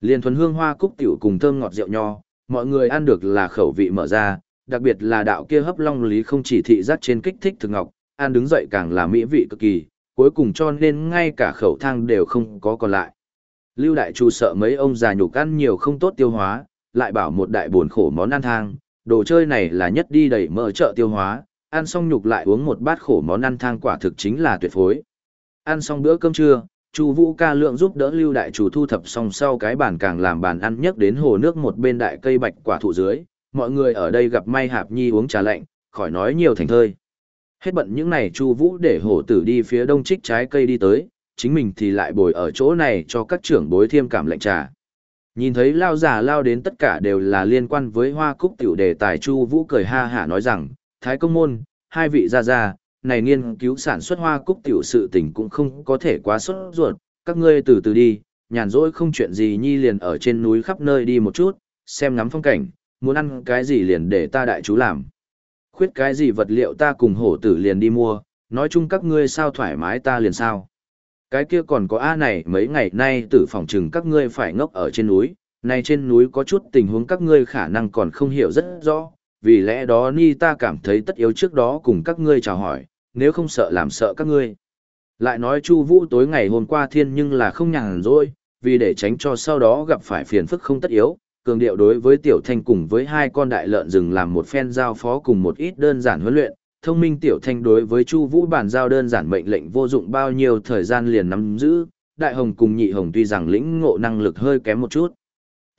Liên thuần hương hoa cúc tiểu cùng thơm ngọt rượu nho, mọi người ăn được là khẩu vị mở ra, đặc biệt là đạo kia hấp long lý không chỉ thị giác trên kích thích thực ngọc, ăn đứng dậy càng là mỹ vị cực kỳ, cuối cùng cho nên ngay cả khẩu thang đều không có còn lại. Lưu đại chủ sợ mấy ông già nhục ăn nhiều không tốt tiêu hóa, lại bảo một đại buồn khổ món ăn thang, đồ chơi này là nhất đi đẩy mỡ chợ tiêu hóa, ăn xong nhục lại uống một bát khổ món ăn thang quả thực chính là tuyệt phối. Ăn xong bữa cơm trưa, Chu Vũ ca lượng giúp đỡ Lưu đại chủ thu thập xong sau cái bàn càng làm bàn ăn nhất đến hồ nước một bên đại cây bạch quả thụ dưới, mọi người ở đây gặp may hạp nhi uống trà lạnh, khỏi nói nhiều thành thơi. Hết bận những này Chu Vũ để hổ tử đi phía đông trích trái cây đi tới, chính mình thì lại bồi ở chỗ này cho các trưởng bối thêm cảm lạnh trà. Nhìn thấy lao giả lao đến tất cả đều là liên quan với hoa cúc tiểu đề tài Chu Vũ cười ha hả nói rằng, Thái công môn, hai vị gia gia, này nghiên cứu sản xuất hoa cúc tiểu sự tình cũng không có thể quá sốt ruột, các ngươi từ từ đi, nhàn rỗi không chuyện gì nhi liền ở trên núi khắp nơi đi một chút, xem ngắm phong cảnh, muốn ăn cái gì liền để ta đại chú làm. Khuyết cái gì vật liệu ta cùng hổ tử liền đi mua, nói chung các ngươi sao thoải mái ta liền sao. Cái kia còn có A này mấy ngày nay tử phòng trừng các ngươi phải ngốc ở trên núi, này trên núi có chút tình huống các ngươi khả năng còn không hiểu rất rõ, vì lẽ đó ni ta cảm thấy tất yếu trước đó cùng các ngươi chào hỏi, nếu không sợ làm sợ các ngươi. Lại nói Chu Vũ tối ngày hôm qua thiên nhưng là không nhàn rỗi, vì để tránh cho sau đó gặp phải phiền phức không tất yếu, cường điệu đối với Tiểu Thanh cùng với hai con đại lợn rừng làm một phen giao phó cùng một ít đơn giản huấn luyện, thông minh Tiểu Thanh đối với Chu Vũ bản giao đơn giản mệnh lệnh vô dụng bao nhiêu thời gian liền nắm giữ, Đại Hồng cùng Nhị Hồng tuy rằng lĩnh ngộ năng lực hơi kém một chút,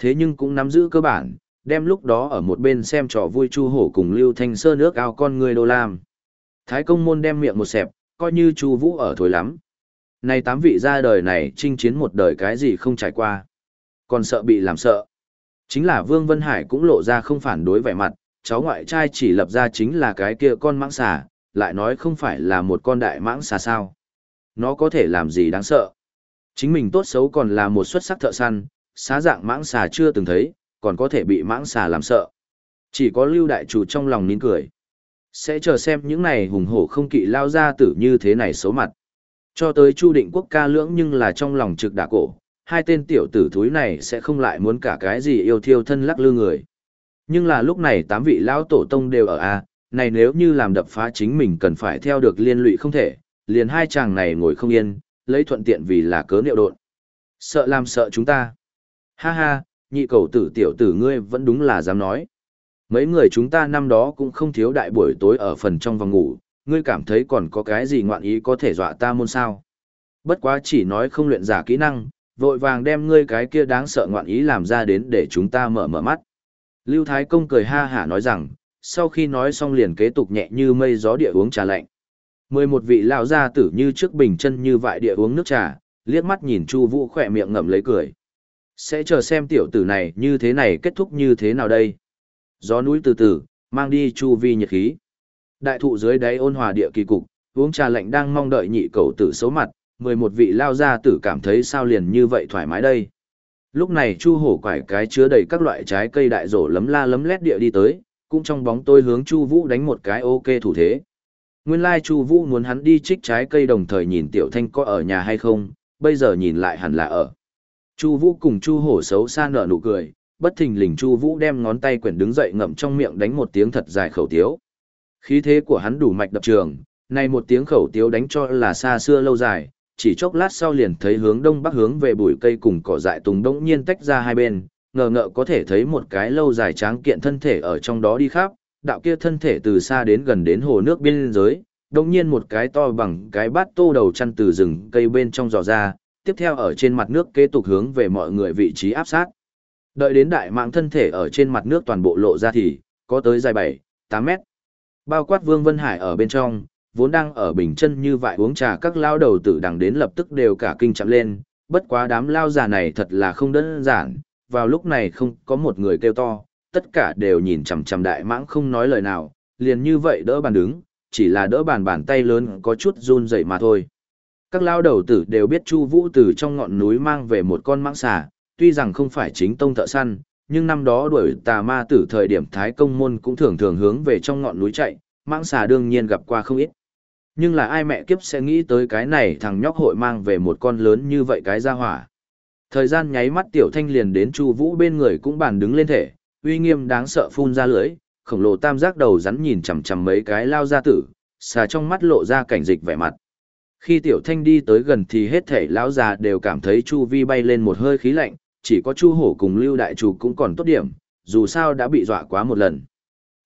thế nhưng cũng nắm giữ cơ bản, đem lúc đó ở một bên xem trò vui Chu Hổ cùng Lưu Thanh Sơ nước ao con người đô lam. Thái công môn đem miệng một xẹp, coi như Chu Vũ ở thối lắm. Này tám vị ra đời này chinh chiến một đời cái gì không trải qua, còn sợ bị làm sợ. Chính là Vương Vân Hải cũng lộ ra không phản đối vẻ mặt, cháu ngoại trai chỉ lập ra chính là cái kia con mãng xà, lại nói không phải là một con đại mãng xà sao. Nó có thể làm gì đáng sợ. Chính mình tốt xấu còn là một xuất sắc thợ săn, xá dạng mãng xà chưa từng thấy, còn có thể bị mãng xà làm sợ. Chỉ có lưu đại chủ trong lòng nín cười. Sẽ chờ xem những này hùng hổ không kỵ lao ra tử như thế này xấu mặt. Cho tới Chu Định Quốc ca lưỡng nhưng là trong lòng trực đả cổ, hai tên tiểu tử thúi này sẽ không lại muốn cả cái gì yêu thiêu thân lắc lư người. Nhưng là lúc này tám vị lão tổ tông đều ở A, này nếu như làm đập phá chính mình cần phải theo được liên lụy không thể, liền hai chàng này ngồi không yên, lấy thuận tiện vì là cớ niệu độn. Sợ làm sợ chúng ta. Ha ha, nhị cầu tử tiểu tử ngươi vẫn đúng là dám nói. Mấy người chúng ta năm đó cũng không thiếu đại buổi tối ở phần trong vòng ngủ, ngươi cảm thấy còn có cái gì ngoạn ý có thể dọa ta môn sao. Bất quá chỉ nói không luyện giả kỹ năng, vội vàng đem ngươi cái kia đáng sợ ngoạn ý làm ra đến để chúng ta mở mở mắt. Lưu Thái Công cười ha hả nói rằng, sau khi nói xong liền kế tục nhẹ như mây gió địa uống trà lạnh. Mười một vị lão gia tử như trước bình chân như vại địa uống nước trà, liếc mắt nhìn Chu Vũ khỏe miệng ngậm lấy cười. Sẽ chờ xem tiểu tử này như thế này kết thúc như thế nào đây. Gió núi từ từ, mang đi chu vi nhiệt khí. Đại thụ dưới đáy ôn hòa địa kỳ cục, uống trà lạnh đang mong đợi nhị cầu tử xấu mặt, mười một vị lao gia tử cảm thấy sao liền như vậy thoải mái đây. Lúc này Chu Hổ quải cái chứa đầy các loại trái cây đại rổ lấm la lấm lét địa đi tới, cũng trong bóng tôi hướng Chu Vũ đánh một cái ok thủ thế. Nguyên lai Chu Vũ muốn hắn đi trích trái cây đồng thời nhìn Tiểu Thanh có ở nhà hay không, bây giờ nhìn lại hẳn là ở. Chu Vũ cùng Chu Hổ xấu xa nở nụ cười, bất thình lình Chu Vũ đem ngón tay quyển đứng dậy ngậm trong miệng đánh một tiếng thật dài khẩu tiếu. Khí thế của hắn đủ mạch đập trường, này một tiếng khẩu tiếu đánh cho là xa xưa lâu dài, chỉ chốc lát sau liền thấy hướng đông bắc hướng về bụi cây cùng cỏ dại tùng đông nhiên tách ra hai bên, ngờ ngợ có thể thấy một cái lâu dài tráng kiện thân thể ở trong đó đi khắp, đạo kia thân thể từ xa đến gần đến hồ nước biên giới, đồng nhiên một cái to bằng cái bát tô đầu chăn từ rừng cây bên trong dò ra, tiếp theo ở trên mặt nước kế tục hướng về mọi người vị trí áp sát. Đợi đến đại mạng thân thể ở trên mặt nước toàn bộ lộ ra thì, có tới dài 7, 8 mét. Bao quát Vương Vân Hải ở bên trong, vốn đang ở bình chân như vậy uống trà các lao đầu tử đằng đến lập tức đều cả kinh chạm lên, bất quá đám lao già này thật là không đơn giản, vào lúc này không có một người kêu to, tất cả đều nhìn chằm chằm đại mãng không nói lời nào, liền như vậy đỡ bàn đứng, chỉ là đỡ bàn bàn tay lớn có chút run rẩy mà thôi. Các lao đầu tử đều biết Chu Vũ từ trong ngọn núi mang về một con mãng xà, tuy rằng không phải chính tông thợ săn, nhưng năm đó đuổi tà ma tử thời điểm Thái Công Môn cũng thường thường hướng về trong ngọn núi chạy, mãng xà đương nhiên gặp qua không ít. Nhưng là ai mẹ kiếp sẽ nghĩ tới cái này thằng nhóc hội mang về một con lớn như vậy cái ra hỏa. Thời gian nháy mắt Tiểu Thanh liền đến Chu Vũ bên người cũng bàn đứng lên thể, uy nghiêm đáng sợ phun ra lưỡi, khổng lồ tam giác đầu rắn nhìn chằm chằm mấy cái lao ra tử, xà trong mắt lộ ra cảnh dịch vẻ mặt. Khi Tiểu Thanh đi tới gần thì hết thể lão già đều cảm thấy chu vi bay lên một hơi khí lạnh, chỉ có Chu Hổ cùng Lưu Đại Chủ cũng còn tốt điểm, dù sao đã bị dọa quá một lần.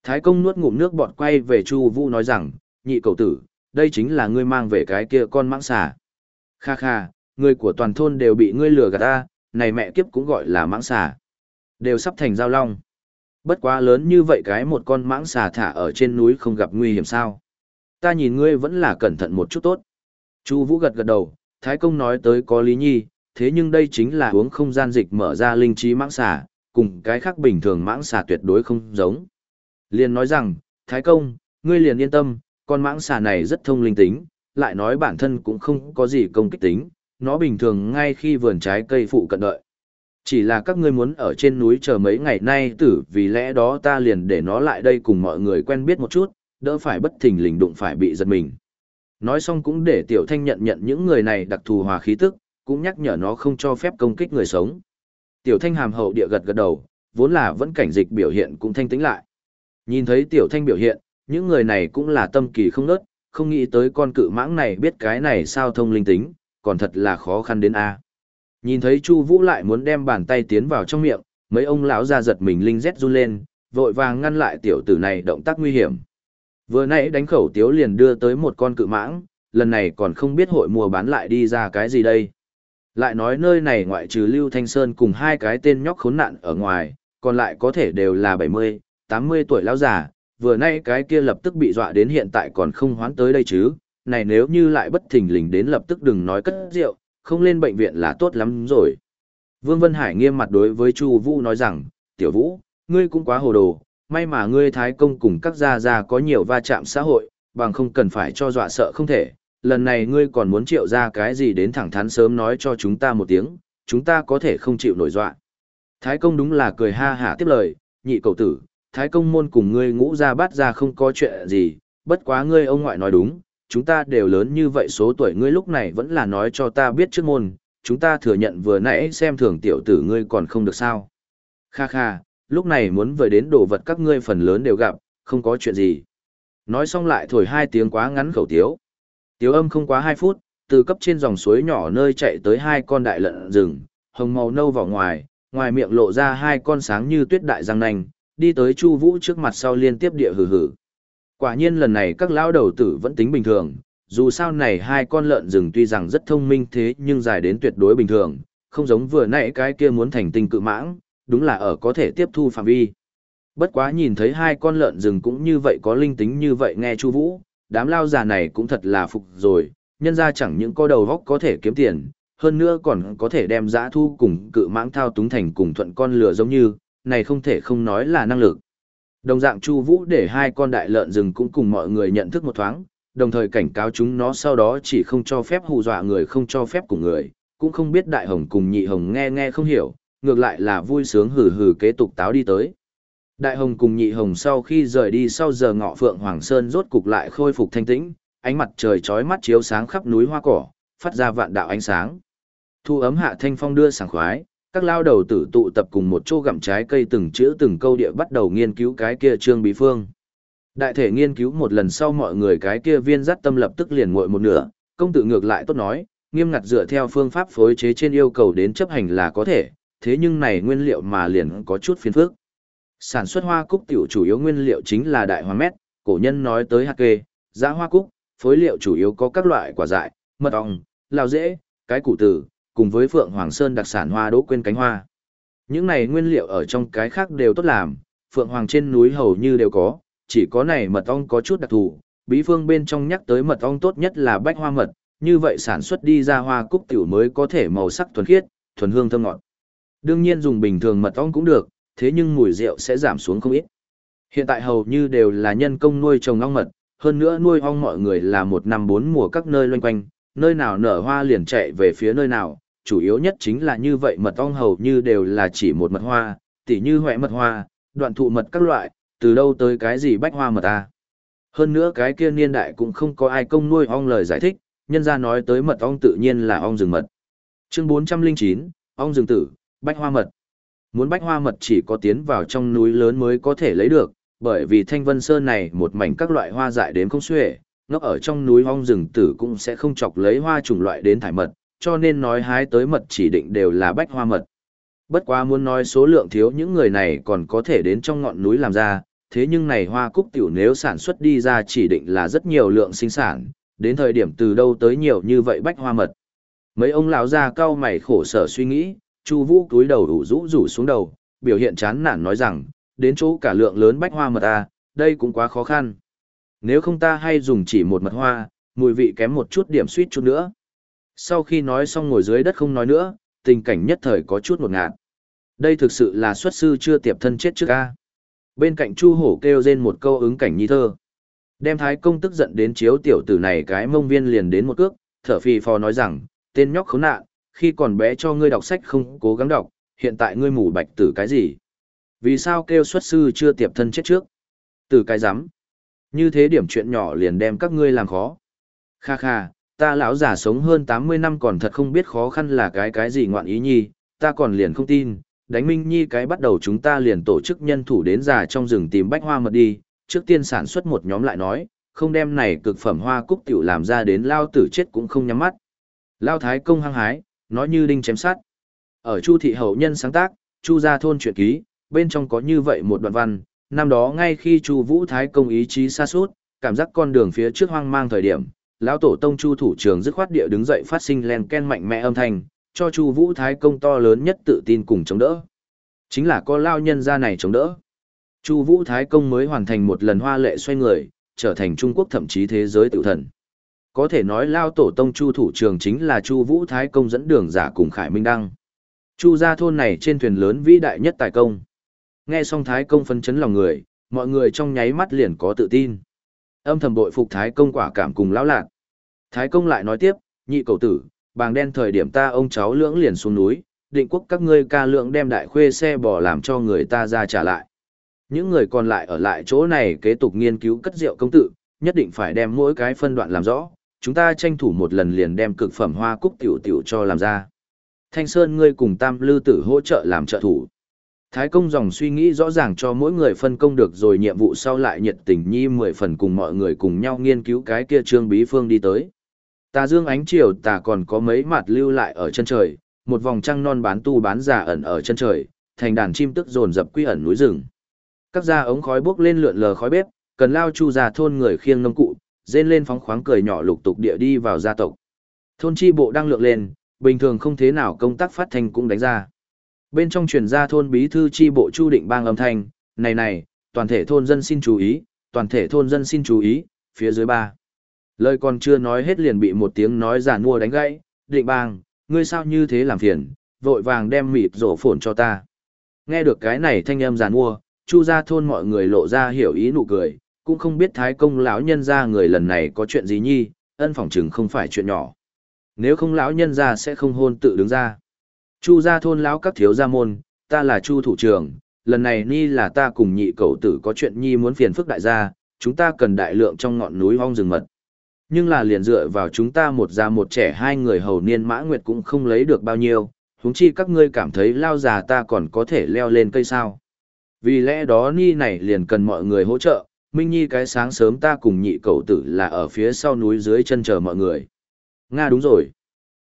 Thái công nuốt ngụm nước bọt quay về Chu Vũ nói rằng, nhị cầu tử, đây chính là ngươi mang về cái kia con mãng xà. Kha kha, người của toàn thôn đều bị ngươi lừa gạt ta, này mẹ kiếp cũng gọi là mãng xà. Đều sắp thành giao long. Bất quá lớn như vậy cái một con mãng xà thả ở trên núi không gặp nguy hiểm sao. Ta nhìn ngươi vẫn là cẩn thận một chút tốt. Chu Vũ gật gật đầu, Thái công nói tới có lý nhi, thế nhưng đây chính là uống không gian dịch mở ra linh trí mãng xà, cùng cái khác bình thường mãng xà tuyệt đối không giống. Liền nói rằng, Thái công, ngươi liền yên tâm, con mãng xà này rất thông linh tính, lại nói bản thân cũng không có gì công kích tính, nó bình thường ngay khi vườn trái cây phụ cận đợi. Chỉ là các ngươi muốn ở trên núi chờ mấy ngày nay tử vì lẽ đó ta liền để nó lại đây cùng mọi người quen biết một chút, đỡ phải bất thình lình đụng phải bị giật mình. Nói xong cũng để tiểu thanh nhận nhận những người này đặc thù hòa khí tức, cũng nhắc nhở nó không cho phép công kích người sống. Tiểu thanh hàm hậu địa gật gật đầu, vốn là vẫn cảnh dịch biểu hiện cũng thanh tĩnh lại. Nhìn thấy tiểu thanh biểu hiện, những người này cũng là tâm kỳ không nớt, không nghĩ tới con cự mãng này biết cái này sao thông linh tính, còn thật là khó khăn đến a. Nhìn thấy Chu Vũ lại muốn đem bàn tay tiến vào trong miệng, mấy ông lão ra giật mình linh rét run lên, vội vàng ngăn lại tiểu tử này động tác nguy hiểm. Vừa nãy đánh khẩu tiếu liền đưa tới một con cự mãng, lần này còn không biết hội mua bán lại đi ra cái gì đây. Lại nói nơi này ngoại trừ Lưu Thanh Sơn cùng hai cái tên nhóc khốn nạn ở ngoài, còn lại có thể đều là 70, 80 tuổi lão già, vừa nay cái kia lập tức bị dọa đến hiện tại còn không hoán tới đây chứ, này nếu như lại bất thình lình đến lập tức đừng nói cất rượu, không lên bệnh viện là tốt lắm rồi. Vương Vân Hải nghiêm mặt đối với Chu Vũ nói rằng, tiểu Vũ, ngươi cũng quá hồ đồ, may mà ngươi thái công cùng các gia gia có nhiều va chạm xã hội, bằng không cần phải cho dọa sợ không thể, lần này ngươi còn muốn triệu ra cái gì đến thẳng thắn sớm nói cho chúng ta một tiếng, chúng ta có thể không chịu nổi dọa. Thái công đúng là cười ha hả tiếp lời, nhị cầu tử, thái công môn cùng ngươi ngũ ra bát ra không có chuyện gì, bất quá ngươi ông ngoại nói đúng, chúng ta đều lớn như vậy số tuổi ngươi lúc này vẫn là nói cho ta biết trước môn, chúng ta thừa nhận vừa nãy xem thường tiểu tử ngươi còn không được sao. Kha kha, lúc này muốn về đến đồ vật các ngươi phần lớn đều gặp, không có chuyện gì. Nói xong lại thổi hai tiếng quá ngắn khẩu tiếu. Tiếu âm không quá hai phút, từ cấp trên dòng suối nhỏ nơi chạy tới hai con đại lợn rừng, hồng màu nâu vào ngoài, ngoài miệng lộ ra hai con sáng như tuyết đại răng nanh, đi tới Chu Vũ trước mặt sau liên tiếp địa hừ hừ. Quả nhiên lần này các lão đầu tử vẫn tính bình thường, dù sao này hai con lợn rừng tuy rằng rất thông minh thế nhưng dài đến tuyệt đối bình thường, không giống vừa nãy cái kia muốn thành tinh cự mãng, đúng là ở có thể tiếp thu phạm vi. Bất quá nhìn thấy hai con lợn rừng cũng như vậy có linh tính như vậy nghe Chu Vũ, đám lao già này cũng thật là phục rồi, nhân ra chẳng những có đầu góc có thể kiếm tiền, hơn nữa còn có thể đem giã thu cùng cự mãng thao túng thành cùng thuận con lừa giống như, này không thể không nói là năng lực. Đồng dạng Chu Vũ để hai con đại lợn rừng cũng cùng mọi người nhận thức một thoáng, đồng thời cảnh cáo chúng nó sau đó chỉ không cho phép hù dọa người không cho phép cùng người, cũng không biết đại hồng cùng nhị hồng nghe nghe không hiểu, ngược lại là vui sướng hừ hừ kế tục táo đi tới. Đại hồng cùng nhị hồng sau khi rời đi sau giờ ngọ phượng Hoàng Sơn rốt cục lại khôi phục thanh tĩnh, ánh mặt trời chói mắt chiếu sáng khắp núi hoa cỏ, phát ra vạn đạo ánh sáng. Thu ấm hạ thanh phong đưa sảng khoái, các lao đầu tử tụ tập cùng một chỗ gặm trái cây từng chữ từng câu địa bắt đầu nghiên cứu cái kia trương bí phương. Đại thể nghiên cứu một lần sau mọi người cái kia viên dắt tâm lập tức liền nguội một nửa, công tử ngược lại tốt nói, nghiêm ngặt dựa theo phương pháp phối chế trên yêu cầu đến chấp hành là có thể, thế nhưng này nguyên liệu mà liền có chút phiền phức. Sản xuất hoa cúc tiểu chủ yếu nguyên liệu chính là đại hoa mét, cổ nhân nói tới hạt kê, giá hoa cúc, phối liệu chủ yếu có các loại quả dại, mật ong, lao dễ, cái củ tử, cùng với Phượng Hoàng Sơn đặc sản hoa đỗ quên cánh hoa. Những này nguyên liệu ở trong cái khác đều tốt làm, Phượng Hoàng trên núi hầu như đều có, chỉ có này mật ong có chút đặc thù, bí phương bên trong nhắc tới mật ong tốt nhất là bách hoa mật, như vậy sản xuất đi ra hoa cúc tiểu mới có thể màu sắc thuần khiết, thuần hương thơm ngọt. Đương nhiên dùng bình thường mật ong cũng được, thế nhưng mùi rượu sẽ giảm xuống không ít. Hiện tại hầu như đều là nhân công nuôi trồng ong mật, hơn nữa nuôi ong mọi người là một năm bốn mùa các nơi loanh quanh, nơi nào nở hoa liền chạy về phía nơi nào, chủ yếu nhất chính là như vậy mật ong hầu như đều là chỉ một mật hoa, tỉ như hoẹ mật hoa, đoạn thụ mật các loại, từ đâu tới cái gì bách hoa mật à. Hơn nữa cái kia niên đại cũng không có ai công nuôi ong lời giải thích, nhân ra nói tới mật ong tự nhiên là ong rừng mật. Chương 409, ong rừng tử, bách hoa mật. Muốn bách hoa mật chỉ có tiến vào trong núi lớn mới có thể lấy được, bởi vì thanh vân sơn này một mảnh các loại hoa dại đến không xuể, nó ở trong núi hong rừng tử cũng sẽ không chọc lấy hoa chủng loại đến thải mật, cho nên nói hái tới mật chỉ định đều là bách hoa mật. Bất quá muốn nói số lượng thiếu những người này còn có thể đến trong ngọn núi làm ra, thế nhưng này hoa cúc tiểu nếu sản xuất đi ra chỉ định là rất nhiều lượng sinh sản, đến thời điểm từ đâu tới nhiều như vậy bách hoa mật. Mấy ông lão già cao mày khổ sở suy nghĩ, Chu Vũ cúi đầu ủ rũ rủ xuống đầu, biểu hiện chán nản nói rằng, đến chỗ cả lượng lớn bách hoa mật à, đây cũng quá khó khăn. Nếu không ta hay dùng chỉ một mật hoa, mùi vị kém một chút điểm suýt chút nữa. Sau khi nói xong ngồi dưới đất không nói nữa, tình cảnh nhất thời có chút ngột ngạt. Đây thực sự là xuất sư chưa tiệp thân chết trước a. Bên cạnh Chu Hổ kêu rên một câu ứng cảnh nhi thơ. Đem Thái công tức giận đến chiếu tiểu tử này cái mông viên liền đến một cước, thở phì phò nói rằng, tên nhóc khốn nạn, khi còn bé cho ngươi đọc sách không cố gắng đọc, hiện tại ngươi mù bạch tử cái gì? Vì sao kêu xuất sư chưa tiệp thân chết trước? Từ cái rắm Như thế điểm chuyện nhỏ liền đem các ngươi làm khó. Kha kha, ta lão già sống hơn 80 năm còn thật không biết khó khăn là cái cái gì ngoạn ý nhi, ta còn liền không tin, đánh minh nhi cái bắt đầu chúng ta liền tổ chức nhân thủ đến già trong rừng tìm bách hoa mật đi, trước tiên sản xuất một nhóm lại nói, không đem này cực phẩm hoa cúc tiểu làm ra đến lao tử chết cũng không nhắm mắt. Lao thái công hăng hái, nói như đinh chém sát. Ở Chu thị hậu nhân sáng tác, Chu gia thôn truyện ký, bên trong có như vậy một đoạn văn, năm đó ngay khi Chu Vũ Thái công ý chí xa suốt, cảm giác con đường phía trước hoang mang thời điểm, lão tổ tông Chu thủ trưởng dứt khoát địa đứng dậy phát sinh len ken mạnh mẽ âm thanh, cho Chu Vũ Thái công to lớn nhất tự tin cùng chống đỡ. Chính là có lao nhân gia này chống đỡ. Chu Vũ Thái công mới hoàn thành một lần hoa lệ xoay người, trở thành Trung Quốc thậm chí thế giới tiểu thần. Có thể nói lao tổ tông Chu thủ trường chính là Chu Vũ Thái công dẫn đường giả cùng Khải Minh Đăng. Chu gia thôn này trên thuyền lớn vĩ đại nhất tài công. Nghe xong Thái công phấn chấn lòng người, mọi người trong nháy mắt liền có tự tin. Âm thầm bội phục Thái công quả cảm cùng lão lạc. Thái công lại nói tiếp, nhị cầu tử, bàng đen thời điểm ta ông cháu lưỡng liền xuống núi, định quốc các ngươi ca lượng đem đại khuê xe bò làm cho người ta ra trả lại. Những người còn lại ở lại chỗ này kế tục nghiên cứu cất rượu công tử, nhất định phải đem mỗi cái phân đoạn làm rõ, chúng ta tranh thủ một lần liền đem cực phẩm hoa cúc tiểu tiểu cho làm ra. Thanh Sơn ngươi cùng Tam Lư Tử hỗ trợ làm trợ thủ. Thái công dòng suy nghĩ rõ ràng cho mỗi người phân công được rồi nhiệm vụ sau lại nhiệt tình nhi mười phần cùng mọi người cùng nhau nghiên cứu cái kia trương bí phương đi tới. Tà dương ánh chiều tà còn có mấy mặt lưu lại ở chân trời, một vòng trăng non bán tu bán giả ẩn ở chân trời, thành đàn chim tức dồn dập quy ẩn núi rừng. Các da ống khói bốc lên lượn lờ khói bếp, cần lao chu già thôn người khiêng nông cụ, rên lên phóng khoáng cười nhỏ lục tục địa đi vào gia tộc. Thôn chi bộ đang lượng lên, bình thường không thế nào công tác phát thanh cũng đánh ra. Bên trong truyền ra thôn bí thư chi bộ chu định bang âm thanh, này này, toàn thể thôn dân xin chú ý, toàn thể thôn dân xin chú ý, phía dưới ba. Lời còn chưa nói hết liền bị một tiếng nói giả mua đánh gãy, định bang, ngươi sao như thế làm phiền, vội vàng đem mịt rổ phồn cho ta. Nghe được cái này thanh âm giả mua, chu gia thôn mọi người lộ ra hiểu ý nụ cười, cũng không biết thái công lão nhân ra người lần này có chuyện gì nhi, ân phỏng chừng không phải chuyện nhỏ. Nếu không lão nhân ra sẽ không hôn tự đứng ra. Chu gia thôn lão các thiếu gia môn, ta là Chu thủ trưởng, lần này ni là ta cùng nhị cậu tử có chuyện nhi muốn phiền phức đại gia, chúng ta cần đại lượng trong ngọn núi hoang rừng mật. Nhưng là liền dựa vào chúng ta một già một trẻ hai người hầu niên mã nguyệt cũng không lấy được bao nhiêu, huống chi các ngươi cảm thấy lao già ta còn có thể leo lên cây sao. Vì lẽ đó ni này liền cần mọi người hỗ trợ, Minh Nhi cái sáng sớm ta cùng nhị cậu tử là ở phía sau núi dưới chân chờ mọi người. Nga đúng rồi.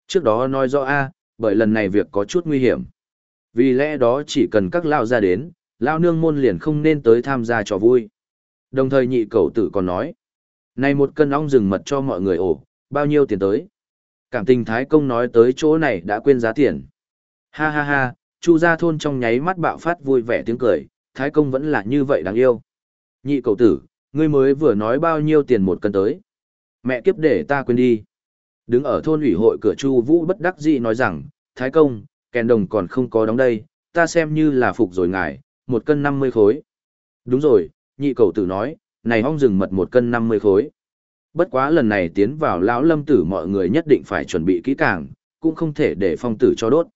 Trước đó nói rõ A, bởi lần này việc có chút nguy hiểm. Vì lẽ đó chỉ cần các lao ra đến, lao nương môn liền không nên tới tham gia trò vui. Đồng thời nhị cậu tử còn nói, này một cân ong rừng mật cho mọi người ổ, bao nhiêu tiền tới. Cảm tình Thái Công nói tới chỗ này đã quên giá tiền. Ha ha ha, Chu gia thôn trong nháy mắt bạo phát vui vẻ tiếng cười, Thái Công vẫn là như vậy đáng yêu. Nhị cậu tử, ngươi mới vừa nói bao nhiêu tiền một cân tới. Mẹ kiếp để ta quên đi. Đứng ở thôn ủy hội cửa Chu Vũ bất đắc dĩ nói rằng, Thái công, kèn đồng còn không có đóng đây, ta xem như là phục rồi ngài, một cân năm mươi khối. Đúng rồi, nhị cầu tử nói, này hong rừng mật một cân năm mươi khối. Bất quá lần này tiến vào lão lâm tử mọi người nhất định phải chuẩn bị kỹ càng, cũng không thể để phong tử cho đốt.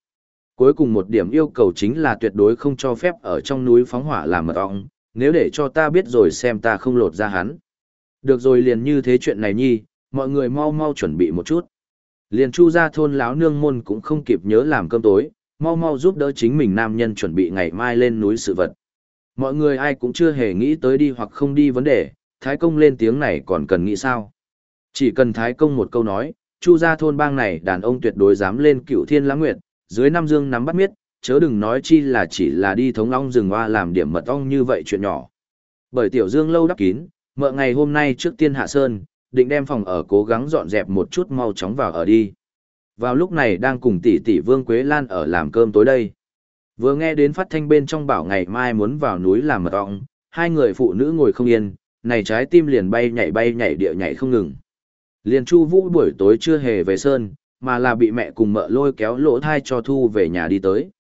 Cuối cùng một điểm yêu cầu chính là tuyệt đối không cho phép ở trong núi phóng hỏa làm mật ong, nếu để cho ta biết rồi xem ta không lột ra hắn. Được rồi liền như thế chuyện này nhi, mọi người mau mau chuẩn bị một chút. Liền chu ra thôn láo nương môn cũng không kịp nhớ làm cơm tối, mau mau giúp đỡ chính mình nam nhân chuẩn bị ngày mai lên núi sự vật. Mọi người ai cũng chưa hề nghĩ tới đi hoặc không đi vấn đề, Thái Công lên tiếng này còn cần nghĩ sao. Chỉ cần Thái Công một câu nói, chu gia thôn bang này đàn ông tuyệt đối dám lên cựu thiên lãng nguyệt, dưới năm dương nắm bắt miết, chớ đừng nói chi là chỉ là đi thống ong rừng hoa làm điểm mật ong như vậy chuyện nhỏ. Bởi tiểu dương lâu đắp kín, mợ ngày hôm nay trước tiên hạ sơn, định đem phòng ở cố gắng dọn dẹp một chút mau chóng vào ở đi. Vào lúc này đang cùng tỷ tỷ Vương Quế Lan ở làm cơm tối đây. Vừa nghe đến phát thanh bên trong bảo ngày mai muốn vào núi làm mật ong, hai người phụ nữ ngồi không yên, này trái tim liền bay nhảy bay nhảy địa nhảy không ngừng. Liền Chu Vũ buổi tối chưa hề về sơn, mà là bị mẹ cùng mợ lôi kéo lỗ thai cho thu về nhà đi tới.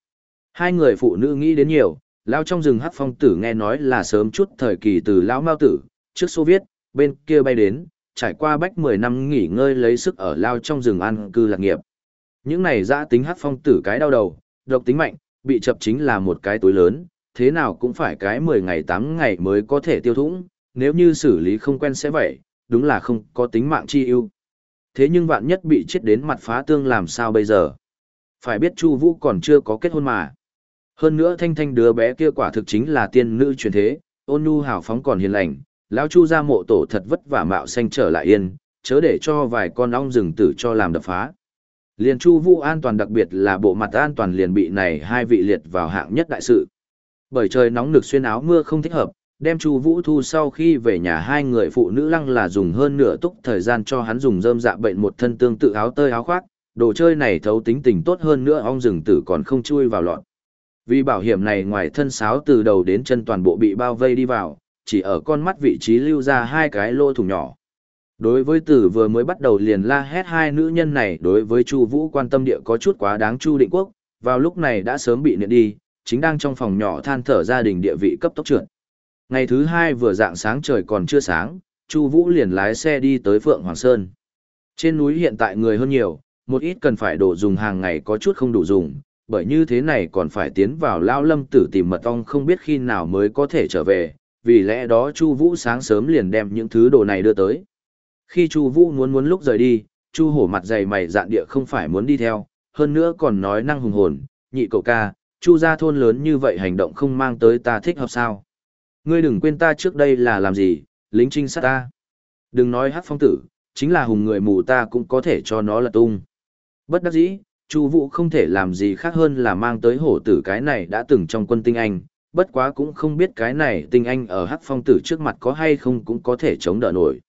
Hai người phụ nữ nghĩ đến nhiều, lao trong rừng hắc phong tử nghe nói là sớm chút thời kỳ từ lão mao tử, trước Xô Viết, bên kia bay đến, trải qua bách 10 năm nghỉ ngơi lấy sức ở lao trong rừng ăn cư lạc nghiệp. Những này dã tính hắc phong tử cái đau đầu, độc tính mạnh, bị chập chính là một cái túi lớn, thế nào cũng phải cái 10 ngày 8 ngày mới có thể tiêu thủng, nếu như xử lý không quen sẽ vậy, đúng là không có tính mạng chi ưu. Thế nhưng vạn nhất bị chết đến mặt phá tương làm sao bây giờ? Phải biết Chu Vũ còn chưa có kết hôn mà. Hơn nữa thanh thanh đứa bé kia quả thực chính là tiên nữ truyền thế, ôn nhu hào phóng còn hiền lành, lão Chu gia mộ tổ thật vất vả mạo xanh trở lại yên, chớ để cho vài con ong rừng tử cho làm đập phá. Liền Chu Vũ an toàn đặc biệt là bộ mặt an toàn liền bị này hai vị liệt vào hạng nhất đại sự. Bởi trời nóng nực xuyên áo mưa không thích hợp, đem Chu Vũ Thu sau khi về nhà hai người phụ nữ lăng là dùng hơn nửa túc thời gian cho hắn dùng dơm dạ bệnh một thân tương tự áo tơi áo khoác, đồ chơi này thấu tính tình tốt hơn nữa ong rừng tử còn không chui vào lọn. Vì bảo hiểm này ngoài thân sáo từ đầu đến chân toàn bộ bị bao vây đi vào, chỉ ở con mắt vị trí lưu ra hai cái lỗ thủng nhỏ. Đối với tử vừa mới bắt đầu liền la hét hai nữ nhân này đối với Chu Vũ quan tâm địa có chút quá đáng Chu Định Quốc, vào lúc này đã sớm bị niệm đi, chính đang trong phòng nhỏ than thở gia đình địa vị cấp tốc trượt. Ngày thứ hai vừa dạng sáng trời còn chưa sáng, Chu Vũ liền lái xe đi tới Phượng Hoàng Sơn. Trên núi hiện tại người hơn nhiều, một ít cần phải đồ dùng hàng ngày có chút không đủ dùng, bởi như thế này còn phải tiến vào lao lâm tử tìm mật ong không biết khi nào mới có thể trở về, vì lẽ đó Chu Vũ sáng sớm liền đem những thứ đồ này đưa tới. Khi Chu Vũ muốn muốn lúc rời đi, Chu Hổ mặt dày mày dạn địa không phải muốn đi theo, hơn nữa còn nói năng hùng hồn, nhị cậu ca, Chu gia thôn lớn như vậy hành động không mang tới ta thích hợp sao? Ngươi đừng quên ta trước đây là làm gì, lính trinh sát ta. Đừng nói hát phong tử, chính là hùng người mù ta cũng có thể cho nó là tung. Bất đắc dĩ, Chu Vũ không thể làm gì khác hơn là mang tới hổ tử cái này đã từng trong quân tinh anh, bất quá cũng không biết cái này tinh anh ở hắc phong tử trước mặt có hay không cũng có thể chống đỡ nổi.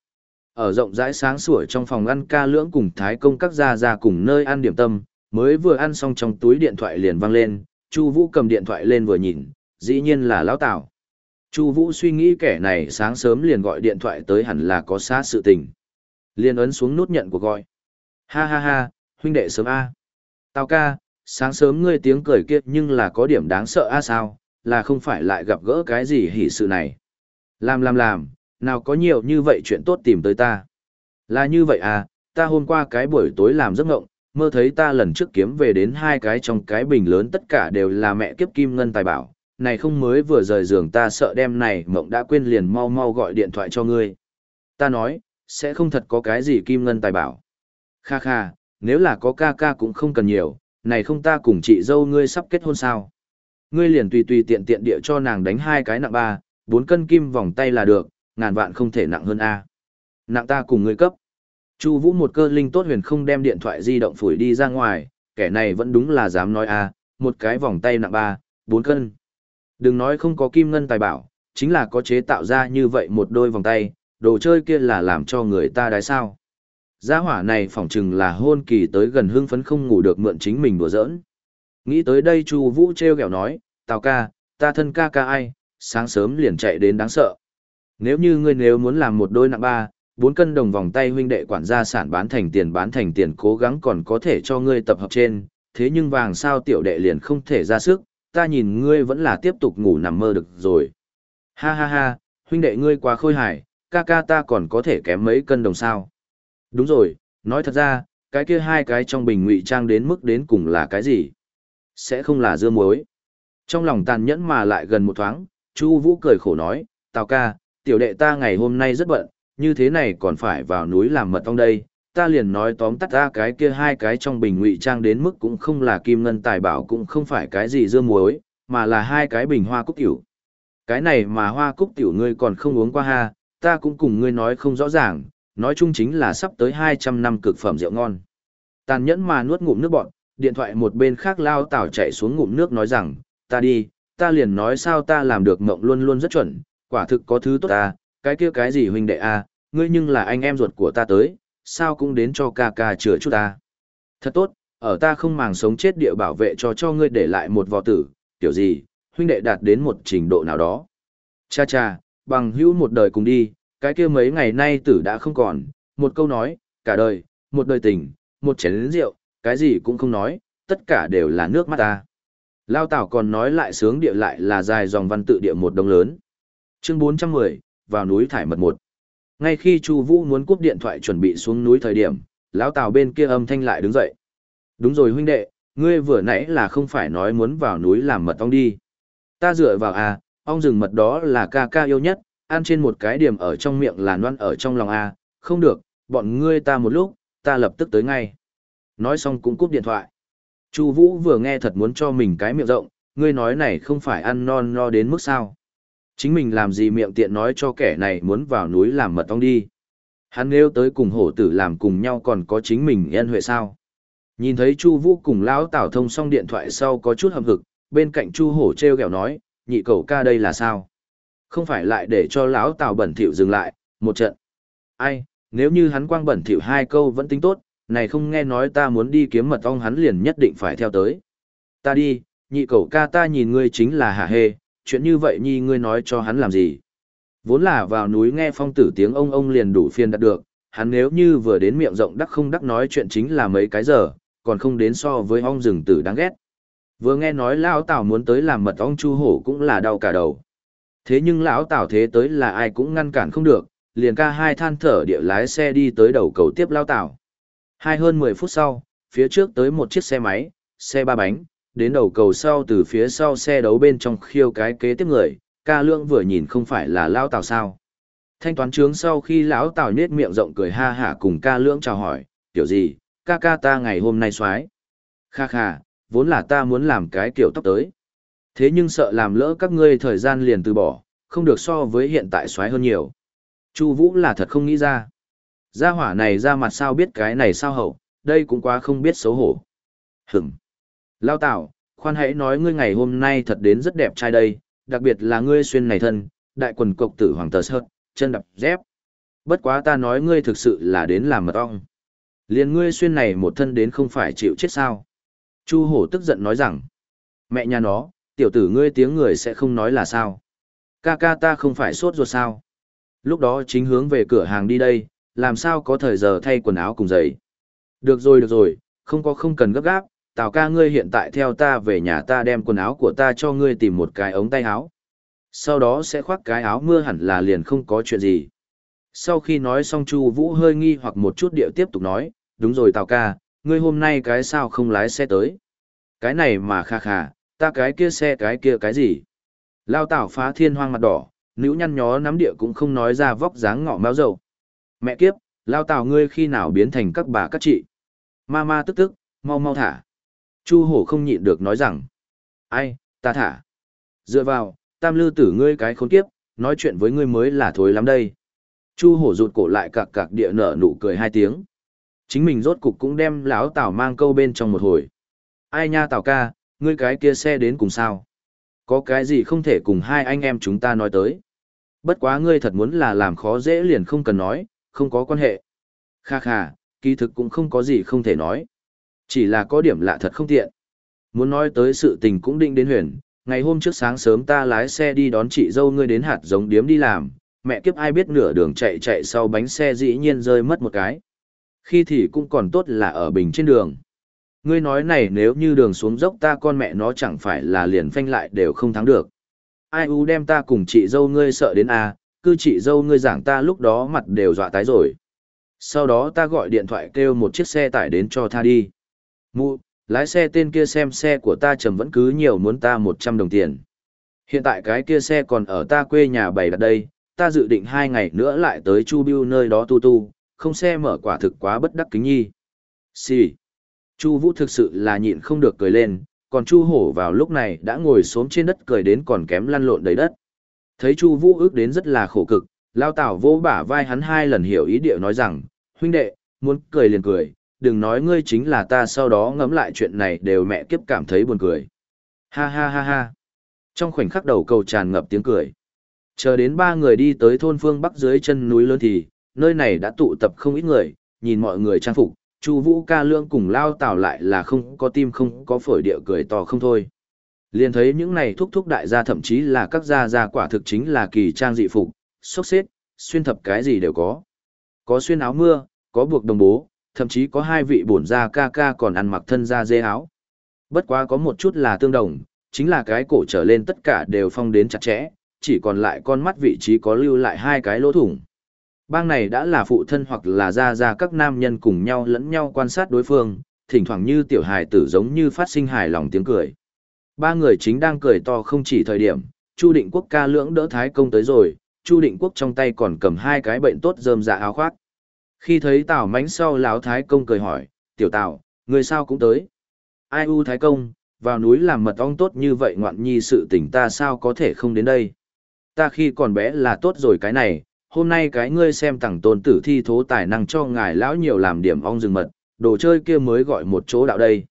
Ở rộng rãi sáng sủa trong phòng ăn ca lưỡng cùng thái công các gia gia cùng nơi ăn điểm tâm, mới vừa ăn xong trong túi điện thoại liền vang lên, Chu Vũ cầm điện thoại lên vừa nhìn, dĩ nhiên là lão Tào. Chu Vũ suy nghĩ kẻ này sáng sớm liền gọi điện thoại tới hẳn là có xá sự tình. Liền ấn xuống nút nhận cuộc gọi. Ha ha ha, huynh đệ sớm a. Tào ca, sáng sớm ngươi tiếng cười kia nhưng là có điểm đáng sợ a sao, là không phải lại gặp gỡ cái gì hỉ sự này. Làm làm làm, nào có nhiều như vậy chuyện tốt tìm tới ta. Là như vậy à, ta hôm qua cái buổi tối làm giấc ngộng, mơ thấy ta lần trước kiếm về đến hai cái trong cái bình lớn tất cả đều là mẹ kiếp kim ngân tài bảo, này không mới vừa rời giường ta sợ đem này mộng đã quên liền mau mau gọi điện thoại cho ngươi. Ta nói, sẽ không thật có cái gì kim ngân tài bảo. Kha kha, nếu là có ca ca cũng không cần nhiều, này không ta cùng chị dâu ngươi sắp kết hôn sao. Ngươi liền tùy tùy tiện tiện địa cho nàng đánh hai cái nặng ba, bốn cân kim vòng tay là được, ngàn vạn không thể nặng hơn A. Nặng ta cùng ngươi cấp. Chu Vũ một cơ linh tốt huyền không đem điện thoại di động phủi đi ra ngoài, kẻ này vẫn đúng là dám nói A, một cái vòng tay nặng ba, bốn cân. Đừng nói không có kim ngân tài bảo, chính là có chế tạo ra như vậy một đôi vòng tay, đồ chơi kia là làm cho người ta đái sao. Gia hỏa này phỏng chừng là hôn kỳ tới gần hưng phấn không ngủ được mượn chính mình đùa giỡn. Nghĩ tới đây Chu Vũ treo kẹo nói, "Tào ca, ta thân ca ca ai, sáng sớm liền chạy đến đáng sợ. Nếu như ngươi nếu muốn làm một đôi nặng ba, bốn cân đồng vòng tay huynh đệ quản gia sản bán thành tiền bán thành tiền cố gắng còn có thể cho ngươi tập hợp trên, thế nhưng vàng sao tiểu đệ liền không thể ra sức, ta nhìn ngươi vẫn là tiếp tục ngủ nằm mơ được rồi. Ha ha ha, huynh đệ ngươi quá khôi hài, ca ca ta còn có thể kém mấy cân đồng sao. Đúng rồi, nói thật ra, cái kia hai cái trong bình ngụy trang đến mức đến cùng là cái gì? Sẽ không là dưa muối. Trong lòng tàn nhẫn mà lại gần một thoáng, Chu Vũ cười khổ nói, Tào ca, tiểu đệ ta ngày hôm nay rất bận, như thế này còn phải vào núi làm mật ong đây, ta liền nói tóm tắt ra cái kia hai cái trong bình ngụy trang đến mức cũng không là kim ngân tài bảo cũng không phải cái gì dưa muối, mà là hai cái bình hoa cúc tiểu. Cái này mà hoa cúc tiểu ngươi còn không uống qua ha, ta cũng cùng ngươi nói không rõ ràng, nói chung chính là sắp tới 200 năm cực phẩm rượu ngon. Tàn nhẫn mà nuốt ngụm nước bọn, điện thoại một bên khác lao tảo chạy xuống ngụm nước nói rằng, ta đi, ta liền nói sao ta làm được mộng luôn luôn rất chuẩn, quả thực có thứ tốt ta, cái kia cái gì huynh đệ a, ngươi nhưng là anh em ruột của ta tới, sao cũng đến cho ca ca chữa chút ta. Thật tốt, ở ta không màng sống chết địa bảo vệ cho cho ngươi để lại một vò tử, kiểu gì, huynh đệ đạt đến một trình độ nào đó. Cha cha, bằng hữu một đời cùng đi, cái kia mấy ngày nay tử đã không còn, một câu nói, cả đời, một đời tình, một chén rượu, cái gì cũng không nói, tất cả đều là nước mắt ta. Lao Tảo còn nói lại sướng địa lại là dài dòng văn tự địa một đồng lớn. Chương 410, vào núi thải mật một. Ngay khi Chu Vũ muốn cúp điện thoại chuẩn bị xuống núi thời điểm, lão Tào bên kia âm thanh lại đứng dậy. "Đúng rồi huynh đệ, ngươi vừa nãy là không phải nói muốn vào núi làm mật ong đi. Ta dựa vào à, ong rừng mật đó là ca ca yêu nhất, ăn trên một cái điểm ở trong miệng là loan ở trong lòng à, không được, bọn ngươi ta một lúc, ta lập tức tới ngay." Nói xong cũng cúp điện thoại. Chu Vũ vừa nghe thật muốn cho mình cái miệng rộng, ngươi nói này không phải ăn non no đến mức sao? Chính mình làm gì miệng tiện nói cho kẻ này muốn vào núi làm mật ong đi. Hắn nếu tới cùng hổ tử làm cùng nhau còn có chính mình yên huệ sao. Nhìn thấy Chu Vũ cùng lão Tảo thông xong điện thoại sau có chút hậm hực, bên cạnh Chu Hổ treo o nói, nhị cầu ca đây là sao? Không phải lại để cho lão Tào bẩn thỉu dừng lại, một trận. Ai, nếu như hắn quang bẩn thỉu hai câu vẫn tính tốt, này không nghe nói ta muốn đi kiếm mật ong hắn liền nhất định phải theo tới. Ta đi, nhị cầu ca ta nhìn ngươi chính là hả hê, chuyện như vậy nhi ngươi nói cho hắn làm gì. Vốn là vào núi nghe phong tử tiếng ông ông liền đủ phiền đạt được, hắn nếu như vừa đến miệng rộng đắc không đắc nói chuyện chính là mấy cái giờ, còn không đến so với ong rừng tử đáng ghét. Vừa nghe nói lão Tào muốn tới làm mật ong chu hổ cũng là đau cả đầu. Thế nhưng lão Tào thế tới là ai cũng ngăn cản không được, liền ca hai than thở địa lái xe đi tới đầu cầu tiếp lão Tào. Hai hơn 10 phút sau, phía trước tới một chiếc xe máy, xe ba bánh, đến đầu cầu sau từ phía sau xe đấu bên trong khiêu cái kế tiếp người, ca lương vừa nhìn không phải là lão tào sao. Thanh toán trướng sau khi lão tào nhết miệng rộng cười ha hả cùng ca lượng chào hỏi, kiểu gì, ca ca ta ngày hôm nay xoái. Kha kha, vốn là ta muốn làm cái kiểu tóc tới. Thế nhưng sợ làm lỡ các ngươi thời gian liền từ bỏ, không được so với hiện tại xoáy hơn nhiều. Chu Vũ là thật không nghĩ ra. Gia hỏa này ra mặt sao biết cái này sao hậu, đây cũng quá không biết xấu hổ. Hửm. Lao Tảo, khoan hãy nói ngươi ngày hôm nay thật đến rất đẹp trai đây, đặc biệt là ngươi xuyên này thân, đại quần cộc tử hoàng tờ sợt, chân đập dép. Bất quá ta nói ngươi thực sự là đến làm mật ong. Liền ngươi xuyên này một thân đến không phải chịu chết sao. Chu hổ tức giận nói rằng, mẹ nhà nó, tiểu tử ngươi tiếng người sẽ không nói là sao. Ca ca ta không phải sốt ruột sao. Lúc đó chính hướng về cửa hàng đi đây, làm sao có thời giờ thay quần áo cùng giày. Được rồi được rồi, không có không cần gấp gáp, Tào ca ngươi hiện tại theo ta về nhà ta đem quần áo của ta cho ngươi tìm một cái ống tay áo. Sau đó sẽ khoác cái áo mưa hẳn là liền không có chuyện gì. Sau khi nói xong Chu Vũ hơi nghi hoặc một chút điệu tiếp tục nói, đúng rồi Tào ca, ngươi hôm nay cái sao không lái xe tới. Cái này mà kha kha, ta cái kia xe cái kia cái gì. Lao tảo phá thiên hoang mặt đỏ, nữ nhăn nhó nắm địa cũng không nói ra vóc dáng ngọ máu dầu. Mẹ kiếp, Lao tảo ngươi khi nào biến thành các bà các chị. Ma ma tức tức, mau mau thả. Chu hổ không nhịn được nói rằng, ai, ta thả. Dựa vào, tam lư tử ngươi cái khốn kiếp, nói chuyện với ngươi mới là thối lắm đây. Chu hổ rụt cổ lại cạc cạc địa nở nụ cười hai tiếng. Chính mình rốt cục cũng đem lão tảo mang câu bên trong một hồi. Ai nha tảo ca, ngươi cái kia xe đến cùng sao? Có cái gì không thể cùng hai anh em chúng ta nói tới? Bất quá ngươi thật muốn là làm khó dễ liền không cần nói, không có quan hệ. Kha kha, kỳ thực cũng không có gì không thể nói. Chỉ là có điểm lạ thật không tiện. Muốn nói tới sự tình cũng định đến huyền, ngày hôm trước sáng sớm ta lái xe đi đón chị dâu ngươi đến hạt giống điếm đi làm, mẹ kiếp ai biết nửa đường chạy chạy sau bánh xe dĩ nhiên rơi mất một cái. Khi thì cũng còn tốt là ở bình trên đường. Ngươi nói này nếu như đường xuống dốc ta con mẹ nó chẳng phải là liền phanh lại đều không thắng được. Ai u đem ta cùng chị dâu ngươi sợ đến a, à, cứ chị dâu ngươi giảng ta lúc đó mặt đều dọa tái rồi. Sau đó ta gọi điện thoại kêu một chiếc xe tải đến cho tha đi. Mụ, lái xe tên kia xem xe của ta trầm vẫn cứ nhiều muốn ta 100 đồng tiền. Hiện tại cái kia xe còn ở ta quê nhà bày đặt đây, ta dự định hai ngày nữa lại tới Chu Biêu nơi đó tu tu, không xe mở quả thực quá bất đắc kính nhi. Xì. Chu Vũ thực sự là nhịn không được cười lên, còn Chu Hổ vào lúc này đã ngồi xổm trên đất cười đến còn kém lăn lộn đầy đất. Thấy Chu Vũ ước đến rất là khổ cực, Lao Tảo vỗ bả vai hắn hai lần hiểu ý điệu nói rằng, huynh đệ, muốn cười liền cười, đừng nói ngươi chính là ta sau đó ngẫm lại chuyện này đều mẹ kiếp cảm thấy buồn cười. Ha ha ha ha. Trong khoảnh khắc đầu cầu tràn ngập tiếng cười. Chờ đến ba người đi tới thôn phương bắc dưới chân núi lớn thì, nơi này đã tụ tập không ít người, nhìn mọi người trang phục, Chu Vũ ca lương cùng lao tảo lại là không có tim không có phổi địa cười to không thôi. Liền thấy những này thúc thúc đại gia thậm chí là các gia gia quả thực chính là kỳ trang dị phục, xốc xếp, xuyên thập cái gì đều có. Có xuyên áo mưa, có buộc đồng bố, thậm chí có hai vị bổn gia ca ca còn ăn mặc thân da dê áo. Bất quá có một chút là tương đồng, chính là cái cổ trở lên tất cả đều phong đến chặt chẽ, chỉ còn lại con mắt vị trí có lưu lại hai cái lỗ thủng. Bang này đã là phụ thân hoặc là ra ra các nam nhân cùng nhau lẫn nhau quan sát đối phương, thỉnh thoảng như tiểu hài tử giống như phát sinh hài lòng tiếng cười. Ba người chính đang cười to không chỉ thời điểm, Chu Định Quốc ca lưỡng đỡ Thái Công tới rồi, Chu Định Quốc trong tay còn cầm hai cái bệnh tốt rơm dạ áo khoác. Khi thấy Tào Mánh sau lão Thái Công cười hỏi, tiểu Tào, người sao cũng tới. Ai u Thái Công, vào núi làm mật ong tốt như vậy ngoạn nhi sự tình ta sao có thể không đến đây. Ta khi còn bé là tốt rồi cái này, hôm nay cái ngươi xem tặng tôn tử thi thố tài năng cho ngài lão nhiều làm điểm ong rừng mật, đồ chơi kia mới gọi một chỗ đạo đây.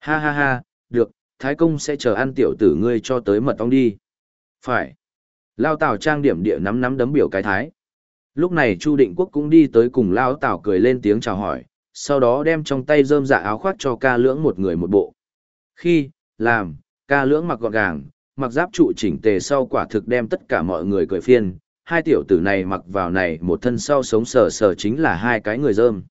Ha ha ha, được, Thái Công sẽ chờ ăn tiểu tử ngươi cho tới mật ong đi. Phải. Lao Tào trang điểm địa nắm nắm đấm biểu cái thái. Lúc này Chu Định Quốc cũng đi tới cùng Lao Tào cười lên tiếng chào hỏi, sau đó đem trong tay rơm dạ áo khoác cho ca lưỡng một người một bộ. Khi, làm, ca lưỡng mặc gọn gàng, mặc giáp trụ chỉnh tề sau quả thực đem tất cả mọi người cười phiên, hai tiểu tử này mặc vào này một thân sau sống sờ sờ chính là hai cái người dơm.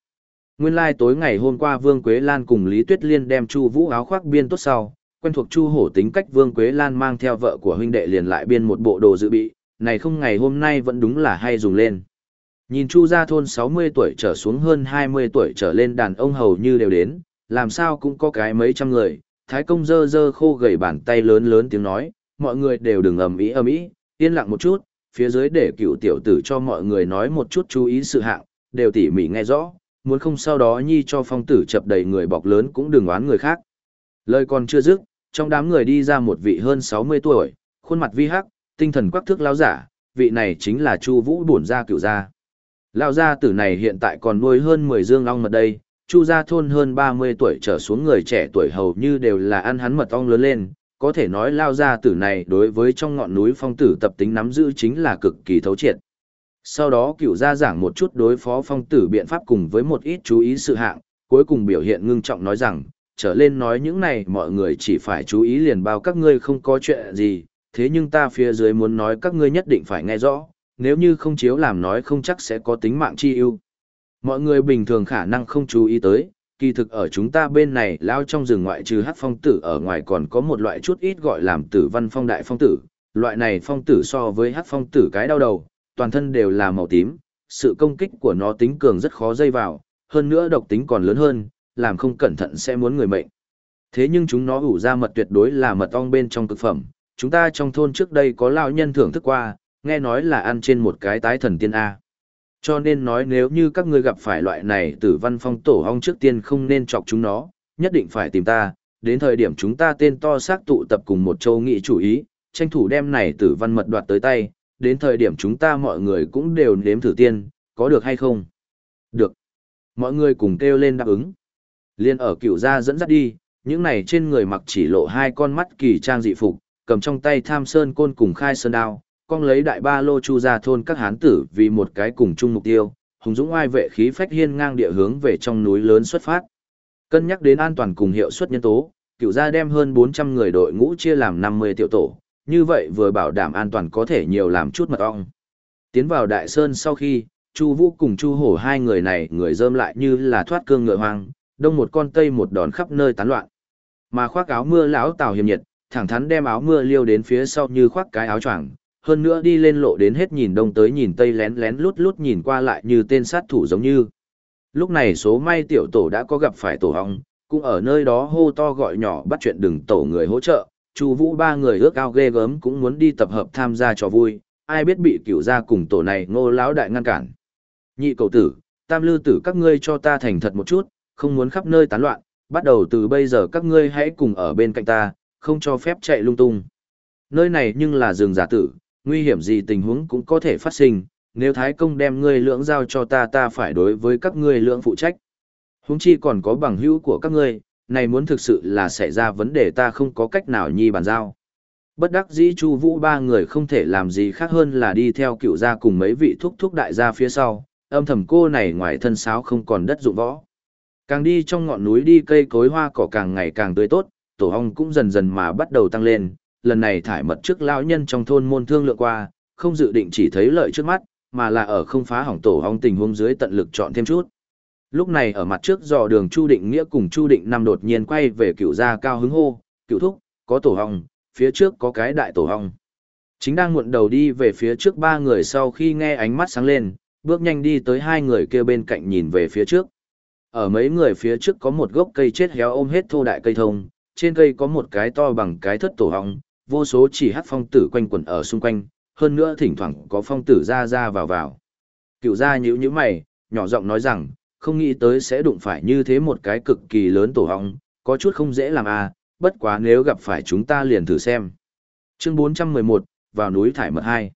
Nguyên lai like tối ngày hôm qua Vương Quế Lan cùng Lý Tuyết Liên đem Chu Vũ áo khoác biên tốt sau, quen thuộc Chu Hổ tính cách Vương Quế Lan mang theo vợ của huynh đệ liền lại biên một bộ đồ dự bị, này không ngày hôm nay vẫn đúng là hay dùng lên. Nhìn Chu gia thôn 60 tuổi trở xuống hơn 20 tuổi trở lên đàn ông hầu như đều đến, làm sao cũng có cái mấy trăm người, Thái công dơ dơ khô gầy bàn tay lớn lớn tiếng nói, mọi người đều đừng ầm ĩ ầm ĩ, yên lặng một chút, phía dưới để cựu tiểu tử cho mọi người nói một chút chú ý sự hạng, đều tỉ mỉ nghe rõ, muốn không sau đó nhi cho phong tử chập đầy người bọc lớn cũng đừng oán người khác. Lời còn chưa dứt, trong đám người đi ra một vị hơn 60 tuổi, khuôn mặt vi hắc, tinh thần quắc thước lão giả, vị này chính là Chu Vũ bổn gia cựu gia. Lão gia tử này hiện tại còn nuôi hơn 10 dương ong mật đây, Chu gia thôn hơn 30 tuổi trở xuống người trẻ tuổi hầu như đều là ăn hắn mật ong lớn lên, có thể nói lao gia tử này đối với trong ngọn núi phong tử tập tính nắm giữ chính là cực kỳ thấu triệt. Sau đó cựu gia giảng một chút đối phó phong tử biện pháp cùng với một ít chú ý sự hạng, cuối cùng biểu hiện ngưng trọng nói rằng, trở lên nói những này mọi người chỉ phải chú ý liền bao các ngươi không có chuyện gì, thế nhưng ta phía dưới muốn nói các ngươi nhất định phải nghe rõ, nếu như không chiếu làm nói không chắc sẽ có tính mạng chi ưu. Mọi người bình thường khả năng không chú ý tới, kỳ thực ở chúng ta bên này lao trong rừng ngoại trừ hắc phong tử ở ngoài còn có một loại chút ít gọi làm tử văn phong đại phong tử. Loại này phong tử so với hắc phong tử cái đau đầu, toàn thân đều là màu tím, sự công kích của nó tính cường rất khó dây vào, hơn nữa độc tính còn lớn hơn, làm không cẩn thận sẽ muốn người mệnh. Thế nhưng chúng nó ủ ra mật tuyệt đối là mật ong bên trong cực phẩm, chúng ta trong thôn trước đây có lão nhân thưởng thức qua, nghe nói là ăn trên một cái tái thần tiên A. Cho nên nói nếu như các ngươi gặp phải loại này tử văn phong tổ hong trước tiên không nên chọc chúng nó, nhất định phải tìm ta, đến thời điểm chúng ta tên to xác tụ tập cùng một châu nghị chủ ý, tranh thủ đem này tử văn mật đoạt tới tay, đến thời điểm chúng ta mọi người cũng đều nếm thử tiên, có được hay không? Được. Mọi người cùng kêu lên đáp ứng. Liên ở cựu gia dẫn dắt đi, những này trên người mặc chỉ lộ hai con mắt kỳ trang dị phục, cầm trong tay tham sơn côn cùng khai sơn đao, con lấy đại ba lô chu ra thôn các hán tử vì một cái cùng chung mục tiêu, hùng dũng oai vệ khí phách hiên ngang địa hướng về trong núi lớn xuất phát. Cân nhắc đến an toàn cùng hiệu suất nhân tố, cựu gia đem hơn 400 người đội ngũ chia làm 50 tiểu tổ, như vậy vừa bảo đảm an toàn có thể nhiều làm chút mật ong. Tiến vào đại sơn sau khi, Chu Vũ cùng Chu Hổ hai người này người dơm lại như là thoát cương ngựa hoang, đông một con tây một đòn khắp nơi tán loạn. Mà khoác áo mưa lão Tào hiểm nhiệt, thẳng thắn đem áo mưa liêu đến phía sau như khoác cái áo choàng, hơn nữa đi lên lộ đến hết nhìn đông tới nhìn tây lén lén lút lút nhìn qua lại như tên sát thủ giống như. Lúc này số may tiểu tổ đã có gặp phải tổ hong, cũng ở nơi đó hô to gọi nhỏ bắt chuyện đừng tổ người hỗ trợ, Chu Vũ ba người ước ao ghê gớm cũng muốn đi tập hợp tham gia cho vui, ai biết bị cửu gia cùng tổ này Ngô lão đại ngăn cản. Nhị cầu tử, tam lư tử các ngươi cho ta thành thật một chút, không muốn khắp nơi tán loạn, bắt đầu từ bây giờ các ngươi hãy cùng ở bên cạnh ta, không cho phép chạy lung tung. Nơi này nhưng là rừng giả tử, nguy hiểm gì tình huống cũng có thể phát sinh, nếu Thái Công đem ngươi lưỡng giao cho ta ta phải đối với các ngươi lưỡng phụ trách. Huống chi còn có bằng hữu của các ngươi, này muốn thực sự là xảy ra vấn đề ta không có cách nào nhi bàn giao. Bất đắc dĩ Chu Vũ ba người không thể làm gì khác hơn là đi theo cựu gia cùng mấy vị thúc thúc đại gia phía sau, âm thầm cô này ngoài thân sáo không còn đất dụng võ. Càng đi trong ngọn núi đi cây cối hoa cỏ càng ngày càng tươi tốt, tổ ong cũng dần dần mà bắt đầu tăng lên, lần này thải mật trước lão nhân trong thôn môn thương lượng qua, không dự định chỉ thấy lợi trước mắt, mà là ở không phá hỏng tổ ong tình huống dưới tận lực chọn thêm chút. Lúc này ở mặt trước dò đường Chu Định Nghĩa cùng Chu Định Năm đột nhiên quay về cựu gia cao hứng hô, cựu thúc, có tổ ong, phía trước có cái đại tổ ong. Chính đang muộn đầu đi về phía trước ba người sau khi nghe ánh mắt sáng lên, bước nhanh đi tới hai người kia bên cạnh nhìn về phía trước. Ở mấy người phía trước có một gốc cây chết héo ôm hết thô đại cây thông, trên cây có một cái to bằng cái thất tổ ong, vô số chỉ hát phong tử quanh quẩn ở xung quanh, hơn nữa thỉnh thoảng có phong tử ra ra vào vào. Cựu gia nhữ nhữ mày, nhỏ giọng nói rằng, không nghĩ tới sẽ đụng phải như thế một cái cực kỳ lớn tổ ong, có chút không dễ làm à, bất quá nếu gặp phải chúng ta liền thử xem. Chương 411, vào núi thải mật 2.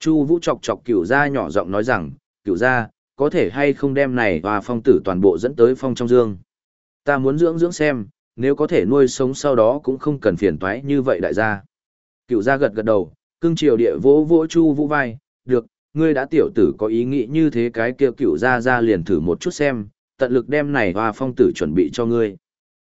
Chu Vũ chọc chọc cửu gia nhỏ giọng nói rằng, cửu gia, có thể hay không đem này và phong tử toàn bộ dẫn tới phong trong dương. Ta muốn dưỡng dưỡng xem, nếu có thể nuôi sống sau đó cũng không cần phiền toái như vậy đại gia. cựu gia gật gật đầu, cưng triều địa vỗ vỗ Chu Vũ vai, được, ngươi đã tiểu tử có ý nghĩ như thế cái kia cựu gia gia liền thử một chút xem, tận lực đem này hoa phong tử chuẩn bị cho ngươi.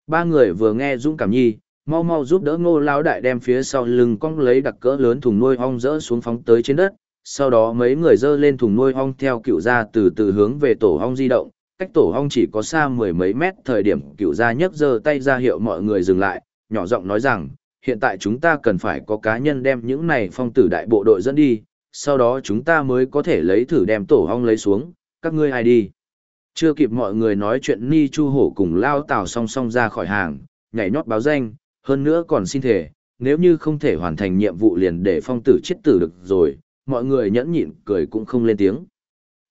Ba người vừa nghe dũng cảm nhi, mau mau giúp đỡ ngô lão đại đem phía sau lưng cong lấy đặc cỡ lớn thùng nuôi ong rỡ xuống phóng tới trên đất. Sau đó mấy người dơ lên thùng nuôi ong theo cựu gia từ từ hướng về tổ ong di động, cách tổ hong chỉ có xa mười mấy mét thời điểm cựu gia nhấc giơ tay ra hiệu mọi người dừng lại, nhỏ giọng nói rằng, hiện tại chúng ta cần phải có cá nhân đem những này phong tử đại bộ đội dẫn đi, sau đó chúng ta mới có thể lấy thử đem tổ hong lấy xuống, các ngươi ai đi. Chưa kịp mọi người nói chuyện Ni Chu Hổ cùng Lao Tào song song ra khỏi hàng, nhảy nhót báo danh, hơn nữa còn xin thể, nếu như không thể hoàn thành nhiệm vụ liền để phong tử chết tử được rồi, mọi người nhẫn nhịn cười cũng không lên tiếng.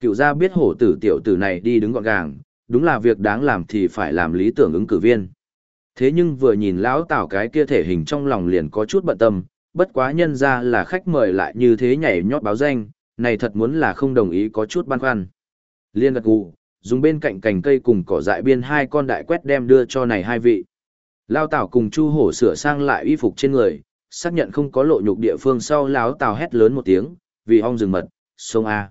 Cựu gia biết hổ tử tiểu tử này đi đứng gọn gàng, đúng là việc đáng làm thì phải làm lý tưởng ứng cử viên. Thế nhưng vừa nhìn lão tảo cái kia thể hình trong lòng liền có chút bận tâm, bất quá nhân ra là khách mời lại như thế nhảy nhót báo danh, này thật muốn là không đồng ý có chút băn khoăn. Liên gật gù, dùng bên cạnh cành cây cùng cỏ dại biên hai con đại quét đem đưa cho này hai vị. Lao Tảo cùng Chu Hổ sửa sang lại y phục trên người, xác nhận không có lộ nhục địa phương sau lão Tảo hét lớn một tiếng, vì ong rừng mật, sông A.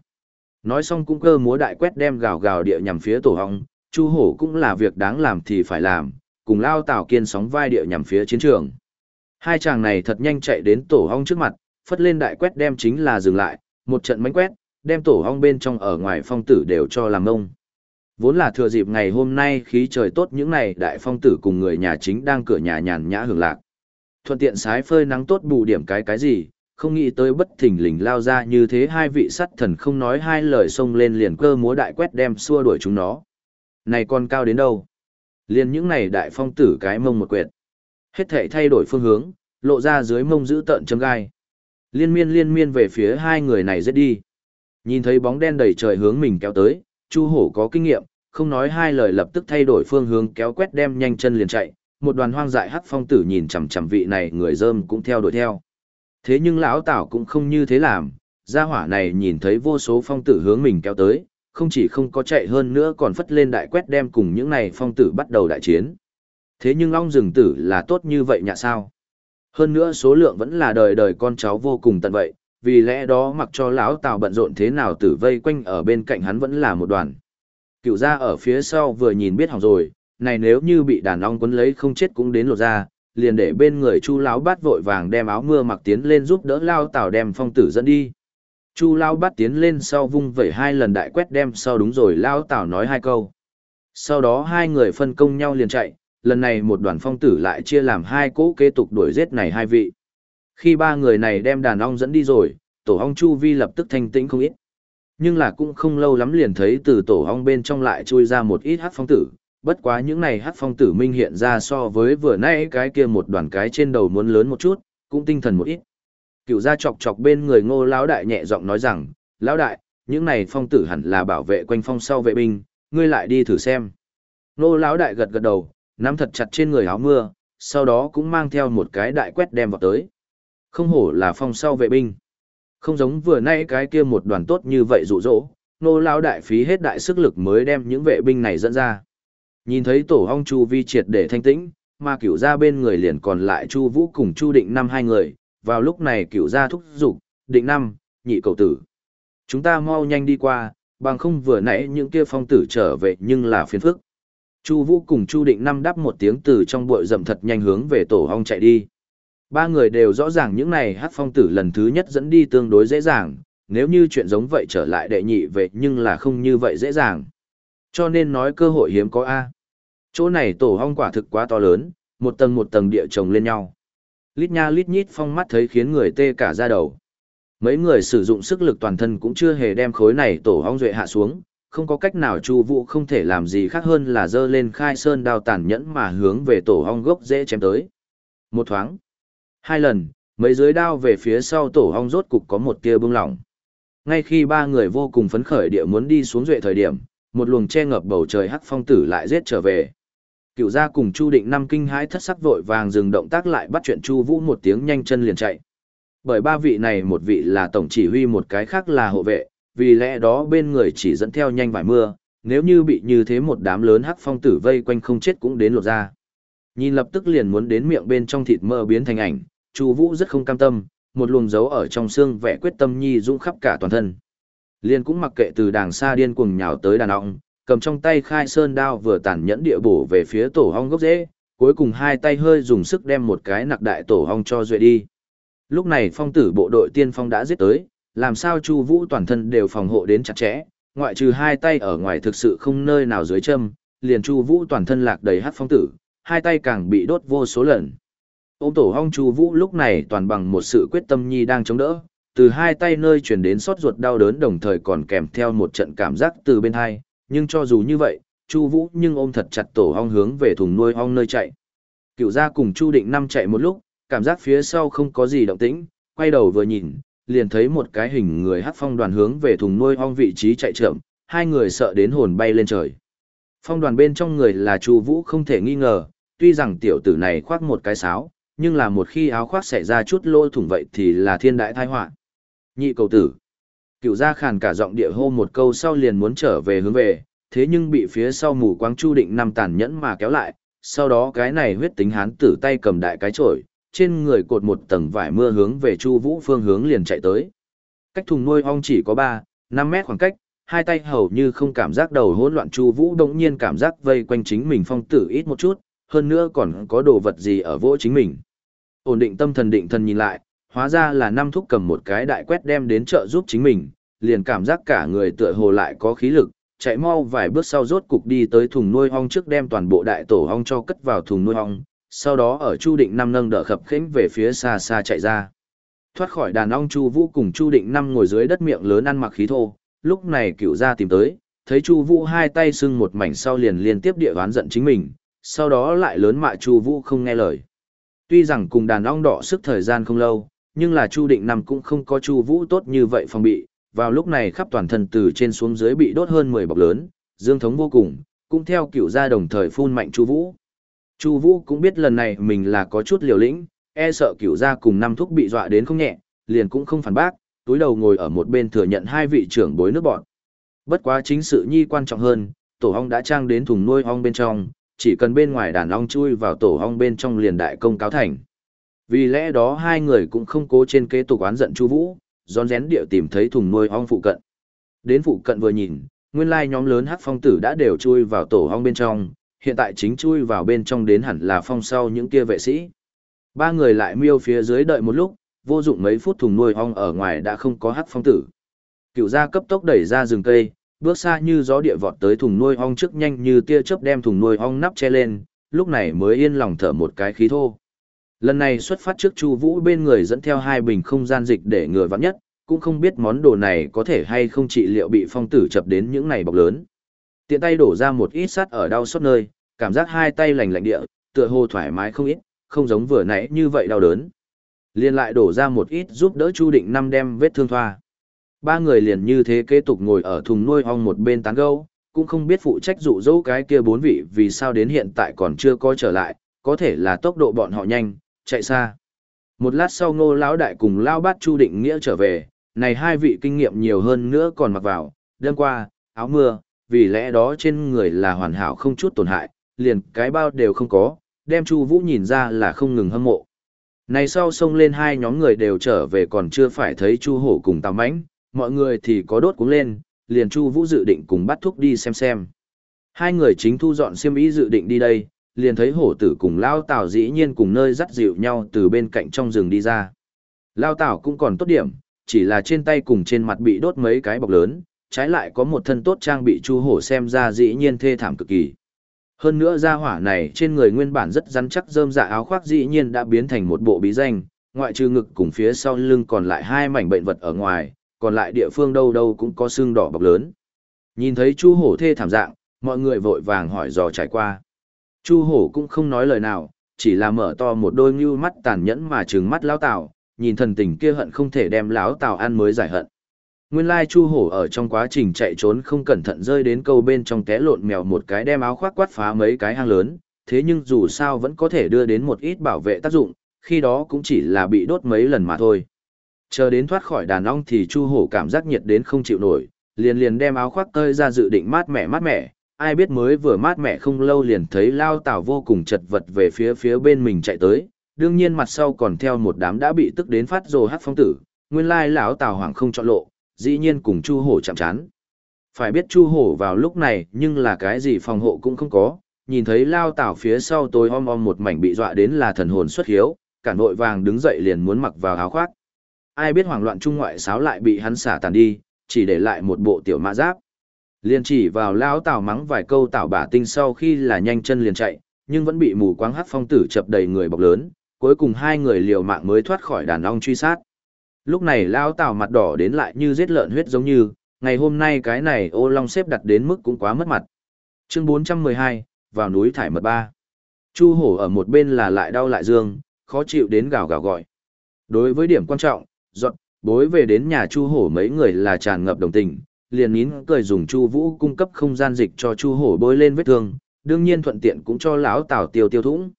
Nói xong cũng cơ múa đại quét đem gào gào địa nhằm phía tổ hong, Chu Hổ cũng là việc đáng làm thì phải làm, cùng Lao Tảo kiên sóng vai địa nhằm phía chiến trường. Hai chàng này thật nhanh chạy đến tổ hong trước mặt, phất lên đại quét đem chính là dừng lại, một trận mánh quét, đem tổ hong bên trong ở ngoài phong tử đều cho làm ông. Vốn là thừa dịp ngày hôm nay khí trời tốt những này đại phong tử cùng người nhà chính đang cửa nhà nhàn nhã hưởng lạc. Thuận tiện sái phơi nắng tốt bù điểm cái cái gì, không nghĩ tới bất thình lình lao ra như thế hai vị sắt thần không nói hai lời xông lên liền cơ múa đại quét đem xua đuổi chúng nó. Này con cao đến đâu? Liền những này đại phong tử cái mông một quyệt. Hết thể thay đổi phương hướng, lộ ra dưới mông giữ tợn chấm gai. Liên miên liên miên về phía hai người này giết đi. Nhìn thấy bóng đen đầy trời hướng mình kéo tới, Chu Hổ có kinh nghiệm, không nói hai lời lập tức thay đổi phương hướng kéo quét đem nhanh chân liền chạy, một đoàn hoang dại hắc phong tử nhìn chằm chằm vị này người dơm cũng theo đuổi theo. Thế nhưng lão Tảo cũng không như thế làm, gia hỏa này nhìn thấy vô số phong tử hướng mình kéo tới, không chỉ không có chạy hơn nữa còn phất lên đại quét đem cùng những này phong tử bắt đầu đại chiến. Thế nhưng long rừng tử là tốt như vậy nhạ sao? Hơn nữa số lượng vẫn là đời đời con cháu vô cùng tận vậy, vì lẽ đó mặc cho lão Tào bận rộn thế nào tử vây quanh ở bên cạnh hắn vẫn là một đoàn. Cựu gia ở phía sau vừa nhìn biết hỏng rồi, này nếu như bị đàn ong quấn lấy không chết cũng đến lột ra, liền để bên người chu lão bát vội vàng đem áo mưa mặc tiến lên giúp đỡ lao tảo đem phong tử dẫn đi. Chu lao bát tiến lên sau vung vẩy hai lần đại quét đem sau đúng rồi lao tảo nói hai câu. Sau đó hai người phân công nhau liền chạy, lần này một đoàn phong tử lại chia làm hai cỗ kế tục đuổi giết này hai vị. Khi ba người này đem đàn ong dẫn đi rồi, tổ ong chu vi lập tức thanh tĩnh không ít nhưng là cũng không lâu lắm liền thấy từ tổ ong bên trong lại chui ra một ít hát phong tử, bất quá những này hát phong tử minh hiện ra so với vừa nãy cái kia một đoàn cái trên đầu muốn lớn một chút, cũng tinh thần một ít. Cựu gia chọc chọc bên người ngô lão đại nhẹ giọng nói rằng, lão đại, những này phong tử hẳn là bảo vệ quanh phong sau vệ binh, ngươi lại đi thử xem. Nô lão đại gật gật đầu, nắm thật chặt trên người áo mưa, sau đó cũng mang theo một cái đại quét đem vào tới. Không hổ là phong sau vệ binh. Không giống vừa nay cái kia một đoàn tốt như vậy rụ rỗ, nô lão đại phí hết đại sức lực mới đem những vệ binh này dẫn ra. Nhìn thấy tổ hong chu vi triệt để thanh tĩnh, mà cửu ra bên người liền còn lại chu vũ cùng chu định năm hai người, vào lúc này cửu ra thúc giục, định năm, nhị cầu tử. Chúng ta mau nhanh đi qua, bằng không vừa nãy những kia phong tử trở về nhưng là phiền phức. Chu Vũ cùng Chu Định năm đáp một tiếng từ trong bụi rậm thật nhanh hướng về tổ ong chạy đi. Ba người đều rõ ràng những này hát phong tử lần thứ nhất dẫn đi tương đối dễ dàng, nếu như chuyện giống vậy trở lại đệ nhị vậy nhưng là không như vậy dễ dàng. Cho nên nói cơ hội hiếm có A. Chỗ này tổ hong quả thực quá to lớn, một tầng một tầng địa chồng lên nhau. Lít nha lít nhít phong mắt thấy khiến người tê cả da đầu. Mấy người sử dụng sức lực toàn thân cũng chưa hề đem khối này tổ hong duệ hạ xuống, không có cách nào Chu Vũ không thể làm gì khác hơn là giơ lên khai sơn đao tàn nhẫn mà hướng về tổ hong gốc dễ chém tới. Một thoáng, hai lần, mấy dưới đao về phía sau tổ hong rốt cục có một tia bưng lỏng. Ngay khi ba người vô cùng phấn khởi địa muốn đi xuống duệ thời điểm, một luồng che ngập bầu trời hắc phong tử lại giết trở về. Cựu gia cùng Chu Định năm kinh hãi thất sắc vội vàng dừng động tác lại bắt chuyện Chu Vũ một tiếng nhanh chân liền chạy. Bởi ba vị này một vị là tổng chỉ huy một cái khác là hộ vệ, vì lẽ đó bên người chỉ dẫn theo nhanh vài mưa, nếu như bị như thế một đám lớn hắc phong tử vây quanh không chết cũng đến lột ra. Nhìn lập tức liền muốn đến miệng bên trong thịt mỡ biến thành ảnh, Chu Vũ rất không cam tâm, một luồng dấu ở trong xương vẻ quyết tâm nhi dũng khắp cả toàn thân. Liên cũng mặc kệ từ đàng xa điên cuồng nhào tới đàn ong, cầm trong tay khai sơn đao vừa tàn nhẫn địa bổ về phía tổ hong gốc rễ, cuối cùng hai tay hơi dùng sức đem một cái nặc đại tổ hong cho duệ đi. Lúc này phong tử bộ đội tiên phong đã giết tới, làm sao Chu Vũ toàn thân đều phòng hộ đến chặt chẽ, ngoại trừ hai tay ở ngoài thực sự không nơi nào dưới châm, liền Chu Vũ toàn thân lạc đầy hắc phong tử, hai tay càng bị đốt vô số lần. Ôm tổ hong Chu Vũ lúc này toàn bằng một sự quyết tâm nhi đang chống đỡ, từ hai tay nơi truyền đến xót ruột đau đớn đồng thời còn kèm theo một trận cảm giác từ bên hai, nhưng cho dù như vậy, Chu Vũ nhưng ôm thật chặt tổ ong hướng về thùng nuôi ong nơi chạy. Cựu gia cùng Chu Định năm chạy một lúc, cảm giác phía sau không có gì động tĩnh, quay đầu vừa nhìn, liền thấy một cái hình người hắc phong đoàn hướng về thùng nuôi ong vị trí chạy chậm, hai người sợ đến hồn bay lên trời. Phong đoàn bên trong người là Chu Vũ không thể nghi ngờ, tuy rằng tiểu tử này khoác một cái sáo, nhưng là một khi áo khoác xảy ra chút lỗ thủng vậy thì là thiên đại tai họa. Nhị cầu tử. Cựu gia khàn cả giọng địa hô một câu sau liền muốn trở về hướng về, thế nhưng bị phía sau mù quáng chu định nằm tàn nhẫn mà kéo lại, sau đó cái này huyết tính hán tử tay cầm đại cái chổi, trên người cột một tầng vải mưa hướng về Chu Vũ phương hướng liền chạy tới. Cách thùng nuôi ong chỉ có 3, 5 mét khoảng cách, hai tay hầu như không cảm giác đầu hỗn loạn Chu Vũ đột nhiên cảm giác vây quanh chính mình phong tử ít một chút, hơn nữa còn có đồ vật gì ở vỗ chính mình. Ổn định tâm thần định thần nhìn lại, hóa ra là năm thúc cầm một cái đại quét đem đến chợ giúp chính mình, liền cảm giác cả người tựa hồ lại có khí lực, chạy mau vài bước sau rốt cục đi tới thùng nuôi ong trước đem toàn bộ đại tổ ong cho cất vào thùng nuôi ong, sau đó ở Chu Định Năm nâng đỡ khập khiễng về phía xa xa chạy ra. Thoát khỏi đàn ong Chu Vũ cùng Chu Định Năm ngồi dưới đất miệng lớn ăn mặc khí thô, lúc này cựu gia tìm tới, thấy Chu Vũ hai tay sưng một mảnh sau liền liên tiếp địa oán giận chính mình, sau đó lại lớn mạ Chu Vũ không nghe lời. Tuy rằng cùng đàn ong đỏ sức thời gian không lâu, nhưng là Chu Định Năm cũng không có Chu Vũ tốt như vậy phòng bị, vào lúc này khắp toàn thân từ trên xuống dưới bị đốt hơn 10 bọc lớn, dương thống vô cùng, cũng theo cựu gia đồng thời phun mạnh Chu Vũ. Chu Vũ cũng biết lần này mình là có chút liều lĩnh, e sợ cửu gia cùng năm thúc bị dọa đến không nhẹ, liền cũng không phản bác, túi đầu ngồi ở một bên thừa nhận hai vị trưởng bối nước bọn. Bất quá chính sự nhi quan trọng hơn, tổ ong đã trang đến thùng nuôi ong bên trong, chỉ cần bên ngoài đàn ong chui vào tổ ong bên trong liền đại công cáo thành. Vì lẽ đó hai người cũng không cố trên kế tục oán giận Chu Vũ, rón rén địa tìm thấy thùng nuôi ong phụ cận. Đến phụ cận vừa nhìn, nguyên lai nhóm lớn hắc phong tử đã đều chui vào tổ ong bên trong, hiện tại chính chui vào bên trong đến hẳn là phong sau những kia vệ sĩ. Ba người lại miêu phía dưới đợi một lúc, vô dụng mấy phút thùng nuôi ong ở ngoài đã không có hắc phong tử. Cựu gia cấp tốc đẩy ra rừng cây, bước xa như gió địa vọt tới thùng nuôi ong trước nhanh như tia chớp đem thùng nuôi ong nắp che lên, lúc này mới yên lòng thở một cái khí thô. Lần này xuất phát trước Chu Vũ bên người dẫn theo hai bình không gian dịch để ngừa vạn nhất, cũng không biết món đồ này có thể hay không trị liệu bị phong tử chập đến những này bọc lớn. Tiện tay đổ ra một ít sắt ở đau sốt nơi, cảm giác hai tay lành lạnh địa, tựa hồ thoải mái không ít, không giống vừa nãy như vậy đau đớn. Liên lại đổ ra một ít giúp đỡ Chu Định Năm đem vết thương thoa. Ba người liền như thế kế tục ngồi ở thùng nuôi ong một bên tán gẫu, cũng không biết phụ trách dụ dỗ cái kia bốn vị vì sao đến hiện tại còn chưa có trở lại, có thể là tốc độ bọn họ nhanh, chạy xa. Một lát sau ngô lão đại cùng lao bát chu định nghĩa trở về, này hai vị kinh nghiệm nhiều hơn nữa còn mặc vào, đêm qua, áo mưa, vì lẽ đó trên người là hoàn hảo không chút tổn hại, liền cái bao đều không có, đem chu vũ nhìn ra là không ngừng hâm mộ. Này sau xông lên hai nhóm người đều trở về còn chưa phải thấy chu hổ cùng tào mãnh, mọi người thì có đốt cuống lên, liền chu vũ dự định cùng bắt thúc đi xem xem. Hai người chính thu dọn xiêm ý dự định đi đây, liền thấy hổ tử cùng lao tảo dĩ nhiên cùng nơi dắt dịu nhau từ bên cạnh trong rừng đi ra. Lao tảo cũng còn tốt điểm, chỉ là trên tay cùng trên mặt bị đốt mấy cái bọc lớn, trái lại có một thân tốt trang bị chu hổ xem ra dĩ nhiên thê thảm cực kỳ. Hơn nữa gia hỏa này trên người nguyên bản rất rắn chắc rơm dạ áo khoác dĩ nhiên đã biến thành một bộ bí danh, ngoại trừ ngực cùng phía sau lưng còn lại hai mảnh bệnh vật ở ngoài, còn lại địa phương đâu đâu cũng có xương đỏ bọc lớn. Nhìn thấy chu hổ thê thảm dạng, mọi người vội vàng hỏi dò trải qua. Chu hổ cũng không nói lời nào, chỉ là mở to một đôi như mắt tàn nhẫn mà trừng mắt lão tào, nhìn thần tình kia hận không thể đem lão tào ăn mới giải hận. Nguyên lai Chu Hổ ở trong quá trình chạy trốn không cẩn thận rơi đến câu bên trong té lộn mèo một cái đem áo khoác quát phá mấy cái hang lớn, thế nhưng dù sao vẫn có thể đưa đến một ít bảo vệ tác dụng, khi đó cũng chỉ là bị đốt mấy lần mà thôi. Chờ đến thoát khỏi đàn ong thì Chu Hổ cảm giác nhiệt đến không chịu nổi, liền liền đem áo khoác tơi ra dự định mát mẻ mát mẻ, ai biết mới vừa mát mẻ không lâu liền thấy lao tảo vô cùng chật vật về phía phía bên mình chạy tới, đương nhiên mặt sau còn theo một đám đã bị tức đến phát rồ hát phong tử, nguyên lai lão Tào hoàng không chọn lộ, dĩ nhiên cùng Chu Hổ chạm chán. Phải biết Chu Hổ vào lúc này nhưng là cái gì phòng hộ cũng không có, nhìn thấy lao tảo phía sau tôi om om một mảnh bị dọa đến là thần hồn xuất hiếu, cản vội vàng đứng dậy liền muốn mặc vào áo khoác. Ai biết hoảng loạn trung ngoại sáo lại bị hắn xả tàn đi, chỉ để lại một bộ tiểu mã giáp. Liền chỉ vào lão tào mắng vài câu tảo bả tinh sau khi là nhanh chân liền chạy, nhưng vẫn bị mù quáng hắc phong tử chập đầy người bọc lớn, cuối cùng hai người liều mạng mới thoát khỏi đàn ong truy sát. Lúc này lão tào mặt đỏ đến lại như giết lợn huyết giống như, ngày hôm nay cái này ô long xếp đặt đến mức cũng quá mất mặt. Chương 412, vào núi thải mật ba. Chu hổ ở một bên là lại đau lại dương, khó chịu đến gào gào gọi. Đối với điểm quan trọng, dọn, bối về đến nhà chu hổ mấy người là tràn ngập đồng tình, liền nín cười dùng chu vũ cung cấp không gian dịch cho chu hổ bôi lên vết thương, đương nhiên thuận tiện cũng cho lão Tào tiêu tiêu thủng.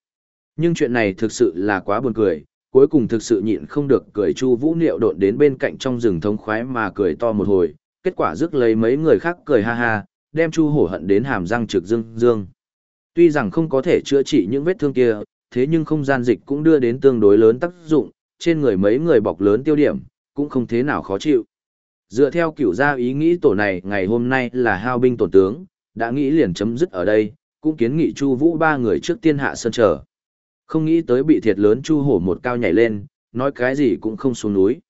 Nhưng chuyện này thực sự là quá buồn cười, cuối cùng thực sự nhịn không được cười chu vũ niệu độn đến bên cạnh trong rừng thông khoái mà cười to một hồi, kết quả rước lấy mấy người khác cười ha ha, đem chu hổ hận đến hàm răng trực dương dương. Tuy rằng không có thể chữa trị những vết thương kia, thế nhưng không gian dịch cũng đưa đến tương đối lớn tác dụng, trên người mấy người bọc lớn tiêu điểm, cũng không thế nào khó chịu. Dựa theo kiểu gia ý nghĩ tổ này ngày hôm nay là hao binh tổn tướng, đã nghĩ liền chấm dứt ở đây, cũng kiến nghị Chu Vũ ba người trước tiên hạ sơn trở. Không nghĩ tới bị thiệt lớn Chu Hổ một cao nhảy lên, nói cái gì cũng không xuống núi.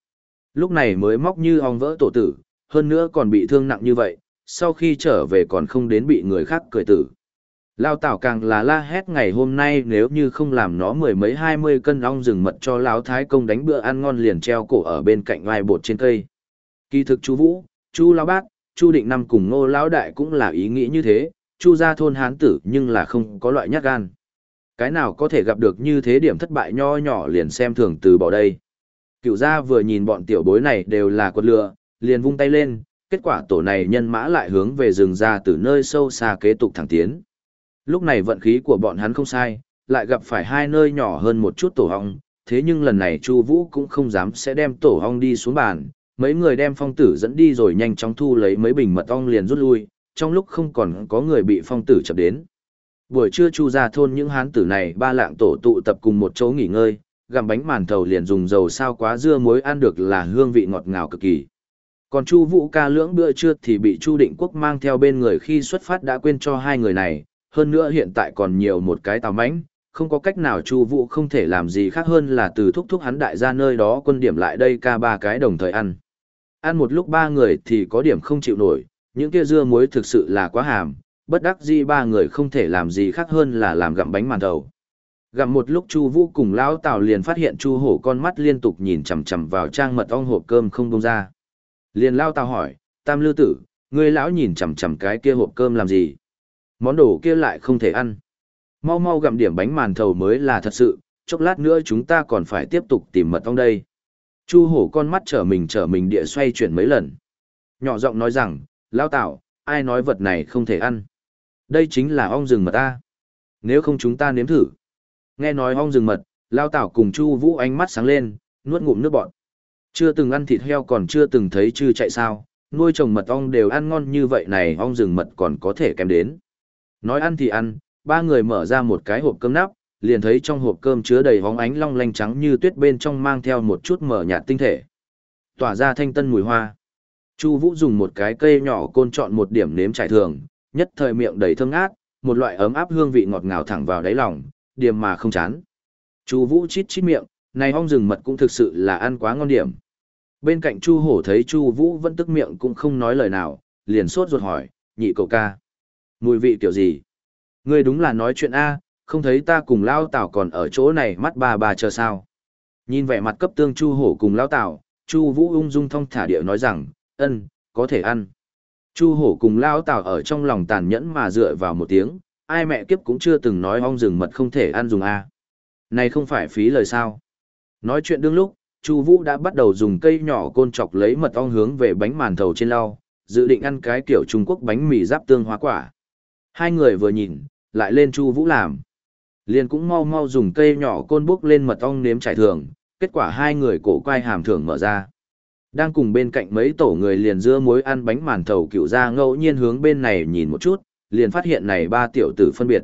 Lúc này mới móc như ong vỡ tổ tử, hơn nữa còn bị thương nặng như vậy, sau khi trở về còn không đến bị người khác cười tử. Lao Tảo càng là la hét ngày hôm nay nếu như không làm nó mười mấy hai mươi cân ong rừng mật cho Lão Thái Công đánh bữa ăn ngon liền treo cổ ở bên cạnh vai bột trên cây. Kỳ thực chú Vũ, chú Lão Bát, chú Định Năm cùng Ngô Lão Đại cũng là ý nghĩ như thế, chu ra thôn hán tử nhưng là không có loại nhát gan. Cái nào có thể gặp được như thế điểm thất bại nho nhỏ liền xem thường từ bỏ đây. Cựu gia vừa nhìn bọn tiểu bối này đều là quật lừa, liền vung tay lên, kết quả tổ này nhân mã lại hướng về rừng ra từ nơi sâu xa kế tục thẳng tiến. Lúc này vận khí của bọn hắn không sai, lại gặp phải hai nơi nhỏ hơn một chút tổ hong, thế nhưng lần này Chu Vũ cũng không dám sẽ đem tổ hong đi xuống bàn, mấy người đem phong tử dẫn đi rồi nhanh chóng thu lấy mấy bình mật ong liền rút lui, trong lúc không còn có người bị phong tử chập đến. Buổi trưa Chu ra thôn những hán tử này ba lạng tổ tụ tập cùng một chỗ nghỉ ngơi, gặm bánh màn thầu liền dùng dầu sao quá dưa muối ăn được là hương vị ngọt ngào cực kỳ. Còn Chu Vũ ca lưỡng bữa trưa thì bị Chu Định Quốc mang theo bên người khi xuất phát đã quên cho hai người này, hơn nữa hiện tại còn nhiều một cái tàu mánh, không có cách nào Chu Vũ không thể làm gì khác hơn là từ thúc thúc hắn đại gia nơi đó quân điểm lại đây ca ba cái đồng thời ăn. Ăn một lúc ba người thì có điểm không chịu nổi, những kia dưa muối thực sự là quá hàm, bất đắc dĩ ba người không thể làm gì khác hơn là làm gặm bánh màn thầu. Gặm một lúc Chu Vũ cùng lão Tào liền phát hiện Chu Hổ con mắt liên tục nhìn chằm chằm vào trang mật ong hộp cơm không buông ra. Liền lão Tào hỏi, "Tam Lư tử, ngươi lão nhìn chằm chằm cái kia hộp cơm làm gì?" Món đồ kia lại không thể ăn. Mau mau gặm điểm bánh màn thầu mới là thật sự, chốc lát nữa chúng ta còn phải tiếp tục tìm mật ong đây. Chu hổ con mắt trở mình trở mình địa xoay chuyển mấy lần. Nhỏ giọng nói rằng, Lao Tạo, ai nói vật này không thể ăn. Đây chính là ong rừng mật ta. Nếu không chúng ta nếm thử. Nghe nói ong rừng mật, Lao Tạo cùng Chu Vũ ánh mắt sáng lên, nuốt ngụm nước bọt. Chưa từng ăn thịt heo còn chưa từng thấy chư chạy sao, nuôi trồng mật ong đều ăn ngon như vậy này ong rừng mật còn có thể kèm đến. Nói ăn thì ăn, ba người mở ra một cái hộp cơm nắp, liền thấy trong hộp cơm chứa đầy hóng ánh long lanh trắng như tuyết bên trong mang theo một chút mở nhạt tinh thể. Tỏa ra thanh tân mùi hoa. Chu Vũ dùng một cái cây nhỏ côn chọn một điểm nếm trải thường, nhất thời miệng đầy thơm ngát, một loại ấm áp hương vị ngọt ngào thẳng vào đáy lòng, điểm mà không chán. Chu Vũ chít chít miệng, này ong rừng mật cũng thực sự là ăn quá ngon điểm. Bên cạnh Chu Hổ thấy Chu Vũ vẫn tức miệng cũng không nói lời nào, liền sốt ruột hỏi, "Nhị cậu ca, mùi vị kiểu gì?" "Ngươi đúng là nói chuyện a, không thấy ta cùng lão Tào còn ở chỗ này mắt bà bà chờ sao?" Nhìn vẻ mặt cấp tương Chu Hổ cùng lão Tào, Chu Vũ ung dung thong thả điệu nói rằng, "Ân, có thể ăn." Chu Hổ cùng lão Tào ở trong lòng tàn nhẫn mà dựa vào một tiếng, ai mẹ kiếp cũng chưa từng nói ong rừng mật không thể ăn dùng a. Này không phải phí lời sao? Nói chuyện đương lúc, Chu Vũ đã bắt đầu dùng cây nhỏ côn chọc lấy mật ong hướng về bánh màn thầu trên lau, dự định ăn cái kiểu Trung Quốc bánh mì giáp tương hoa quả. Hai người vừa nhìn, lại lên Chu Vũ làm. Liền cũng mau mau dùng cây nhỏ côn bốc lên mật ong nếm trải thường, kết quả hai người cổ quay hàm thưởng mở ra. Đang cùng bên cạnh mấy tổ người liền dưa muối ăn bánh màn thầu cựu ra ngẫu nhiên hướng bên này nhìn một chút, liền phát hiện này ba tiểu tử phân biệt.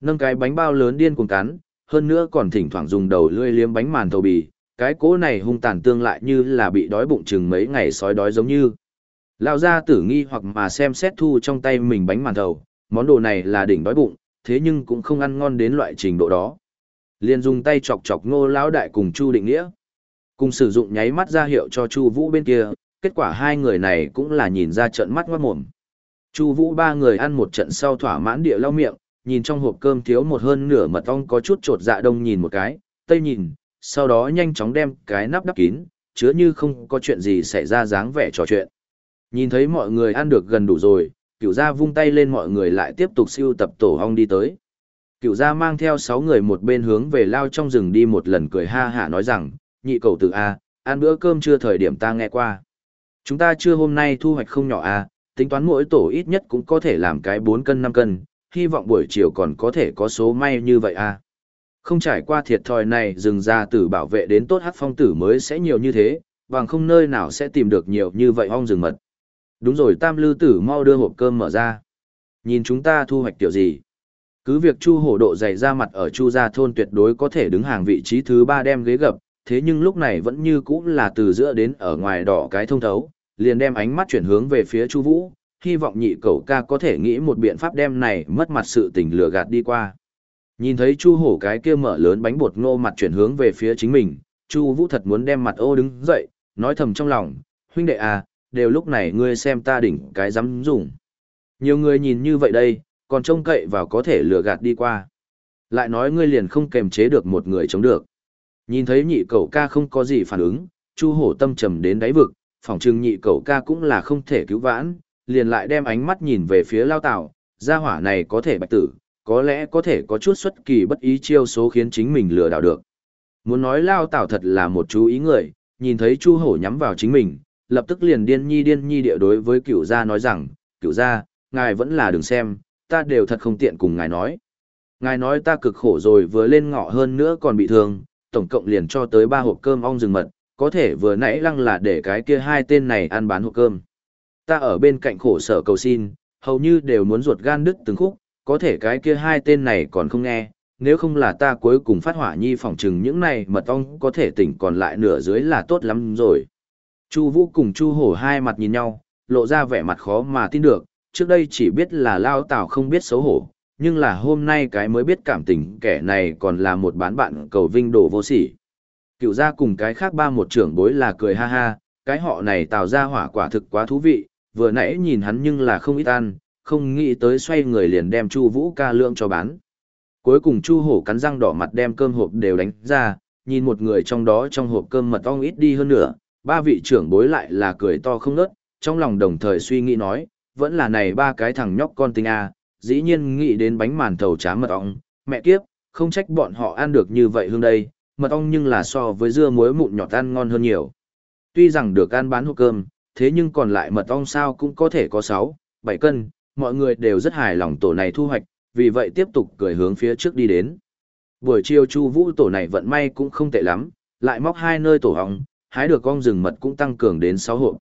Nâng cái bánh bao lớn điên cuồng cắn, hơn nữa còn thỉnh thoảng dùng đầu lưỡi liếm bánh màn thầu bì, cái cỗ này hung tàn tương lại như là bị đói bụng chừng mấy ngày sói đói giống như. Lão gia tử nghi hoặc mà xem xét thu trong tay mình bánh màn thầu, món đồ này là đỉnh đói bụng, thế nhưng cũng không ăn ngon đến loại trình độ đó. Liền dùng tay chọc chọc ngô lão đại cùng Chu định nghĩa. Cùng sử dụng nháy mắt ra hiệu cho Chu Vũ bên kia, kết quả hai người này cũng là nhìn ra trận mắt ngoát mồm. Chu Vũ ba người ăn một trận sau thỏa mãn địa lau miệng, nhìn trong hộp cơm thiếu một hơn nửa mật ong có chút trột dạ đông nhìn một cái, tây nhìn, sau đó nhanh chóng đem cái nắp đắp kín, chứa như không có chuyện gì xảy ra dáng vẻ trò chuyện. Nhìn thấy mọi người ăn được gần đủ rồi, cựu gia vung tay lên mọi người lại tiếp tục siêu tập tổ ong đi tới. Cựu gia mang theo sáu người một bên hướng về lao trong rừng đi một lần cười ha hả nói rằng, nhị cầu tử A, ăn bữa cơm chưa thời điểm ta nghe qua. Chúng ta chưa hôm nay thu hoạch không nhỏ A, tính toán mỗi tổ ít nhất cũng có thể làm cái bốn cân năm cân, hy vọng buổi chiều còn có thể có số may như vậy A. Không trải qua thiệt thòi này rừng ra tử bảo vệ đến tốt hát phong tử mới sẽ nhiều như thế, bằng không nơi nào sẽ tìm được nhiều như vậy ong rừng mật. Đúng rồi tam lư tử mau đưa hộp cơm mở ra. Nhìn chúng ta thu hoạch kiểu gì. Cứ việc chu hổ độ dày ra mặt ở chu gia thôn tuyệt đối có thể đứng hàng vị trí thứ ba đem ghế gập, thế nhưng lúc này vẫn như cũ là từ giữa đến ở ngoài đỏ cái thông thấu, liền đem ánh mắt chuyển hướng về phía chu vũ, hy vọng nhị cậu ca có thể nghĩ một biện pháp đem này mất mặt sự tình lừa gạt đi qua. Nhìn thấy Chu Hổ cái kia mở lớn bánh bột ngô mặt chuyển hướng về phía chính mình, Chu Vũ thật muốn đem mặt ô đứng dậy, nói thầm trong lòng, huynh đệ à, đều lúc này ngươi xem ta đỉnh cái dám dùng. Nhiều người nhìn như vậy đây, còn trông cậy vào có thể lừa gạt đi qua. Lại nói ngươi liền không kềm chế được một người chống được. Nhìn thấy nhị cậu ca không có gì phản ứng, Chu Hổ tâm trầm đến đáy vực, phỏng chừng nhị cậu ca cũng là không thể cứu vãn, liền lại đem ánh mắt nhìn về phía Lao Tảo, gia hỏa này có thể bạch tử, có lẽ có thể có chút xuất kỳ bất ý chiêu số khiến chính mình lừa đảo được. Muốn nói lao tảo thật là một chú ý người, nhìn thấy chu hổ nhắm vào chính mình, lập tức liền điên nhi điên nhi địa đối với cựu gia nói rằng, cựu gia, ngài vẫn là đừng xem, ta đều thật không tiện cùng ngài nói. Ngài nói ta cực khổ rồi vừa lên ngọ hơn nữa còn bị thương, tổng cộng liền cho tới ba hộp cơm ong rừng mật, có thể vừa nãy lăng là để cái kia hai tên này ăn bán hộp cơm. Ta ở bên cạnh khổ sở cầu xin, hầu như đều muốn ruột gan đứt từng khúc, có thể cái kia hai tên này còn không nghe, nếu không là ta cuối cùng phát hỏa nhi phỏng chừng những này mật ong có thể tỉnh còn lại nửa dưới là tốt lắm rồi. Chu Vũ cùng Chu Hổ hai mặt nhìn nhau, lộ ra vẻ mặt khó mà tin được, trước đây chỉ biết là Lao Tào không biết xấu hổ, nhưng là hôm nay cái mới biết cảm tình kẻ này còn là một bán bạn cầu vinh đồ vô sỉ. Cựu gia cùng cái khác ba một trưởng bối là cười ha ha, cái họ này tạo ra hỏa quả thực quá thú vị, vừa nãy nhìn hắn nhưng là không ít ăn, không nghĩ tới xoay người liền đem Chu Vũ ca lượng cho bán. Cuối cùng Chu Hổ cắn răng đỏ mặt đem cơm hộp đều đánh ra, nhìn một người trong đó trong hộp cơm mật ong ít đi hơn nữa, ba vị trưởng bối lại là cười to không ngớt, trong lòng đồng thời suy nghĩ nói, vẫn là này ba cái thằng nhóc con tinh a, dĩ nhiên nghĩ đến bánh màn thầu trá mật ong, mẹ kiếp, không trách bọn họ ăn được như vậy hương đây, mật ong nhưng là so với dưa muối mụn nhọt ăn ngon hơn nhiều. Tuy rằng được ăn bán hộp cơm, thế nhưng còn lại mật ong sao cũng có thể có 6, 7 cân, mọi người đều rất hài lòng tổ này thu hoạch, vì vậy tiếp tục cười hướng phía trước đi đến. Buổi chiều Chu Vũ tổ này vận may cũng không tệ lắm, lại móc hai nơi tổ ong, hái được con rừng mật cũng tăng cường đến 6 hộp.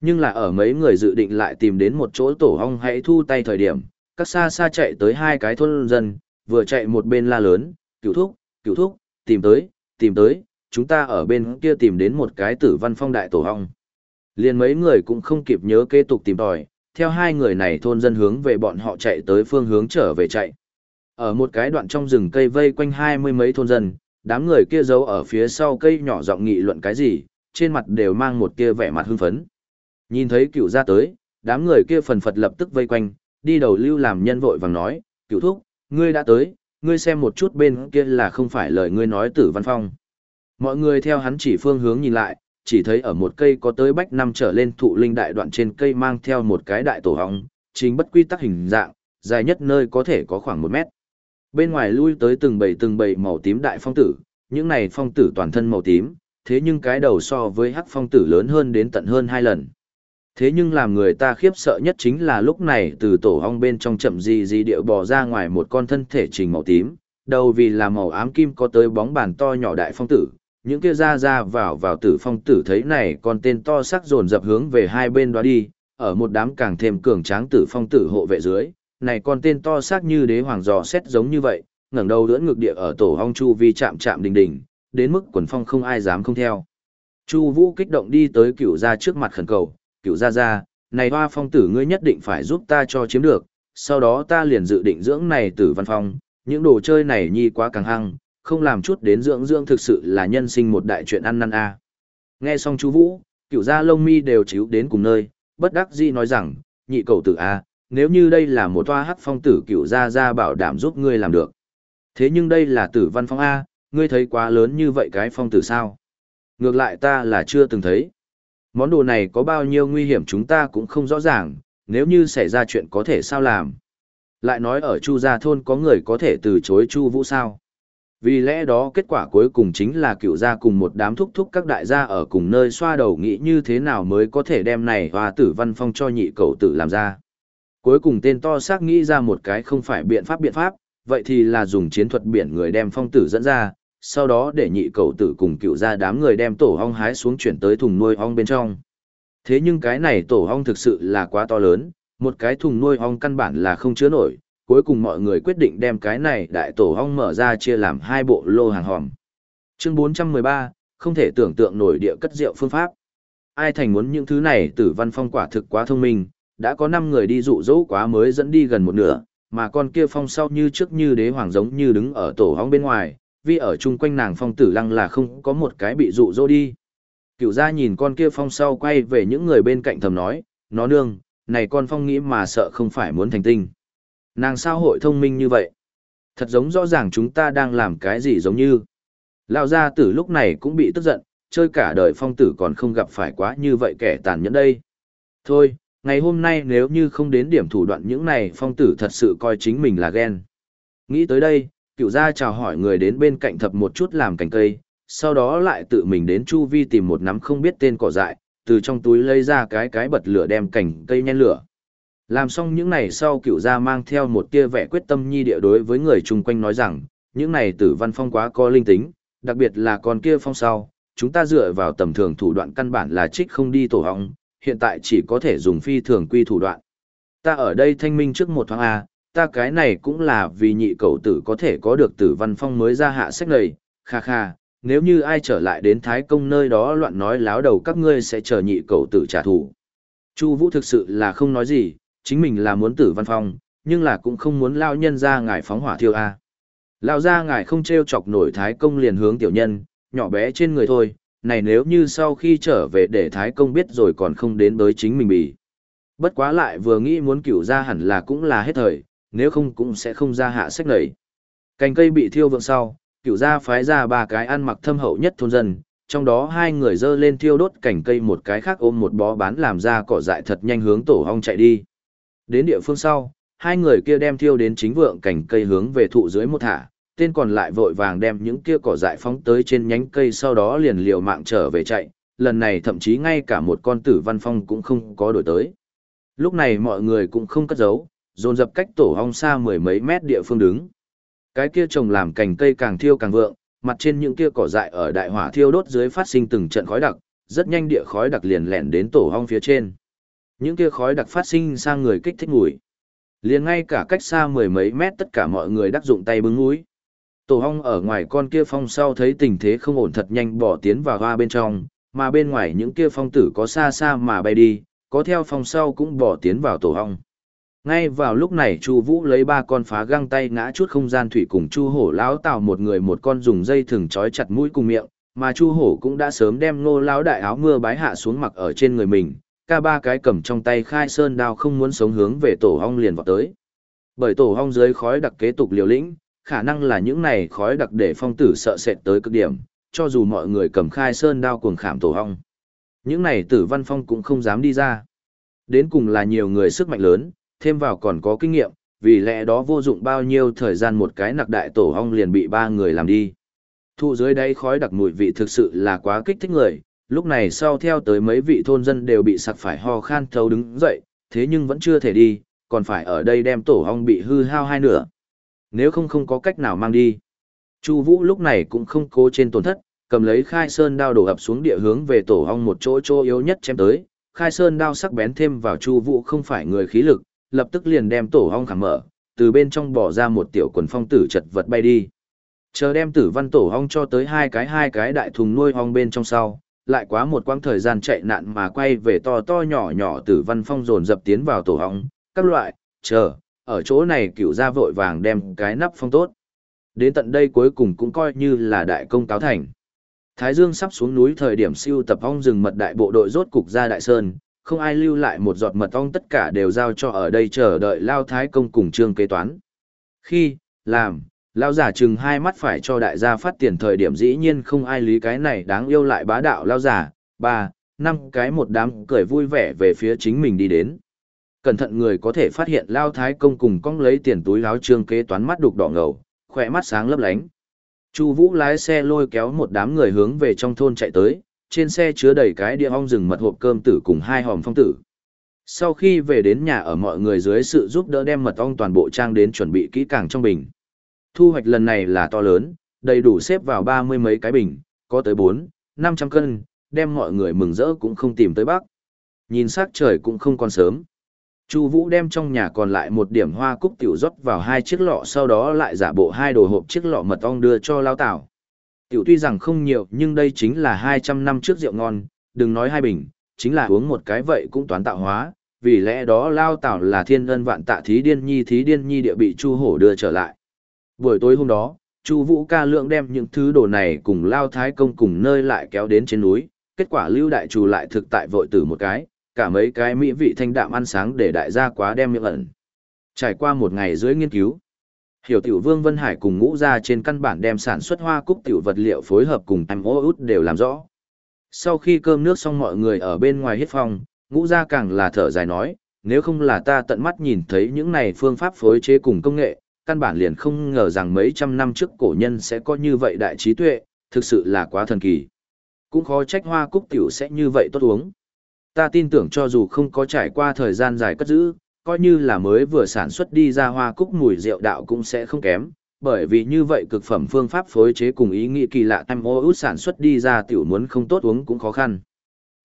Nhưng là ở mấy người dự định lại tìm đến một chỗ tổ ong hãy thu tay thời điểm, các xa xa chạy tới hai cái thôn dân, vừa chạy một bên la lớn, "Cửu thúc, cửu thúc, tìm tới, tìm tới, chúng ta ở bên kia tìm đến một cái tử văn phong đại tổ ong." Liền mấy người cũng không kịp nhớ kế tục tìm tòi, theo hai người này thôn dân hướng về bọn họ chạy tới phương hướng trở về chạy. Ở một cái đoạn trong rừng cây vây quanh hai mươi mấy thôn dân, đám người kia giấu ở phía sau cây nhỏ giọng nghị luận cái gì, trên mặt đều mang một kia vẻ mặt hưng phấn. Nhìn thấy cựu ra tới, đám người kia phần phật lập tức vây quanh, đi đầu lưu làm nhân vội vàng nói, cựu thúc, ngươi đã tới, ngươi xem một chút bên kia là không phải lời ngươi nói tử văn phong. Mọi người theo hắn chỉ phương hướng nhìn lại, chỉ thấy ở một cây có tới bách năm trở lên thụ linh đại đoạn trên cây mang theo một cái đại tổ hóng, chính bất quy tắc hình dạng, dài nhất nơi có thể có khoảng một mét. Bên ngoài lui tới từng bầy từng bầy màu tím đại phong tử, những này phong tử toàn thân màu tím, thế nhưng cái đầu so với hắc phong tử lớn hơn đến tận hơn hai lần. Thế nhưng làm người ta khiếp sợ nhất chính là lúc này từ tổ hong bên trong chậm gì gì điệu bò ra ngoài một con thân thể trình màu tím, đầu vì là màu ám kim có tới bóng bàn to nhỏ đại phong tử, những kia ra ra vào vào tử phong tử thấy này con tên to sắc dồn dập hướng về hai bên đó đi, ở một đám càng thêm cường tráng tử phong tử hộ vệ dưới, này con tên to xác như đế hoàng giò xét giống như vậy, ngẩng đầu đỡ ngược địa ở tổ hong chu vi chạm chạm đình đình, đến mức quần phong không ai dám không theo. Chu Vũ kích động đi tới cựu gia trước mặt khẩn cầu, "Cựu gia gia, này hoa phong tử ngươi nhất định phải giúp ta cho chiếm được, sau đó ta liền dự định dưỡng này tử văn phong, những đồ chơi này nhi quá càng hăng, không làm chút đến dưỡng dưỡng thực sự là nhân sinh một đại chuyện ăn năn a. Nghe xong chu Vũ, cựu gia lông mi đều chíu đến cùng nơi, bất đắc dĩ nói rằng, nhị cầu tử a, nếu như đây là một toa hắc phong tử cựu gia gia bảo đảm giúp ngươi làm được. Thế nhưng đây là tử văn phong a, ngươi thấy quá lớn như vậy cái phong tử sao? Ngược lại ta là chưa từng thấy. Món đồ này có bao nhiêu nguy hiểm chúng ta cũng không rõ ràng, nếu như xảy ra chuyện có thể sao làm. Lại nói ở Chu Gia Thôn có người có thể từ chối Chu Vũ sao? Vì lẽ đó kết quả cuối cùng chính là cựu gia cùng một đám thúc thúc các đại gia ở cùng nơi xoa đầu nghĩ như thế nào mới có thể đem này hòa tử văn phong cho nhị cầu tử làm ra. Cuối cùng tên to xác nghĩ ra một cái không phải biện pháp biện pháp, vậy thì là dùng chiến thuật biển người đem phong tử dẫn ra, sau đó để nhị cầu tử cùng cựu gia đám người đem tổ ong hái xuống chuyển tới thùng nuôi ong bên trong. Thế nhưng cái này tổ ong thực sự là quá to lớn, một cái thùng nuôi ong căn bản là không chứa nổi, cuối cùng mọi người quyết định đem cái này đại tổ ong mở ra chia làm hai bộ lô hàng hòm. Chương 413, không thể tưởng tượng nổi địa cất rượu phương pháp. Ai thành muốn những thứ này tử văn phong quả thực quá thông minh, đã có 5 người đi dụ dỗ quá mới dẫn đi gần một nửa, mà con kia phong sau như trước như đế hoàng giống như đứng ở tổ hóng bên ngoài, vì ở chung quanh nàng phong tử lăng là không có một cái bị dụ dỗ đi. Cựu gia nhìn con kia phong sau quay về những người bên cạnh thầm nói, nó nương, này con phong nghĩ mà sợ không phải muốn thành tinh. Nàng sao hội thông minh như vậy? Thật giống rõ ràng chúng ta đang làm cái gì giống như. Lão gia tử lúc này cũng bị tức giận, chơi cả đời phong tử còn không gặp phải quá như vậy kẻ tàn nhẫn đây. Thôi, ngày hôm nay nếu như không đến điểm thủ đoạn những này phong tử thật sự coi chính mình là ghen. Nghĩ tới đây, cựu gia chào hỏi người đến bên cạnh thập một chút làm cành cây, sau đó lại tự mình đến chu vi tìm một nắm không biết tên cỏ dại, từ trong túi lấy ra cái cái bật lửa đem cành cây nhen lửa. Làm xong những này sau cựu gia mang theo một tia vẻ quyết tâm nhi địa đối với người chung quanh nói rằng, những này tử văn phong quá có linh tính, đặc biệt là con kia phong sau, chúng ta dựa vào tầm thường thủ đoạn căn bản là trích không đi tổ hóng, hiện tại chỉ có thể dùng phi thường quy thủ đoạn. Ta ở đây thanh minh trước một thoáng A, ta cái này cũng là vì nhị cầu tử có thể có được tử văn phong mới ra hạ sách này, kha kha, nếu như ai trở lại đến Thái Công nơi đó loạn nói láo đầu các ngươi sẽ chờ nhị cầu tử trả thù. Chu Vũ thực sự là không nói gì, chính mình là muốn tử văn phong, nhưng là cũng không muốn lao nhân ra ngài phóng hỏa thiêu a. Lao ra ngài không treo chọc nổi thái công liền hướng tiểu nhân, nhỏ bé trên người thôi, này nếu như sau khi trở về để thái công biết rồi còn không đến tới chính mình bị. Bất quá lại vừa nghĩ muốn cửu ra hẳn là cũng là hết thời, nếu không cũng sẽ không ra hạ sách nảy. Cành cây bị thiêu vượng sau, cửu ra phái ra ba cái ăn mặc thâm hậu nhất thôn dân, trong đó hai người dơ lên thiêu đốt cành cây một cái khác ôm một bó bán làm ra cỏ dại thật nhanh hướng tổ hong chạy đi. Đến địa phương sau, hai người kia đem thiêu đến chính vượng cành cây hướng về thụ dưới một thả, tên còn lại vội vàng đem những kia cỏ dại phóng tới trên nhánh cây sau đó liền liều mạng trở về chạy, lần này thậm chí ngay cả một con tử văn phong cũng không có đổi tới. Lúc này mọi người cũng không cất giấu, dồn dập cách tổ hong xa mười mấy mét địa phương đứng. Cái kia trồng làm cành cây càng thiêu càng vượng, mặt trên những kia cỏ dại ở đại hỏa thiêu đốt dưới phát sinh từng trận khói đặc, rất nhanh địa khói đặc liền lẻn đến tổ hong phía trên. Những kia khói đặc phát sinh sang người kích thích mùi. Liền ngay cả cách xa mười mấy mét tất cả mọi người đắc dụng tay bưng mũi. Tổ hong ở ngoài con kia phong sau thấy tình thế không ổn thật nhanh bỏ tiến vào hoa bên trong, mà bên ngoài những kia phong tử có xa xa mà bay đi, có theo phong sau cũng bỏ tiến vào tổ hong. Ngay vào lúc này Chu Vũ lấy ba con phá găng tay ngã chút không gian thủy cùng Chu Hổ lão tạo một người một con dùng dây thừng trói chặt mũi cùng miệng, mà Chu Hổ cũng đã sớm đem Ngô lão đại áo mưa bái hạ xuống mặc ở trên người mình, ca ba cái cầm trong tay khai sơn đao không muốn sống hướng về tổ hong liền vọt tới. Bởi tổ hong dưới khói đặc kế tục liều lĩnh, khả năng là những này khói đặc để phong tử sợ sệt tới cực điểm, cho dù mọi người cầm khai sơn đao cuồng khảm tổ hong. Những này tử văn phong cũng không dám đi ra. Đến cùng là nhiều người sức mạnh lớn, thêm vào còn có kinh nghiệm, vì lẽ đó vô dụng bao nhiêu thời gian một cái nặc đại tổ hong liền bị ba người làm đi. Thu dưới đây khói đặc mùi vị thực sự là quá kích thích người, lúc này sau theo tới mấy vị thôn dân đều bị sặc phải ho khan thấu đứng dậy, thế nhưng vẫn chưa thể đi, còn phải ở đây đem tổ hong bị hư hao hai nửa. Nếu không không có cách nào mang đi. Chu Vũ lúc này cũng không cố trên tổn thất, cầm lấy khai sơn đao đổ ập xuống địa hướng về tổ ong một chỗ chỗ yếu nhất chém tới, khai sơn đao sắc bén thêm vào Chu Vũ không phải người khí lực, lập tức liền đem tổ ong khảm mở, từ bên trong bỏ ra một tiểu quần phong tử chật vật bay đi. Chờ đem tử văn tổ ong cho tới hai cái hai cái đại thùng nuôi ong bên trong sau, lại quá một quãng thời gian chạy nạn mà quay về to to nhỏ nhỏ tử văn phong dồn dập tiến vào tổ ong, các loại, chờ, ở chỗ này cựu ra vội vàng đem cái nắp phong tốt. Đến tận đây cuối cùng cũng coi như là đại công cáo thành. Thái Dương sắp xuống núi thời điểm siêu tập ong rừng mật đại bộ đội rốt cục ra đại sơn, không ai lưu lại một giọt mật ong tất cả đều giao cho ở đây chờ đợi Lao Thái Công cùng trương kế toán. Khi, làm, Lao giả chừng hai mắt phải cho đại gia phát tiền thời điểm dĩ nhiên không ai lý cái này đáng yêu lại bá đạo Lao giả, ba, năm cái một đám cười vui vẻ về phía chính mình đi đến. Cẩn thận người có thể phát hiện Lao Thái Công cùng cong lấy tiền túi láo trương kế toán mắt đục đỏ ngầu, khỏe mắt sáng lấp lánh. Chu Vũ lái xe lôi kéo một đám người hướng về trong thôn chạy tới, trên xe chứa đầy cái địa ong rừng mật hộp cơm tử cùng hai hòm phong tử. Sau khi về đến nhà ở mọi người dưới sự giúp đỡ đem mật ong toàn bộ trang đến chuẩn bị kỹ càng trong bình. Thu hoạch lần này là to lớn, đầy đủ xếp vào ba mươi mấy cái bình, có tới bốn, năm trăm cân, đem mọi người mừng rỡ cũng không tìm tới bắc. Nhìn sắc trời cũng không còn sớm. Chu Vũ đem trong nhà còn lại một điểm hoa cúc tiểu rót vào hai chiếc lọ sau đó lại giả bộ hai đồ hộp chiếc lọ mật ong đưa cho Lao Tảo. Tiểu tuy rằng không nhiều nhưng đây chính là 200 năm trước rượu ngon, đừng nói hai bình, chính là uống một cái vậy cũng toán tạo hóa, vì lẽ đó Lao Tảo là thiên ân vạn tạ thí điên nhi thí điên nhi địa bị Chu Hổ đưa trở lại. Buổi tối hôm đó, Chu Vũ ca lượng đem những thứ đồ này cùng Lao Thái công cùng nơi lại kéo đến trên núi, kết quả Lưu Đại Trù lại thực tại vội tử một cái, cả mấy cái mỹ vị thanh đạm ăn sáng để đại gia quá đem miệng ẩn. Trải qua một ngày dưới nghiên cứu, Hiểu tiểu vương Vân Hải cùng ngũ ra trên căn bản đem sản xuất hoa cúc tiểu vật liệu phối hợp cùng em ô út đều làm rõ. Sau khi cơm nước xong mọi người ở bên ngoài hết phòng, ngũ ra càng là thở dài nói, nếu không là ta tận mắt nhìn thấy những này phương pháp phối chế cùng công nghệ, căn bản liền không ngờ rằng mấy trăm năm trước cổ nhân sẽ có như vậy đại trí tuệ, thực sự là quá thần kỳ. Cũng khó trách hoa cúc tiểu sẽ như vậy tốt uống. Ta tin tưởng cho dù không có trải qua thời gian dài cất giữ, coi như là mới vừa sản xuất đi ra hoa cúc mùi rượu đạo cũng sẽ không kém, bởi vì như vậy cực phẩm phương pháp phối chế cùng ý nghĩ kỳ lạ tam ô út sản xuất đi ra tiểu muốn không tốt uống cũng khó khăn.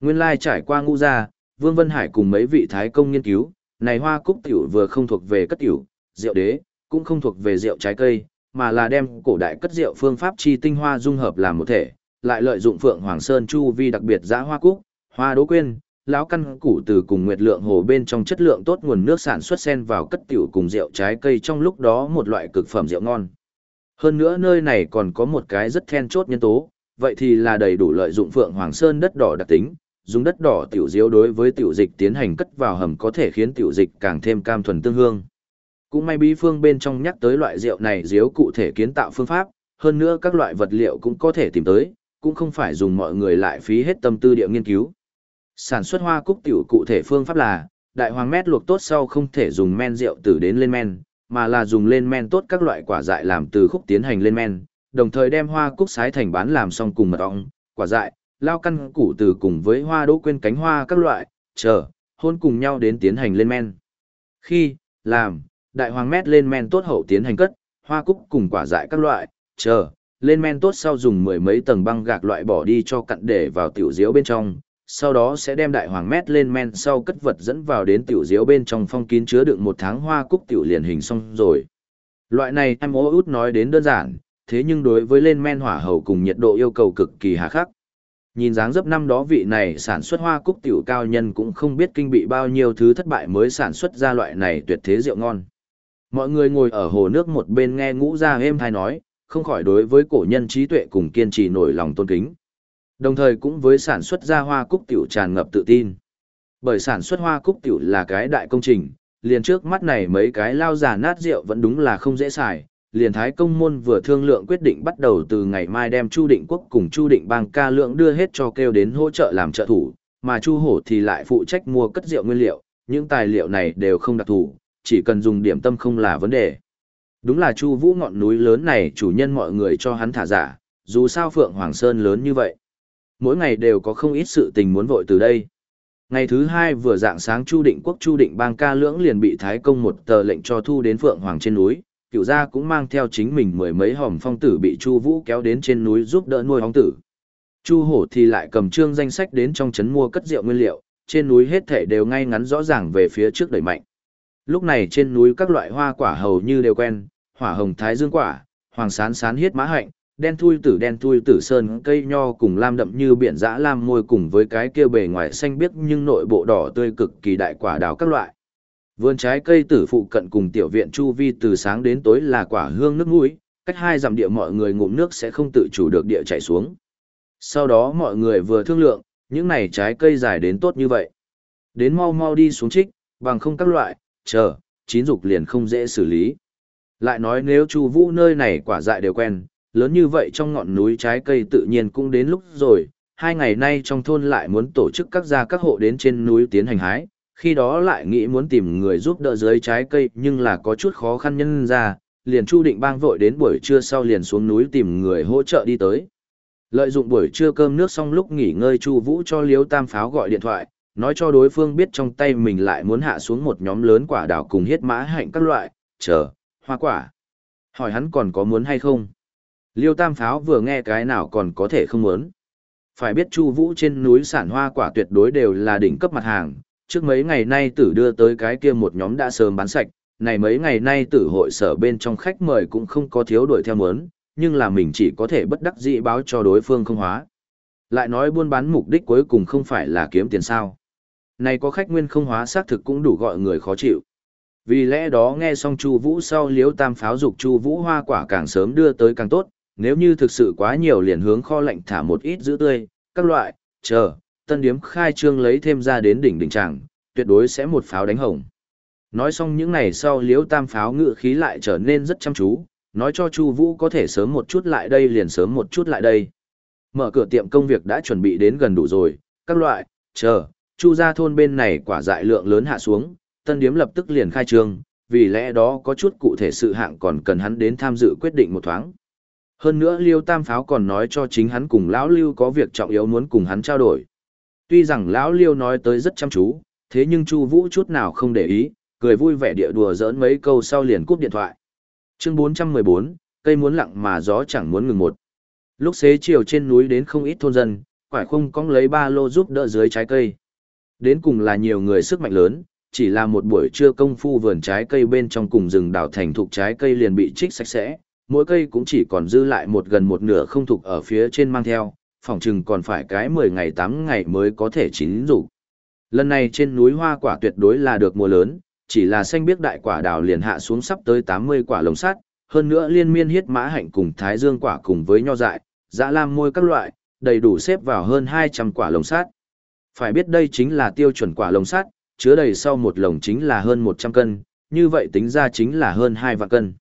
Nguyên lai trải qua ngũ gia, Vương Vân Hải cùng mấy vị thái công nghiên cứu, này hoa cúc tiểu vừa không thuộc về cất tiểu, rượu đế, cũng không thuộc về rượu trái cây, mà là đem cổ đại cất rượu phương pháp chi tinh hoa dung hợp làm một thể, lại lợi dụng Phượng Hoàng Sơn chu vi đặc biệt giã hoa cúc, hoa đỗ quyên, lão căn củ từ cùng nguyệt lượng hồ bên trong chất lượng tốt nguồn nước sản xuất sen vào cất tiểu cùng rượu trái cây trong lúc đó một loại cực phẩm rượu ngon. Hơn nữa nơi này còn có một cái rất then chốt nhân tố, vậy thì là đầy đủ lợi dụng Phượng Hoàng Sơn đất đỏ đặc tính, dùng đất đỏ tiểu diếu đối với tiểu dịch tiến hành cất vào hầm có thể khiến tiểu dịch càng thêm cam thuần tương hương. Cũng may bí phương bên trong nhắc tới loại rượu này diếu cụ thể kiến tạo phương pháp, hơn nữa các loại vật liệu cũng có thể tìm tới, cũng không phải dùng mọi người lại phí hết tâm tư địa nghiên cứu. Sản xuất hoa cúc tiểu cụ thể phương pháp là, đại hoàng mét luộc tốt sau không thể dùng men rượu từ đến lên men, mà là dùng lên men tốt các loại quả dại làm từ khúc tiến hành lên men, đồng thời đem hoa cúc sái thành bán làm xong cùng mật ong, quả dại, lao căn củ từ cùng với hoa đỗ quên cánh hoa các loại, chờ, hôn cùng nhau đến tiến hành lên men. Khi, làm, đại hoàng mét lên men tốt hậu tiến hành cất, hoa cúc cùng quả dại các loại, chờ, lên men tốt sau dùng mười mấy tầng băng gạc loại bỏ đi cho cặn để vào tiểu diếu bên trong, sau đó sẽ đem đại hoàng mét lên men sau cất vật dẫn vào đến tiểu diếu bên trong phong kín chứa đựng một tháng hoa cúc tiểu liền hình xong rồi. Loại này em ố út nói đến đơn giản, thế nhưng đối với lên men hỏa hầu cùng nhiệt độ yêu cầu cực kỳ hà khắc. Nhìn dáng dấp năm đó vị này sản xuất hoa cúc tiểu cao nhân cũng không biết kinh bị bao nhiêu thứ thất bại mới sản xuất ra loại này tuyệt thế rượu ngon. Mọi người ngồi ở hồ nước một bên nghe ngũ ra êm thai nói, không khỏi đối với cổ nhân trí tuệ cùng kiên trì nổi lòng tôn kính. Đồng thời cũng với sản xuất ra hoa cúc tiểu tràn ngập tự tin. Bởi sản xuất hoa cúc tiểu là cái đại công trình, liền trước mắt này mấy cái lao già nát rượu vẫn đúng là không dễ xài. Liền Thái Công Môn vừa thương lượng quyết định bắt đầu từ ngày mai đem Chu Định Quốc cùng Chu Định Bang ca lượng đưa hết cho kêu đến hỗ trợ làm trợ thủ, mà Chu Hổ thì lại phụ trách mua cất rượu nguyên liệu, những tài liệu này đều không đặc thù, chỉ cần dùng điểm tâm không là vấn đề. Đúng là Chu Vũ ngọn núi lớn này chủ nhân mọi người cho hắn thả giả, dù sao Phượng Hoàng Sơn lớn như vậy. Mỗi ngày đều có không ít sự tình muốn vội từ đây. Ngày thứ hai vừa dạng sáng Chu Định Quốc Chu Định Bang ca lưỡng liền bị Thái Công một tờ lệnh cho thu đến Phượng Hoàng trên núi, cựu gia cũng mang theo chính mình mười mấy hòm phong tử bị Chu Vũ kéo đến trên núi giúp đỡ nuôi hóng tử. Chu Hổ thì lại cầm trương danh sách đến trong trấn mua cất rượu nguyên liệu, trên núi hết thảy đều ngay ngắn rõ ràng về phía trước đẩy mạnh. Lúc này trên núi các loại hoa quả hầu như đều quen, hỏa hồng thái dương quả, hoàng sán sán hiết mã hạnh, đen thui tử đen thui tử sơn cây nho cùng lam đậm như biển dã lam môi cùng với cái kia bề ngoài xanh biếc nhưng nội bộ đỏ tươi cực kỳ đại quả đào các loại. Vườn trái cây tử phụ cận cùng tiểu viện chu vi từ sáng đến tối là quả hương nước mũi, cách hai dặm địa mọi người ngụm nước sẽ không tự chủ được địa chảy xuống. Sau đó mọi người vừa thương lượng, những này trái cây dài đến tốt như vậy. Đến mau mau đi xuống trích, bằng không các loại, chờ, chín dục liền không dễ xử lý. Lại nói nếu Chu Vũ nơi này quả dại đều quen, lớn như vậy trong ngọn núi trái cây tự nhiên cũng đến lúc rồi, hai ngày nay trong thôn lại muốn tổ chức các gia các hộ đến trên núi tiến hành hái, khi đó lại nghĩ muốn tìm người giúp đỡ dưới trái cây nhưng là có chút khó khăn nhân ra, liền Chu Định Bang vội đến buổi trưa sau liền xuống núi tìm người hỗ trợ đi tới. Lợi dụng buổi trưa cơm nước xong lúc nghỉ ngơi Chu Vũ cho Liếu Tam Pháo gọi điện thoại, nói cho đối phương biết trong tay mình lại muốn hạ xuống một nhóm lớn quả đào cùng hiết mã hạnh các loại, chờ, hoa quả. Hỏi hắn còn có muốn hay không? Liêu Tam Pháo vừa nghe cái nào còn có thể không muốn. Phải biết Chu Vũ trên núi sản hoa quả tuyệt đối đều là đỉnh cấp mặt hàng, trước mấy ngày nay tử đưa tới cái kia một nhóm đã sớm bán sạch, này mấy ngày nay tử hội sở bên trong khách mời cũng không có thiếu đuổi theo muốn, nhưng là mình chỉ có thể bất đắc dĩ báo cho đối phương không hóa. Lại nói buôn bán mục đích cuối cùng không phải là kiếm tiền sao. Này có khách nguyên không hóa xác thực cũng đủ gọi người khó chịu. Vì lẽ đó nghe xong Chu Vũ sau Liễu tam pháo dục Chu Vũ hoa quả càng sớm đưa tới càng tốt, nếu như thực sự quá nhiều liền hướng kho lạnh thả một ít giữ tươi, các loại, chờ, tân điếm khai trương lấy thêm ra đến đỉnh đỉnh tràng, tuyệt đối sẽ một pháo đánh hồng. Nói xong những này sau liễu tam pháo ngự khí lại trở nên rất chăm chú, nói cho Chu Vũ có thể sớm một chút lại đây liền sớm một chút lại đây. Mở cửa tiệm công việc đã chuẩn bị đến gần đủ rồi, các loại, chờ, Chu gia thôn bên này quả dại lượng lớn hạ xuống, tân điếm lập tức liền khai trương, vì lẽ đó có chút cụ thể sự hạng còn cần hắn đến tham dự quyết định một thoáng. Hơn nữa Liêu Tam Pháo còn nói cho chính hắn cùng lão Lưu có việc trọng yếu muốn cùng hắn trao đổi. Tuy rằng lão Liêu nói tới rất chăm chú, thế nhưng Chu Vũ chút nào không để ý, cười vui vẻ địa đùa giỡn mấy câu sau liền cúp điện thoại. Chương 414, cây muốn lặng mà gió chẳng muốn ngừng một. Lúc xế chiều trên núi đến không ít thôn dân, quải không cong lấy ba lô giúp đỡ dưới trái cây. Đến cùng là nhiều người sức mạnh lớn, chỉ là một buổi trưa công phu vườn trái cây bên trong cùng rừng đào thành thục trái cây liền bị trích sạch sẽ, mỗi cây cũng chỉ còn dư lại một gần một nửa không thuộc ở phía trên mang theo, phòng chừng còn phải cái 10 ngày 8 ngày mới có thể chín rủ. Lần này trên núi hoa quả tuyệt đối là được mùa lớn, chỉ là xanh biếc đại quả đào liền hạ xuống sắp tới 80 quả lồng sắt, hơn nữa liên miên hiết mã hạnh cùng thái dương quả cùng với nho dại, dã lam môi các loại, đầy đủ xếp vào hơn 200 quả lồng sắt. Phải biết đây chính là tiêu chuẩn quả lồng sắt, chứa đầy sau một lồng chính là hơn 100 cân, như vậy tính ra chính là hơn 2 vạn cân.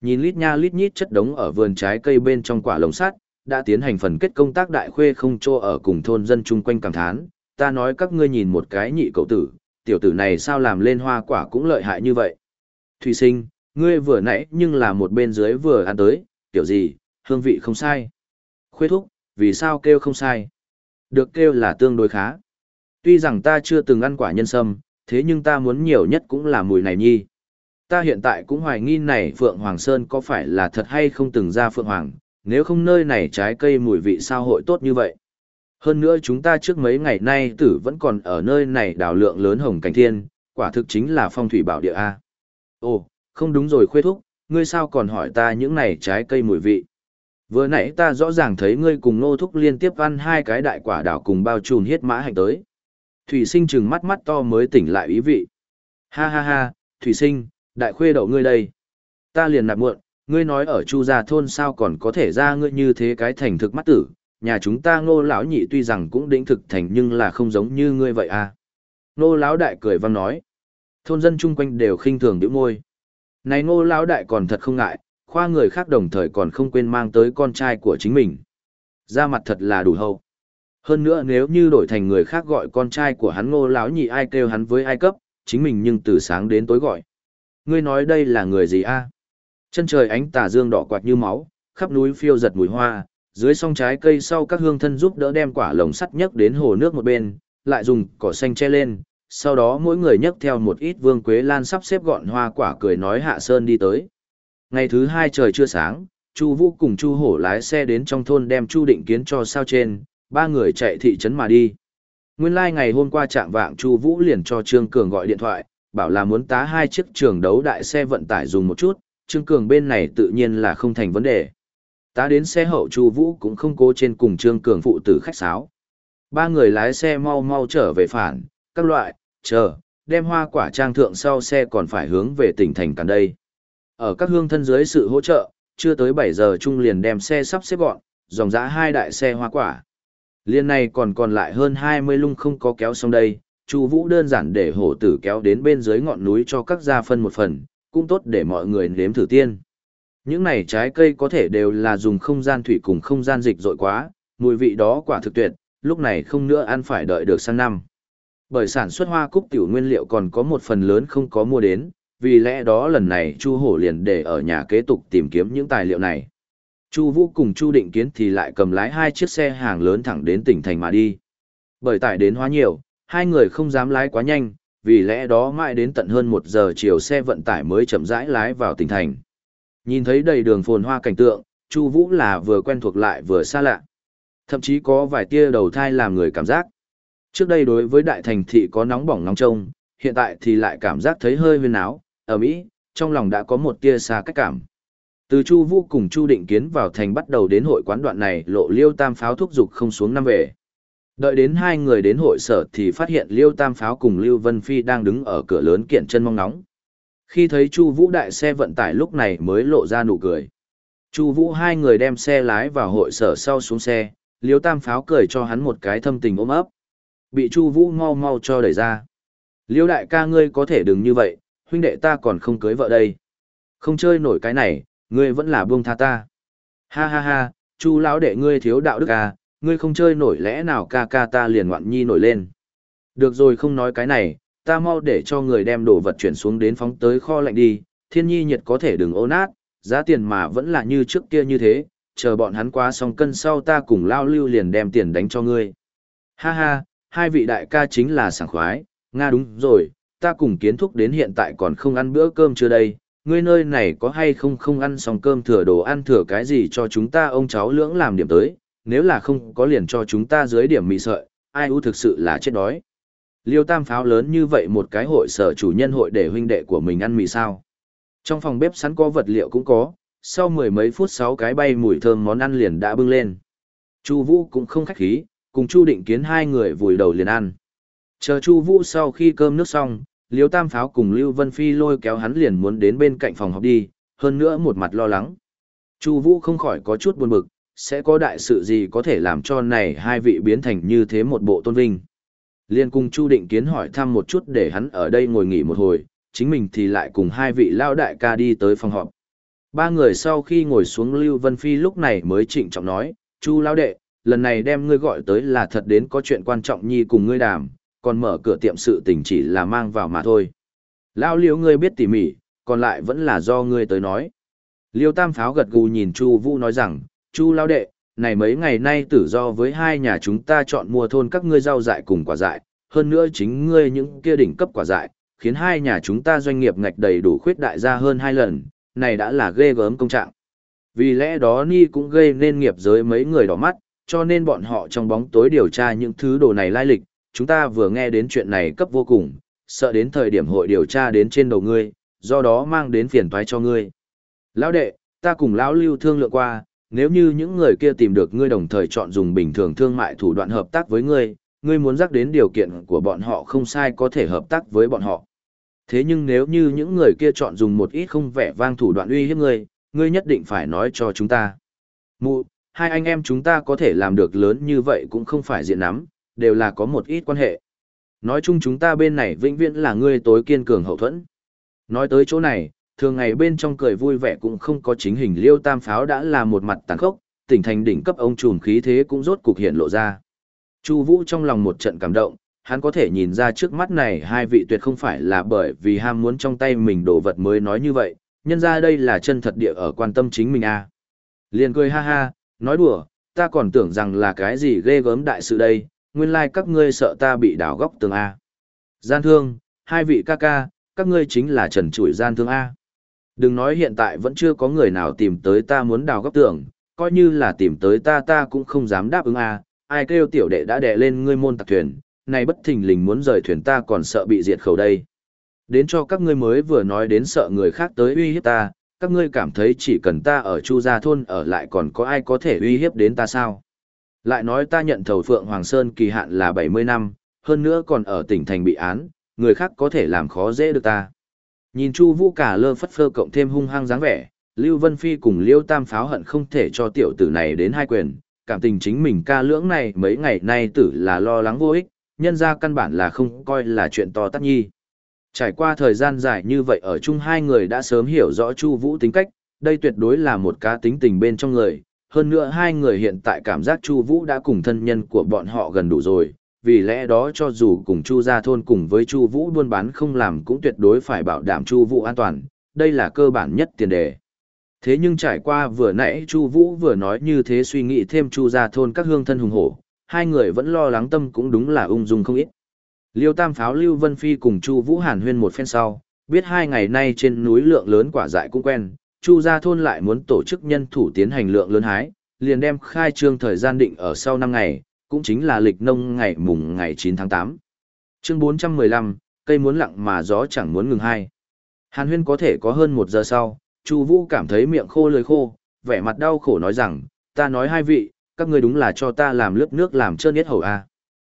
Nhìn lít nha lít nhít chất đống ở vườn trái cây bên trong quả lồng sắt, đã tiến hành phần kết công tác đại khuê không cho ở cùng thôn dân chung quanh cảm thán, ta nói các ngươi nhìn một cái nhị cậu tử, tiểu tử này sao làm lên hoa quả cũng lợi hại như vậy. Thủy sinh, ngươi vừa nãy nhưng là một bên dưới vừa ăn tới, tiểu gì, hương vị không sai. Khuê thúc, vì sao kêu không sai? được kêu là tương đối khá. Tuy rằng ta chưa từng ăn quả nhân sâm, thế nhưng ta muốn nhiều nhất cũng là mùi này nhi. Ta hiện tại cũng hoài nghi này Phượng Hoàng Sơn có phải là thật hay không từng ra Phượng Hoàng, nếu không nơi này trái cây mùi vị sao hội tốt như vậy. Hơn nữa chúng ta trước mấy ngày nay tử vẫn còn ở nơi này đào lượng lớn hồng cảnh thiên, quả thực chính là phong thủy bảo địa A. Ồ, không đúng rồi khuê thúc, ngươi sao còn hỏi ta những này trái cây mùi vị. Vừa nãy ta rõ ràng thấy ngươi cùng nô thúc liên tiếp ăn hai cái đại quả đảo cùng bao trùn hiết mã hành tới. Thủy sinh trừng mắt mắt to mới tỉnh lại ý vị. Ha ha ha, Thủy sinh, đại khuê đậu ngươi đây. Ta liền nạp muộn, ngươi nói ở chu gia thôn sao còn có thể ra ngươi như thế cái thành thực mắt tử, nhà chúng ta ngô lão nhị tuy rằng cũng đỉnh thực thành nhưng là không giống như ngươi vậy à. Ngô lão đại cười vang nói. Thôn dân chung quanh đều khinh thường điểm môi. Này ngô lão đại còn thật không ngại, khoa người khác đồng thời còn không quên mang tới con trai của chính mình. Ra mặt thật là đủ hậu. Hơn nữa nếu như đổi thành người khác gọi con trai của hắn ngô lão nhị ai kêu hắn với ai cấp, chính mình nhưng từ sáng đến tối gọi. Ngươi nói đây là người gì a? Chân trời ánh tà dương đỏ quạt như máu, khắp núi phiêu giật mùi hoa, dưới song trái cây sau các hương thân giúp đỡ đem quả lồng sắt nhấc đến hồ nước một bên, lại dùng cỏ xanh che lên, sau đó mỗi người nhấc theo một ít vương quế lan sắp xếp gọn hoa quả cười nói hạ sơn đi tới. Ngày thứ hai trời chưa sáng, Chu Vũ cùng Chu Hổ lái xe đến trong thôn đem Chu Định Kiến cho sao trên, ba người chạy thị trấn mà đi. Nguyên lai like ngày hôm qua trạng vạng Chu Vũ liền cho Trương Cường gọi điện thoại, bảo là muốn tá hai chiếc trường đấu đại xe vận tải dùng một chút, Trương Cường bên này tự nhiên là không thành vấn đề. Tá đến xe hậu Chu Vũ cũng không cố trên cùng Trương Cường phụ tử khách sáo. Ba người lái xe mau mau trở về phản, các loại, chờ, đem hoa quả trang thượng sau xe còn phải hướng về tỉnh thành cản đây. Ở các hương thân dưới sự hỗ trợ, chưa tới 7 giờ chung liền đem xe sắp xếp gọn, dòng dã hai đại xe hoa quả. Liên này còn còn lại hơn 20 lung không có kéo xong đây, Chu Vũ đơn giản để hổ tử kéo đến bên dưới ngọn núi cho các gia phân một phần, cũng tốt để mọi người nếm thử tiên. Những này trái cây có thể đều là dùng không gian thủy cùng không gian dịch dội quá, mùi vị đó quả thực tuyệt, lúc này không nữa ăn phải đợi được sang năm. Bởi sản xuất hoa cúc tiểu nguyên liệu còn có một phần lớn không có mua đến, vì lẽ đó lần này Chu Hổ liền để ở nhà kế tục tìm kiếm những tài liệu này. Chu Vũ cùng Chu Định Kiến thì lại cầm lái hai chiếc xe hàng lớn thẳng đến tỉnh thành mà đi. Bởi tải đến hóa nhiều, hai người không dám lái quá nhanh, vì lẽ đó mãi đến tận hơn một giờ chiều xe vận tải mới chậm rãi lái vào tỉnh thành. Nhìn thấy đầy đường phồn hoa cảnh tượng, Chu Vũ là vừa quen thuộc lại vừa xa lạ. Thậm chí có vài tia đầu thai làm người cảm giác. Trước đây đối với đại thành thị có nóng bỏng nóng trông, hiện tại thì lại cảm giác thấy hơi huyên áo, ở Mỹ, trong lòng đã có một tia xa cách cảm. Từ Chu Vũ cùng Chu Định Kiến vào thành bắt đầu đến hội quán đoạn này, lộ Liêu Tam pháo thúc dục không xuống năm về. Đợi đến hai người đến hội sở thì phát hiện Liêu Tam pháo cùng Lưu Vân Phi đang đứng ở cửa lớn kiện chân mong nóng. Khi thấy Chu Vũ đại xe vận tải lúc này mới lộ ra nụ cười. Chu Vũ hai người đem xe lái vào hội sở sau xuống xe, Liêu Tam pháo cười cho hắn một cái thâm tình ôm ấp. Bị Chu Vũ mau mau cho đẩy ra. Liêu đại ca ngươi có thể đừng như vậy, huynh đệ ta còn không cưới vợ đây. Không chơi nổi cái này, ngươi vẫn là buông tha ta. Ha ha ha, chu lão đệ ngươi thiếu đạo đức à, ngươi không chơi nổi lẽ nào ca ca ta liền ngoạn nhi nổi lên. Được rồi không nói cái này, ta mau để cho người đem đồ vật chuyển xuống đến phóng tới kho lạnh đi, thiên nhi nhiệt có thể đừng ô nát, giá tiền mà vẫn là như trước kia như thế, chờ bọn hắn qua xong cân sau ta cùng lao lưu liền đem tiền đánh cho ngươi. Ha ha, hai vị đại ca chính là sảng khoái, Nga đúng rồi, ta cùng kiến thúc đến hiện tại còn không ăn bữa cơm chưa đây, ngươi nơi này có hay không không ăn xong cơm thừa đồ ăn thừa cái gì cho chúng ta ông cháu lưỡng làm điểm tới, nếu là không có liền cho chúng ta dưới điểm mì sợi, ai u thực sự là chết đói. Liêu tam pháo lớn như vậy một cái hội sở chủ nhân hội để huynh đệ của mình ăn mì sao. Trong phòng bếp sẵn có vật liệu cũng có, sau mười mấy phút sáu cái bay mùi thơm món ăn liền đã bưng lên. Chu Vũ cũng không khách khí, cùng Chu Định Kiến hai người vùi đầu liền ăn. Chờ Chu Vũ sau khi cơm nước xong, Liêu Tam Pháo cùng Lưu Vân Phi lôi kéo hắn liền muốn đến bên cạnh phòng học đi, hơn nữa một mặt lo lắng. Chu Vũ không khỏi có chút buồn bực, sẽ có đại sự gì có thể làm cho này hai vị biến thành như thế một bộ tôn vinh. Liên cùng Chu Định Kiến hỏi thăm một chút để hắn ở đây ngồi nghỉ một hồi, chính mình thì lại cùng hai vị lao đại ca đi tới phòng họp. Ba người sau khi ngồi xuống Lưu Vân Phi lúc này mới trịnh trọng nói, Chu lao đệ, lần này đem ngươi gọi tới là thật đến có chuyện quan trọng nhi cùng ngươi đàm, còn mở cửa tiệm sự tình chỉ là mang vào mà thôi. Lão liếu ngươi biết tỉ mỉ, còn lại vẫn là do ngươi tới nói. Liêu tam pháo gật gù nhìn Chu Vũ nói rằng, Chu lao đệ, này mấy ngày nay tử do với hai nhà chúng ta chọn mua thôn các ngươi rau dại cùng quả dại, hơn nữa chính ngươi những kia đỉnh cấp quả dại, khiến hai nhà chúng ta doanh nghiệp ngạch đầy đủ khuyết đại ra hơn hai lần, này đã là ghê gớm công trạng. Vì lẽ đó Ni cũng gây nên nghiệp giới mấy người đỏ mắt, cho nên bọn họ trong bóng tối điều tra những thứ đồ này lai lịch, chúng ta vừa nghe đến chuyện này cấp vô cùng, sợ đến thời điểm hội điều tra đến trên đầu ngươi, do đó mang đến phiền toái cho ngươi. Lão đệ, ta cùng lão lưu thương lượng qua, nếu như những người kia tìm được ngươi đồng thời chọn dùng bình thường thương mại thủ đoạn hợp tác với ngươi, ngươi muốn rắc đến điều kiện của bọn họ không sai có thể hợp tác với bọn họ. Thế nhưng nếu như những người kia chọn dùng một ít không vẻ vang thủ đoạn uy hiếp ngươi, ngươi nhất định phải nói cho chúng ta. Mụ, hai anh em chúng ta có thể làm được lớn như vậy cũng không phải diện nắm, đều là có một ít quan hệ. Nói chung chúng ta bên này vĩnh viễn là ngươi tối kiên cường hậu thuẫn. Nói tới chỗ này, thường ngày bên trong cười vui vẻ cũng không có chính hình liêu tam pháo đã là một mặt tàn khốc, tỉnh thành đỉnh cấp ông trùm khí thế cũng rốt cục hiện lộ ra. Chu Vũ trong lòng một trận cảm động, hắn có thể nhìn ra trước mắt này hai vị tuyệt không phải là bởi vì ham muốn trong tay mình đồ vật mới nói như vậy, nhân ra đây là chân thật địa ở quan tâm chính mình a. À. Liền cười ha ha, nói đùa, ta còn tưởng rằng là cái gì ghê gớm đại sự đây, nguyên lai like các ngươi sợ ta bị đảo góc tường a. Gian thương, hai vị ca ca, các ngươi chính là trần trụi gian thương a. Đừng nói hiện tại vẫn chưa có người nào tìm tới ta muốn đào góc tường, coi như là tìm tới ta ta cũng không dám đáp ứng a. Ai kêu tiểu đệ đã đè lên ngươi môn tặc thuyền, này bất thình lình muốn rời thuyền ta còn sợ bị diệt khẩu đây. Đến cho các ngươi mới vừa nói đến sợ người khác tới uy hiếp ta, các ngươi cảm thấy chỉ cần ta ở Chu Gia Thôn ở lại còn có ai có thể uy hiếp đến ta sao? Lại nói ta nhận thầu Phượng Hoàng Sơn kỳ hạn là 70 năm, hơn nữa còn ở tỉnh thành bị án, người khác có thể làm khó dễ được ta. Nhìn Chu Vũ cả lơ phất phơ cộng thêm hung hăng dáng vẻ, Lưu Vân Phi cùng Liêu Tam pháo hận không thể cho tiểu tử này đến hai quyền, cảm tình chính mình ca lưỡng này mấy ngày nay tử là lo lắng vô ích, nhân ra căn bản là không coi là chuyện to tát nhi. Trải qua thời gian dài như vậy ở chung hai người đã sớm hiểu rõ Chu Vũ tính cách, đây tuyệt đối là một cá tính tình bên trong người, hơn nữa hai người hiện tại cảm giác Chu Vũ đã cùng thân nhân của bọn họ gần đủ rồi, vì lẽ đó cho dù cùng Chu gia thôn cùng với Chu Vũ buôn bán không làm cũng tuyệt đối phải bảo đảm Chu Vũ an toàn, đây là cơ bản nhất tiền đề. Thế nhưng trải qua vừa nãy Chu Vũ vừa nói như thế suy nghĩ thêm Chu gia thôn các hương thân hùng hổ, hai người vẫn lo lắng tâm cũng đúng là ung dung không ít. Liêu Tam Pháo Lưu Vân Phi cùng Chu Vũ Hàn huyên một phen sau, biết hai ngày nay trên núi lượng lớn quả dại cũng quen, Chu gia thôn lại muốn tổ chức nhân thủ tiến hành lượng lớn hái, liền đem khai trương thời gian định ở sau năm ngày, cũng chính là lịch nông ngày mùng ngày 9 tháng 8. Chương 415, cây muốn lặng mà gió chẳng muốn ngừng hai. Hàn huyên có thể có hơn một giờ sau, Chu Vũ cảm thấy miệng khô lưỡi khô, vẻ mặt đau khổ nói rằng, ta nói hai vị, các ngươi đúng là cho ta làm lướt nước làm trơn nhất hầu a. À.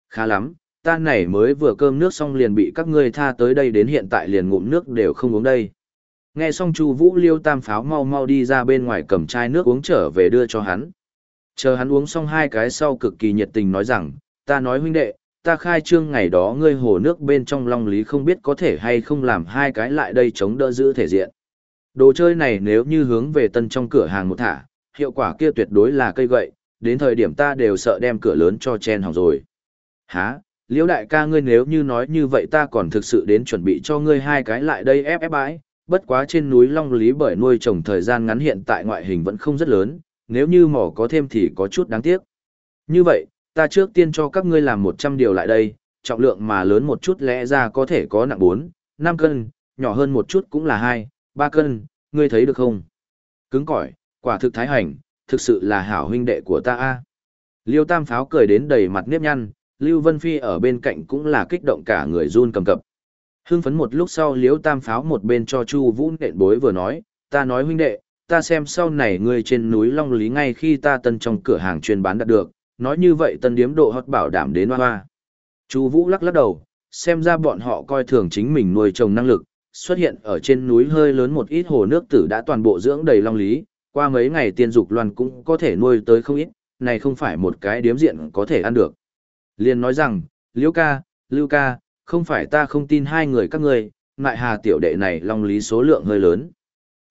Khá lắm, ta này mới vừa cơm nước xong liền bị các ngươi tha tới đây đến hiện tại liền ngụm nước đều không uống đây. Nghe xong Chu Vũ Liêu Tam pháo mau mau đi ra bên ngoài cầm chai nước uống trở về đưa cho hắn. Chờ hắn uống xong hai cái sau cực kỳ nhiệt tình nói rằng, ta nói huynh đệ, ta khai trương ngày đó ngươi hồ nước bên trong long lý không biết có thể hay không làm hai cái lại đây chống đỡ giữ thể diện. Đồ chơi này nếu như hướng về tân trong cửa hàng một thả, hiệu quả kia tuyệt đối là cây gậy, đến thời điểm ta đều sợ đem cửa lớn cho chen hỏng rồi. Hả, liễu đại ca ngươi nếu như nói như vậy ta còn thực sự đến chuẩn bị cho ngươi hai cái lại đây ép ép bãi, bất quá trên núi Long Lý bởi nuôi trồng thời gian ngắn hiện tại ngoại hình vẫn không rất lớn, nếu như mỏ có thêm thì có chút đáng tiếc. Như vậy, ta trước tiên cho các ngươi làm 100 điều lại đây, trọng lượng mà lớn một chút lẽ ra có thể có nặng 4, 5 cân, nhỏ hơn một chút cũng là 2, 3 cân, ngươi thấy được không? Cứng cỏi, quả thực thái hành, thực sự là hảo huynh đệ của ta a. Liêu Tam Pháo cười đến đầy mặt nếp nhăn, Lưu Vân Phi ở bên cạnh cũng là kích động cả người run cầm cập. Hưng phấn một lúc sau Liêu Tam Pháo một bên cho Chu Vũ nện bối vừa nói, ta nói huynh đệ, ta xem sau này ngươi trên núi Long Lý ngay khi ta tân trong cửa hàng chuyên bán đạt được, nói như vậy tân điếm độ hót bảo đảm đến hoa hoa. Chu Vũ lắc lắc đầu, xem ra bọn họ coi thường chính mình nuôi trồng năng lực, xuất hiện ở trên núi hơi lớn một ít hồ nước tử đã toàn bộ dưỡng đầy Long Lý, qua mấy ngày tiên dục loan cũng có thể nuôi tới không ít, này không phải một cái điếm diện có thể ăn được. Liên nói rằng, Liễu ca, Lưu ca, không phải ta không tin hai người các ngươi, ngại hà tiểu đệ này long lý số lượng hơi lớn.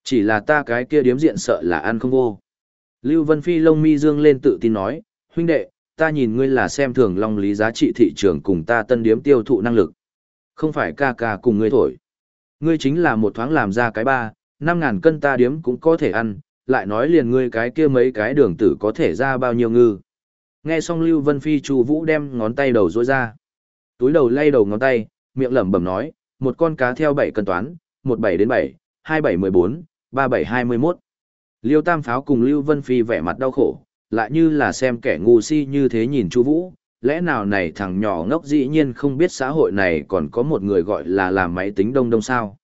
Chỉ là ta cái kia điếm diện sợ là ăn không vô. Lưu Vân Phi lông mi dương lên tự tin nói, huynh đệ, ta nhìn ngươi là xem thường long lý giá trị thị trường cùng ta tân điếm tiêu thụ năng lực. Không phải ca ca cùng ngươi thổi. Ngươi chính là một thoáng làm ra cái ba, năm ngàn cân ta điếm cũng có thể ăn, lại nói liền ngươi cái kia mấy cái đường tử có thể ra bao nhiêu ngư. Nghe xong Lưu Vân Phi Chu Vũ đem ngón tay đầu rối ra. Túi đầu lay đầu ngón tay, miệng lẩm bẩm nói, một con cá theo bảy cân toán, 17 đến bảy. 2714, 3721. Liêu Tam Pháo cùng Lưu Vân Phi vẻ mặt đau khổ, lại như là xem kẻ ngu si như thế nhìn Chu Vũ, lẽ nào này thằng nhỏ ngốc dĩ nhiên không biết xã hội này còn có một người gọi là làm máy tính đông đông sao.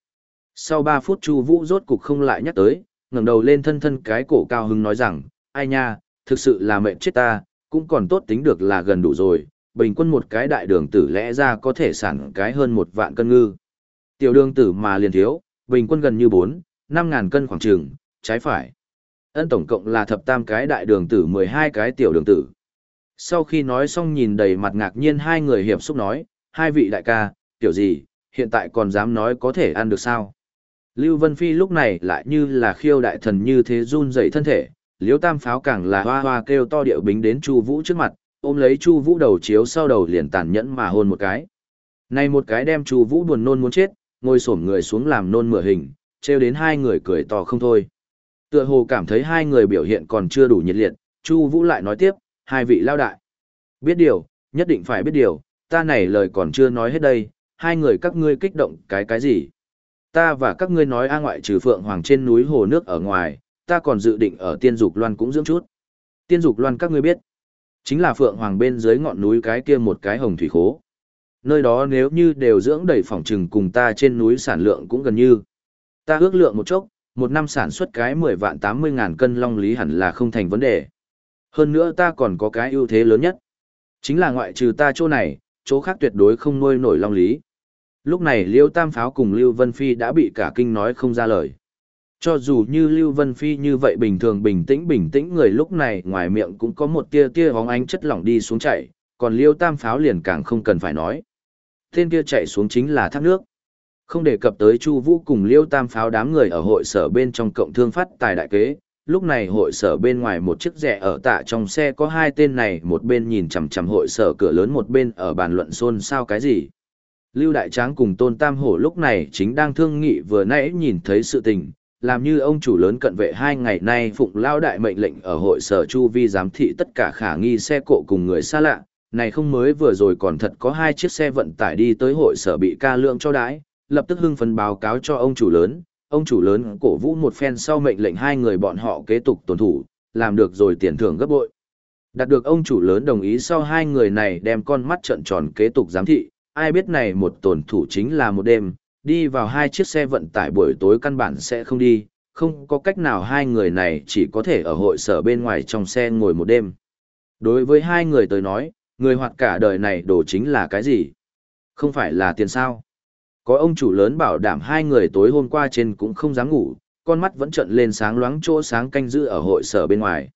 Sau 3 phút Chu Vũ rốt cục không lại nhắc tới, ngẩng đầu lên thân thân cái cổ cao hứng nói rằng, ai nha, thực sự là mệnh chết ta, cũng còn tốt tính được là gần đủ rồi, bình quân một cái đại đường tử lẽ ra có thể sản cái hơn một vạn cân ngư. Tiểu đường tử mà liền thiếu, bình quân gần như 4, 5 ngàn cân khoảng trường, trái phải. Ân tổng cộng là thập tam cái đại đường tử 12 cái tiểu đường tử. Sau khi nói xong nhìn đầy mặt ngạc nhiên hai người hiệp xúc nói, hai vị đại ca, tiểu gì, hiện tại còn dám nói có thể ăn được sao? Lưu Vân Phi lúc này lại như là khiêu đại thần như thế run dậy thân thể, liếu tam pháo càng là hoa hoa kêu to điệu bính đến Chu Vũ trước mặt, ôm lấy Chu Vũ đầu chiếu sau đầu liền tàn nhẫn mà hôn một cái. Này một cái đem Chu Vũ buồn nôn muốn chết, ngồi xổm người xuống làm nôn mửa hình, trêu đến hai người cười to không thôi. Tựa hồ cảm thấy hai người biểu hiện còn chưa đủ nhiệt liệt, Chu Vũ lại nói tiếp, hai vị lao đại. Biết điều, nhất định phải biết điều, ta này lời còn chưa nói hết đây, hai người các ngươi kích động cái cái gì? Ta và các ngươi nói a ngoại trừ Phượng Hoàng trên núi hồ nước ở ngoài, ta còn dự định ở Tiên Dục Loan cũng dưỡng chút. Tiên Dục Loan các ngươi biết, chính là Phượng Hoàng bên dưới ngọn núi cái kia một cái hồng thủy khố. Nơi đó nếu như đều dưỡng đầy phòng trừng cùng ta trên núi sản lượng cũng gần như. Ta ước lượng một chốc, một năm sản xuất cái 10 vạn 80 ngàn cân long lý hẳn là không thành vấn đề. Hơn nữa ta còn có cái ưu thế lớn nhất. Chính là ngoại trừ ta chỗ này, chỗ khác tuyệt đối không nuôi nổi long lý. Lúc này Liêu Tam Pháo cùng Lưu Vân Phi đã bị cả kinh nói không ra lời. Cho dù như Lưu Vân Phi như vậy bình thường bình tĩnh bình tĩnh người lúc này ngoài miệng cũng có một tia tia bóng ánh chất lỏng đi xuống chảy, còn Liêu Tam Pháo liền càng không cần phải nói. Tên kia chạy xuống chính là thác nước. Không đề cập tới Chu Vũ cùng Liêu Tam Pháo đám người ở hội sở bên trong cộng thương phát tài đại kế, lúc này hội sở bên ngoài một chiếc rẻ ở tạ trong xe có hai tên này một bên nhìn chằm chằm hội sở cửa lớn một bên ở bàn luận xôn xao cái gì. Lưu Đại Tráng cùng Tôn Tam Hổ lúc này chính đang thương nghị vừa nãy nhìn thấy sự tình, làm như ông chủ lớn cận vệ hai ngày nay phụng lao đại mệnh lệnh ở hội sở chu vi giám thị tất cả khả nghi xe cộ cùng người xa lạ, này không mới vừa rồi còn thật có hai chiếc xe vận tải đi tới hội sở bị ca lượng cho đãi, lập tức hưng phấn báo cáo cho ông chủ lớn, ông chủ lớn cổ vũ một phen sau mệnh lệnh hai người bọn họ kế tục tuần thủ, làm được rồi tiền thưởng gấp bội. Đạt được ông chủ lớn đồng ý sau hai người này đem con mắt trợn tròn kế tục giám thị, ai biết này một tuần thủ chính là một đêm, đi vào hai chiếc xe vận tải buổi tối căn bản sẽ không đi, không có cách nào hai người này chỉ có thể ở hội sở bên ngoài trong xe ngồi một đêm. Đối với hai người tới nói, người hoạt cả đời này đồ chính là cái gì? Không phải là tiền sao? Có ông chủ lớn bảo đảm hai người tối hôm qua trên cũng không dám ngủ, con mắt vẫn trận lên sáng loáng chỗ sáng canh giữ ở hội sở bên ngoài.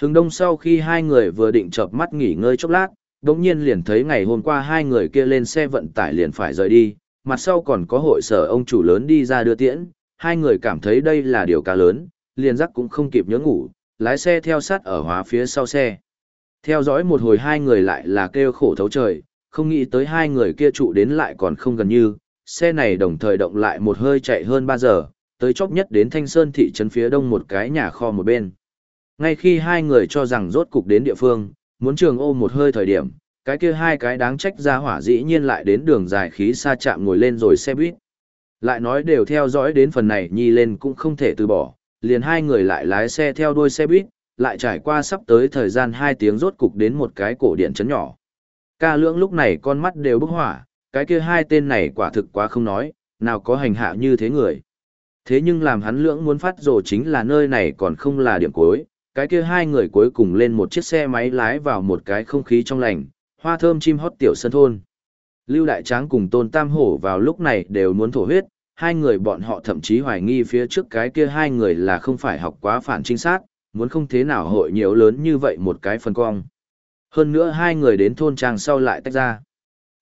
Hưng đông sau khi hai người vừa định chợp mắt nghỉ ngơi chốc lát, đống nhiên liền thấy ngày hôm qua hai người kia lên xe vận tải liền phải rời đi, mặt sau còn có hội sở ông chủ lớn đi ra đưa tiễn, hai người cảm thấy đây là điều cá lớn, liền giấc cũng không kịp nhớ ngủ, lái xe theo sát ở hóa phía sau xe. Theo dõi một hồi hai người lại là kêu khổ thấu trời, không nghĩ tới hai người kia trụ đến lại còn không gần như, xe này đồng thời động lại một hơi chạy hơn 3 giờ, tới chốc nhất đến Thanh Sơn thị trấn phía đông một cái nhà kho một bên. Ngay khi hai người cho rằng rốt cục đến địa phương, muốn trường ô một hơi thời điểm, cái kia hai cái đáng trách ra hỏa dĩ nhiên lại đến đường dài khí xa chạm ngồi lên rồi xe buýt. Lại nói đều theo dõi đến phần này nhi lên cũng không thể từ bỏ, liền hai người lại lái xe theo đuôi xe buýt, lại trải qua sắp tới thời gian hai tiếng rốt cục đến một cái cổ điện trấn nhỏ. Ca lưỡng lúc này con mắt đều bức hỏa, cái kia hai tên này quả thực quá không nói, nào có hành hạ như thế người. Thế nhưng làm hắn lưỡng muốn phát rồ chính là nơi này còn không là điểm cuối, cái kia hai người cuối cùng lên một chiếc xe máy lái vào một cái không khí trong lành, hoa thơm chim hót tiểu sân thôn. Lưu Đại Tráng cùng Tôn Tam Hổ vào lúc này đều muốn thổ huyết, hai người bọn họ thậm chí hoài nghi phía trước cái kia hai người là không phải học quá phản trinh sát, muốn không thế nào hội nhiều lớn như vậy một cái phần cong. Hơn nữa hai người đến thôn trang sau lại tách ra.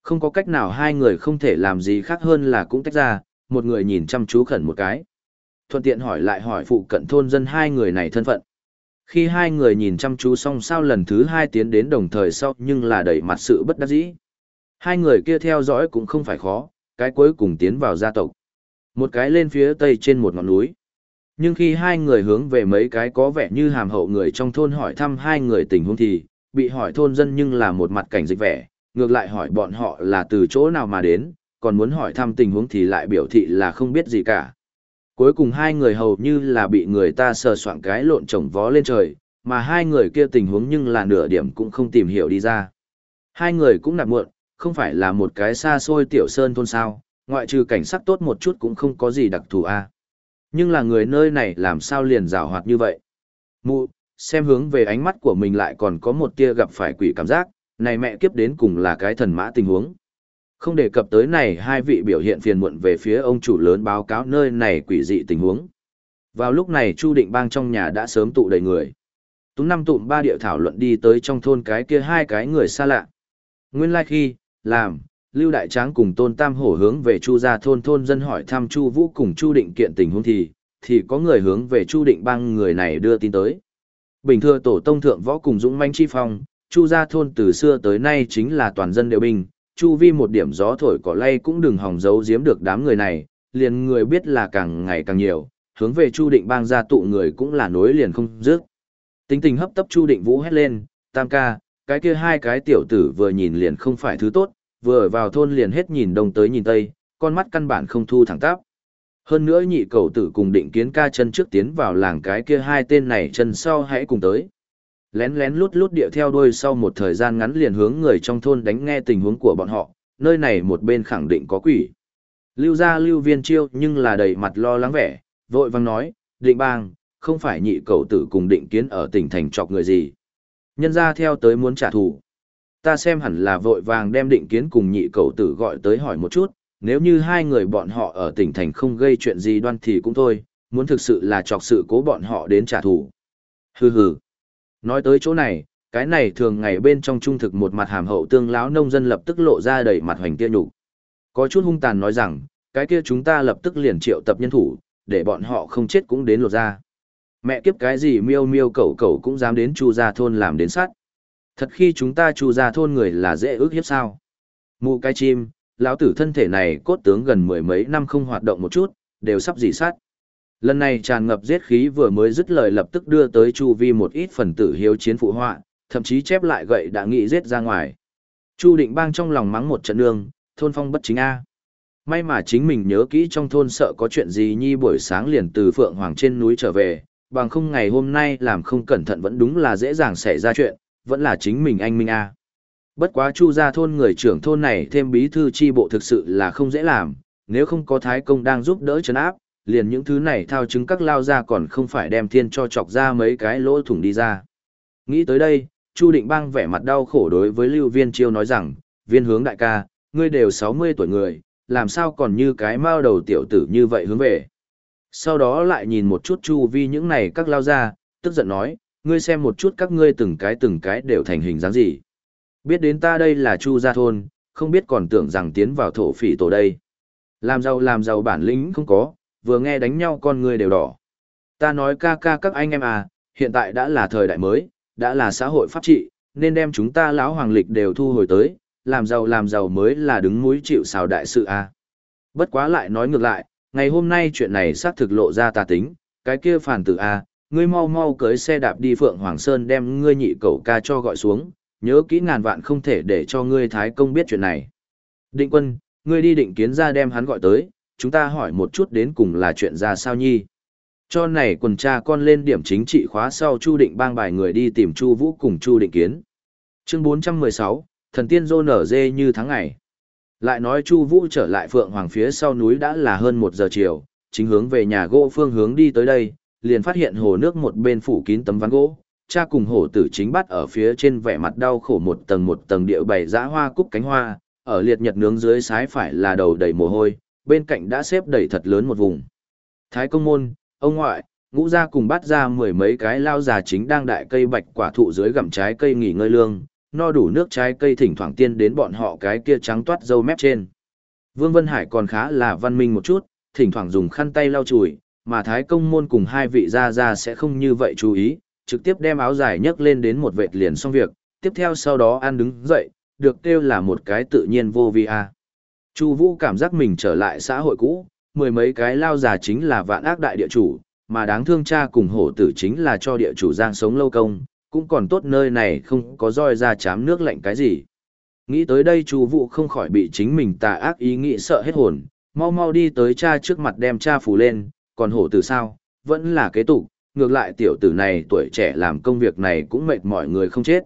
Không có cách nào hai người không thể làm gì khác hơn là cũng tách ra, một người nhìn chăm chú khẩn một cái. Thuận tiện hỏi lại hỏi phụ cận thôn dân hai người này thân phận. Khi hai người nhìn chăm chú xong sao lần thứ hai tiến đến đồng thời sau nhưng là đẩy mặt sự bất đắc dĩ. Hai người kia theo dõi cũng không phải khó, cái cuối cùng tiến vào gia tộc. Một cái lên phía tây trên một ngọn núi. Nhưng khi hai người hướng về mấy cái có vẻ như hàm hậu người trong thôn hỏi thăm hai người tình huống thì, bị hỏi thôn dân nhưng là một mặt cảnh dịch vẻ, ngược lại hỏi bọn họ là từ chỗ nào mà đến, còn muốn hỏi thăm tình huống thì lại biểu thị là không biết gì cả. Cuối cùng hai người hầu như là bị người ta sờ soạn cái lộn trồng vó lên trời, mà hai người kia tình huống nhưng là nửa điểm cũng không tìm hiểu đi ra. Hai người cũng nạp muộn, không phải là một cái xa xôi tiểu sơn thôn sao, ngoại trừ cảnh sắc tốt một chút cũng không có gì đặc thù a. Nhưng là người nơi này làm sao liền rào hoạt như vậy? Mụ, xem hướng về ánh mắt của mình lại còn có một tia gặp phải quỷ cảm giác, này mẹ kiếp đến cùng là cái thần mã tình huống. Không đề cập tới này hai vị biểu hiện phiền muộn về phía ông chủ lớn báo cáo nơi này quỷ dị tình huống. Vào lúc này Chu Định Bang trong nhà đã sớm tụ đầy người. Tú năm tụm ba địa thảo luận đi tới trong thôn cái kia hai cái người xa lạ. Nguyên lai like khi, làm, Lưu Đại Tráng cùng Tôn Tam Hổ hướng về Chu gia thôn thôn dân hỏi thăm Chu Vũ cùng Chu Định kiện tình huống thì, thì có người hướng về Chu Định Bang người này đưa tin tới. Bình thừa tổ tông thượng võ cùng dũng manh chi phong, Chu gia thôn từ xưa tới nay chính là toàn dân đều binh, Chu vi một điểm gió thổi cỏ lay cũng đừng hòng giấu giếm được đám người này, liền người biết là càng ngày càng nhiều, hướng về Chu Định Bang gia tụ người cũng là nối liền không dứt. Tính tình hấp tấp Chu Định Vũ hét lên, tam ca, cái kia hai cái tiểu tử vừa nhìn liền không phải thứ tốt, vừa vào thôn liền hết nhìn đông tới nhìn tây, con mắt căn bản không thu thẳng tắp. Hơn nữa nhị cầu tử cùng định kiến ca chân trước tiến vào làng cái kia hai tên này chân sau hãy cùng tới. Lén lén lút lút điệu theo đuôi sau một thời gian ngắn liền hướng người trong thôn đánh nghe tình huống của bọn họ, nơi này một bên khẳng định có quỷ. Lưu ra lưu viên chiêu nhưng là đầy mặt lo lắng vẻ, vội vang nói, định bang, không phải nhị cầu tử cùng định kiến ở tỉnh thành chọc người gì. Nhân ra theo tới muốn trả thù. Ta xem hẳn là vội vàng đem định kiến cùng nhị cầu tử gọi tới hỏi một chút, nếu như hai người bọn họ ở tỉnh thành không gây chuyện gì đoan thì cũng thôi, muốn thực sự là chọc sự cố bọn họ đến trả thù. Hừ hừ. Nói tới chỗ này, cái này thường ngày bên trong trung thực một mặt hàm hậu tương láo nông dân lập tức lộ ra đầy mặt hoành kia nhục. Có chút hung tàn nói rằng, cái kia chúng ta lập tức liền triệu tập nhân thủ, để bọn họ không chết cũng đến lột ra. Mẹ kiếp cái gì miêu miêu cẩu cẩu cũng dám đến chu ra thôn làm đến sát. Thật khi chúng ta chu ra thôn người là dễ ước hiếp sao. Mụ cái chim, lão tử thân thể này cốt tướng gần mười mấy năm không hoạt động một chút, đều sắp dỉ sát. Lần này tràn ngập giết khí vừa mới dứt lời lập tức đưa tới chu vi một ít phần tử hiếu chiến phụ họa, thậm chí chép lại gậy đã nghĩ giết ra ngoài. Chu định bang trong lòng mắng một trận nương, thôn phong bất chính A. May mà chính mình nhớ kỹ trong thôn sợ có chuyện gì nhi buổi sáng liền từ Phượng Hoàng trên núi trở về, bằng không ngày hôm nay làm không cẩn thận vẫn đúng là dễ dàng xảy ra chuyện, vẫn là chính mình anh Minh A. Bất quá chu gia thôn người trưởng thôn này thêm bí thư chi bộ thực sự là không dễ làm, nếu không có thái công đang giúp đỡ chấn áp, liền những thứ này thao chứng các lao ra còn không phải đem thiên cho chọc ra mấy cái lỗ thủng đi ra. Nghĩ tới đây, Chu Định Bang vẻ mặt đau khổ đối với Lưu Viên Chiêu nói rằng, viên hướng đại ca, ngươi đều 60 tuổi người, làm sao còn như cái mao đầu tiểu tử như vậy hướng về. Sau đó lại nhìn một chút Chu Vi những này các lao ra, tức giận nói, ngươi xem một chút các ngươi từng cái từng cái đều thành hình dáng gì. Biết đến ta đây là Chu gia thôn, không biết còn tưởng rằng tiến vào thổ phỉ tổ đây. Làm giàu làm giàu bản lĩnh không có, vừa nghe đánh nhau con người đều đỏ. Ta nói ca ca các anh em à, hiện tại đã là thời đại mới, đã là xã hội pháp trị, nên đem chúng ta lão hoàng lịch đều thu hồi tới, làm giàu làm giàu mới là đứng mũi chịu xào đại sự à. Bất quá lại nói ngược lại, ngày hôm nay chuyện này xác thực lộ ra tà tính, cái kia phản tử à, ngươi mau mau cưới xe đạp đi Phượng Hoàng Sơn đem ngươi nhị cậu ca cho gọi xuống, nhớ kỹ ngàn vạn không thể để cho ngươi Thái Công biết chuyện này. Định quân, ngươi đi định kiến ra đem hắn gọi tới, chúng ta hỏi một chút đến cùng là chuyện ra sao nhi. Cho này quần cha con lên điểm chính trị khóa sau Chu Định bang bài người đi tìm Chu Vũ cùng Chu Định Kiến. Chương 416, thần tiên rô nở dê như tháng ngày. Lại nói Chu Vũ trở lại Phượng Hoàng phía sau núi đã là hơn một giờ chiều, chính hướng về nhà gỗ phương hướng đi tới đây, liền phát hiện hồ nước một bên phủ kín tấm ván gỗ, cha cùng hổ tử chính bắt ở phía trên vẻ mặt đau khổ một tầng một tầng điệu bày dã hoa cúc cánh hoa, ở liệt nhật nướng dưới sái phải là đầu đầy mồ hôi, bên cạnh đã xếp đầy thật lớn một vùng. Thái công môn, ông ngoại, ngũ gia cùng bắt ra mười mấy cái lao già chính đang đại cây bạch quả thụ dưới gặm trái cây nghỉ ngơi lương, no đủ nước trái cây thỉnh thoảng tiên đến bọn họ cái kia trắng toát dâu mép trên. Vương Vân Hải còn khá là văn minh một chút, thỉnh thoảng dùng khăn tay lau chùi, mà Thái công môn cùng hai vị gia gia sẽ không như vậy chú ý, trực tiếp đem áo dài nhấc lên đến một vệt liền xong việc, tiếp theo sau đó ăn đứng dậy, được kêu là một cái tự nhiên vô vi a. Chu Vũ cảm giác mình trở lại xã hội cũ, mười mấy cái lao già chính là vạn ác đại địa chủ, mà đáng thương cha cùng hổ tử chính là cho địa chủ giang sống lâu công, cũng còn tốt nơi này không có roi ra chám nước lạnh cái gì. Nghĩ tới đây Chu Vũ không khỏi bị chính mình tà ác ý nghĩ sợ hết hồn, mau mau đi tới cha trước mặt đem cha phủ lên, còn hổ tử sao, vẫn là kế tục, ngược lại tiểu tử này tuổi trẻ làm công việc này cũng mệt mọi người không chết.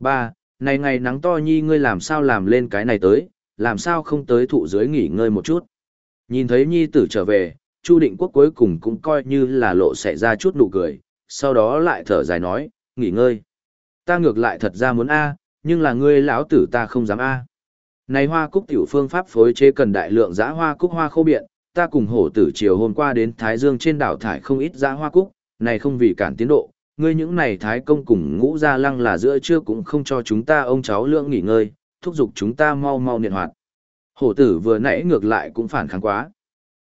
Ba, này ngày nắng to nhi ngươi làm sao làm lên cái này tới, làm sao không tới thụ dưới nghỉ ngơi một chút. Nhìn thấy nhi tử trở về, Chu Định Quốc cuối cùng cũng coi như là lộ xảy ra chút nụ cười, sau đó lại thở dài nói, nghỉ ngơi. Ta ngược lại thật ra muốn A, nhưng là ngươi lão tử ta không dám A. Này hoa cúc tiểu phương pháp phối chế cần đại lượng giã hoa cúc hoa khô biện, ta cùng hổ tử chiều hôm qua đến Thái Dương trên đảo thải không ít ra hoa cúc, này không vì cản tiến độ, ngươi những này Thái công cùng ngũ gia lăng là giữa trưa cũng không cho chúng ta ông cháu lượng nghỉ ngơi, thúc giục chúng ta mau mau niệm hoạt. Hổ tử vừa nãy ngược lại cũng phản kháng quá.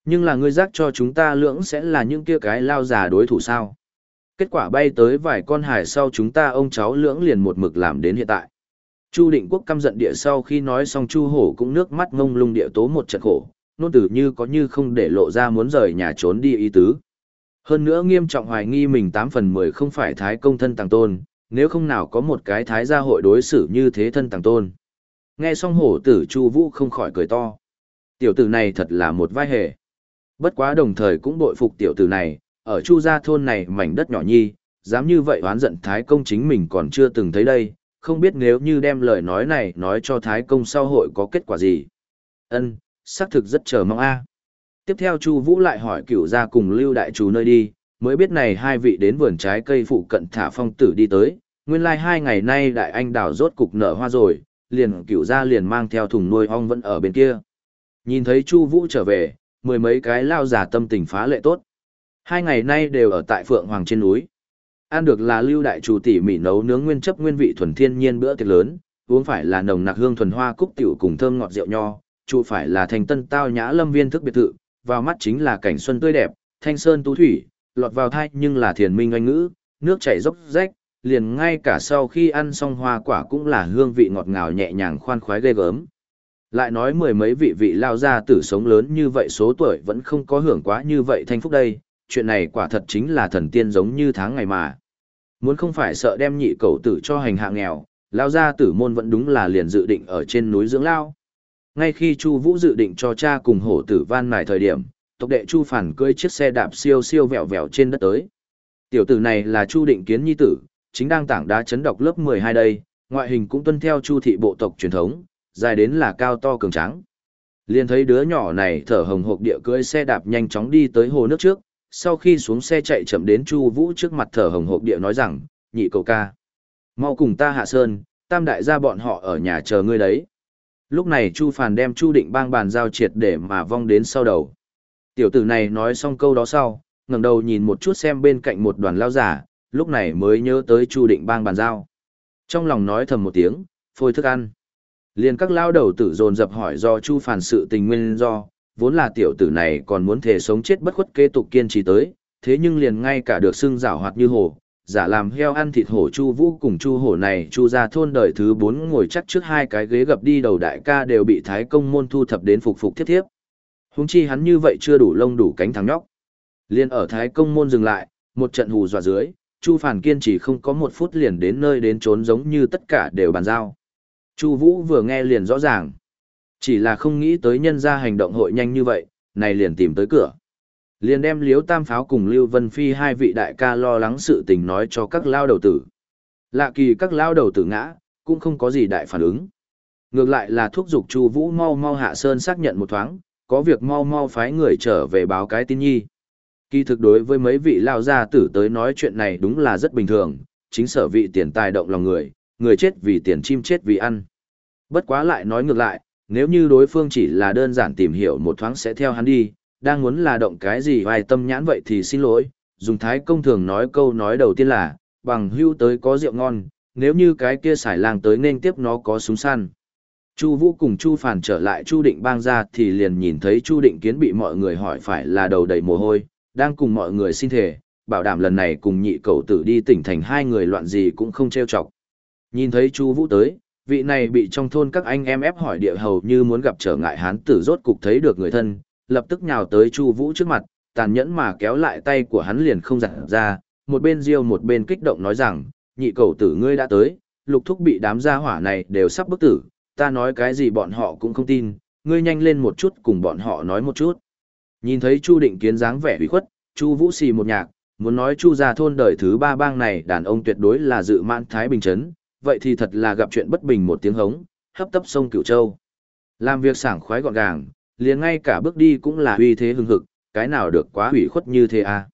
Nhưng là ngươi giác cho chúng ta lưỡng sẽ là những kia cái lao già đối thủ sao. Kết quả bay tới vài con hải sau chúng ta ông cháu lưỡng liền một mực làm đến hiện tại. Chu định quốc căm giận địa sau khi nói xong chu hổ cũng nước mắt ngông lung địa tố một trận khổ, nôn tử như có như không để lộ ra muốn rời nhà trốn đi ý tứ. Hơn nữa nghiêm trọng hoài nghi mình tám phần mười không phải thái công thân tàng tôn, nếu không nào có một cái thái gia hội đối xử như thế thân tàng tôn. Nghe xong hổ tử Chu Vũ không khỏi cười to. Tiểu tử này thật là một vai hề. Bất quá đồng thời cũng bội phục tiểu tử này, ở Chu gia thôn này mảnh đất nhỏ nhi, dám như vậy oán giận Thái công chính mình còn chưa từng thấy đây, không biết nếu như đem lời nói này nói cho Thái công sau hội có kết quả gì. Ân, xác thực rất chờ mong a. Tiếp theo Chu Vũ lại hỏi cửu gia cùng Lưu đại chủ nơi đi, mới biết này hai vị đến vườn trái cây phụ cận thả phong tử đi tới, nguyên lai like hai ngày nay đại anh đào rốt cục nở hoa rồi, liền cửu gia liền mang theo thùng nuôi ong vẫn ở bên kia. Nhìn thấy Chu Vũ trở về, mười mấy cái lao giả tâm tình phá lệ tốt. Hai ngày nay đều ở tại Phượng Hoàng trên núi. Ăn được là lưu đại chủ tỉ mỉ nấu nướng nguyên chấp nguyên vị thuần thiên nhiên bữa tiệc lớn, uống phải là nồng nặc hương thuần hoa cúc tiểu cùng thơm ngọt rượu nho, chủ phải là thành tân tao nhã lâm viên thức biệt thự, vào mắt chính là cảnh xuân tươi đẹp, thanh sơn tú thủy, lọt vào thai nhưng là thiền minh anh ngữ, nước chảy dốc rách, liền ngay cả sau khi ăn xong hoa quả cũng là hương vị ngọt ngào nhẹ nhàng khoan khoái ghê gớm. Lại nói mười mấy vị vị lao ra tử sống lớn như vậy số tuổi vẫn không có hưởng quá như vậy thanh phúc đây, chuyện này quả thật chính là thần tiên giống như tháng ngày mà. Muốn không phải sợ đem nhị cầu tử cho hành hạ nghèo, lao ra tử môn vẫn đúng là liền dự định ở trên núi dưỡng lao. Ngay khi Chu Vũ dự định cho cha cùng hổ tử van nài thời điểm, tộc đệ Chu Phản cưỡi chiếc xe đạp siêu siêu vẹo vẹo trên đất tới. Tiểu tử này là Chu Định Kiến nhi tử, chính đang tảng đá chấn đọc lớp 12 đây, ngoại hình cũng tuân theo Chu thị bộ tộc truyền thống, dài đến là cao to cường tráng. Liền thấy đứa nhỏ này thở hồng hộc địa cưỡi xe đạp nhanh chóng đi tới hồ nước trước, sau khi xuống xe chạy chậm đến Chu Vũ trước mặt thở hồng hộc địa nói rằng, "Nhị cậu ca, mau cùng ta hạ sơn, tam đại gia bọn họ ở nhà chờ ngươi đấy." Lúc này Chu Phàn đem Chu Định Bang bàn giao triệt để mà vong đến sau đầu. Tiểu tử này nói xong câu đó sau, ngẩng đầu nhìn một chút xem bên cạnh một đoàn lao giả, lúc này mới nhớ tới Chu Định Bang bàn giao. Trong lòng nói thầm một tiếng, phôi thức ăn. Liền các lao đầu tử dồn dập hỏi do Chu Phàn sự tình nguyên do, vốn là tiểu tử này còn muốn thể sống chết bất khuất kế tục kiên trì tới, thế nhưng liền ngay cả được xưng rảo hoạt như hồ giả làm heo ăn thịt hổ Chu Vũ cùng Chu hổ này Chu ra thôn đời thứ bốn ngồi chắc trước hai cái ghế gập đi đầu đại ca đều bị thái công môn thu thập đến phục phục tiếp tiếp. húng chi hắn như vậy chưa đủ lông đủ cánh thằng nhóc. Liên ở thái công môn dừng lại, một trận hù dọa dưới, Chu phản kiên chỉ không có một phút liền đến nơi đến trốn giống như tất cả đều bàn giao. Chu Vũ vừa nghe liền rõ ràng. Chỉ là không nghĩ tới nhân gia hành động hội nhanh như vậy, này liền tìm tới cửa. Liền đem liếu Tam Pháo cùng Lưu Vân Phi hai vị đại ca lo lắng sự tình nói cho các lao đầu tử. Lạ kỳ các lao đầu tử ngã, cũng không có gì đại phản ứng. Ngược lại là thúc giục Chu Vũ mau mau hạ sơn xác nhận một thoáng, có việc mau mau phái người trở về báo cái tin nhi. Kỳ thực đối với mấy vị lao gia tử tới nói chuyện này đúng là rất bình thường, chính sở vị tiền tài động lòng người, người chết vì tiền chim chết vì ăn. Bất quá lại nói ngược lại, nếu như đối phương chỉ là đơn giản tìm hiểu một thoáng sẽ theo hắn đi, đang muốn là động cái gì vài tâm nhãn vậy thì xin lỗi, dùng thái công thường nói câu nói đầu tiên là, bằng hưu tới có rượu ngon, nếu như cái kia xài lang tới nên tiếp nó có súng săn. Chu Vũ cùng Chu phản trở lại Chu Định bang ra thì liền nhìn thấy Chu Định Kiến bị mọi người hỏi phải là đầu đầy mồ hôi, đang cùng mọi người xin thể, bảo đảm lần này cùng nhị cậu tử đi tỉnh thành hai người loạn gì cũng không trêu chọc. Nhìn thấy Chu Vũ tới, vị này bị trong thôn các anh em ép hỏi địa hầu như muốn gặp trở ngại hán tử rốt cục thấy được người thân, lập tức nhào tới Chu Vũ trước mặt, tàn nhẫn mà kéo lại tay của hắn liền không giặt ra, một bên diêu một bên kích động nói rằng, nhị cầu tử ngươi đã tới, lục thúc bị đám gia hỏa này đều sắp bức tử, ta nói cái gì bọn họ cũng không tin, ngươi nhanh lên một chút cùng bọn họ nói một chút. Nhìn thấy Chu Định Kiến dáng vẻ ủy khuất, Chu Vũ xì một nhạc, muốn nói Chu gia thôn đời thứ ba bang này đàn ông tuyệt đối là dự mãn thái bình trấn, vậy thì thật là gặp chuyện bất bình một tiếng hống, hấp tấp sông Cửu Châu. Làm việc sảng khoái gọn gàng, liền ngay cả bước đi cũng là uy thế hưng hực, cái nào được quá hủy khuất như thế à.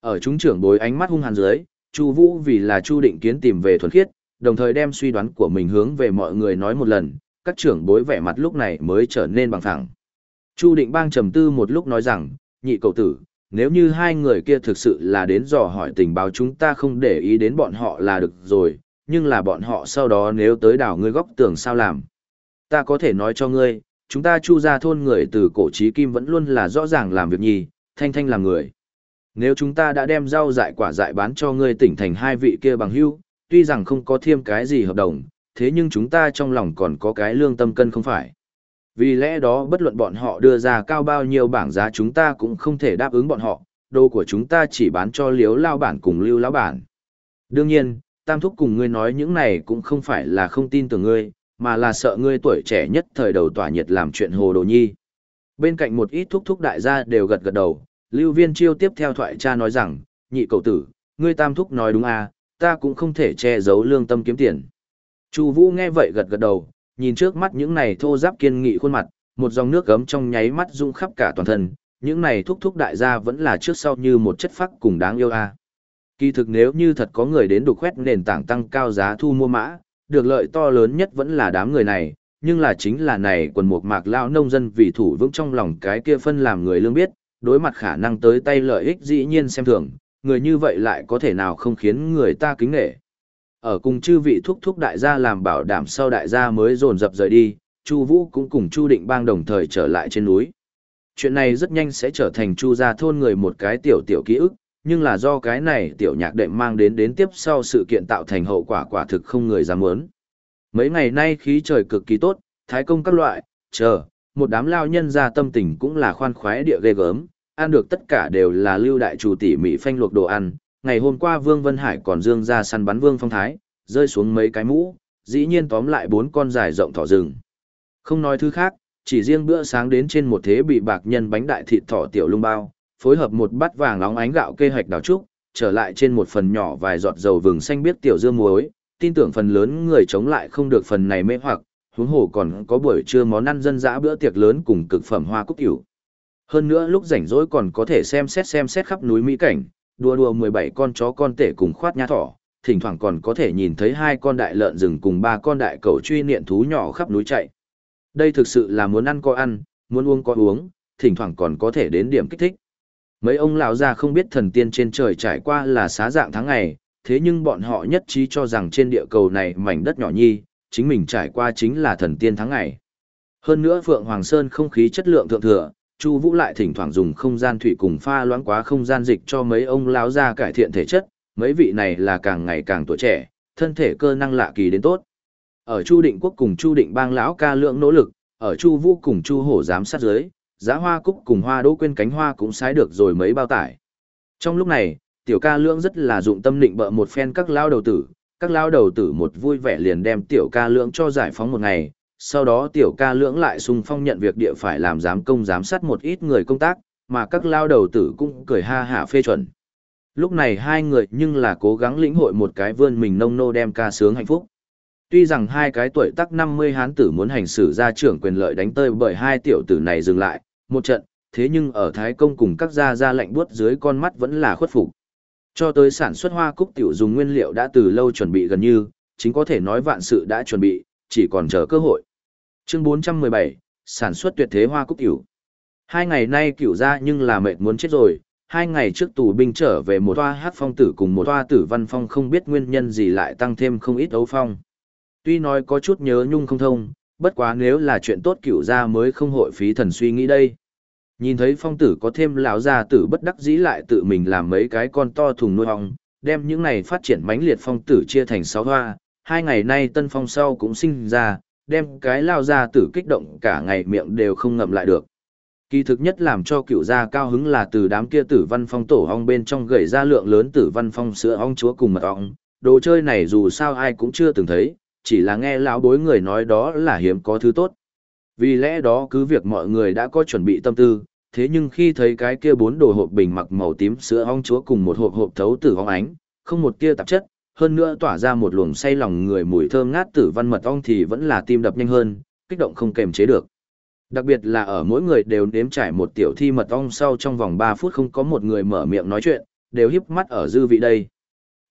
Ở chúng trưởng bối ánh mắt hung hàn dưới, Chu Vũ vì là Chu Định Kiến tìm về thuần khiết, đồng thời đem suy đoán của mình hướng về mọi người nói một lần, các trưởng bối vẻ mặt lúc này mới trở nên bằng phẳng. Chu Định Bang trầm tư một lúc nói rằng, nhị cậu tử, nếu như hai người kia thực sự là đến dò hỏi tình báo chúng ta không để ý đến bọn họ là được rồi, nhưng là bọn họ sau đó nếu tới đảo ngươi góc tường sao làm. Ta có thể nói cho ngươi, chúng ta chu ra thôn người từ cổ trí kim vẫn luôn là rõ ràng làm việc nhì, thanh thanh làm người. Nếu chúng ta đã đem rau dại quả dại bán cho ngươi tỉnh thành hai vị kia bằng hưu, tuy rằng không có thêm cái gì hợp đồng, thế nhưng chúng ta trong lòng còn có cái lương tâm cân không phải. Vì lẽ đó bất luận bọn họ đưa ra cao bao nhiêu bảng giá chúng ta cũng không thể đáp ứng bọn họ, đồ của chúng ta chỉ bán cho liếu lao bản cùng lưu lao bản. Đương nhiên, Tam Thúc cùng ngươi nói những này cũng không phải là không tin tưởng ngươi, mà là sợ ngươi tuổi trẻ nhất thời đầu tỏa nhiệt làm chuyện hồ đồ nhi. Bên cạnh một ít thúc thúc đại gia đều gật gật đầu, Lưu Viên Chiêu tiếp theo thoại cha nói rằng, nhị cậu tử, ngươi Tam Thúc nói đúng à, ta cũng không thể che giấu lương tâm kiếm tiền. Chu Vũ nghe vậy gật gật đầu, nhìn trước mắt những này thô giáp kiên nghị khuôn mặt, một dòng nước gấm trong nháy mắt rung khắp cả toàn thân, những này thúc thúc đại gia vẫn là trước sau như một chất phác cùng đáng yêu a. Kỳ thực nếu như thật có người đến đục khoét nền tảng tăng cao giá thu mua mã, được lợi to lớn nhất vẫn là đám người này, nhưng là chính là này quần mục mạc lao nông dân vì thủ vững trong lòng cái kia phân làm người lương biết, đối mặt khả năng tới tay lợi ích dĩ nhiên xem thường, người như vậy lại có thể nào không khiến người ta kính nể. Ở cùng chư vị thúc thúc đại gia làm bảo đảm sau đại gia mới dồn dập rời đi, Chu Vũ cũng cùng Chu Định Bang đồng thời trở lại trên núi. Chuyện này rất nhanh sẽ trở thành Chu gia thôn người một cái tiểu tiểu ký ức, nhưng là do cái này tiểu nhạc đệm mang đến đến tiếp sau sự kiện tạo thành hậu quả quả thực không người dám muốn. Mấy ngày nay khí trời cực kỳ tốt, thái công các loại, chờ, một đám lao nhân ra tâm tình cũng là khoan khoái địa ghê gớm, ăn được tất cả đều là lưu đại chủ tỉ mỉ phanh luộc đồ ăn, ngày hôm qua Vương Vân Hải còn dương ra săn bắn Vương Phong Thái, rơi xuống mấy cái mũ, dĩ nhiên tóm lại bốn con dài rộng thỏ rừng. Không nói thứ khác, chỉ riêng bữa sáng đến trên một thế bị bạc nhân bánh đại thịt thỏ tiểu lung bao, phối hợp một bát vàng nóng ánh gạo kê hạch đào trúc, trở lại trên một phần nhỏ vài giọt dầu vừng xanh biết tiểu dưa muối, tin tưởng phần lớn người chống lại không được phần này mê hoặc, huống hồ còn có buổi trưa món ăn dân dã bữa tiệc lớn cùng cực phẩm hoa cúc tiểu. Hơn nữa lúc rảnh rỗi còn có thể xem xét xem xét khắp núi mỹ cảnh, đua đua 17 con chó con tể cùng khoát nha thỏ, thỉnh thoảng còn có thể nhìn thấy hai con đại lợn rừng cùng ba con đại cầu truy niệm thú nhỏ khắp núi chạy. Đây thực sự là muốn ăn có ăn, muốn uống có uống, thỉnh thoảng còn có thể đến điểm kích thích. Mấy ông lão già không biết thần tiên trên trời trải qua là xá dạng tháng ngày, thế nhưng bọn họ nhất trí cho rằng trên địa cầu này mảnh đất nhỏ nhi, chính mình trải qua chính là thần tiên tháng ngày. Hơn nữa Phượng Hoàng Sơn không khí chất lượng thượng thừa, Chu Vũ lại thỉnh thoảng dùng không gian thủy cùng pha loãng quá không gian dịch cho mấy ông lão già cải thiện thể chất, mấy vị này là càng ngày càng tuổi trẻ, thân thể cơ năng lạ kỳ đến tốt. Ở Chu Định Quốc cùng Chu Định Bang lão ca lượng nỗ lực, ở Chu Vũ cùng Chu Hổ giám sát dưới, giá hoa cúc cùng hoa đỗ quên cánh hoa cũng sái được rồi mấy bao tải. Trong lúc này, tiểu ca lưỡng rất là dụng tâm định bợ một phen các lao đầu tử, các lao đầu tử một vui vẻ liền đem tiểu ca lưỡng cho giải phóng một ngày, sau đó tiểu ca lưỡng lại sung phong nhận việc địa phải làm giám công giám sát một ít người công tác, mà các lao đầu tử cũng cười ha hả phê chuẩn. Lúc này hai người nhưng là cố gắng lĩnh hội một cái vươn mình nông nô đem ca sướng hạnh phúc. Tuy rằng hai cái tuổi tác 50 hán tử muốn hành xử ra trưởng quyền lợi đánh tơi bởi hai tiểu tử này dừng lại, một trận, thế nhưng ở Thái Công cùng các gia gia lạnh buốt dưới con mắt vẫn là khuất phục. Cho tới sản xuất hoa cúc tiểu dùng nguyên liệu đã từ lâu chuẩn bị gần như, chính có thể nói vạn sự đã chuẩn bị, chỉ còn chờ cơ hội. Chương 417, sản xuất tuyệt thế hoa cúc tiểu Hai ngày nay cửu ra nhưng là mệt muốn chết rồi, hai ngày trước tù binh trở về một toa hát phong tử cùng một toa tử văn phong không biết nguyên nhân gì lại tăng thêm không ít ấu phong. Tuy nói có chút nhớ nhung không thông, bất quá nếu là chuyện tốt cửu gia mới không hội phí thần suy nghĩ đây. Nhìn thấy phong tử có thêm lão gia tử bất đắc dĩ lại tự mình làm mấy cái con to thùng nuôi ong, đem những này phát triển mãnh liệt phong tử chia thành sáu hoa, hai ngày nay tân phong sau cũng sinh ra, đem cái lao gia tử kích động cả ngày miệng đều không ngậm lại được. Kỳ thực nhất làm cho cựu gia cao hứng là từ đám kia tử văn phong tổ ong bên trong gầy ra lượng lớn tử văn phong sữa ong chúa cùng mật ong. Đồ chơi này dù sao ai cũng chưa từng thấy, chỉ là nghe lão bối người nói đó là hiếm có thứ tốt. Vì lẽ đó cứ việc mọi người đã có chuẩn bị tâm tư, thế nhưng khi thấy cái kia bốn đồ hộp bình mặc màu tím sữa ong chúa cùng một hộp hộp thấu tử ong ánh, không một tia tạp chất, hơn nữa tỏa ra một luồng say lòng người mùi thơm ngát tử văn mật ong thì vẫn là tim đập nhanh hơn, kích động không kềm chế được. Đặc biệt là ở mỗi người đều nếm trải một tiểu thi mật ong sau trong vòng 3 phút không có một người mở miệng nói chuyện, đều híp mắt ở dư vị đây.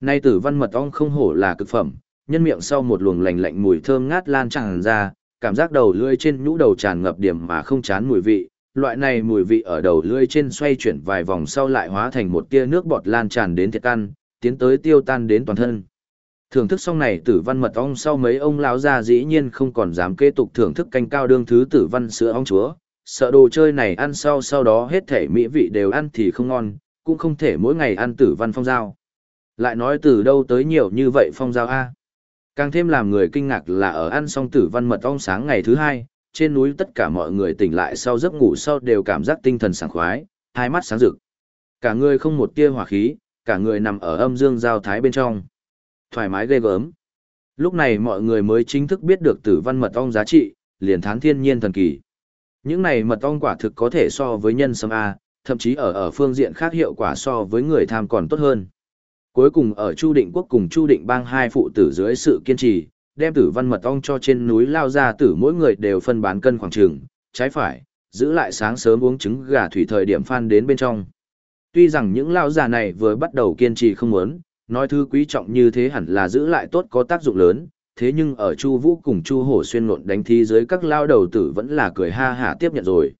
Nay tử văn mật ong không hổ là cực phẩm, nhân miệng sau một luồng lành lạnh mùi thơm ngát lan tràn ra, cảm giác đầu lưỡi trên nhũ đầu tràn ngập điểm mà không chán mùi vị, loại này mùi vị ở đầu lưỡi trên xoay chuyển vài vòng sau lại hóa thành một tia nước bọt lan tràn đến thiệt căn, tiến tới tiêu tan đến toàn thân. Thưởng thức xong này tử văn mật ong sau mấy ông lão già dĩ nhiên không còn dám kế tục thưởng thức canh cao đương thứ tử văn sữa ong chúa, sợ đồ chơi này ăn sau sau đó hết thể mỹ vị đều ăn thì không ngon, cũng không thể mỗi ngày ăn tử văn phong giao. Lại nói từ đâu tới nhiều như vậy phong giao A. Càng thêm làm người kinh ngạc là ở ăn xong tử văn mật ong sáng ngày thứ hai, trên núi tất cả mọi người tỉnh lại sau giấc ngủ sau đều cảm giác tinh thần sảng khoái, hai mắt sáng rực. Cả người không một tia hỏa khí, cả người nằm ở âm dương giao thái bên trong. Thoải mái ghê gớm. Lúc này mọi người mới chính thức biết được tử văn mật ong giá trị, liền thán thiên nhiên thần kỳ. Những này mật ong quả thực có thể so với nhân sâm A, thậm chí ở ở phương diện khác hiệu quả so với người tham còn tốt hơn. Cuối cùng ở Chu Định Quốc cùng Chu Định Bang hai phụ tử dưới sự kiên trì, đem tử văn mật ong cho trên núi lao ra tử mỗi người đều phân bán cân khoảng trường, trái phải, giữ lại sáng sớm uống trứng gà thủy thời điểm phan đến bên trong. Tuy rằng những lao già này vừa bắt đầu kiên trì không muốn, nói thứ quý trọng như thế hẳn là giữ lại tốt có tác dụng lớn, thế nhưng ở Chu Vũ cùng Chu Hổ xuyên luận đánh thi dưới các lao đầu tử vẫn là cười ha hả tiếp nhận rồi.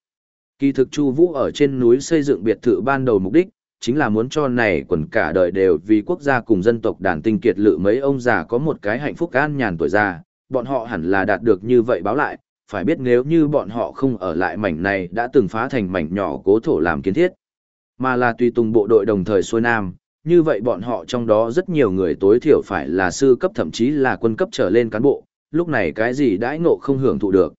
Kỳ thực Chu Vũ ở trên núi xây dựng biệt thự ban đầu mục đích, chính là muốn cho này quần cả đời đều vì quốc gia cùng dân tộc đàn tinh kiệt lự mấy ông già có một cái hạnh phúc an nhàn tuổi già, bọn họ hẳn là đạt được như vậy báo lại, phải biết nếu như bọn họ không ở lại mảnh này đã từng phá thành mảnh nhỏ cố thổ làm kiến thiết, mà là tùy tùng bộ đội đồng thời xuôi nam, như vậy bọn họ trong đó rất nhiều người tối thiểu phải là sư cấp thậm chí là quân cấp trở lên cán bộ, lúc này cái gì đãi ngộ không hưởng thụ được.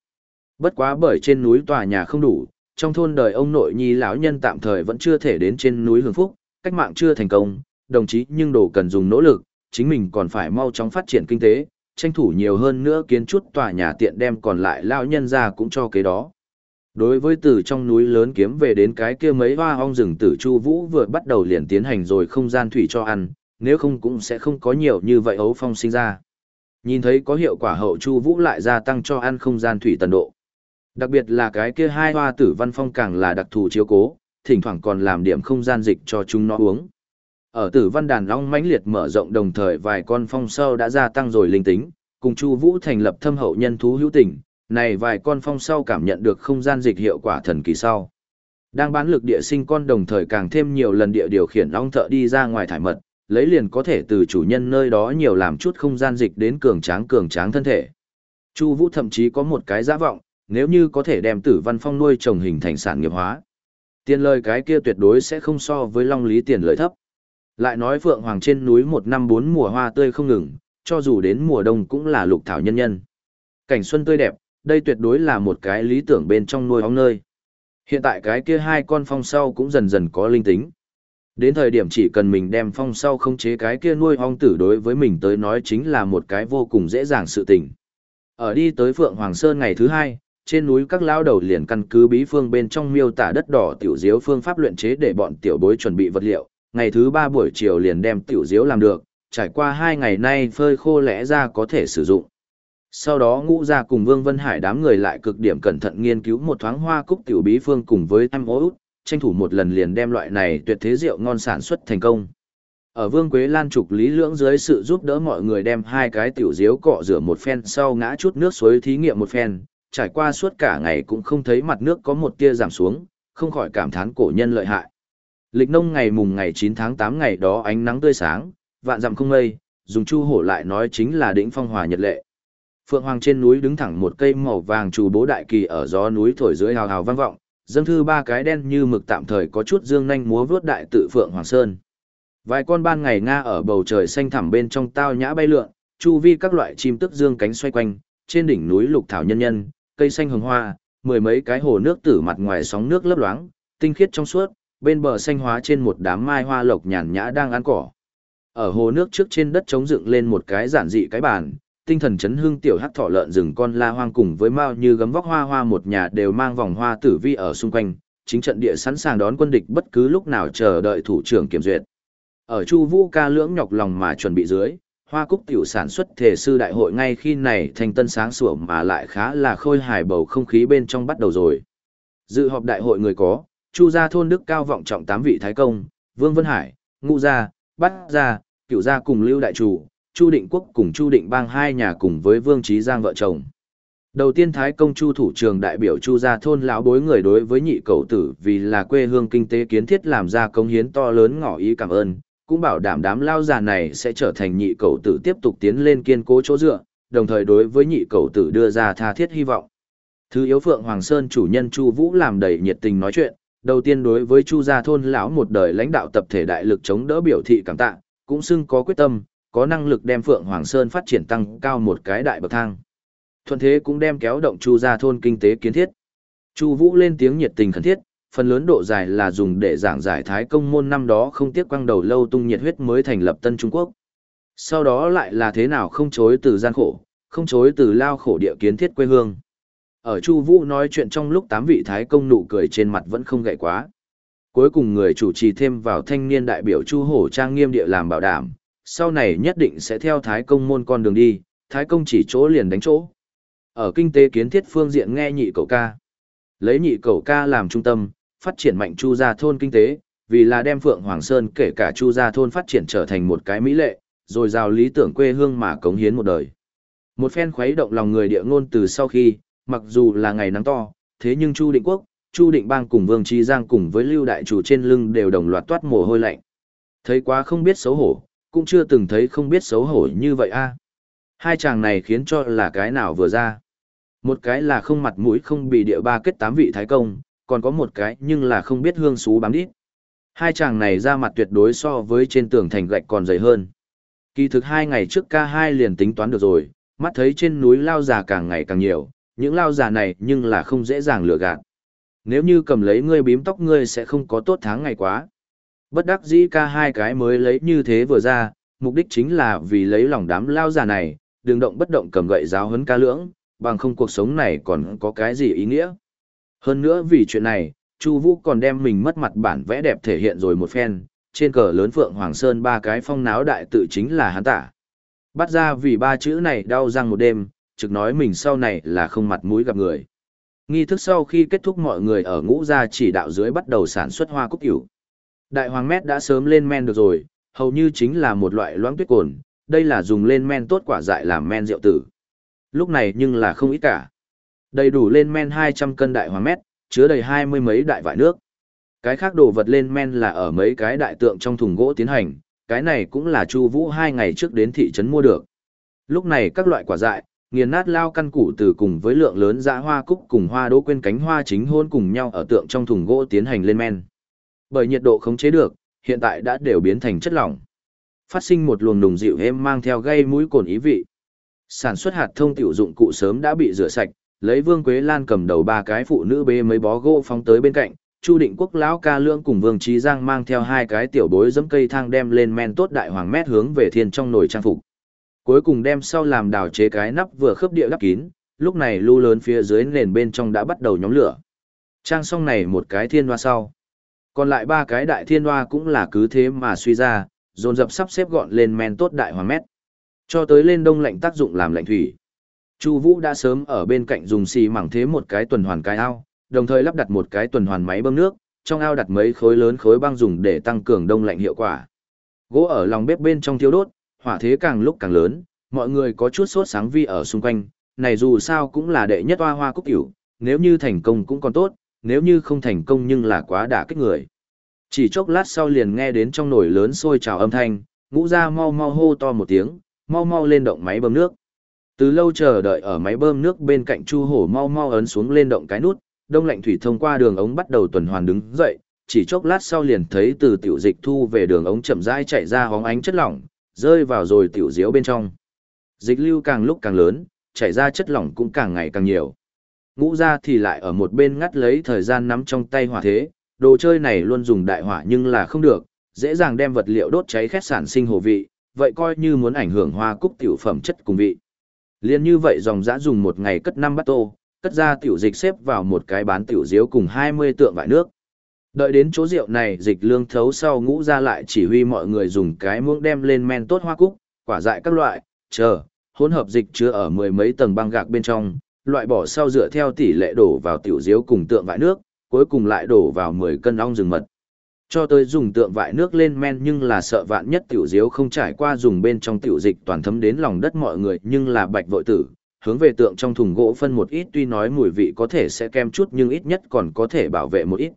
Bất quá bởi trên núi tòa nhà không đủ, trong thôn đời ông nội nhi lão nhân tạm thời vẫn chưa thể đến trên núi hưởng phúc, cách mạng chưa thành công, đồng chí nhưng đồ cần dùng nỗ lực, chính mình còn phải mau chóng phát triển kinh tế, tranh thủ nhiều hơn nữa kiến chút tòa nhà tiện đem còn lại lão nhân ra cũng cho cái đó. Đối với từ trong núi lớn kiếm về đến cái kia mấy hoa ong rừng tử Chu Vũ vừa bắt đầu liền tiến hành rồi không gian thủy cho ăn, nếu không cũng sẽ không có nhiều như vậy ấu phong sinh ra. Nhìn thấy có hiệu quả hậu Chu Vũ lại gia tăng cho ăn không gian thủy tần độ. Đặc biệt là cái kia hai hoa tử văn phong càng là đặc thù chiếu cố, thỉnh thoảng còn làm điểm không gian dịch cho chúng nó uống. Ở tử văn đàn long mãnh liệt mở rộng đồng thời vài con phong sâu đã gia tăng rồi linh tính, cùng Chu Vũ thành lập thâm hậu nhân thú hữu tình, này vài con phong sau cảm nhận được không gian dịch hiệu quả thần kỳ sau. Đang bán lực địa sinh con đồng thời càng thêm nhiều lần địa điều khiển ong thợ đi ra ngoài thải mật, lấy liền có thể từ chủ nhân nơi đó nhiều làm chút không gian dịch đến cường tráng cường tráng thân thể. Chu Vũ thậm chí có một cái giả vọng, nếu như có thể đem Tử Văn Phong nuôi trồng hình thành sản nghiệp hóa. Tiền lời cái kia tuyệt đối sẽ không so với Long Lý tiền lợi thấp. Lại nói Phượng Hoàng trên núi một năm bốn mùa hoa tươi không ngừng, cho dù đến mùa đông cũng là lục thảo nhân nhân. Cảnh xuân tươi đẹp, đây tuyệt đối là một cái lý tưởng bên trong nuôi ong nơi. Hiện tại cái kia hai con phong sau cũng dần dần có linh tính. Đến thời điểm chỉ cần mình đem phong sau không chế cái kia nuôi ong tử đối với mình tới nói chính là một cái vô cùng dễ dàng sự tình. Ở đi tới Phượng Hoàng Sơn ngày thứ hai, trên núi các lao đầu liền căn cứ bí phương bên trong miêu tả đất đỏ tiểu diếu phương pháp luyện chế để bọn tiểu bối chuẩn bị vật liệu. Ngày thứ ba buổi chiều liền đem tiểu diếu làm được, trải qua hai ngày nay phơi khô lẽ ra có thể sử dụng. Sau đó ngũ ra cùng Vương Vân Hải đám người lại cực điểm cẩn thận nghiên cứu một thoáng hoa cúc tiểu bí phương cùng với em út, tranh thủ một lần liền đem loại này tuyệt thế rượu ngon sản xuất thành công. Ở Vương Quế Lan trục lý lưỡng dưới sự giúp đỡ mọi người đem hai cái tiểu diếu cọ rửa một phen sau ngã chút nước suối thí nghiệm một phen, trải qua suốt cả ngày cũng không thấy mặt nước có một tia giảm xuống, không khỏi cảm thán cổ nhân lợi hại. Lịch nông ngày mùng ngày 9 tháng 8 ngày đó ánh nắng tươi sáng, vạn dặm không mây, dùng chu hổ lại nói chính là đỉnh phong hòa nhật lệ. Phượng Hoàng trên núi đứng thẳng một cây màu vàng trù bố đại kỳ ở gió núi thổi dưới hào hào vang vọng, dâng thư ba cái đen như mực tạm thời có chút dương nhanh múa vướt đại tự Phượng Hoàng Sơn. Vài con ban ngày nga ở bầu trời xanh thẳm bên trong tao nhã bay lượn, chu vi các loại chim tức dương cánh xoay quanh, trên đỉnh núi lục thảo nhân nhân, cây xanh hồng hoa, mười mấy cái hồ nước tử mặt ngoài sóng nước lấp loáng, tinh khiết trong suốt, bên bờ xanh hóa trên một đám mai hoa lộc nhàn nhã đang ăn cỏ. Ở hồ nước trước trên đất trống dựng lên một cái giản dị cái bàn, tinh thần chấn hương tiểu hắc thỏ lợn rừng con la hoang cùng với mao như gấm vóc hoa hoa một nhà đều mang vòng hoa tử vi ở xung quanh, chính trận địa sẵn sàng đón quân địch bất cứ lúc nào chờ đợi thủ trưởng kiểm duyệt. Ở Chu Vũ ca lưỡng nhọc lòng mà chuẩn bị dưới, Hoa Cúc tiểu sản xuất thể sư đại hội ngay khi này thành tân sáng sủa mà lại khá là khôi hài bầu không khí bên trong bắt đầu rồi. Dự họp đại hội người có, Chu gia thôn Đức cao vọng trọng tám vị thái công, Vương Vân Hải, Ngụ gia, Bát gia, Cửu gia cùng Lưu đại chủ, Chu Định Quốc cùng Chu Định Bang hai nhà cùng với Vương Trí Giang vợ chồng. Đầu tiên Thái công Chu thủ trường đại biểu Chu gia thôn lão bối người đối với nhị cầu tử vì là quê hương kinh tế kiến thiết làm ra công hiến to lớn ngỏ ý cảm ơn, cũng bảo đảm đám lao già này sẽ trở thành nhị cầu tử tiếp tục tiến lên kiên cố chỗ dựa, đồng thời đối với nhị cầu tử đưa ra tha thiết hy vọng. Thứ yếu Phượng Hoàng Sơn chủ nhân Chu Vũ làm đầy nhiệt tình nói chuyện, đầu tiên đối với Chu gia thôn lão một đời lãnh đạo tập thể đại lực chống đỡ biểu thị cảm tạ, cũng xưng có quyết tâm, có năng lực đem Phượng Hoàng Sơn phát triển tăng cao một cái đại bậc thang. Thuận thế cũng đem kéo động Chu gia thôn kinh tế kiến thiết. Chu Vũ lên tiếng nhiệt tình khẩn thiết, phần lớn độ dài là dùng để giảng giải thái công môn năm đó không tiếc quăng đầu lâu tung nhiệt huyết mới thành lập Tân Trung Quốc. Sau đó lại là thế nào không chối từ gian khổ, không chối từ lao khổ địa kiến thiết quê hương. Ở Chu Vũ nói chuyện trong lúc tám vị thái công nụ cười trên mặt vẫn không gậy quá. Cuối cùng người chủ trì thêm vào thanh niên đại biểu Chu Hổ trang nghiêm địa làm bảo đảm, sau này nhất định sẽ theo thái công môn con đường đi, thái công chỉ chỗ liền đánh chỗ. Ở kinh tế kiến thiết phương diện nghe nhị cậu ca. Lấy nhị cậu ca làm trung tâm, phát triển mạnh Chu gia thôn kinh tế, vì là đem Phượng Hoàng Sơn kể cả Chu gia thôn phát triển trở thành một cái mỹ lệ, rồi giao lý tưởng quê hương mà cống hiến một đời. Một phen khuấy động lòng người địa ngôn từ sau khi, mặc dù là ngày nắng to, thế nhưng Chu Định Quốc, Chu Định Bang cùng Vương Trí Giang cùng với Lưu Đại Chủ trên lưng đều đồng loạt toát mồ hôi lạnh. Thấy quá không biết xấu hổ, cũng chưa từng thấy không biết xấu hổ như vậy a. Hai chàng này khiến cho là cái nào vừa ra. Một cái là không mặt mũi không bị địa ba kết tám vị thái công, còn có một cái nhưng là không biết hương xú bám đít. Hai chàng này ra mặt tuyệt đối so với trên tường thành gạch còn dày hơn. Kỳ thực hai ngày trước ca hai liền tính toán được rồi, mắt thấy trên núi lao già càng ngày càng nhiều, những lao già này nhưng là không dễ dàng lừa gạt. Nếu như cầm lấy ngươi bím tóc ngươi sẽ không có tốt tháng ngày quá. Bất đắc dĩ ca hai cái mới lấy như thế vừa ra, mục đích chính là vì lấy lòng đám lao già này, đừng động bất động cầm gậy giáo hấn ca lưỡng, bằng không cuộc sống này còn có cái gì ý nghĩa. Hơn nữa vì chuyện này, Chu Vũ còn đem mình mất mặt bản vẽ đẹp thể hiện rồi một phen, trên cờ lớn Phượng Hoàng Sơn ba cái phong náo đại tự chính là hắn tả. Bắt ra vì ba chữ này đau răng một đêm, trực nói mình sau này là không mặt mũi gặp người. Nghi thức sau khi kết thúc mọi người ở ngũ gia chỉ đạo dưới bắt đầu sản xuất hoa cúc cửu. Đại hoàng mét đã sớm lên men được rồi, hầu như chính là một loại loãng tuyết cồn, đây là dùng lên men tốt quả dại làm men rượu tử. Lúc này nhưng là không ít cả. Đầy đủ lên men 200 cân đại hoàng mét, chứa đầy hai mươi mấy đại vại nước. Cái khác đồ vật lên men là ở mấy cái đại tượng trong thùng gỗ tiến hành, cái này cũng là Chu Vũ hai ngày trước đến thị trấn mua được. Lúc này các loại quả dại, nghiền nát lao căn củ từ cùng với lượng lớn dã hoa cúc cùng hoa đỗ quên cánh hoa chính hôn cùng nhau ở tượng trong thùng gỗ tiến hành lên men. Bởi nhiệt độ khống chế được, hiện tại đã đều biến thành chất lỏng. Phát sinh một luồng nùng dịu êm mang theo gây mũi cồn ý vị. Sản xuất hạt thông tiểu dụng cụ sớm đã bị rửa sạch, lấy Vương Quế Lan cầm đầu ba cái phụ nữ bê mấy bó gỗ phóng tới bên cạnh, Chu Định Quốc lão ca lưỡng cùng Vương Trí Giang mang theo hai cái tiểu bối dẫm cây thang đem lên men tốt đại hoàng mét hướng về thiên trong nồi trang phục. Cuối cùng đem sau làm đào chế cái nắp vừa khớp địa đắp kín, lúc này lưu lớn phía dưới nền bên trong đã bắt đầu nhóm lửa. Trang xong này một cái thiên hoa sau. Còn lại ba cái đại thiên hoa cũng là cứ thế mà suy ra, dồn dập sắp xếp gọn lên men tốt đại hoàng mét. Cho tới lên đông lạnh tác dụng làm lạnh thủy. Chu Vũ đã sớm ở bên cạnh dùng xì mảng thế một cái tuần hoàn cái ao, đồng thời lắp đặt một cái tuần hoàn máy bơm nước, trong ao đặt mấy khối lớn khối băng dùng để tăng cường đông lạnh hiệu quả. Gỗ ở lòng bếp bên trong thiêu đốt, hỏa thế càng lúc càng lớn, mọi người có chút sốt sáng vi ở xung quanh, này dù sao cũng là đệ nhất hoa hoa cúc hữu, nếu như thành công cũng còn tốt, nếu như không thành công nhưng là quá đả kích người. Chỉ chốc lát sau liền nghe đến trong nồi lớn sôi trào âm thanh, ngũ ra mau mau hô to một tiếng, mau mau lên động máy bơm nước. Từ lâu chờ đợi ở máy bơm nước bên cạnh Chu Hổ mau mau ấn xuống lên động cái nút, đông lạnh thủy thông qua đường ống bắt đầu tuần hoàn đứng dậy, chỉ chốc lát sau liền thấy từ tiểu dịch thu về đường ống chậm rãi chạy ra hóng ánh chất lỏng, rơi vào rồi tiểu diếu bên trong. Dịch lưu càng lúc càng lớn, chảy ra chất lỏng cũng càng ngày càng nhiều. ngũ ra thì lại ở một bên ngắt lấy thời gian nắm trong tay hỏa thế, đồ chơi này luôn dùng đại hỏa nhưng là không được, dễ dàng đem vật liệu đốt cháy khét sản sinh hồ vị, vậy coi như muốn ảnh hưởng hoa cúc tiểu phẩm chất cùng vị. Liên như vậy dòng dã dùng một ngày cất năm bát tô, cất ra tiểu dịch xếp vào một cái bán tiểu diếu cùng 20 tượng vải nước. Đợi đến chỗ rượu này dịch lương thấu sau ngũ ra lại chỉ huy mọi người dùng cái muỗng đem lên men tốt hoa cúc, quả dại các loại, chờ, hỗn hợp dịch chứa ở mười mấy tầng băng gạc bên trong, loại bỏ sau dựa theo tỷ lệ đổ vào tiểu diếu cùng tượng vải nước, cuối cùng lại đổ vào 10 cân ong rừng mật. Cho tới dùng tượng vại nước lên men nhưng là sợ vạn nhất tiểu diếu không trải qua dùng bên trong tiểu dịch toàn thấm đến lòng đất mọi người nhưng là bạch vội tử, hướng về tượng trong thùng gỗ phân một ít tuy nói mùi vị có thể sẽ kem chút nhưng ít nhất còn có thể bảo vệ một ít.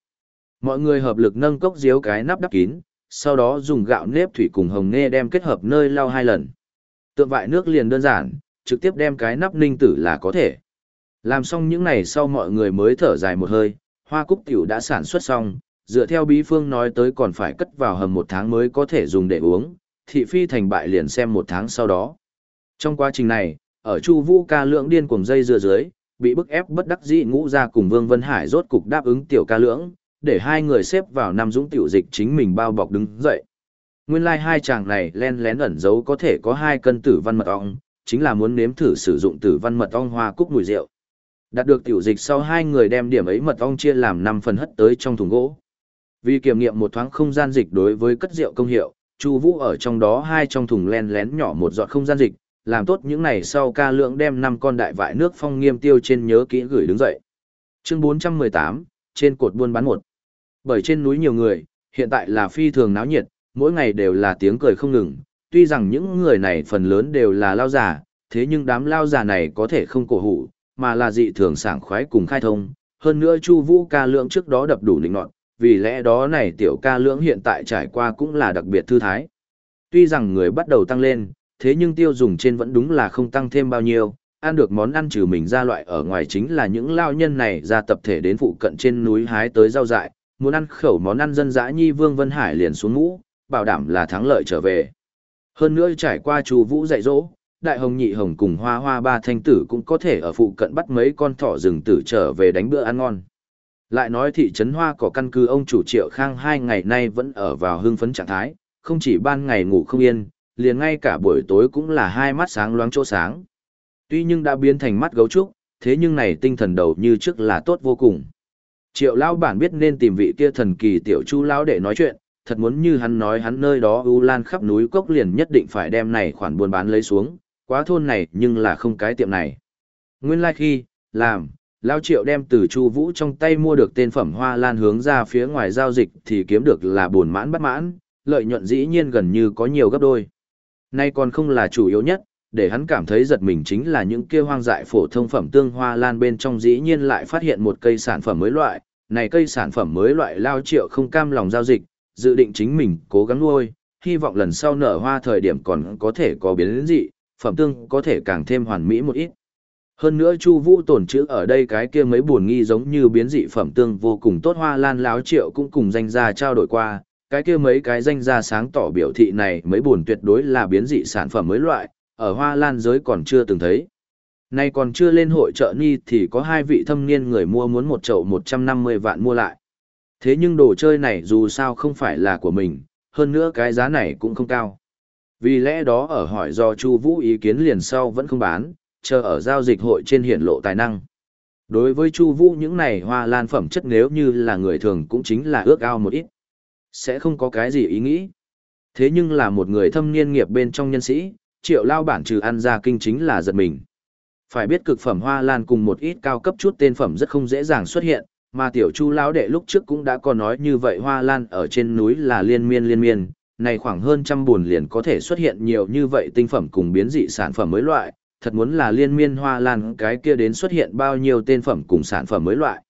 Mọi người hợp lực nâng cốc diếu cái nắp đắp kín, sau đó dùng gạo nếp thủy cùng hồng nghe đem kết hợp nơi lau hai lần. Tượng vại nước liền đơn giản, trực tiếp đem cái nắp ninh tử là có thể. Làm xong những này sau mọi người mới thở dài một hơi, hoa cúc tiểu đã sản xuất xong, dựa theo bí phương nói tới còn phải cất vào hầm một tháng mới có thể dùng để uống, thị phi thành bại liền xem một tháng sau đó. Trong quá trình này, ở Chu Vũ ca lượng điên cuồng dây dưa dưới, bị bức ép bất đắc dĩ ngũ ra cùng Vương Vân Hải rốt cục đáp ứng tiểu ca lượng, để hai người xếp vào năm dũng tiểu dịch chính mình bao bọc đứng dậy. Nguyên lai like hai chàng này len lén ẩn giấu có thể có hai cân tử văn mật ong, chính là muốn nếm thử sử dụng tử văn mật ong hoa cúc mùi rượu. Đạt được tiểu dịch sau hai người đem điểm ấy mật ong chia làm 5 phần hất tới trong thùng gỗ. Vì kiểm nghiệm một thoáng không gian dịch đối với cất rượu công hiệu, Chu Vũ ở trong đó hai trong thùng len lén nhỏ một giọt không gian dịch, làm tốt những này sau ca lượng đem năm con đại vại nước phong nghiêm tiêu trên nhớ kỹ gửi đứng dậy. Chương 418, trên cột buôn bán một. Bởi trên núi nhiều người, hiện tại là phi thường náo nhiệt, mỗi ngày đều là tiếng cười không ngừng, tuy rằng những người này phần lớn đều là lao giả, thế nhưng đám lao giả này có thể không cổ hủ, mà là dị thường sảng khoái cùng khai thông. Hơn nữa Chu Vũ ca lượng trước đó đập đủ lĩnh nọt, vì lẽ đó này tiểu ca lưỡng hiện tại trải qua cũng là đặc biệt thư thái. Tuy rằng người bắt đầu tăng lên, thế nhưng tiêu dùng trên vẫn đúng là không tăng thêm bao nhiêu, ăn được món ăn trừ mình ra loại ở ngoài chính là những lao nhân này ra tập thể đến phụ cận trên núi hái tới rau dại, muốn ăn khẩu món ăn dân dã nhi Vương Vân Hải liền xuống ngũ, bảo đảm là thắng lợi trở về. Hơn nữa trải qua chú Vũ dạy dỗ, Đại Hồng Nhị Hồng cùng Hoa Hoa ba thanh tử cũng có thể ở phụ cận bắt mấy con thỏ rừng tử trở về đánh bữa ăn ngon. Lại nói thị trấn Hoa có căn cứ ông chủ Triệu Khang hai ngày nay vẫn ở vào hưng phấn trạng thái, không chỉ ban ngày ngủ không yên, liền ngay cả buổi tối cũng là hai mắt sáng loáng chỗ sáng. Tuy nhưng đã biến thành mắt gấu trúc, thế nhưng này tinh thần đầu như trước là tốt vô cùng. Triệu lão bản biết nên tìm vị kia thần kỳ tiểu chu lão để nói chuyện, thật muốn như hắn nói hắn nơi đó u lan khắp núi cốc liền nhất định phải đem này khoản buôn bán lấy xuống, quá thôn này nhưng là không cái tiệm này. Nguyên lai like khi, làm, Lao Triệu đem từ Chu Vũ trong tay mua được tên phẩm hoa lan hướng ra phía ngoài giao dịch thì kiếm được là buồn mãn bất mãn, lợi nhuận dĩ nhiên gần như có nhiều gấp đôi. Nay còn không là chủ yếu nhất, để hắn cảm thấy giật mình chính là những kia hoang dại phổ thông phẩm tương hoa lan bên trong dĩ nhiên lại phát hiện một cây sản phẩm mới loại, này cây sản phẩm mới loại Lao Triệu không cam lòng giao dịch, dự định chính mình cố gắng nuôi, hy vọng lần sau nở hoa thời điểm còn có thể có biến dị, phẩm tương có thể càng thêm hoàn mỹ một ít. Hơn nữa Chu Vũ tổn chữ ở đây cái kia mấy buồn nghi giống như biến dị phẩm tương vô cùng tốt hoa lan láo triệu cũng cùng danh gia trao đổi qua, cái kia mấy cái danh gia sáng tỏ biểu thị này mấy buồn tuyệt đối là biến dị sản phẩm mới loại, ở hoa lan giới còn chưa từng thấy. Nay còn chưa lên hội trợ ni thì có hai vị thâm niên người mua muốn một chậu 150 vạn mua lại. Thế nhưng đồ chơi này dù sao không phải là của mình, hơn nữa cái giá này cũng không cao. Vì lẽ đó ở hỏi do Chu Vũ ý kiến liền sau vẫn không bán, chờ ở giao dịch hội trên hiển lộ tài năng. Đối với Chu Vũ những này hoa lan phẩm chất nếu như là người thường cũng chính là ước ao một ít. Sẽ không có cái gì ý nghĩ. Thế nhưng là một người thâm niên nghiệp bên trong nhân sĩ, triệu lao bản trừ ăn ra kinh chính là giật mình. Phải biết cực phẩm hoa lan cùng một ít cao cấp chút tên phẩm rất không dễ dàng xuất hiện, mà tiểu chu lão đệ lúc trước cũng đã có nói như vậy hoa lan ở trên núi là liên miên liên miên, này khoảng hơn trăm buồn liền có thể xuất hiện nhiều như vậy tinh phẩm cùng biến dị sản phẩm mới loại, thật muốn là liên miên hoa lan cái kia đến xuất hiện bao nhiêu tên phẩm cùng sản phẩm mới loại.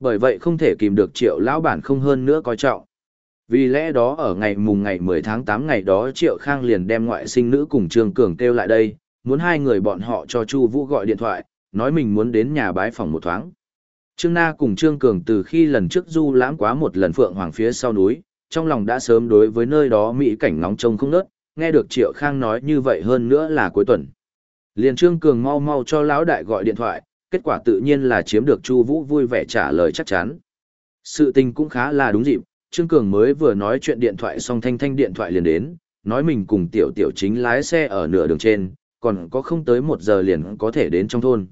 Bởi vậy không thể kìm được triệu lão bản không hơn nữa coi trọng. Vì lẽ đó ở ngày mùng ngày 10 tháng 8 ngày đó Triệu Khang liền đem ngoại sinh nữ cùng Trương Cường kêu lại đây, muốn hai người bọn họ cho Chu Vũ gọi điện thoại, nói mình muốn đến nhà bái phòng một thoáng. Trương Na cùng Trương Cường từ khi lần trước du lãm quá một lần Phượng Hoàng phía sau núi, trong lòng đã sớm đối với nơi đó mỹ cảnh nóng trông không ngớt, nghe được Triệu Khang nói như vậy hơn nữa là cuối tuần. Liền Trương Cường mau mau cho lão đại gọi điện thoại, kết quả tự nhiên là chiếm được Chu Vũ vui vẻ trả lời chắc chắn. Sự tình cũng khá là đúng dịp, Trương Cường mới vừa nói chuyện điện thoại xong thanh thanh điện thoại liền đến, nói mình cùng tiểu tiểu chính lái xe ở nửa đường trên, còn có không tới một giờ liền có thể đến trong thôn.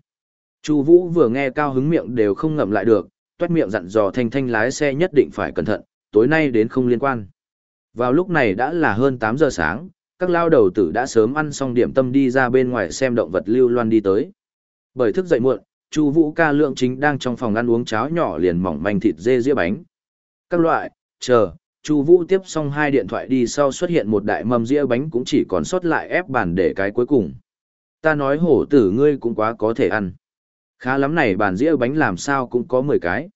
Chu Vũ vừa nghe cao hứng miệng đều không ngậm lại được, toét miệng dặn dò thanh thanh lái xe nhất định phải cẩn thận, tối nay đến không liên quan. Vào lúc này đã là hơn 8 giờ sáng, các lao đầu tử đã sớm ăn xong điểm tâm đi ra bên ngoài xem động vật lưu loan đi tới. Bởi thức dậy muộn, Chu Vũ ca lượng chính đang trong phòng ăn uống cháo nhỏ liền mỏng manh thịt dê dĩa bánh. Các loại, chờ, Chu Vũ tiếp xong hai điện thoại đi sau xuất hiện một đại mâm dĩa bánh cũng chỉ còn sót lại ép bàn để cái cuối cùng. Ta nói hổ tử ngươi cũng quá có thể ăn. Khá lắm này bàn dĩa bánh làm sao cũng có 10 cái.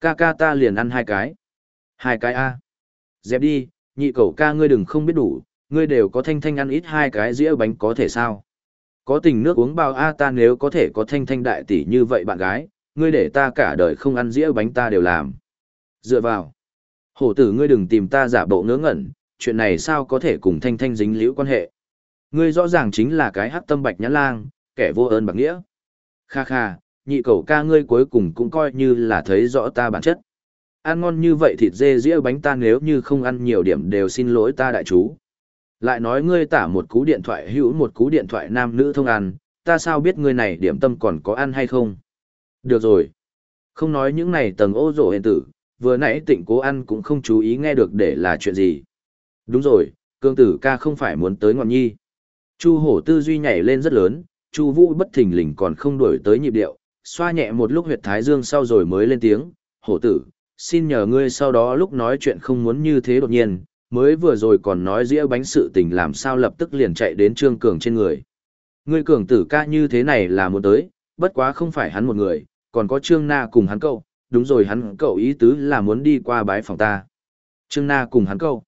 Ca ca ta liền ăn hai cái. Hai cái a. Dẹp đi, nhị cậu ca ngươi đừng không biết đủ, ngươi đều có thanh thanh ăn ít hai cái dĩa bánh có thể sao? Có tình nước uống bao a ta nếu có thể có thanh thanh đại tỷ như vậy bạn gái, ngươi để ta cả đời không ăn dĩa bánh ta đều làm. Dựa vào. Hổ tử ngươi đừng tìm ta giả bộ ngớ ngẩn, chuyện này sao có thể cùng thanh thanh dính liễu quan hệ. Ngươi rõ ràng chính là cái hắc tâm bạch nhãn lang, kẻ vô ơn bạc nghĩa. Kha kha, nhị cậu ca ngươi cuối cùng cũng coi như là thấy rõ ta bản chất. Ăn ngon như vậy thịt dê dĩa bánh ta nếu như không ăn nhiều điểm đều xin lỗi ta đại chú. Lại nói ngươi tả một cú điện thoại hữu một cú điện thoại nam nữ thông ăn, ta sao biết ngươi này điểm tâm còn có ăn hay không? Được rồi. Không nói những này tầng ô rổ hền tử, vừa nãy tịnh cố ăn cũng không chú ý nghe được để là chuyện gì. Đúng rồi, cương tử ca không phải muốn tới ngọn nhi. Chu hổ tư duy nhảy lên rất lớn, chu vũ bất thình lình còn không đổi tới nhịp điệu, xoa nhẹ một lúc huyệt thái dương sau rồi mới lên tiếng, hổ tử, xin nhờ ngươi sau đó lúc nói chuyện không muốn như thế đột nhiên, mới vừa rồi còn nói dĩa bánh sự tình làm sao lập tức liền chạy đến Trương Cường trên người. người cường tử ca như thế này là muốn tới, bất quá không phải hắn một người, còn có Trương Na cùng hắn cậu, đúng rồi hắn cậu ý tứ là muốn đi qua bái phòng ta. Trương Na cùng hắn cậu.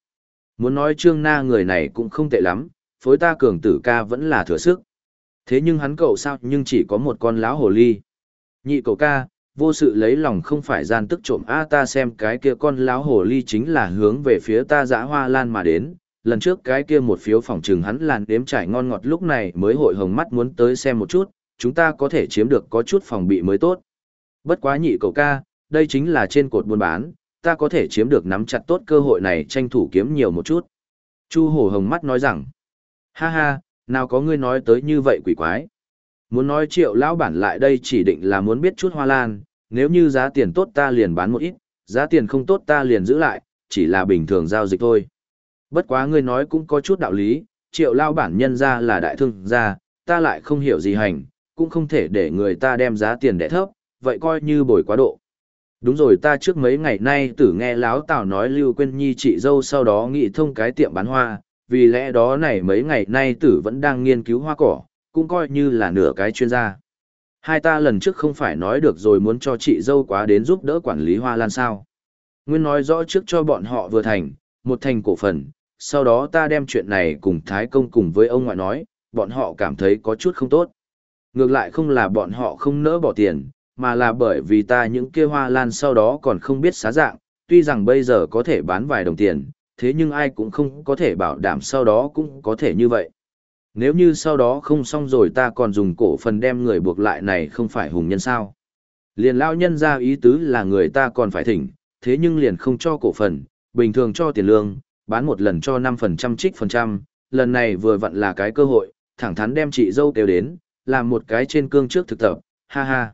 Muốn nói Trương Na người này cũng không tệ lắm, phối ta cường tử ca vẫn là thừa sức. Thế nhưng hắn cậu sao nhưng chỉ có một con lão hồ ly. Nhị cậu ca, vô sự lấy lòng không phải gian tức trộm. A, ta xem cái kia con lão hồ ly chính là hướng về phía ta dã hoa lan mà đến. Lần trước cái kia một phiếu phòng trừng hắn làn đếm trải ngon ngọt lúc này mới hội hồng mắt muốn tới xem một chút. Chúng ta có thể chiếm được có chút phòng bị mới tốt. Bất quá nhị cậu ca, đây chính là trên cột buôn bán. Ta có thể chiếm được nắm chặt tốt cơ hội này tranh thủ kiếm nhiều một chút. Chu hồ hồng mắt nói rằng, ha ha, nào có ngươi nói tới như vậy quỷ quái. Muốn nói triệu lão bản lại đây chỉ định là muốn biết chút hoa lan, nếu như giá tiền tốt ta liền bán một ít, giá tiền không tốt ta liền giữ lại, chỉ là bình thường giao dịch thôi. Bất quá ngươi nói cũng có chút đạo lý, triệu lão bản nhân ra là đại thương gia, ta lại không hiểu gì hành, cũng không thể để người ta đem giá tiền đẻ thấp, vậy coi như bồi quá độ. Đúng rồi ta trước mấy ngày nay tử nghe láo tào nói Lưu Quyên Nhi chị dâu sau đó nghị thông cái tiệm bán hoa, vì lẽ đó này mấy ngày nay tử vẫn đang nghiên cứu hoa cỏ, cũng coi như là nửa cái chuyên gia. Hai ta lần trước không phải nói được rồi muốn cho chị dâu quá đến giúp đỡ quản lý hoa lan sao. Nguyên nói rõ trước cho bọn họ vừa thành, một thành cổ phần, sau đó ta đem chuyện này cùng Thái Công cùng với ông ngoại nói, bọn họ cảm thấy có chút không tốt. Ngược lại không là bọn họ không nỡ bỏ tiền, mà là bởi vì ta những kia hoa lan sau đó còn không biết xá dạng, tuy rằng bây giờ có thể bán vài đồng tiền, thế nhưng ai cũng không có thể bảo đảm sau đó cũng có thể như vậy. Nếu như sau đó không xong rồi ta còn dùng cổ phần đem người buộc lại này không phải hùng nhân sao. Liền lao nhân ra ý tứ là người ta còn phải thỉnh, thế nhưng liền không cho cổ phần, bình thường cho tiền lương, bán một lần cho 5% trích phần trăm, lần này vừa vặn là cái cơ hội, thẳng thắn đem chị dâu kêu đến, làm một cái trên cương trước thực tập, ha ha.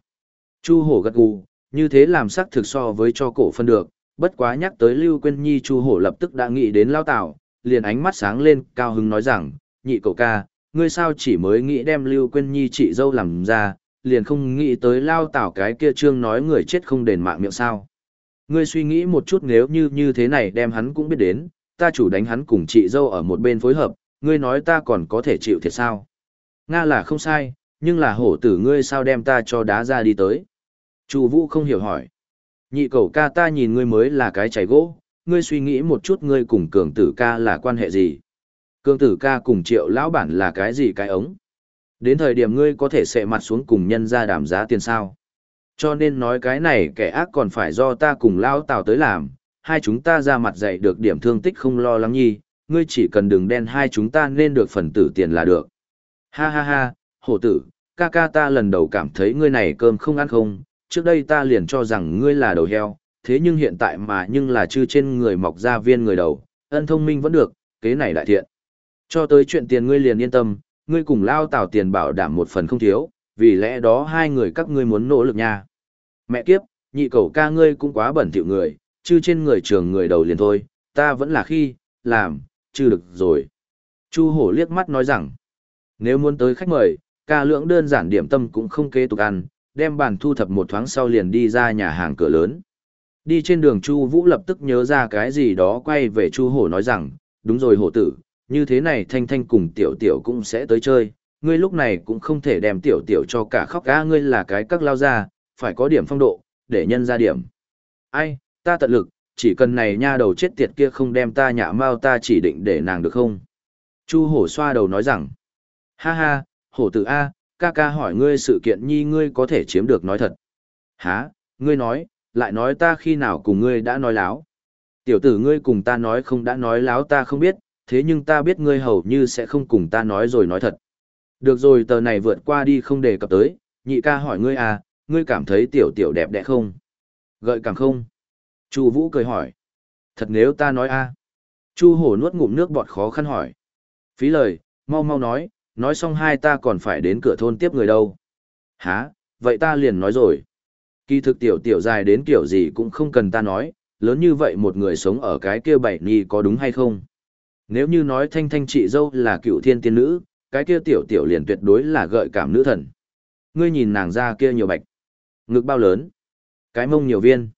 Chu hổ gật gù, như thế làm sắc thực so với cho cổ phần được, bất quá nhắc tới Lưu Quyên Nhi Chu hổ lập tức đã nghĩ đến lao tảo, liền ánh mắt sáng lên, cao hứng nói rằng, nhị cậu ca, ngươi sao chỉ mới nghĩ đem Lưu Quyên Nhi chị dâu làm ra, liền không nghĩ tới lao tảo cái kia trương nói người chết không đền mạng miệng sao. Ngươi suy nghĩ một chút nếu như như thế này đem hắn cũng biết đến, ta chủ đánh hắn cùng chị dâu ở một bên phối hợp, ngươi nói ta còn có thể chịu thiệt sao. Nga là không sai, nhưng là hổ tử ngươi sao đem ta cho đá ra đi tới. Chu Vũ không hiểu hỏi. Nhị cầu ca ta nhìn ngươi mới là cái chảy gỗ, ngươi suy nghĩ một chút ngươi cùng cường tử ca là quan hệ gì. Cương tử ca cùng triệu lão bản là cái gì cái ống? Đến thời điểm ngươi có thể sệ mặt xuống cùng nhân ra đàm giá tiền sao? Cho nên nói cái này kẻ ác còn phải do ta cùng lao tào tới làm, hai chúng ta ra mặt dạy được điểm thương tích không lo lắng nhi, ngươi chỉ cần đừng đen hai chúng ta nên được phần tử tiền là được. Ha ha ha, hổ tử, ca ca ta lần đầu cảm thấy ngươi này cơm không ăn không, trước đây ta liền cho rằng ngươi là đầu heo, thế nhưng hiện tại mà nhưng là chư trên người mọc ra viên người đầu, ân thông minh vẫn được, kế này đại thiện. Cho tới chuyện tiền ngươi liền yên tâm, ngươi cùng lao tảo tiền bảo đảm một phần không thiếu, vì lẽ đó hai người các ngươi muốn nỗ lực nha. Mẹ kiếp, nhị cầu ca ngươi cũng quá bẩn thỉu người, chứ trên người trường người đầu liền thôi, ta vẫn là khi, làm, chứ được rồi. Chu hổ liếc mắt nói rằng, nếu muốn tới khách mời, ca lưỡng đơn giản điểm tâm cũng không kế tục ăn, đem bàn thu thập một thoáng sau liền đi ra nhà hàng cửa lớn. Đi trên đường Chu Vũ lập tức nhớ ra cái gì đó quay về Chu Hổ nói rằng, đúng rồi hổ tử, như thế này Thanh Thanh cùng Tiểu Tiểu cũng sẽ tới chơi, ngươi lúc này cũng không thể đem Tiểu Tiểu cho cả khóc cá ngươi là cái các lao ra, phải có điểm phong độ, để nhân ra điểm. Ai, ta tận lực, chỉ cần này nha đầu chết tiệt kia không đem ta nhạ mau ta chỉ định để nàng được không? Chu hổ xoa đầu nói rằng, ha ha, hổ tử A, ca ca hỏi ngươi sự kiện nhi ngươi có thể chiếm được nói thật. Hả, ngươi nói, lại nói ta khi nào cùng ngươi đã nói láo. Tiểu tử ngươi cùng ta nói không đã nói láo ta không biết, thế nhưng ta biết ngươi hầu như sẽ không cùng ta nói rồi nói thật. Được rồi tờ này vượt qua đi không đề cập tới, nhị ca hỏi ngươi à, ngươi cảm thấy tiểu tiểu đẹp đẽ không? Gợi cảm không? Chu Vũ cười hỏi. Thật nếu ta nói a Chu hổ nuốt ngụm nước bọt khó khăn hỏi. Phí lời, mau mau nói, nói xong hai ta còn phải đến cửa thôn tiếp người đâu. Hả, vậy ta liền nói rồi. Kỳ thực tiểu tiểu dài đến kiểu gì cũng không cần ta nói, lớn như vậy một người sống ở cái kia bảy ni có đúng hay không? Nếu như nói thanh thanh chị dâu là cựu thiên tiên nữ, cái kia tiểu tiểu liền tuyệt đối là gợi cảm nữ thần. Ngươi nhìn nàng ra kia nhiều bạch. Ngực bao lớn. Cái mông nhiều viên.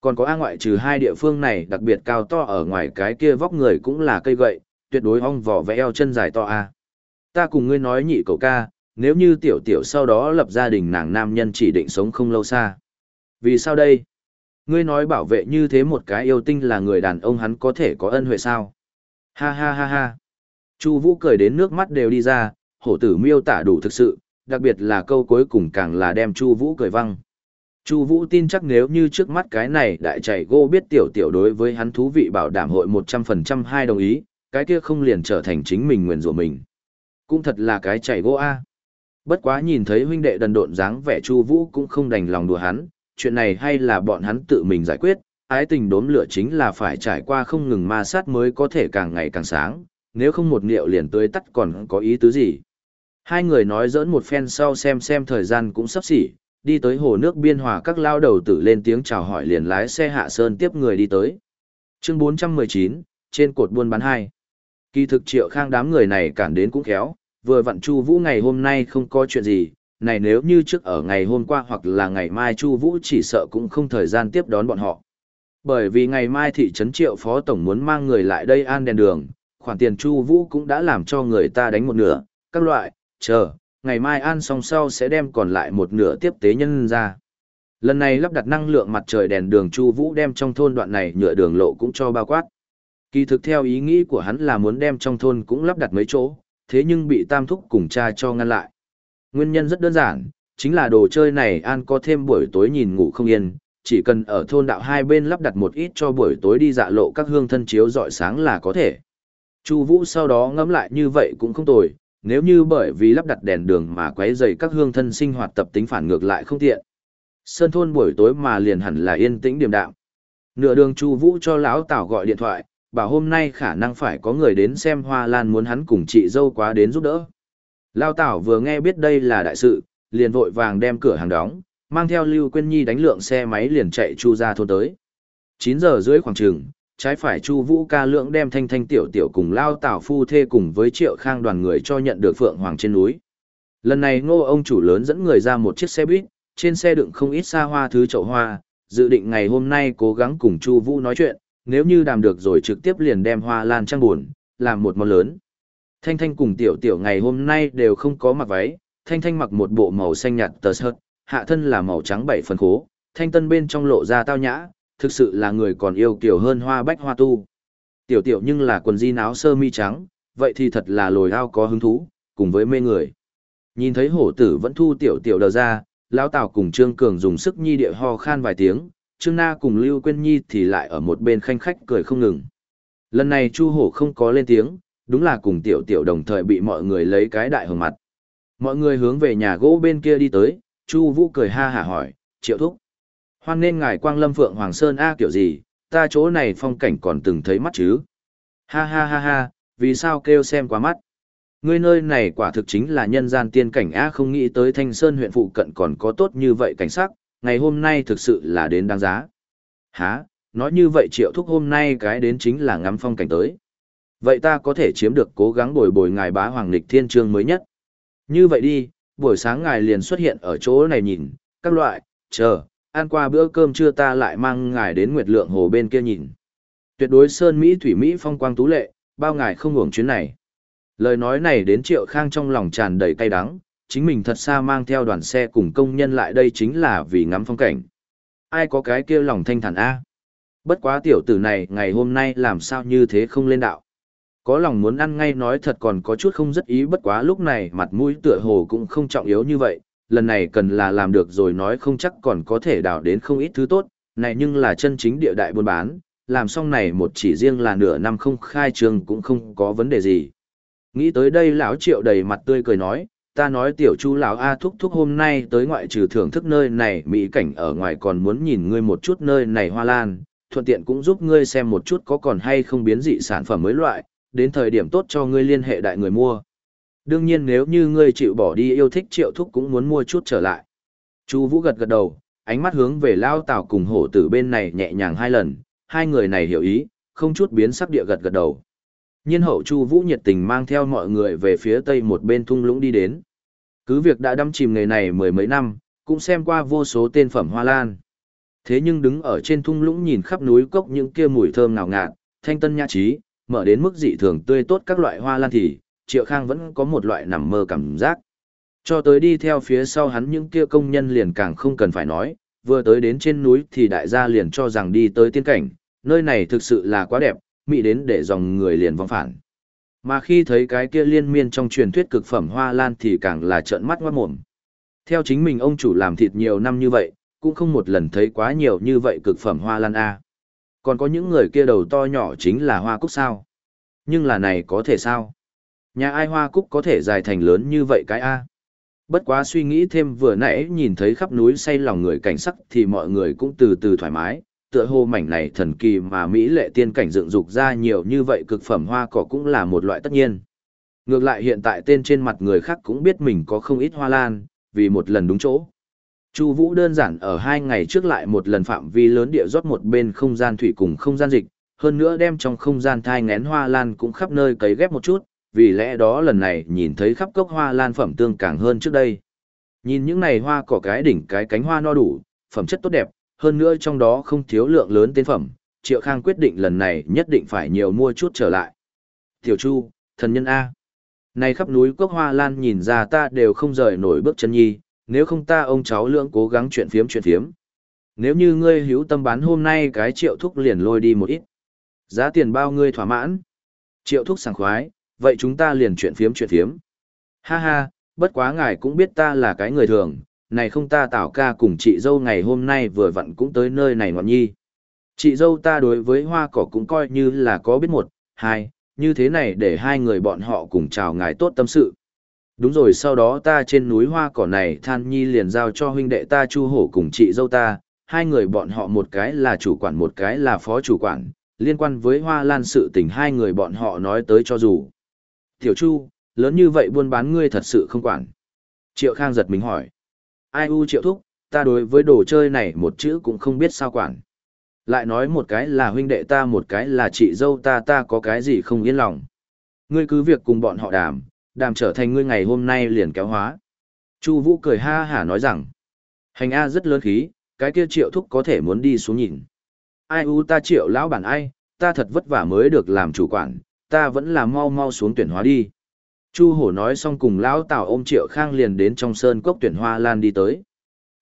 Còn có A ngoại trừ hai địa phương này đặc biệt cao to ở ngoài cái kia vóc người cũng là cây gậy, tuyệt đối ong vỏ vẽ eo chân dài to A. Ta cùng ngươi nói nhị cậu ca, nếu như tiểu tiểu sau đó lập gia đình nàng nam nhân chỉ định sống không lâu xa. Vì sao đây? Ngươi nói bảo vệ như thế một cái yêu tinh là người đàn ông hắn có thể có ân huệ sao? Ha ha ha ha. Chu Vũ cười đến nước mắt đều đi ra, hổ tử miêu tả đủ thực sự, đặc biệt là câu cuối cùng càng là đem Chu Vũ cười văng. Chu Vũ tin chắc nếu như trước mắt cái này đại Chạy gô biết tiểu tiểu đối với hắn thú vị bảo đảm hội 100% hai đồng ý, cái kia không liền trở thành chính mình nguyền rủa mình. Cũng thật là cái Chạy Gô a. Bất quá nhìn thấy huynh đệ đần độn dáng vẻ Chu Vũ cũng không đành lòng đùa hắn, chuyện này hay là bọn hắn tự mình giải quyết, ái tình đốm lửa chính là phải trải qua không ngừng ma sát mới có thể càng ngày càng sáng, nếu không một niệu liền tươi tắt còn có ý tứ gì. Hai người nói dỡn một phen sau xem xem thời gian cũng sắp xỉ, đi tới hồ nước biên hòa các lao đầu tử lên tiếng chào hỏi liền lái xe hạ sơn tiếp người đi tới. Chương 419, trên cột buôn bán hai. Kỳ thực triệu khang đám người này cản đến cũng khéo, vừa vặn Chu Vũ ngày hôm nay không có chuyện gì, này nếu như trước ở ngày hôm qua hoặc là ngày mai Chu Vũ chỉ sợ cũng không thời gian tiếp đón bọn họ. Bởi vì ngày mai thị trấn Triệu phó tổng muốn mang người lại đây an đèn đường, khoản tiền Chu Vũ cũng đã làm cho người ta đánh một nửa, các loại, chờ, ngày mai an xong sau sẽ đem còn lại một nửa tiếp tế nhân ra. Lần này lắp đặt năng lượng mặt trời đèn đường Chu Vũ đem trong thôn đoạn này nhựa đường lộ cũng cho bao quát. Kỳ thực theo ý nghĩ của hắn là muốn đem trong thôn cũng lắp đặt mấy chỗ, thế nhưng bị Tam Thúc cùng cha cho ngăn lại. Nguyên nhân rất đơn giản, chính là đồ chơi này an có thêm buổi tối nhìn ngủ không yên, chỉ cần ở thôn đạo hai bên lắp đặt một ít cho buổi tối đi dạ lộ các hương thân chiếu dọi sáng là có thể. Chu Vũ sau đó ngẫm lại như vậy cũng không tồi, nếu như bởi vì lắp đặt đèn đường mà quấy rầy các hương thân sinh hoạt tập tính phản ngược lại không tiện. Sơn thôn buổi tối mà liền hẳn là yên tĩnh điềm đạm. Nửa đường Chu Vũ cho lão Tảo gọi điện thoại, bảo hôm nay khả năng phải có người đến xem Hoa Lan muốn hắn cùng chị dâu quá đến giúp đỡ. Lão Tảo vừa nghe biết đây là đại sự, liền vội vàng đem cửa hàng đóng, mang theo Lưu Quyên Nhi đánh lượng xe máy liền chạy Chu ra thôn tới. 9 giờ rưỡi khoảng trường trái phải Chu Vũ ca lượng đem Thanh Thanh tiểu tiểu cùng Lao Tảo phu thê cùng với Triệu Khang đoàn người cho nhận được Phượng Hoàng trên núi. Lần này Ngô ông chủ lớn dẫn người ra một chiếc xe buýt, trên xe đựng không ít xa hoa thứ chậu hoa, dự định ngày hôm nay cố gắng cùng Chu Vũ nói chuyện, nếu như đàm được rồi trực tiếp liền đem hoa lan trang buồn, làm một món lớn. Thanh Thanh cùng Tiểu Tiểu ngày hôm nay đều không có mặc váy, Thanh Thanh mặc một bộ màu xanh nhạt tờ sợt, hạ thân là màu trắng bảy phần khố, thanh tân bên trong lộ ra tao nhã, thực sự là người còn yêu kiểu hơn hoa bách hoa tu. Tiểu Tiểu nhưng là quần jean áo sơ mi trắng, vậy thì thật là lồi ao có hứng thú, cùng với mê người. Nhìn thấy hổ tử vẫn thu Tiểu Tiểu đờ ra, lão Tào cùng Trương Cường dùng sức nhi địa ho khan vài tiếng, Trương Na cùng Lưu Quyên Nhi thì lại ở một bên khanh khách cười không ngừng. Lần này Chu Hổ không có lên tiếng, đúng là cùng tiểu tiểu đồng thời bị mọi người lấy cái đại hưởng mặt. Mọi người hướng về nhà gỗ bên kia đi tới, Chu Vũ cười ha hả hỏi, "Triệu thúc, hoan nên ngài Quang Lâm Phượng Hoàng Sơn a kiểu gì, ta chỗ này phong cảnh còn từng thấy mắt chứ?" Ha ha ha ha, vì sao kêu xem quá mắt? Ngươi nơi này quả thực chính là nhân gian tiên cảnh a không nghĩ tới Thanh Sơn huyện phụ cận còn có tốt như vậy cảnh sắc, ngày hôm nay thực sự là đến đáng giá. Hả, nói như vậy triệu thúc hôm nay cái đến chính là ngắm phong cảnh tới. Vậy ta có thể chiếm được cố gắng bồi bồi ngài bá hoàng lịch thiên trương mới nhất. Như vậy đi, buổi sáng ngài liền xuất hiện ở chỗ này nhìn, các loại, chờ, ăn qua bữa cơm trưa ta lại mang ngài đến Nguyệt Lượng Hồ bên kia nhìn. Tuyệt đối Sơn Mỹ Thủy Mỹ phong quang tú lệ, bao ngài không hưởng chuyến này. Lời nói này đến Triệu Khang trong lòng tràn đầy cay đắng, chính mình thật xa mang theo đoàn xe cùng công nhân lại đây chính là vì ngắm phong cảnh. Ai có cái kia lòng thanh thản A. Bất quá tiểu tử này ngày hôm nay làm sao như thế không lên đạo. Có lòng muốn ăn ngay nói thật còn có chút không rất ý bất quá lúc này mặt mũi tựa hồ cũng không trọng yếu như vậy, lần này cần là làm được rồi nói không chắc còn có thể đào đến không ít thứ tốt, này nhưng là chân chính địa đại buôn bán, làm xong này một chỉ riêng là nửa năm không khai trương cũng không có vấn đề gì. Nghĩ tới đây lão triệu đầy mặt tươi cười nói, ta nói tiểu chu lão a thúc thúc hôm nay tới ngoại trừ thưởng thức nơi này mỹ cảnh ở ngoài còn muốn nhìn ngươi một chút nơi này hoa lan, thuận tiện cũng giúp ngươi xem một chút có còn hay không biến dị sản phẩm mới loại, đến thời điểm tốt cho ngươi liên hệ đại người mua. Đương nhiên nếu như ngươi chịu bỏ đi yêu thích triệu thúc cũng muốn mua chút trở lại. Chu Vũ gật gật đầu, ánh mắt hướng về Lao Tào cùng hổ tử bên này nhẹ nhàng hai lần, hai người này hiểu ý, không chút biến sắc địa gật gật đầu. Nhiên hậu Chu Vũ nhiệt tình mang theo mọi người về phía tây một bên thung lũng đi đến. Cứ việc đã đắm chìm nghề này mười mấy năm, cũng xem qua vô số tên phẩm hoa lan. Thế nhưng đứng ở trên thung lũng nhìn khắp núi cốc những kia mùi thơm ngào ngạt, thanh tân nhã trí, mở đến mức dị thường tươi tốt các loại hoa lan thì, Triệu Khang vẫn có một loại nằm mơ cảm giác. Cho tới đi theo phía sau hắn những kia công nhân liền càng không cần phải nói, vừa tới đến trên núi thì đại gia liền cho rằng đi tới tiên cảnh, nơi này thực sự là quá đẹp, mỹ đến để dòng người liền vong phản. Mà khi thấy cái kia liên miên trong truyền thuyết cực phẩm hoa lan thì càng là trợn mắt ngoát mồm. Theo chính mình ông chủ làm thịt nhiều năm như vậy, cũng không một lần thấy quá nhiều như vậy cực phẩm hoa lan A. Còn có những người kia đầu to nhỏ chính là hoa cúc sao. Nhưng là này có thể sao? Nhà ai hoa cúc có thể dài thành lớn như vậy cái A. Bất quá suy nghĩ thêm vừa nãy nhìn thấy khắp núi say lòng người cảnh sắc thì mọi người cũng từ từ thoải mái, tựa hồ mảnh này thần kỳ mà Mỹ lệ tiên cảnh dựng dục ra nhiều như vậy cực phẩm hoa cỏ cũng là một loại tất nhiên. Ngược lại hiện tại tên trên mặt người khác cũng biết mình có không ít hoa lan, vì một lần đúng chỗ. Chu Vũ đơn giản ở hai ngày trước lại một lần phạm vi lớn địa rót một bên không gian thủy cùng không gian dịch, hơn nữa đem trong không gian thai ngén hoa lan cũng khắp nơi cấy ghép một chút, vì lẽ đó lần này nhìn thấy khắp cốc hoa lan phẩm tương càng hơn trước đây. Nhìn những này hoa cỏ cái đỉnh cái cánh hoa no đủ, phẩm chất tốt đẹp, hơn nữa trong đó không thiếu lượng lớn tên phẩm, Triệu Khang quyết định lần này nhất định phải nhiều mua chút trở lại. Tiểu Chu, thần nhân A. Này khắp núi cốc hoa lan nhìn ra ta đều không rời nổi bước chân nhi, nếu không ta ông cháu lượng cố gắng chuyện phiếm chuyện phiếm. Nếu như ngươi hữu tâm bán hôm nay cái triệu thúc liền lôi đi một ít. Giá tiền bao ngươi thỏa mãn. Triệu thúc sảng khoái, vậy chúng ta liền chuyện phiếm chuyện phiếm. Ha ha, bất quá ngài cũng biết ta là cái người thường, này không ta tảo ca cùng chị dâu ngày hôm nay vừa vặn cũng tới nơi này ngọn nhi. Chị dâu ta đối với hoa cỏ cũng coi như là có biết một, hai, như thế này để hai người bọn họ cùng chào ngài tốt tâm sự. Đúng rồi sau đó ta trên núi hoa cỏ này than nhi liền giao cho huynh đệ ta chu hổ cùng chị dâu ta, hai người bọn họ một cái là chủ quản một cái là phó chủ quản, liên quan với hoa lan sự tình hai người bọn họ nói tới cho dù. Tiểu chu, lớn như vậy buôn bán ngươi thật sự không quản. Triệu Khang giật mình hỏi. Ai u triệu thúc, ta đối với đồ chơi này một chữ cũng không biết sao quản. Lại nói một cái là huynh đệ ta một cái là chị dâu ta ta có cái gì không yên lòng. Ngươi cứ việc cùng bọn họ đàm, đàm trở thành ngươi ngày hôm nay liền kéo hóa. Chu Vũ cười ha hả nói rằng, hành A rất lớn khí, cái kia triệu thúc có thể muốn đi xuống nhìn. Ai u ta triệu lão bản ai, ta thật vất vả mới được làm chủ quản, ta vẫn là mau mau xuống tuyển hóa đi. Chu hổ nói xong cùng lão tào ôm triệu khang liền đến trong sơn cốc tuyển hoa lan đi tới.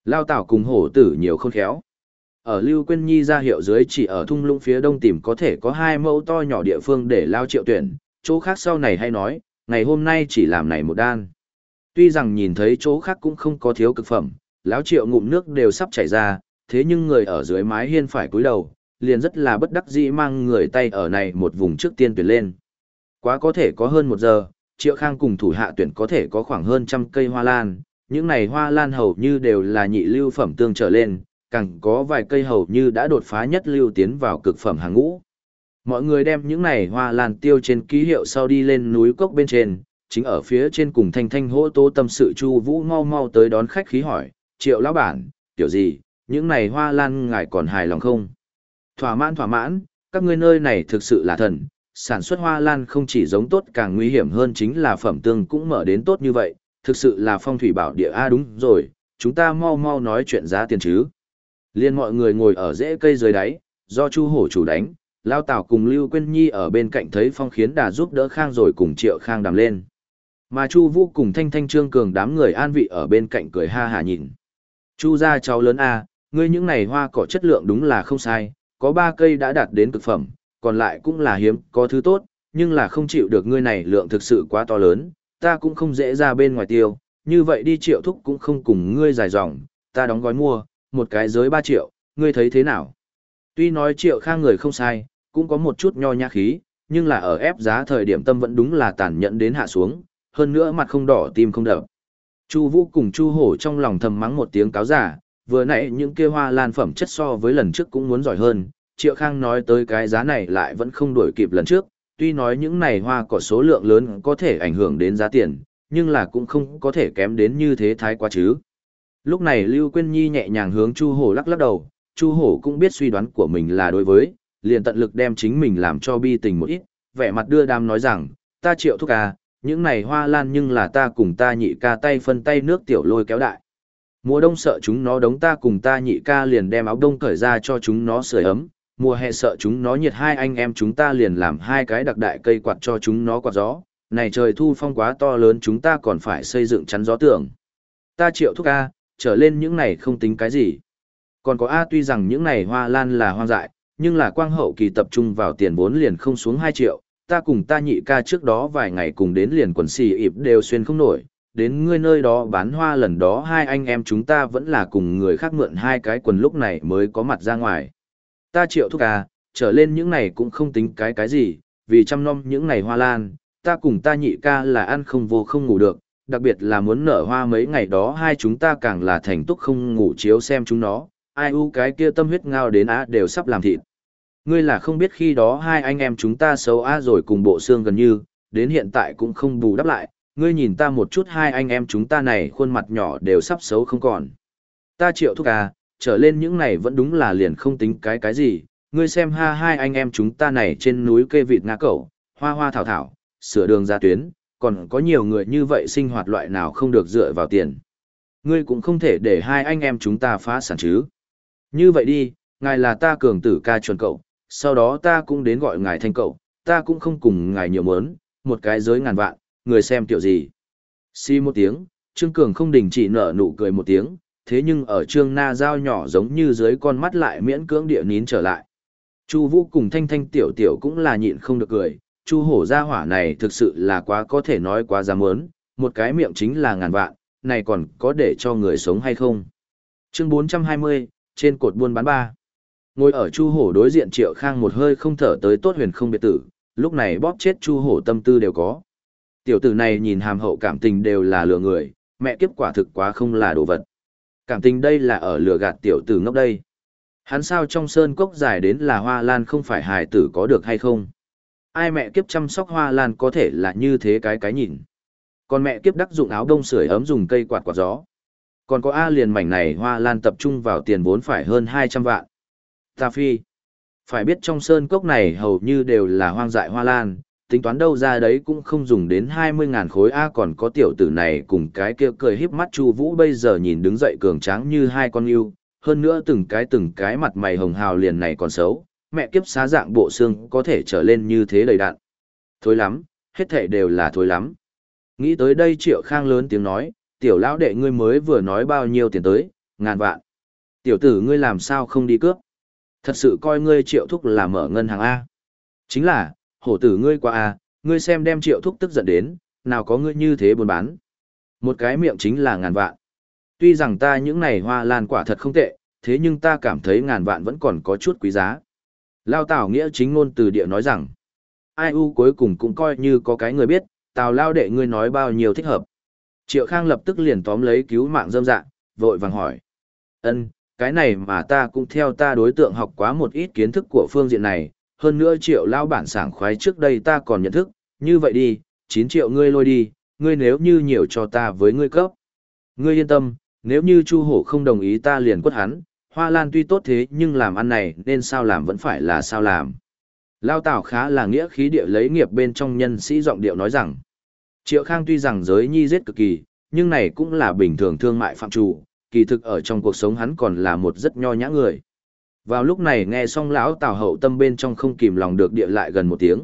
Lão tào cùng hổ tử nhiều khôn khéo. Ở Lưu Quyên Nhi ra hiệu dưới chỉ ở thung lũng phía đông tìm có thể có hai mẫu to nhỏ địa phương để lao triệu tuyển, chỗ khác sau này hay nói, ngày hôm nay chỉ làm này một đan. Tuy rằng nhìn thấy chỗ khác cũng không có thiếu cực phẩm, lão triệu ngụm nước đều sắp chảy ra, thế nhưng người ở dưới mái hiên phải cúi đầu, liền rất là bất đắc dĩ mang người tay ở này một vùng trước tiên tuyển lên. Quá có thể có hơn một giờ, Triệu Khang cùng thủ hạ tuyển có thể có khoảng hơn trăm cây hoa lan, những này hoa lan hầu như đều là nhị lưu phẩm tương trở lên, càng có vài cây hầu như đã đột phá nhất lưu tiến vào cực phẩm hàng ngũ. Mọi người đem những này hoa lan tiêu trên ký hiệu sau đi lên núi cốc bên trên, chính ở phía trên cùng thanh thanh hỗ tố tâm sự chu vũ mau mau tới đón khách khí hỏi, triệu lão bản, tiểu gì, những này hoa lan ngài còn hài lòng không? Thỏa mãn thỏa mãn, các ngươi nơi này thực sự là thần, sản xuất hoa lan không chỉ giống tốt càng nguy hiểm hơn chính là phẩm tương cũng mở đến tốt như vậy, thực sự là phong thủy bảo địa A đúng rồi, chúng ta mau mau nói chuyện giá tiền chứ. Liên mọi người ngồi ở rễ cây dưới đáy, do Chu Hổ chủ đánh, Lao Tảo cùng Lưu Quyên Nhi ở bên cạnh thấy phong khiến đà giúp đỡ Khang rồi cùng Triệu Khang đàm lên. Mà Chu Vũ cùng Thanh Thanh Trương Cường đám người an vị ở bên cạnh cười ha hả nhìn. Chu gia cháu lớn a, ngươi những này hoa cỏ chất lượng đúng là không sai, có ba cây đã đạt đến cực phẩm, còn lại cũng là hiếm, có thứ tốt, nhưng là không chịu được ngươi này lượng thực sự quá to lớn, ta cũng không dễ ra bên ngoài tiêu, như vậy đi triệu thúc cũng không cùng ngươi dài dòng, ta đóng gói mua, một cái giới ba triệu, ngươi thấy thế nào? Tuy nói triệu khang người không sai, cũng có một chút nho nhã khí, nhưng là ở ép giá thời điểm tâm vẫn đúng là tàn nhẫn đến hạ xuống, hơn nữa mặt không đỏ tim không đập. Chu Vũ cùng Chu Hổ trong lòng thầm mắng một tiếng cáo giả, vừa nãy những kia hoa lan phẩm chất so với lần trước cũng muốn giỏi hơn, Triệu Khang nói tới cái giá này lại vẫn không đuổi kịp lần trước, tuy nói những này hoa có số lượng lớn có thể ảnh hưởng đến giá tiền, nhưng là cũng không có thể kém đến như thế thái quá chứ. Lúc này Lưu Quyên Nhi nhẹ nhàng hướng Chu Hổ lắc lắc đầu, Chu Hổ cũng biết suy đoán của mình là đối với, liền tận lực đem chính mình làm cho bi tình một ít, vẻ mặt đưa đam nói rằng, ta triệu thúc à, những này hoa lan nhưng là ta cùng ta nhị ca tay phân tay nước tiểu lôi kéo đại. Mùa đông sợ chúng nó đống ta cùng ta nhị ca liền đem áo đông cởi ra cho chúng nó sưởi ấm, mùa hè sợ chúng nó nhiệt hai anh em chúng ta liền làm hai cái đặc đại cây quạt cho chúng nó quạt gió, này trời thu phong quá to lớn chúng ta còn phải xây dựng chắn gió tường. Ta triệu thúc A, trở lên những này không tính cái gì. Còn có A tuy rằng những này hoa lan là hoang dại, nhưng là quang hậu kỳ tập trung vào tiền vốn liền không xuống 2 triệu, ta cùng ta nhị ca trước đó vài ngày cùng đến liền quần xì ịp đều xuyên không nổi, đến ngươi nơi đó bán hoa lần đó hai anh em chúng ta vẫn là cùng người khác mượn hai cái quần lúc này mới có mặt ra ngoài. Ta triệu thúc à, trở lên những này cũng không tính cái cái gì, vì chăm nom những này hoa lan, ta cùng ta nhị ca là ăn không vô không ngủ được, đặc biệt là muốn nở hoa mấy ngày đó hai chúng ta càng là thành túc không ngủ chiếu xem chúng nó, ai u cái kia tâm huyết ngao đến á đều sắp làm thịt. Ngươi là không biết khi đó hai anh em chúng ta xấu á rồi cùng bộ xương gần như, đến hiện tại cũng không bù đắp lại, ngươi nhìn ta một chút hai anh em chúng ta này khuôn mặt nhỏ đều sắp xấu không còn. Ta triệu thúc à, trở lên những này vẫn đúng là liền không tính cái cái gì, ngươi xem ha hai anh em chúng ta này trên núi kê vịt ngã cẩu, hoa hoa thảo thảo, sửa đường ra tuyến, còn có nhiều người như vậy sinh hoạt loại nào không được dựa vào tiền. Ngươi cũng không thể để hai anh em chúng ta phá sản chứ. Như vậy đi, ngài là ta cường tử ca chuẩn cậu, sau đó ta cũng đến gọi ngài thanh cậu, ta cũng không cùng ngài nhiều mớn, một cái giới ngàn vạn, người xem tiểu gì. Xi một tiếng, Trương Cường không đình chỉ nở nụ cười một tiếng, thế nhưng ở Trương Na Giao nhỏ giống như dưới con mắt lại miễn cưỡng địa nín trở lại. Chu Vũ cùng Thanh Thanh tiểu tiểu cũng là nhịn không được cười, Chu Hổ gia hỏa này thực sự là quá có thể nói quá dám muốn, một cái miệng chính là ngàn vạn, này còn có để cho người sống hay không. Chương 420, trên cột buôn bán ba. Ngồi ở Chu Hổ đối diện Triệu Khang một hơi không thở tới tốt huyền không biệt tử, lúc này bóp chết Chu Hổ tâm tư đều có. Tiểu tử này nhìn hàm hậu cảm tình đều là lừa người, mẹ kiếp quả thực quá không là đồ vật. Cảm tình đây là ở lừa gạt tiểu tử ngốc đây. Hắn sao trong sơn cốc dài đến là hoa lan không phải hài tử có được hay không? Ai mẹ kiếp chăm sóc hoa lan có thể là như thế cái cái nhìn. Còn mẹ kiếp đắc dụng áo đông sưởi ấm dùng cây quạt quạt gió. Còn có A liền mảnh này hoa lan tập trung vào tiền vốn phải hơn 200 vạn. Ta phi. Phải biết trong sơn cốc này hầu như đều là hoang dại hoa lan, tính toán đâu ra đấy cũng không dùng đến 20.000 khối A còn có tiểu tử này cùng cái kia cười híp mắt Chu Vũ bây giờ nhìn đứng dậy cường tráng như hai con yêu, hơn nữa từng cái từng cái mặt mày hồng hào liền này còn xấu, mẹ kiếp xá dạng bộ xương có thể trở lên như thế đầy đạn. Thối lắm, hết thảy đều là thối lắm. Nghĩ tới đây Triệu Khang lớn tiếng nói, tiểu lão đệ ngươi mới vừa nói bao nhiêu tiền tới, ngàn vạn. Tiểu tử ngươi làm sao không đi cướp? Thật sự coi ngươi Triệu Thúc là mở ngân hàng A. Chính là, hổ tử ngươi qua A, ngươi xem đem Triệu Thúc tức giận đến, nào có ngươi như thế buôn bán. Một cái miệng chính là ngàn vạn. Tuy rằng ta những này hoa lan quả thật không tệ, thế nhưng ta cảm thấy ngàn vạn vẫn còn có chút quý giá. Lao Tảo Nghĩa chính ngôn từ địa nói rằng, ai u cuối cùng cũng coi như có cái người biết, tào lao đệ ngươi nói bao nhiêu thích hợp. Triệu Khang lập tức liền tóm lấy cứu mạng dâm dạ, vội vàng hỏi. ân cái này mà ta cũng theo ta đối tượng học quá một ít kiến thức của phương diện này, hơn nữa triệu lao bản sảng khoái trước đây ta còn nhận thức, như vậy đi, 9 triệu ngươi lôi đi, ngươi nếu như nhiều cho ta với ngươi cấp. Ngươi yên tâm, nếu như Chu Hổ không đồng ý ta liền quất hắn, Hoa Lan tuy tốt thế nhưng làm ăn này nên sao làm vẫn phải là sao làm. Lao Tảo khá là nghĩa khí địa lấy nghiệp bên trong nhân sĩ giọng điệu nói rằng, Triệu Khang tuy rằng giới nhi giết cực kỳ, nhưng này cũng là bình thường thương mại phạm chủ, kỳ thực ở trong cuộc sống hắn còn là một rất nho nhã người. Vào lúc này nghe xong lão Tào hậu tâm bên trong không kìm lòng được địa lại gần một tiếng.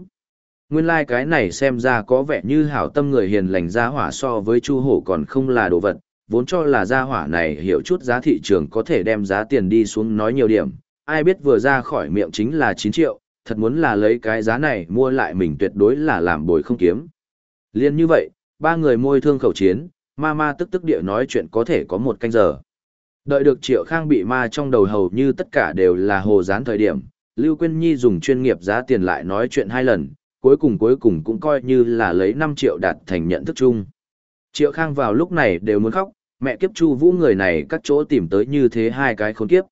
Nguyên lai like cái này xem ra có vẻ như hảo tâm người hiền lành gia hỏa so với Chu Hổ còn không là đồ vật, vốn cho là gia hỏa này hiểu chút giá thị trường có thể đem giá tiền đi xuống nói nhiều điểm, ai biết vừa ra khỏi miệng chính là 9 triệu, thật muốn là lấy cái giá này mua lại mình tuyệt đối là làm bồi không kiếm. Liên như vậy, ba người môi thương khẩu chiến, ma ma tức tức địa nói chuyện có thể có một canh giờ. Đợi được Triệu Khang bị ma trong đầu hầu như tất cả đều là hồ gián thời điểm, Lưu Quyên Nhi dùng chuyên nghiệp giá tiền lại nói chuyện hai lần, cuối cùng cuối cùng cũng coi như là lấy 5 triệu đạt thành nhận thức chung. Triệu Khang vào lúc này đều muốn khóc, mẹ kiếp Chu Vũ người này các chỗ tìm tới như thế hai cái khốn kiếp.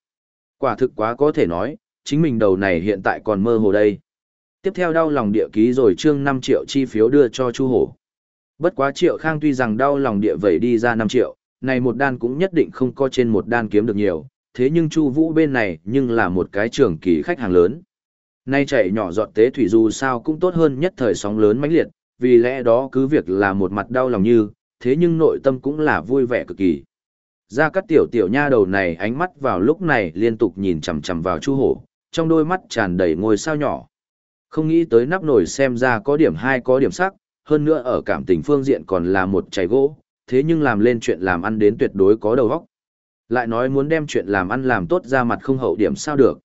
Quả thực quá có thể nói, chính mình đầu này hiện tại còn mơ hồ đây. Tiếp theo đau lòng địa ký rồi trương 5 triệu chi phiếu đưa cho Chu Hổ. Bất quá Triệu Khang tuy rằng đau lòng địa vậy đi ra 5 triệu, này một đan cũng nhất định không có trên một đan kiếm được nhiều, thế nhưng Chu Vũ bên này nhưng là một cái trường kỳ khách hàng lớn. Nay chạy nhỏ giọt tế thủy dù sao cũng tốt hơn nhất thời sóng lớn mãnh liệt, vì lẽ đó cứ việc là một mặt đau lòng như, thế nhưng nội tâm cũng là vui vẻ cực kỳ. Ra các tiểu tiểu nha đầu này ánh mắt vào lúc này liên tục nhìn chằm chằm vào Chu Hổ, trong đôi mắt tràn đầy ngôi sao nhỏ. Không nghĩ tới nắp nồi xem ra có điểm hai có điểm sắc, hơn nữa ở cảm tình phương diện còn là một chảy gỗ, thế nhưng làm lên chuyện làm ăn đến tuyệt đối có đầu óc. Lại nói muốn đem chuyện làm ăn làm tốt ra mặt không hậu điểm sao được.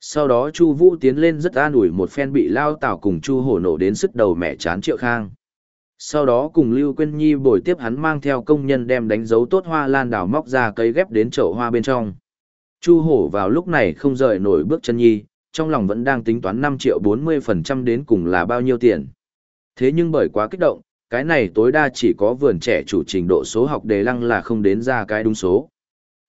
Sau đó Chu Vũ tiến lên rất an ủi một phen bị lao tảo cùng Chu Hổ nổ đến sức đầu mẹ chán Triệu Khang. Sau đó cùng Lưu Quyên Nhi bồi tiếp hắn mang theo công nhân đem đánh dấu tốt hoa lan đào móc ra cây ghép đến chậu hoa bên trong. Chu Hổ vào lúc này không rời nổi bước chân nhi, trong lòng vẫn đang tính toán 5 triệu 40% đến cùng là bao nhiêu tiền. Thế nhưng bởi quá kích động, cái này tối đa chỉ có vườn trẻ chủ trình độ số học đề lăng là không đến ra cái đúng số.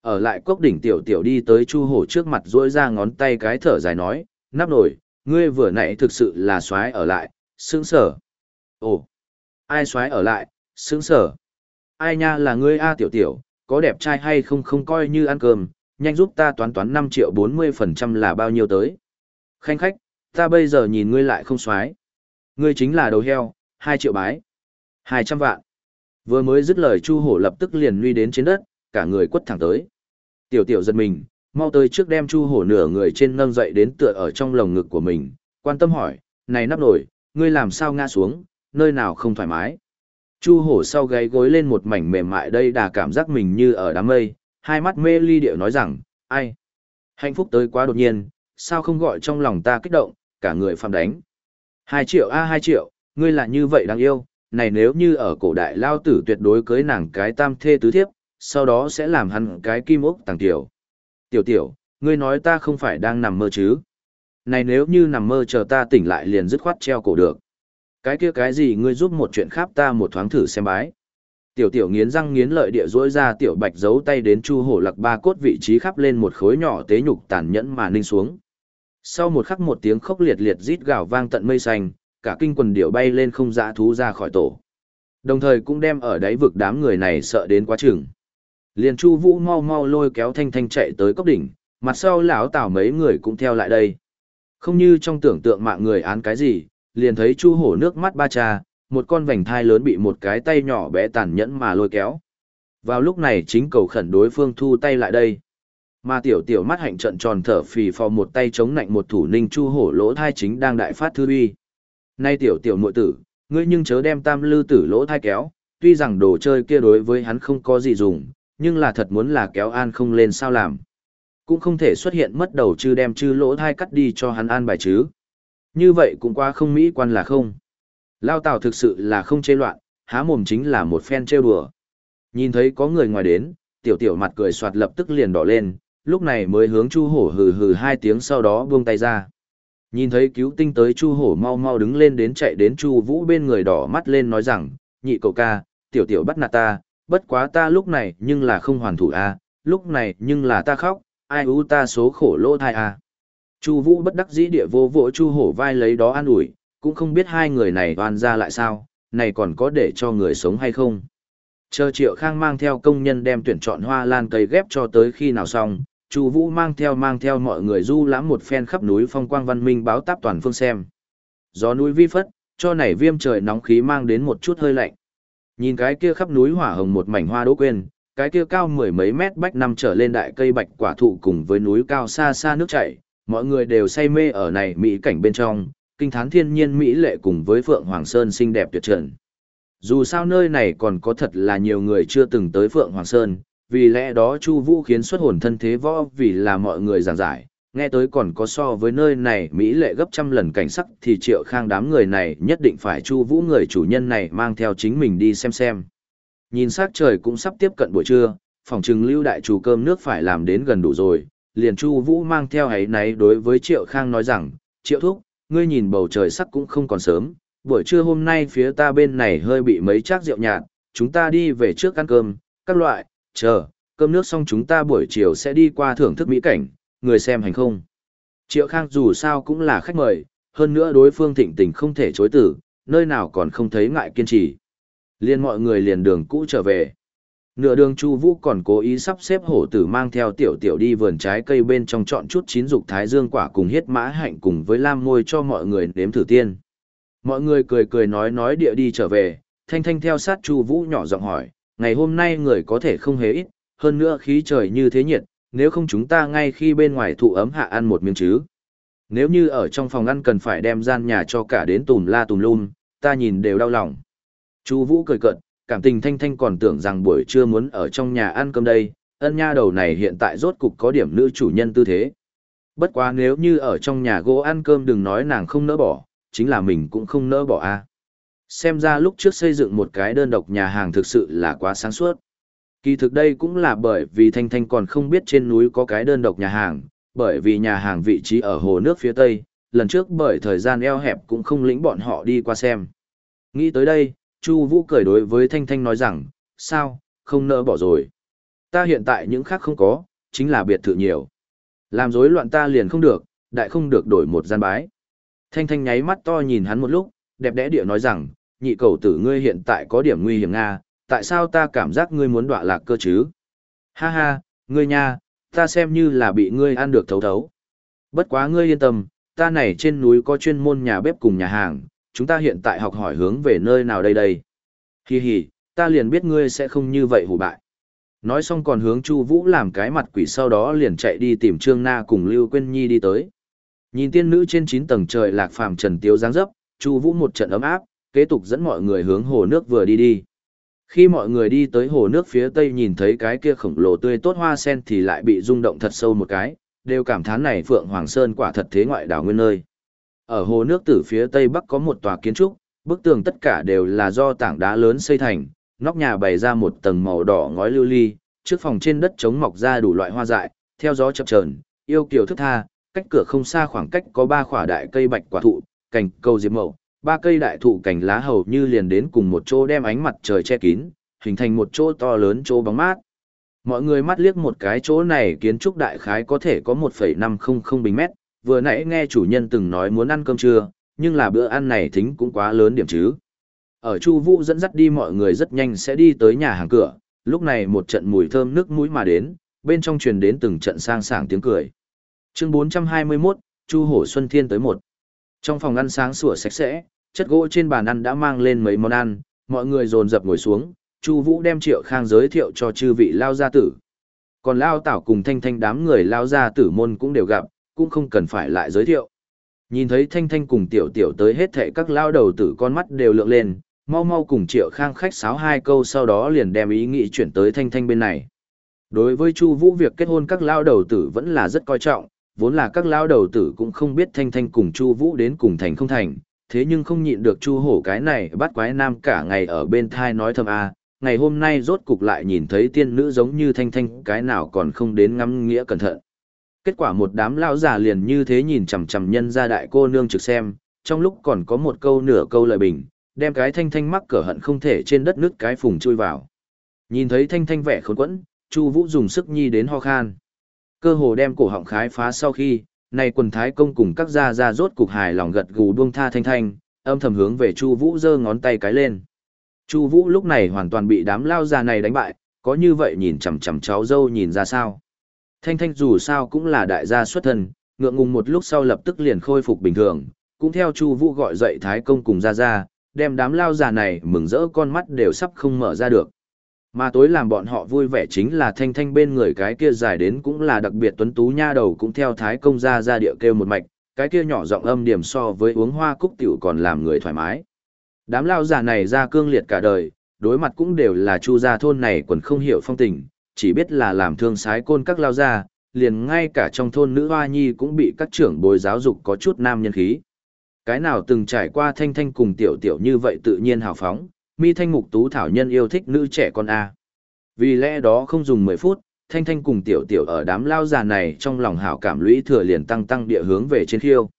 Ở lại cốc đỉnh tiểu tiểu đi tới Chu Hổ trước mặt duỗi ra ngón tay cái thở dài nói, nắp nổi, ngươi vừa nãy thực sự là xoái ở lại, sướng sở. Ồ, ai xoái ở lại, sướng sở. Ai nha là ngươi A tiểu tiểu, có đẹp trai hay không không coi như ăn cơm, nhanh giúp ta toán toán 5 triệu 40% là bao nhiêu tới. Khanh khách, ta bây giờ nhìn ngươi lại không xoái. Ngươi chính là đầu heo, hai triệu bái. 200 vạn. Vừa mới dứt lời Chu Hổ lập tức liền luy đến trên đất, cả người quất thẳng tới. Tiểu tiểu giật mình, mau tới trước đem Chu Hổ nửa người trên nâng dậy đến tựa ở trong lồng ngực của mình, quan tâm hỏi, này nắp nổi, ngươi làm sao ngã xuống, nơi nào không thoải mái. Chu Hổ sau gáy gối lên một mảnh mềm mại đây đà cảm giác mình như ở đám mây, hai mắt mê ly điệu nói rằng, ai? Hạnh phúc tới quá đột nhiên, sao không gọi trong lòng ta kích động, cả người phạm đánh. Hai triệu a hai triệu, ngươi là như vậy đáng yêu, này nếu như ở cổ đại lao tử tuyệt đối cưới nàng cái tam thê tứ thiếp, sau đó sẽ làm hắn cái kim ốc tàng tiểu. Tiểu tiểu, ngươi nói ta không phải đang nằm mơ chứ? Này nếu như nằm mơ chờ ta tỉnh lại liền dứt khoát treo cổ được. Cái kia cái gì ngươi giúp một chuyện khác ta một thoáng thử xem bái. Tiểu tiểu nghiến răng nghiến lợi địa rỗi ra tiểu bạch giấu tay đến chu hổ lặc ba cốt vị trí khắp lên một khối nhỏ tế nhục tàn nhẫn mà ninh xuống. Sau một khắc một tiếng khốc liệt liệt rít gào vang tận mây xanh, cả kinh quần điểu bay lên không dã thú ra khỏi tổ. Đồng thời cũng đem ở đáy vực đám người này sợ đến quá chừng. Liền Chu Vũ mau mau lôi kéo Thanh Thanh chạy tới cốc đỉnh, mặt sau lão Tào mấy người cũng theo lại đây. Không như trong tưởng tượng mạng người án cái gì, liền thấy Chu Hổ nước mắt ba cha, một con vành thai lớn bị một cái tay nhỏ bé tàn nhẫn mà lôi kéo. Vào lúc này chính cầu khẩn đối phương thu tay lại đây. Mà tiểu tiểu mắt hạnh trận tròn thở phì phò một tay chống nạnh một thủ ninh chu hổ lỗ thai chính đang đại phát thư uy. Nay tiểu tiểu muội tử, ngươi nhưng chớ đem tam lư tử lỗ thai kéo, tuy rằng đồ chơi kia đối với hắn không có gì dùng, nhưng là thật muốn là kéo an không lên sao làm. Cũng không thể xuất hiện mất đầu chư đem chư lỗ thai cắt đi cho hắn an bài chứ. Như vậy cũng qua không mỹ quan là không. Lao Tào thực sự là không chê loạn, há mồm chính là một phen trêu đùa. Nhìn thấy có người ngoài đến, tiểu tiểu mặt cười soạt lập tức liền đỏ lên, lúc này mới hướng Chu Hổ hừ hừ hai tiếng sau đó buông tay ra. Nhìn thấy cứu tinh tới Chu Hổ mau mau đứng lên đến chạy đến Chu Vũ bên người đỏ mắt lên nói rằng, nhị cậu ca, tiểu tiểu bắt nạt ta, bất quá ta lúc này nhưng là không hoàn thủ a, lúc này nhưng là ta khóc, ai u ta số khổ lỗ thai a. Chu Vũ bất đắc dĩ địa vô vỗ Chu Hổ vai lấy đó an ủi, cũng không biết hai người này oan ra lại sao, này còn có để cho người sống hay không. Chờ Triệu Khang mang theo công nhân đem tuyển chọn hoa lan cây ghép cho tới khi nào xong, Chu Vũ mang theo mang theo mọi người du lãm một phen khắp núi phong quang văn minh báo táp toàn phương xem. Gió núi vi phất, cho nảy viêm trời nóng khí mang đến một chút hơi lạnh. Nhìn cái kia khắp núi hỏa hồng một mảnh hoa đỗ quên, cái kia cao mười mấy mét bách năm trở lên đại cây bạch quả thụ cùng với núi cao xa xa nước chảy, mọi người đều say mê ở này mỹ cảnh bên trong, kinh thán thiên nhiên mỹ lệ cùng với Phượng Hoàng Sơn xinh đẹp tuyệt trần. Dù sao nơi này còn có thật là nhiều người chưa từng tới Phượng Hoàng Sơn, vì lẽ đó Chu Vũ khiến xuất hồn thân thế võ vì là mọi người giảng giải, nghe tới còn có so với nơi này mỹ lệ gấp trăm lần cảnh sắc thì Triệu Khang đám người này nhất định phải Chu Vũ người chủ nhân này mang theo chính mình đi xem xem. Nhìn sắc trời cũng sắp tiếp cận buổi trưa, phòng trừng Lưu đại chủ cơm nước phải làm đến gần đủ rồi, liền Chu Vũ mang theo ấy náy đối với Triệu Khang nói rằng, "Triệu thúc, ngươi nhìn bầu trời sắc cũng không còn sớm, buổi trưa hôm nay phía ta bên này hơi bị mấy chác rượu nhạt, chúng ta đi về trước ăn cơm, các loại, chờ, cơm nước xong chúng ta buổi chiều sẽ đi qua thưởng thức mỹ cảnh, người xem hành không. Triệu Khang dù sao cũng là khách mời, hơn nữa đối phương thịnh tình không thể chối tử, nơi nào còn không thấy ngại kiên trì. Liên mọi người liền đường cũ trở về. Nửa đường Chu Vũ còn cố ý sắp xếp hổ tử mang theo tiểu tiểu đi vườn trái cây bên trong chọn chút chín dục thái dương quả cùng hiết mã hạnh cùng với lam ngôi cho mọi người nếm thử tiên. Mọi người cười cười nói nói địa đi trở về, thanh thanh theo sát Chu Vũ nhỏ giọng hỏi, ngày hôm nay người có thể không hề ít, hơn nữa khí trời như thế nhiệt, nếu không chúng ta ngay khi bên ngoài thụ ấm hạ ăn một miếng chứ. Nếu như ở trong phòng ăn cần phải đem gian nhà cho cả đến tùm la tùm lum, ta nhìn đều đau lòng. Chu Vũ cười cợt, cảm tình thanh thanh còn tưởng rằng buổi trưa muốn ở trong nhà ăn cơm đây, ân nha đầu này hiện tại rốt cục có điểm nữ chủ nhân tư thế. Bất quá nếu như ở trong nhà gỗ ăn cơm đừng nói nàng không nỡ bỏ, chính là mình cũng không nỡ bỏ a. Xem ra lúc trước xây dựng một cái đơn độc nhà hàng thực sự là quá sáng suốt. Kỳ thực đây cũng là bởi vì Thanh Thanh còn không biết trên núi có cái đơn độc nhà hàng, bởi vì nhà hàng vị trí ở hồ nước phía tây, lần trước bởi thời gian eo hẹp cũng không lĩnh bọn họ đi qua xem. Nghĩ tới đây, Chu Vũ cười đối với Thanh Thanh nói rằng, sao, không nỡ bỏ rồi. Ta hiện tại những khác không có, chính là biệt thự nhiều. Làm rối loạn ta liền không được, đại không được đổi một gian bái. Thanh Thanh nháy mắt to nhìn hắn một lúc, đẹp đẽ địa nói rằng, nhị cầu tử ngươi hiện tại có điểm nguy hiểm Nga, tại sao ta cảm giác ngươi muốn đọa lạc cơ chứ? Ha ha, ngươi nha, ta xem như là bị ngươi ăn được thấu thấu. Bất quá ngươi yên tâm, ta này trên núi có chuyên môn nhà bếp cùng nhà hàng, chúng ta hiện tại học hỏi hướng về nơi nào đây đây. Hi hi, ta liền biết ngươi sẽ không như vậy hủ bại. Nói xong còn hướng Chu Vũ làm cái mặt quỷ sau đó liền chạy đi tìm Trương Na cùng Lưu Quyên Nhi đi tới. Nhìn tiên nữ trên 9 tầng trời lạc phàm trần tiếu dáng dấp, Chu Vũ một trận ấm áp, kế tục dẫn mọi người hướng hồ nước vừa đi đi. Khi mọi người đi tới hồ nước phía tây nhìn thấy cái kia khổng lồ tươi tốt hoa sen thì lại bị rung động thật sâu một cái, đều cảm thán này Phượng Hoàng Sơn quả thật thế ngoại đảo nguyên nơi. Ở hồ nước từ phía tây bắc có một tòa kiến trúc, bức tường tất cả đều là do tảng đá lớn xây thành, nóc nhà bày ra một tầng màu đỏ ngói lưu ly, trước phòng trên đất trống mọc ra đủ loại hoa dại, theo gió chập chờn, yêu kiều thức tha, cách cửa không xa khoảng cách có ba khỏa đại cây bạch quả thụ, cành cầu diệp mậu, ba cây đại thụ cành lá hầu như liền đến cùng một chỗ đem ánh mặt trời che kín, hình thành một chỗ to lớn chỗ bóng mát. Mọi người mắt liếc một cái chỗ này kiến trúc đại khái có thể có 1,500 bình mét, vừa nãy nghe chủ nhân từng nói muốn ăn cơm trưa, nhưng là bữa ăn này thính cũng quá lớn điểm chứ. Ở Chu Vũ dẫn dắt đi mọi người rất nhanh sẽ đi tới nhà hàng cửa, lúc này một trận mùi thơm nước mũi mà đến, bên trong truyền đến từng trận sang sảng tiếng cười. Chương 421, Chu Hổ Xuân Thiên tới một. Trong phòng ăn sáng sủa sạch sẽ, chất gỗ trên bàn ăn đã mang lên mấy món ăn, mọi người dồn dập ngồi xuống, Chu Vũ đem Triệu Khang giới thiệu cho chư vị lao gia tử. Còn lao tảo cùng thanh thanh đám người lao gia tử môn cũng đều gặp, cũng không cần phải lại giới thiệu. Nhìn thấy thanh thanh cùng tiểu tiểu tới hết thảy các lao đầu tử con mắt đều lượng lên, mau mau cùng Triệu Khang khách sáo hai câu sau đó liền đem ý nghĩ chuyển tới thanh thanh bên này. Đối với Chu Vũ việc kết hôn các lao đầu tử vẫn là rất coi trọng, vốn là các lao đầu tử cũng không biết thanh thanh cùng Chu Vũ đến cùng thành không thành, thế nhưng không nhịn được Chu Hổ cái này bắt quái nam cả ngày ở bên thai nói thầm a, ngày hôm nay rốt cục lại nhìn thấy tiên nữ giống như thanh thanh cái nào còn không đến ngắm nghĩa cẩn thận. Kết quả một đám lão già liền như thế nhìn chằm chằm nhân gia đại cô nương trực xem, trong lúc còn có một câu nửa câu lời bình, đem cái thanh thanh mắc cỡ hận không thể trên đất nước cái phùng chui vào. Nhìn thấy thanh thanh vẻ khốn quẫn, Chu Vũ dùng sức nhi đến ho khan. Cơ hồ đem cổ họng khái phá sau khi, này quần thái công cùng các gia gia rốt cục hài lòng gật gù buông tha thanh thanh, âm thầm hướng về Chu Vũ giơ ngón tay cái lên. Chu Vũ lúc này hoàn toàn bị đám lao già này đánh bại, có như vậy nhìn chằm chằm cháu dâu nhìn ra sao? Thanh Thanh dù sao cũng là đại gia xuất thân, ngượng ngùng một lúc sau lập tức liền khôi phục bình thường, cũng theo Chu Vũ gọi dậy Thái công cùng gia gia, đem đám lao già này mừng rỡ con mắt đều sắp không mở ra được. Mà tối làm bọn họ vui vẻ chính là Thanh Thanh bên người cái kia dài đến cũng là đặc biệt tuấn tú nha đầu cũng theo Thái công ra ra địa kêu một mạch, cái kia nhỏ giọng âm điểm so với uống hoa cúc tiểu còn làm người thoải mái. Đám lao già này ra cương liệt cả đời, đối mặt cũng đều là chu gia thôn này quần không hiểu phong tình, chỉ biết là làm thương sái côn các lao gia, liền ngay cả trong thôn nữ hoa nhi cũng bị các trưởng bồi giáo dục có chút nam nhân khí. Cái nào từng trải qua thanh thanh cùng tiểu tiểu như vậy tự nhiên hào phóng, mi thanh mục tú thảo nhân yêu thích nữ trẻ con A. Vì lẽ đó không dùng 10 phút, thanh thanh cùng tiểu tiểu ở đám lao già này trong lòng hảo cảm lũy thừa liền tăng tăng địa hướng về trên khiêu.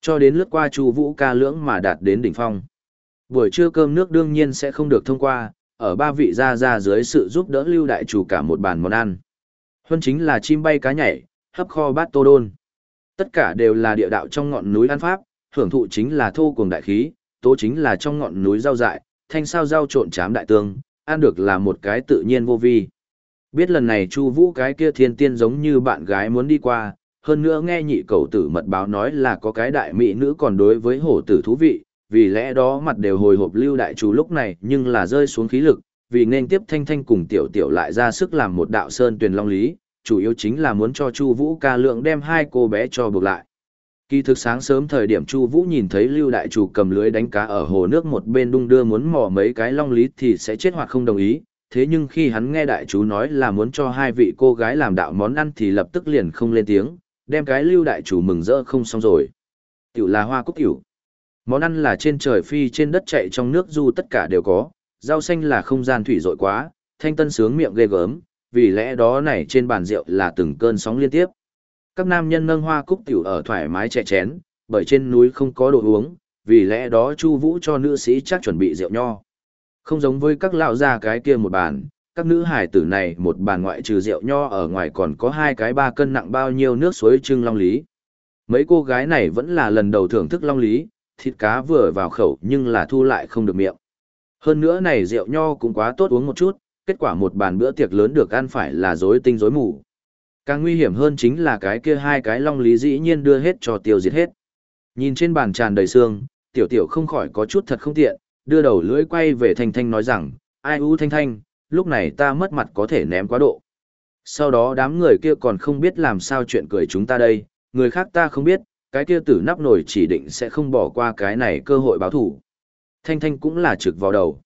Cho đến lướt qua chu vũ ca lưỡng mà đạt đến đỉnh phong. Buổi trưa cơm nước đương nhiên sẽ không được thông qua, ở ba vị gia gia dưới sự giúp đỡ lưu đại chủ cả một bàn món ăn. Huân chính là chim bay cá nhảy, hấp kho bát tô đôn. Tất cả đều là địa đạo trong ngọn núi ăn pháp, hưởng thụ chính là thô cuồng đại khí, tố chính là trong ngọn núi giao dại, thanh sao rau trộn chám đại tương, ăn được là một cái tự nhiên vô vi. Biết lần này Chu Vũ cái kia thiên tiên giống như bạn gái muốn đi qua, hơn nữa nghe nhị cầu tử mật báo nói là có cái đại mỹ nữ còn đối với hổ tử thú vị, vì lẽ đó mặt đều hồi hộp lưu đại chủ lúc này nhưng là rơi xuống khí lực, vì nên tiếp thanh thanh cùng tiểu tiểu lại ra sức làm một đạo sơn tuyền long lý, chủ yếu chính là muốn cho Chu Vũ ca lượng đem hai cô bé cho buộc lại. Kỳ thực sáng sớm thời điểm Chu Vũ nhìn thấy Lưu đại chủ cầm lưới đánh cá ở hồ nước một bên đung đưa muốn mò mấy cái long lý thì sẽ chết hoặc không đồng ý, thế nhưng khi hắn nghe đại chú nói là muốn cho hai vị cô gái làm đạo món ăn thì lập tức liền không lên tiếng, đem cái Lưu đại chủ mừng rỡ không xong rồi. Tiểu là hoa cúc tiểu. Món ăn là trên trời phi trên đất chạy trong nước du tất cả đều có, rau xanh là không gian thủy dội quá, thanh tân sướng miệng ghê gớm, vì lẽ đó này trên bàn rượu là từng cơn sóng liên tiếp. Các nam nhân nâng hoa cúc tiểu ở thoải mái chè chén, bởi trên núi không có đồ uống, vì lẽ đó Chu Vũ cho nữ sĩ chắc chuẩn bị rượu nho. Không giống với các lão già cái kia một bàn, các nữ hải tử này một bàn ngoại trừ rượu nho ở ngoài còn có hai cái ba cân nặng bao nhiêu nước suối trưng long lý. Mấy cô gái này vẫn là lần đầu thưởng thức long lý, thịt cá vừa vào khẩu nhưng là thu lại không được miệng. Hơn nữa này rượu nho cũng quá tốt uống một chút, kết quả một bàn bữa tiệc lớn được ăn phải là rối tinh rối mù. Càng nguy hiểm hơn chính là cái kia hai cái long lý dĩ nhiên đưa hết cho tiêu diệt hết. Nhìn trên bàn tràn đầy xương, tiểu tiểu không khỏi có chút thật không tiện, đưa đầu lưỡi quay về Thanh Thanh nói rằng, ai u Thanh Thanh, lúc này ta mất mặt có thể ném quá độ. Sau đó đám người kia còn không biết làm sao chuyện cười chúng ta đây, người khác ta không biết, cái kia tử nắp nổi chỉ định sẽ không bỏ qua cái này cơ hội báo thủ. Thanh Thanh cũng là trực vào đầu.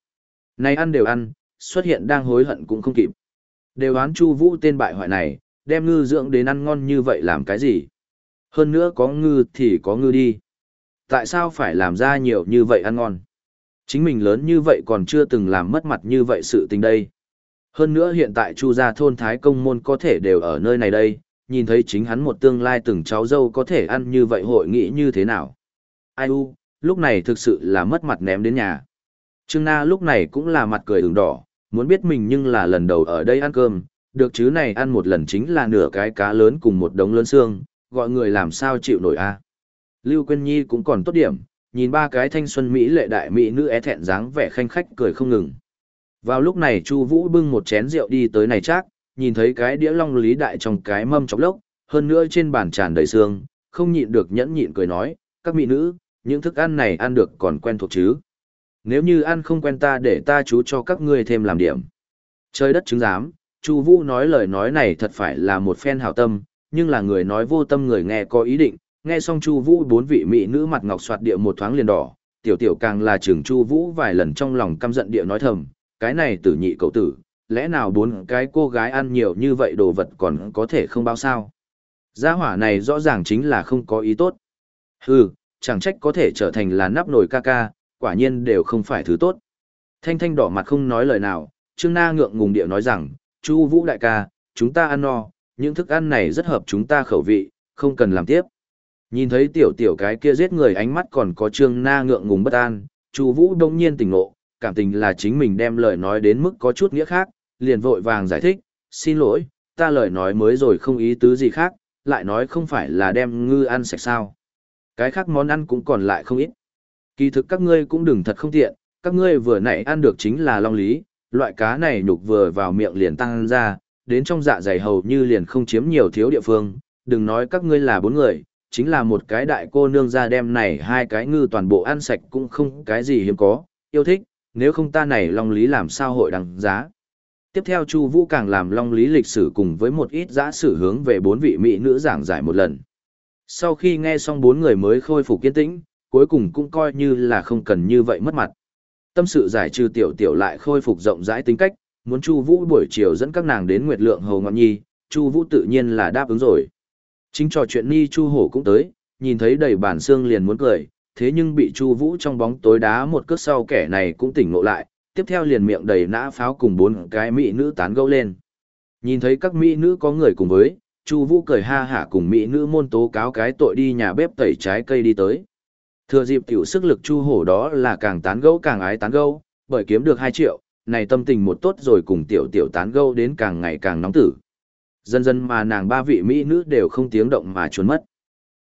Này ăn đều ăn, xuất hiện đang hối hận cũng không kịp. Đều án Chu Vũ tên bại hoại này, đem ngư dưỡng đến ăn ngon như vậy làm cái gì? Hơn nữa có ngư thì có ngư đi. Tại sao phải làm ra nhiều như vậy ăn ngon? Chính mình lớn như vậy còn chưa từng làm mất mặt như vậy sự tình đây. Hơn nữa hiện tại Chu gia thôn Thái công môn có thể đều ở nơi này đây, nhìn thấy chính hắn một tương lai từng cháu dâu có thể ăn như vậy hội nghị như thế nào. Ai u, lúc này thực sự là mất mặt ném đến nhà. Trương Na lúc này cũng là mặt cười ửng đỏ, muốn biết mình nhưng là lần đầu ở đây ăn cơm, được chứ này ăn một lần chính là nửa cái cá lớn cùng một đống lớn xương, gọi người làm sao chịu nổi a. Lưu Quyên Nhi cũng còn tốt điểm, nhìn ba cái thanh xuân mỹ lệ đại mỹ nữ é thẹn dáng vẻ khanh khách cười không ngừng. Vào lúc này Chu Vũ bưng một chén rượu đi tới này chắc, nhìn thấy cái đĩa long lý đại trong cái mâm chọc lốc, hơn nữa trên bàn tràn đầy xương, không nhịn được nhẫn nhịn cười nói, các mỹ nữ, những thức ăn này ăn được còn quen thuộc chứ. Nếu như ăn không quen ta để ta chú cho các ngươi thêm làm điểm. Trời đất chứng giám, Chu Vũ nói lời nói này thật phải là một phen hảo tâm, nhưng là người nói vô tâm người nghe có ý định, nghe xong Chu Vũ bốn vị mỹ nữ mặt ngọc xoạt địa một thoáng liền đỏ, tiểu tiểu càng là chừng Chu Vũ vài lần trong lòng căm giận địa nói thầm, cái này tử nhị cậu tử, lẽ nào bốn cái cô gái ăn nhiều như vậy đồ vật còn có thể không bao sao? Gia hỏa này rõ ràng chính là không có ý tốt. Hừ, chẳng trách có thể trở thành là nắp nồi ca ca, quả nhiên đều không phải thứ tốt. Thanh thanh đỏ mặt không nói lời nào, Trương Na ngượng ngùng điệu nói rằng, Chu Vũ đại ca, chúng ta ăn no, những thức ăn này rất hợp chúng ta khẩu vị, không cần làm tiếp. Nhìn thấy tiểu tiểu cái kia giết người ánh mắt còn có trương na ngượng ngùng bất an, Chu Vũ đông nhiên tỉnh ngộ, cảm tình là chính mình đem lời nói đến mức có chút nghĩa khác, liền vội vàng giải thích, xin lỗi, ta lời nói mới rồi không ý tứ gì khác, lại nói không phải là đem ngư ăn sạch sao. Cái khác món ăn cũng còn lại không ít. Kỳ thực các ngươi cũng đừng thật không tiện, các ngươi vừa nãy ăn được chính là long lý, loại cá này nhục vừa vào miệng liền tăng ra, đến trong dạ dày hầu như liền không chiếm nhiều thiếu địa phương, đừng nói các ngươi là bốn người, chính là một cái đại cô nương ra đem này hai cái ngư toàn bộ ăn sạch cũng không cái gì hiếm có, yêu thích, nếu không ta này long lý làm sao hội đăng giá. Tiếp theo Chu Vũ càng làm long lý lịch sử cùng với một ít giã sử hướng về bốn vị mỹ nữ giảng giải một lần. Sau khi nghe xong bốn người mới khôi phục kiên tĩnh, cuối cùng cũng coi như là không cần như vậy mất mặt. Tâm sự giải trừ tiểu tiểu lại khôi phục rộng rãi tính cách, muốn Chu Vũ buổi chiều dẫn các nàng đến Nguyệt Lượng Hầu Ngọn Nhi, Chu Vũ tự nhiên là đáp ứng rồi. Chính trò chuyện Ni Chu Hổ cũng tới, nhìn thấy đầy bản xương liền muốn cười, thế nhưng bị Chu Vũ trong bóng tối đá một cước sau kẻ này cũng tỉnh ngộ lại, tiếp theo liền miệng đầy nã pháo cùng bốn cái mỹ nữ tán gẫu lên. Nhìn thấy các mỹ nữ có người cùng với, Chu Vũ cười ha hả cùng mỹ nữ môn tố cáo cái tội đi nhà bếp tẩy trái cây đi tới. Thừa dịp tiểu sức lực Chu Hổ đó là càng tán gẫu càng ái tán gẫu, bởi kiếm được 2 triệu, này tâm tình một tốt rồi cùng tiểu tiểu tán gẫu đến càng ngày càng nóng tử. Dần dần mà nàng ba vị mỹ nữ đều không tiếng động mà trốn mất.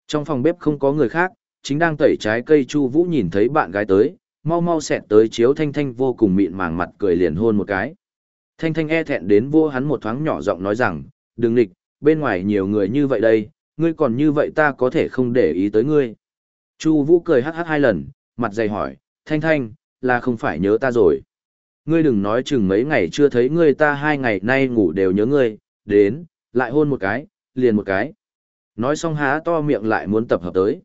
Trong phòng bếp không có người khác, chính đang tẩy trái cây Chu Vũ nhìn thấy bạn gái tới, mau mau xẹt tới chiếu Thanh Thanh vô cùng mịn màng mặt cười liền hôn một cái. Thanh Thanh e thẹn đến vô hắn một thoáng nhỏ giọng nói rằng, đừng nghịch, bên ngoài nhiều người như vậy đây, ngươi còn như vậy ta có thể không để ý tới ngươi. Chu Vũ cười hắc hắc hai lần, mặt dày hỏi, Thanh Thanh, là không phải nhớ ta rồi. Ngươi đừng nói chừng mấy ngày chưa thấy ngươi ta hai ngày nay ngủ đều nhớ ngươi, đến, lại hôn một cái, liền một cái. Nói xong há to miệng lại muốn tập hợp tới.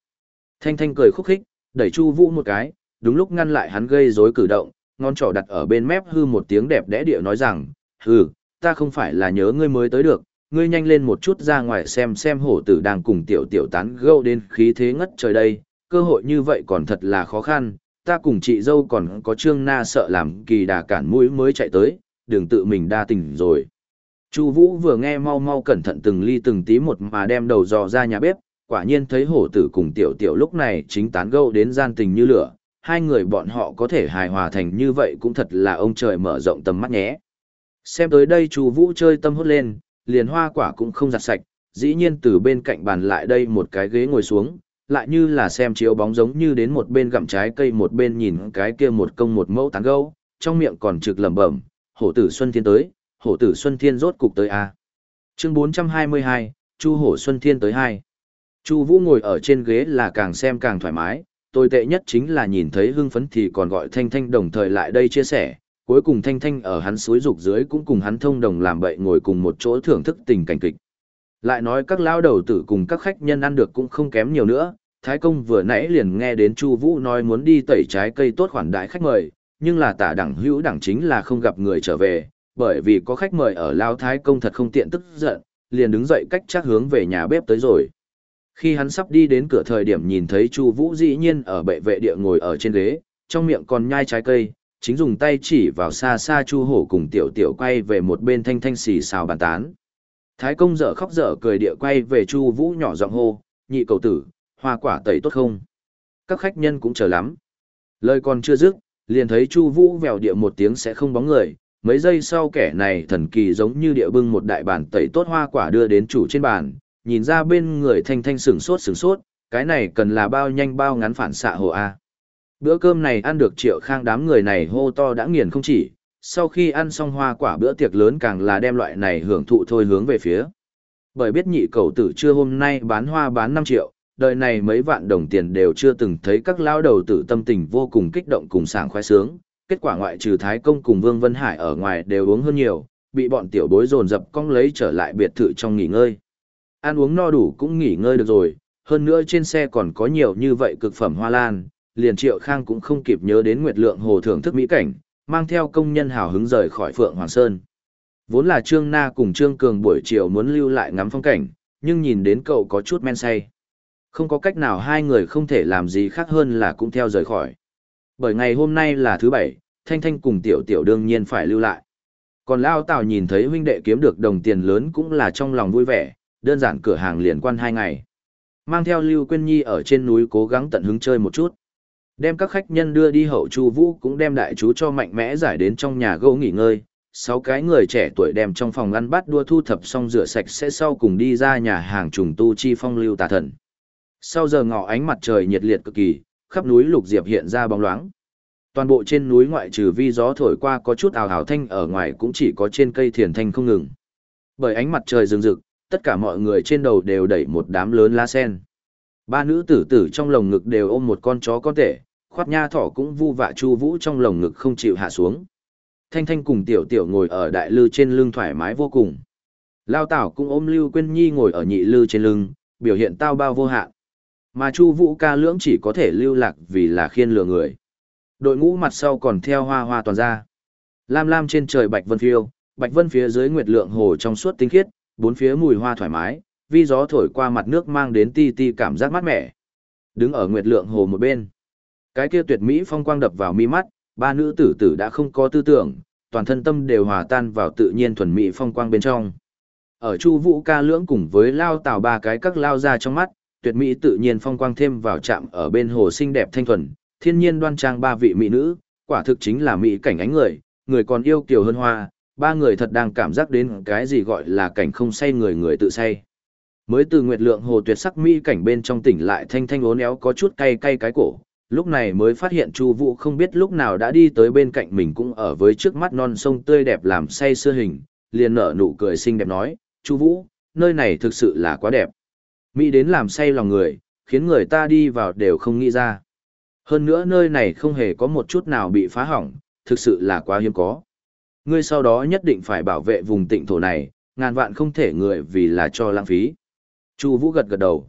Thanh Thanh cười khúc khích, đẩy Chu Vũ một cái, đúng lúc ngăn lại hắn gây rối cử động, ngón trỏ đặt ở bên mép hư một tiếng đẹp đẽ địa nói rằng, hừ, ta không phải là nhớ ngươi mới tới được, ngươi nhanh lên một chút ra ngoài xem xem hổ tử đang cùng tiểu tiểu tán gẫu đến khí thế ngất trời đây, cơ hội như vậy còn thật là khó khăn, ta cùng chị dâu còn có trương na sợ làm kỳ đà cản mũi mới chạy tới, đừng tự mình đa tình rồi. Chu Vũ vừa nghe mau mau cẩn thận từng ly từng tí một mà đem đầu dò ra nhà bếp, quả nhiên thấy hổ tử cùng tiểu tiểu lúc này chính tán gẫu đến gian tình như lửa, hai người bọn họ có thể hài hòa thành như vậy cũng thật là ông trời mở rộng tầm mắt nhé. Xem tới đây Chu Vũ chơi tâm hốt lên, liền hoa quả cũng không giặt sạch, dĩ nhiên từ bên cạnh bàn lại đây một cái ghế ngồi xuống, lại như là xem chiếu bóng giống như đến một bên gặm trái cây một bên nhìn cái kia một công một mẫu tán gẫu, trong miệng còn trực lẩm bẩm, hổ tử Xuân Thiên tới, hổ tử Xuân Thiên rốt cục tới a. Chương 422, Chu hổ Xuân Thiên tới hai. Chu Vũ ngồi ở trên ghế là càng xem càng thoải mái, tồi tệ nhất chính là nhìn thấy hưng phấn thì còn gọi Thanh Thanh đồng thời lại đây chia sẻ, cuối cùng Thanh Thanh ở hắn suối dục dưới cũng cùng hắn thông đồng làm bậy ngồi cùng một chỗ thưởng thức tình cảnh kịch. Lại nói các lão đầu tử cùng các khách nhân ăn được cũng không kém nhiều nữa, Thái công vừa nãy liền nghe đến Chu Vũ nói muốn đi tẩy trái cây tốt khoản đại khách mời, nhưng là tả đẳng hữu đẳng chính là không gặp người trở về, bởi vì có khách mời ở Lao Thái công thật không tiện tức giận, liền đứng dậy cách chắc hướng về nhà bếp tới rồi. Khi hắn sắp đi đến cửa thời điểm nhìn thấy Chu Vũ dĩ nhiên ở bệ vệ địa ngồi ở trên ghế, trong miệng còn nhai trái cây, chính dùng tay chỉ vào xa xa Chu Hổ cùng Tiểu Tiểu quay về một bên thanh thanh xì xào bàn tán. Thái công dở khóc dở cười địa quay về Chu Vũ nhỏ giọng hô, "Nhị cầu tử, hoa quả tẩy tốt không?" Các khách nhân cũng chờ lắm. Lời còn chưa dứt, liền thấy Chu Vũ vèo địa một tiếng sẽ không bóng người, mấy giây sau kẻ này thần kỳ giống như địa bưng một đại bàn tẩy tốt hoa quả đưa đến chủ trên bàn, nhìn ra bên người thanh thanh sửng sốt sửng sốt, cái này cần là bao nhanh bao ngắn phản xạ hồ A. Bữa cơm này ăn được triệu khang đám người này hô to đã nghiền không chỉ, sau khi ăn xong hoa quả bữa tiệc lớn càng là đem loại này hưởng thụ thôi hướng về phía. Bởi biết nhị cầu tử chưa hôm nay bán hoa bán 5 triệu, đời này mấy vạn đồng tiền đều chưa từng thấy các lao đầu tử tâm tình vô cùng kích động cùng sảng khoái sướng. Kết quả ngoại trừ Thái Công cùng Vương Vân Hải ở ngoài đều uống hơn nhiều, bị bọn tiểu bối dồn dập cong lấy trở lại biệt thự trong nghỉ ngơi. Ăn uống no đủ cũng nghỉ ngơi được rồi, hơn nữa trên xe còn có nhiều như vậy cực phẩm hoa lan, liền Triệu Khang cũng không kịp nhớ đến Nguyệt Lượng Hồ thưởng thức mỹ cảnh, mang theo công nhân hào hứng rời khỏi Phượng Hoàng Sơn. Vốn là Trương Na cùng Trương Cường buổi chiều muốn lưu lại ngắm phong cảnh, nhưng nhìn đến cậu có chút men say. Không có cách nào hai người không thể làm gì khác hơn là cũng theo rời khỏi. Bởi ngày hôm nay là thứ bảy, Thanh Thanh cùng Tiểu Tiểu đương nhiên phải lưu lại. Còn Lao Tào nhìn thấy huynh đệ kiếm được đồng tiền lớn cũng là trong lòng vui vẻ, đơn giản cửa hàng liền quan hai ngày. Mang theo Lưu Quyên Nhi ở trên núi cố gắng tận hứng chơi một chút. Đem các khách nhân đưa đi hậu chu vũ cũng đem đại chú cho mạnh mẽ giải đến trong nhà gỗ nghỉ ngơi. Sáu cái người trẻ tuổi đem trong phòng ngăn bát đua thu thập xong rửa sạch sẽ sau cùng đi ra nhà hàng trùng tu chi phong lưu tà thần. Sau giờ ngọ ánh mặt trời nhiệt liệt cực kỳ, khắp núi lục diệp hiện ra bóng loáng. Toàn bộ trên núi ngoại trừ vi gió thổi qua có chút ào ào thanh ở ngoài cũng chỉ có trên cây thiền thanh không ngừng. Bởi ánh mặt trời rừng rực, tất cả mọi người trên đầu đều đẩy một đám lớn lá sen. Ba nữ tử tử trong lồng ngực đều ôm một con chó con tể, khoát nha thỏ cũng vu vạ chu vũ trong lồng ngực không chịu hạ xuống. Thanh Thanh cùng Tiểu Tiểu ngồi ở đại lư trên lưng thoải mái vô cùng. Lao Tảo cũng ôm Lưu Quyên Nhi ngồi ở nhị lư trên lưng, biểu hiện tao bao vô hạn. Mà Chu Vũ ca lưỡng chỉ có thể lưu lạc vì là khiên lừa người. Đội ngũ mặt sau còn theo hoa hoa toàn ra. Lam lam trên trời bạch vân phiêu, bạch vân phía dưới nguyệt lượng hồ trong suốt tinh khiết, bốn phía mùi hoa thoải mái, vi gió thổi qua mặt nước mang đến ti ti cảm giác mát mẻ. Đứng ở nguyệt lượng hồ một bên, cái kia tuyệt mỹ phong quang đập vào mi mắt, ba nữ tử tử đã không có tư tưởng, toàn thân tâm đều hòa tan vào tự nhiên thuần mỹ phong quang bên trong. Ở Chu Vũ ca lưỡng cùng với lao tào ba cái các lao ra trong mắt, tuyệt mỹ tự nhiên phong quang thêm vào chạm ở bên hồ xinh đẹp thanh thuần, thiên nhiên đoan trang ba vị mỹ nữ, quả thực chính là mỹ cảnh ánh người, người còn yêu kiều hơn hoa, ba người thật đang cảm giác đến cái gì gọi là cảnh không say người người tự say. Mới từ nguyệt lượng hồ tuyệt sắc mỹ cảnh bên trong tỉnh lại thanh thanh ốn éo có chút cay cay cái cổ, lúc này mới phát hiện Chu Vũ không biết lúc nào đã đi tới bên cạnh mình cũng ở với trước mắt non sông tươi đẹp làm say sưa hình, liền nở nụ cười xinh đẹp nói, "Chu Vũ, nơi này thực sự là quá đẹp." Mỹ đến làm say lòng người, khiến người ta đi vào đều không nghĩ ra. Hơn nữa nơi này không hề có một chút nào bị phá hỏng, thực sự là quá hiếm có. Ngươi sau đó nhất định phải bảo vệ vùng tịnh thổ này, ngàn vạn không thể người vì là cho lãng phí. Chu Vũ gật gật đầu.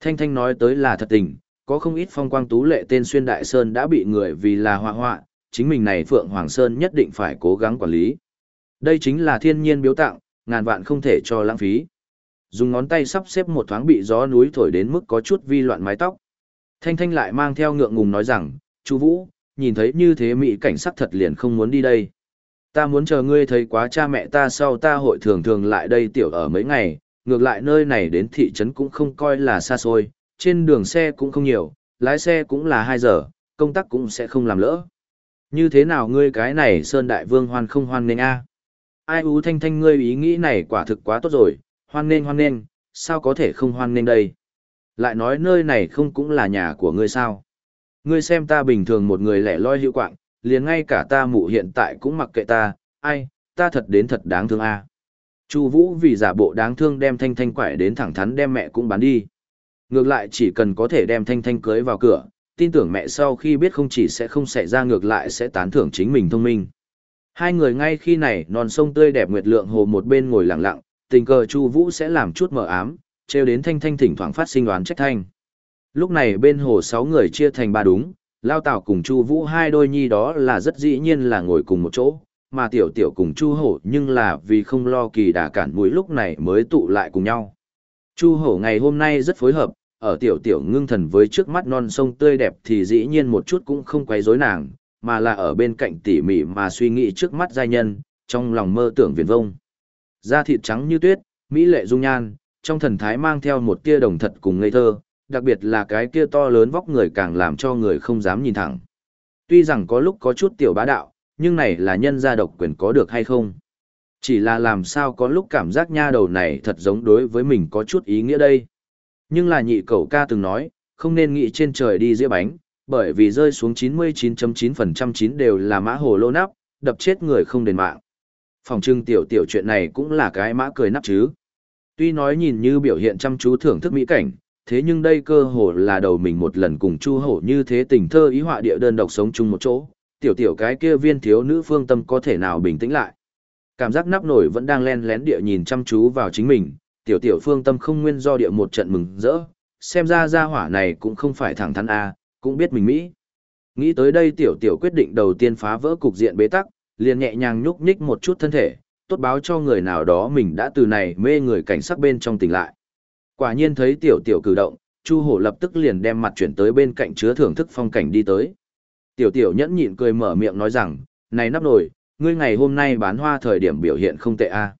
Thanh Thanh nói tới là thật tình, có không ít phong quang tú lệ tên xuyên đại sơn đã bị người vì là họa họa, chính mình này Phượng Hoàng Sơn nhất định phải cố gắng quản lý. Đây chính là thiên nhiên biếu tặng, ngàn vạn không thể cho lãng phí. Dùng ngón tay sắp xếp một thoáng bị gió núi thổi đến mức có chút vi loạn mái tóc. Thanh Thanh lại mang theo ngượng ngùng nói rằng, Chu Vũ, nhìn thấy như thế mỹ cảnh sắc thật liền không muốn đi đây. Ta muốn chờ ngươi thấy quá cha mẹ ta sau ta hội thường thường lại đây tiểu ở mấy ngày, ngược lại nơi này đến thị trấn cũng không coi là xa xôi, trên đường xe cũng không nhiều, lái xe cũng là 2 giờ, công tác cũng sẽ không làm lỡ. Như thế nào ngươi cái này Sơn Đại Vương hoan không hoan nên a? Ai ú thanh thanh ngươi ý nghĩ này quả thực quá tốt rồi, hoan nên hoan nên, sao có thể không hoan nên đây? Lại nói nơi này không cũng là nhà của ngươi sao? Ngươi xem ta bình thường một người lẻ loi hữu quạng, liền ngay cả ta mụ hiện tại cũng mặc kệ ta, ai, ta thật đến thật đáng thương a. Chu Vũ vì giả bộ đáng thương đem Thanh Thanh quải đến thẳng thắn đem mẹ cũng bán đi. Ngược lại chỉ cần có thể đem Thanh Thanh cưới vào cửa, tin tưởng mẹ sau khi biết không chỉ sẽ không xảy ra ngược lại sẽ tán thưởng chính mình thông minh. Hai người ngay khi này non sông tươi đẹp nguyệt lượng hồ một bên ngồi lặng lặng, tình cờ Chu Vũ sẽ làm chút mờ ám, trêu đến Thanh Thanh thỉnh thoảng phát sinh đoán trách thanh. Lúc này bên hồ sáu người chia thành ba đúng, Lao Tảo cùng Chu Vũ hai đôi nhi đó là rất dĩ nhiên là ngồi cùng một chỗ, mà Tiểu Tiểu cùng Chu Hổ nhưng là vì không lo kỳ đà cản mũi lúc này mới tụ lại cùng nhau. Chu Hổ ngày hôm nay rất phối hợp, ở Tiểu Tiểu ngưng thần với trước mắt non sông tươi đẹp thì dĩ nhiên một chút cũng không quấy rối nàng, mà là ở bên cạnh tỉ mỉ mà suy nghĩ trước mắt giai nhân, trong lòng mơ tưởng viền vông. Da thịt trắng như tuyết, mỹ lệ dung nhan, trong thần thái mang theo một tia đồng thật cùng ngây thơ, đặc biệt là cái kia to lớn vóc người càng làm cho người không dám nhìn thẳng. Tuy rằng có lúc có chút tiểu bá đạo, nhưng này là nhân gia độc quyền có được hay không? Chỉ là làm sao có lúc cảm giác nha đầu này thật giống đối với mình có chút ý nghĩa đây. Nhưng là nhị cậu ca từng nói, không nên nghĩ trên trời đi dĩa bánh, bởi vì rơi xuống 99.9% chín đều là mã hồ lô nắp, đập chết người không đền mạng. Phòng trưng tiểu tiểu chuyện này cũng là cái mã cười nắp chứ. Tuy nói nhìn như biểu hiện chăm chú thưởng thức mỹ cảnh, thế nhưng đây cơ hồ là đầu mình một lần cùng chu hổ như thế tình thơ ý họa địa đơn độc sống chung một chỗ, tiểu tiểu cái kia viên thiếu nữ phương tâm có thể nào bình tĩnh lại. Cảm giác nắp nổi vẫn đang len lén địa nhìn chăm chú vào chính mình, tiểu tiểu phương tâm không nguyên do địa một trận mừng rỡ, xem ra gia hỏa này cũng không phải thẳng thắn A, cũng biết mình Mỹ. Nghĩ tới đây tiểu tiểu quyết định đầu tiên phá vỡ cục diện bế tắc, liền nhẹ nhàng nhúc nhích một chút thân thể, tốt báo cho người nào đó mình đã từ này mê người cảnh sắc bên trong tỉnh lại. Quả nhiên thấy tiểu tiểu cử động, Chu Hổ lập tức liền đem mặt chuyển tới bên cạnh chứa thưởng thức phong cảnh đi tới. Tiểu tiểu nhẫn nhịn cười mở miệng nói rằng, này nắp nổi, ngươi ngày hôm nay bán hoa thời điểm biểu hiện không tệ a.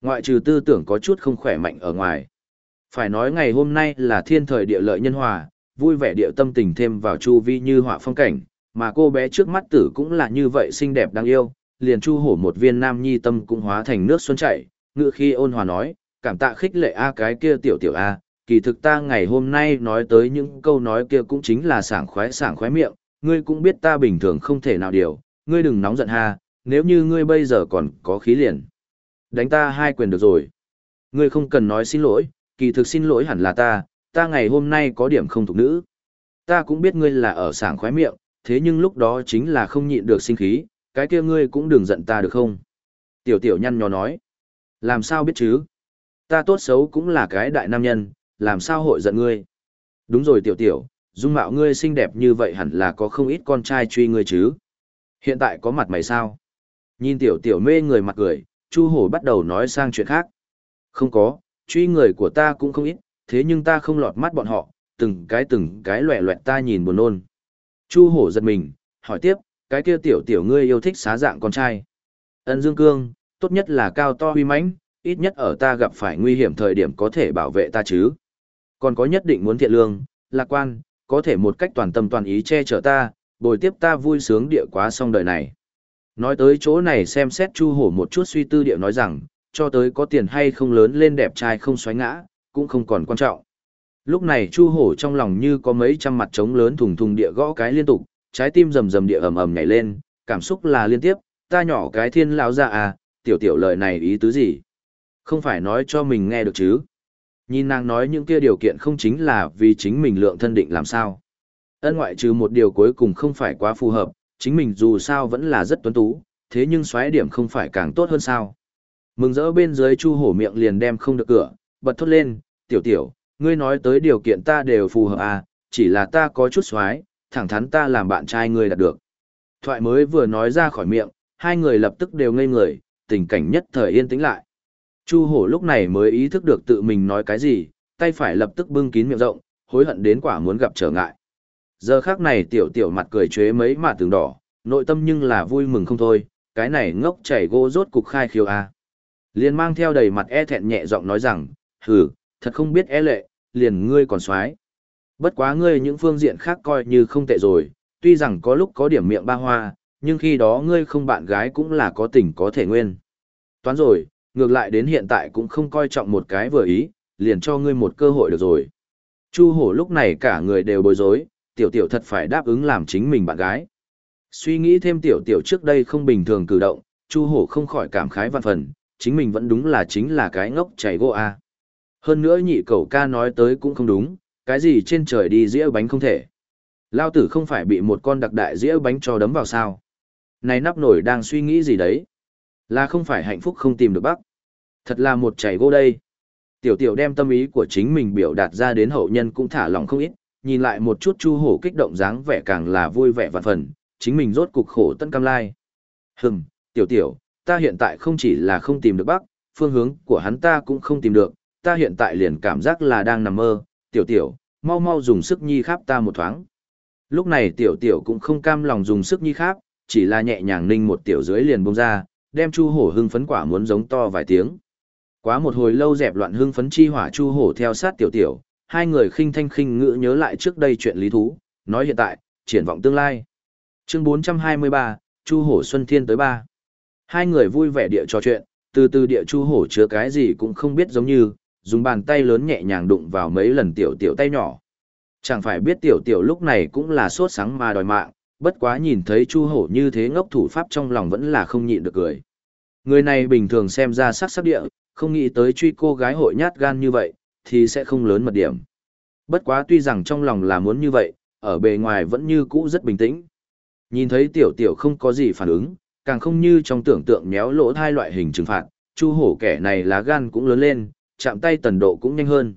Ngoại trừ tư tưởng có chút không khỏe mạnh ở ngoài. Phải nói ngày hôm nay là thiên thời địa lợi nhân hòa, vui vẻ địa tâm tình thêm vào chu vi như họa phong cảnh, mà cô bé trước mắt tử cũng là như vậy xinh đẹp đáng yêu, liền chu hổ một viên nam nhi tâm cũng hóa thành nước xuân chảy, ngự khi ôn hòa nói, cảm tạ khích lệ a cái kia tiểu tiểu a, kỳ thực ta ngày hôm nay nói tới những câu nói kia cũng chính là sảng khoái sảng khoái miệng, ngươi cũng biết ta bình thường không thể nào điều, ngươi đừng nóng giận ha, nếu như ngươi bây giờ còn có khí liền. Đánh ta hai quyền được rồi. Ngươi không cần nói xin lỗi, kỳ thực xin lỗi hẳn là ta, ta ngày hôm nay có điểm không thuộc nữ. Ta cũng biết ngươi là ở sảng khoái miệng, thế nhưng lúc đó chính là không nhịn được sinh khí, cái kia ngươi cũng đừng giận ta được không? Tiểu tiểu nhăn nhó nói. Làm sao biết chứ? Ta tốt xấu cũng là cái đại nam nhân, làm sao hội giận ngươi? Đúng rồi tiểu tiểu, dung mạo ngươi xinh đẹp như vậy hẳn là có không ít con trai truy ngươi chứ? Hiện tại có mặt mày sao? Nhìn tiểu tiểu mê người mặt cười, Chu Hổ bắt đầu nói sang chuyện khác. Không có, truy người của ta cũng không ít, thế nhưng ta không lọt mắt bọn họ, từng cái từng cái loẹ loẹt ta nhìn buồn nôn. Chu Hổ giật mình, hỏi tiếp, cái kia tiểu tiểu ngươi yêu thích xá dạng con trai. Ân Dương Cương, tốt nhất là cao to huy mãnh, ít nhất ở ta gặp phải nguy hiểm thời điểm có thể bảo vệ ta chứ. Còn có nhất định muốn thiện lương, lạc quan, có thể một cách toàn tâm toàn ý che chở ta, bồi tiếp ta vui sướng địa quá xong đời này. Nói tới chỗ này xem xét Chu Hổ một chút suy tư địa nói rằng, cho tới có tiền hay không lớn lên đẹp trai không xoáy ngã, cũng không còn quan trọng. Lúc này Chu Hổ trong lòng như có mấy trăm mặt trống lớn thùng thùng địa gõ cái liên tục, trái tim rầm rầm địa ầm ầm nhảy lên, cảm xúc là liên tiếp, ta nhỏ cái thiên lão ra à, tiểu tiểu lời này ý tứ gì? Không phải nói cho mình nghe được chứ? Nhìn nàng nói những kia điều kiện không chính là vì chính mình lượng thân định làm sao? Ân ngoại trừ một điều cuối cùng không phải quá phù hợp, chính mình dù sao vẫn là rất tuấn tú, thế nhưng xoáy điểm không phải càng tốt hơn sao? Mừng rỡ bên dưới Chu Hổ miệng liền đem không được cửa, bật thốt lên, "Tiểu tiểu, ngươi nói tới điều kiện ta đều phù hợp à, chỉ là ta có chút xoáy, thẳng thắn ta làm bạn trai ngươi đạt được." Thoại mới vừa nói ra khỏi miệng, hai người lập tức đều ngây người, tình cảnh nhất thời yên tĩnh lại. Chu hổ lúc này mới ý thức được tự mình nói cái gì, tay phải lập tức bưng kín miệng rộng, hối hận đến quả muốn gặp trở ngại. Giờ khác này tiểu tiểu mặt cười chế mấy mà tường đỏ, nội tâm nhưng là vui mừng không thôi, cái này ngốc chảy gỗ rốt cục khai khiêu a. À. Liền mang theo đầy mặt e thẹn nhẹ giọng nói rằng, hừ, thật không biết e lệ, liền ngươi còn xoái. Bất quá ngươi những phương diện khác coi như không tệ rồi, tuy rằng có lúc có điểm miệng ba hoa, nhưng khi đó ngươi không bạn gái cũng là có tình có thể nguyên. Toán rồi, ngược lại đến hiện tại cũng không coi trọng một cái vừa ý, liền cho ngươi một cơ hội được rồi. Chu hổ lúc này cả người đều bối rối, tiểu tiểu thật phải đáp ứng làm chính mình bạn gái. Suy nghĩ thêm tiểu tiểu trước đây không bình thường cử động, Chu hổ không khỏi cảm khái văn phần, chính mình vẫn đúng là chính là cái ngốc chảy gỗ a. Hơn nữa nhị cậu ca nói tới cũng không đúng, cái gì trên trời đi dĩa bánh không thể. Lao tử không phải bị một con đặc đại dĩa bánh cho đấm vào sao. Này nắp nổi đang suy nghĩ gì đấy? Là không phải hạnh phúc không tìm được bắc. Thật là một chảy gỗ đây. Tiểu tiểu đem tâm ý của chính mình biểu đạt ra đến hậu nhân cũng thả lòng không ít, nhìn lại một chút chu hổ kích động dáng vẻ càng là vui vẻ vạn phần, chính mình rốt cục khổ tân cam lai. Hừm, tiểu tiểu, ta hiện tại không chỉ là không tìm được bắc, phương hướng của hắn ta cũng không tìm được, ta hiện tại liền cảm giác là đang nằm mơ, tiểu tiểu, mau mau dùng sức nhi khắp ta một thoáng. Lúc này tiểu tiểu cũng không cam lòng dùng sức nhi khắp, chỉ là nhẹ nhàng ninh một tiểu dưới liền bông ra, đem chu hổ hưng phấn quả muốn giống to vài tiếng. Quá một hồi lâu dẹp loạn hưng phấn chi hỏa chu hổ theo sát tiểu tiểu, hai người khinh thanh khinh ngữ nhớ lại trước đây chuyện lý thú, nói hiện tại, triển vọng tương lai. Chương 423, Chu Hổ Xuân Thiên tới ba. Hai người vui vẻ địa trò chuyện, từ từ địa Chu Hổ chứa cái gì cũng không biết giống như, dùng bàn tay lớn nhẹ nhàng đụng vào mấy lần tiểu tiểu tay nhỏ. Chẳng phải biết tiểu tiểu lúc này cũng là sốt sáng mà đòi mạng, bất quá nhìn thấy Chu Hổ như thế ngốc thủ pháp trong lòng vẫn là không nhịn được cười. Người này bình thường xem ra sắc sắc địa, không nghĩ tới truy cô gái hội nhát gan như vậy, thì sẽ không lớn mật điểm. Bất quá tuy rằng trong lòng là muốn như vậy, ở bề ngoài vẫn như cũ rất bình tĩnh. Nhìn thấy tiểu tiểu không có gì phản ứng, càng không như trong tưởng tượng méo lỗ hai loại hình trừng phạt, Chu hổ kẻ này lá gan cũng lớn lên, chạm tay tần độ cũng nhanh hơn.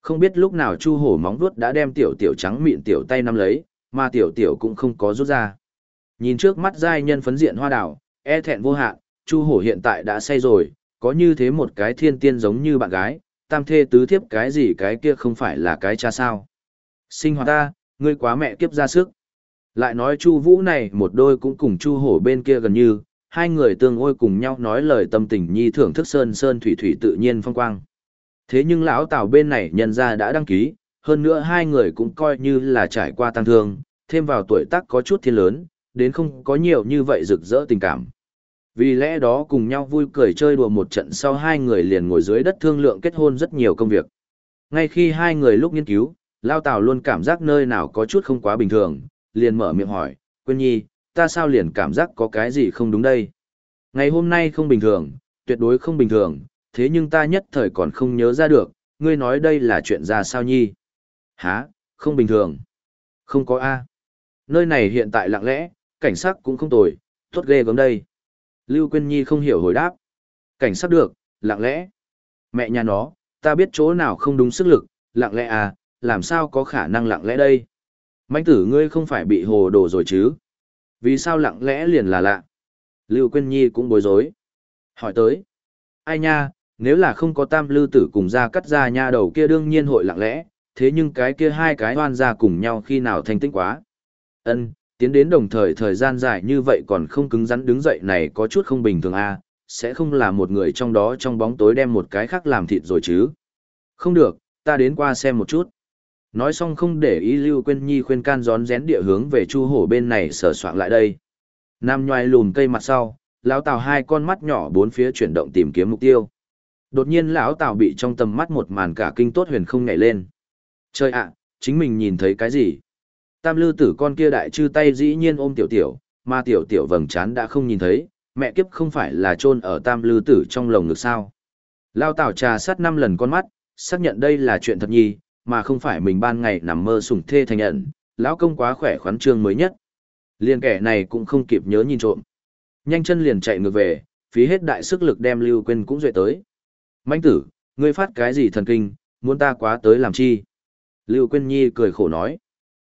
Không biết lúc nào Chu hổ móng vuốt đã đem tiểu tiểu trắng mịn tiểu tay nắm lấy, mà tiểu tiểu cũng không có rút ra. Nhìn trước mắt giai nhân phấn diện hoa đảo, e thẹn vô hạn, Chu hổ hiện tại đã say rồi, có như thế một cái thiên tiên giống như bạn gái, tam thê tứ thiếp cái gì cái kia không phải là cái cha sao. Sinh hoạt ta, ngươi quá mẹ kiếp ra sức. Lại nói Chu Vũ này một đôi cũng cùng Chu Hổ bên kia gần như, hai người tương ôi cùng nhau nói lời tâm tình nhi thưởng thức sơn sơn thủy thủy tự nhiên phong quang. Thế nhưng lão Tào bên này nhân ra đã đăng ký, hơn nữa hai người cũng coi như là trải qua tăng thương, thêm vào tuổi tác có chút thiên lớn, đến không có nhiều như vậy rực rỡ tình cảm. Vì lẽ đó cùng nhau vui cười chơi đùa một trận sau hai người liền ngồi dưới đất thương lượng kết hôn rất nhiều công việc. Ngay khi hai người lúc nghiên cứu, Lao Tào luôn cảm giác nơi nào có chút không quá bình thường, liền mở miệng hỏi, Quyên Nhi, ta sao liền cảm giác có cái gì không đúng đây? Ngày hôm nay không bình thường, tuyệt đối không bình thường, thế nhưng ta nhất thời còn không nhớ ra được, ngươi nói đây là chuyện ra sao Nhi? Hả, không bình thường. Không có A. Nơi này hiện tại lặng lẽ, cảnh sát cũng không tồi, tốt ghê gớm đây. Lưu Quyên Nhi không hiểu hồi đáp. Cảnh sát được, lặng lẽ. Mẹ nhà nó, ta biết chỗ nào không đúng sức lực, lặng lẽ à, làm sao có khả năng lặng lẽ đây? Mạnh tử ngươi không phải bị hồ đồ rồi chứ? Vì sao lặng lẽ liền là lạ? Lưu Quyên Nhi cũng bối rối. Hỏi tới. Ai nha, nếu là không có tam lưu tử cùng ra cắt ra nha đầu kia đương nhiên hội lặng lẽ, thế nhưng cái kia hai cái hoan ra cùng nhau khi nào thanh tĩnh quá. Ân, tiến đến đồng thời thời gian dài như vậy còn không cứng rắn đứng dậy này có chút không bình thường a à, sẽ không là một người trong đó trong bóng tối đem một cái khác làm thịt rồi chứ. Không được, ta đến qua xem một chút. Nói xong không để ý Lưu quên Nhi khuyên can rón rén địa hướng về Chu Hổ bên này sửa soạn lại đây. Nam nhoai lùm cây mặt sau, lão Tào hai con mắt nhỏ bốn phía chuyển động tìm kiếm mục tiêu. Đột nhiên lão Tào bị trong tầm mắt một màn cả kinh tốt huyền không nhảy lên. Trời ạ, chính mình nhìn thấy cái gì? Tam lư tử con kia đại chư tay dĩ nhiên ôm tiểu tiểu, mà tiểu tiểu vầng trán đã không nhìn thấy, mẹ kiếp không phải là chôn ở tam lư tử trong lồng ngực sao. Lao tảo trà sát năm lần con mắt, xác nhận đây là chuyện thật nhi, mà không phải mình ban ngày nằm mơ sủng thê thành nhận, lão công quá khỏe khoắn trương mới nhất. Liên kẻ này cũng không kịp nhớ nhìn trộm. Nhanh chân liền chạy ngược về, phí hết đại sức lực đem Lưu Quyên cũng duệ tới. Mạnh tử, ngươi phát cái gì thần kinh, muốn ta quá tới làm chi? Lưu Quyên Nhi cười khổ nói.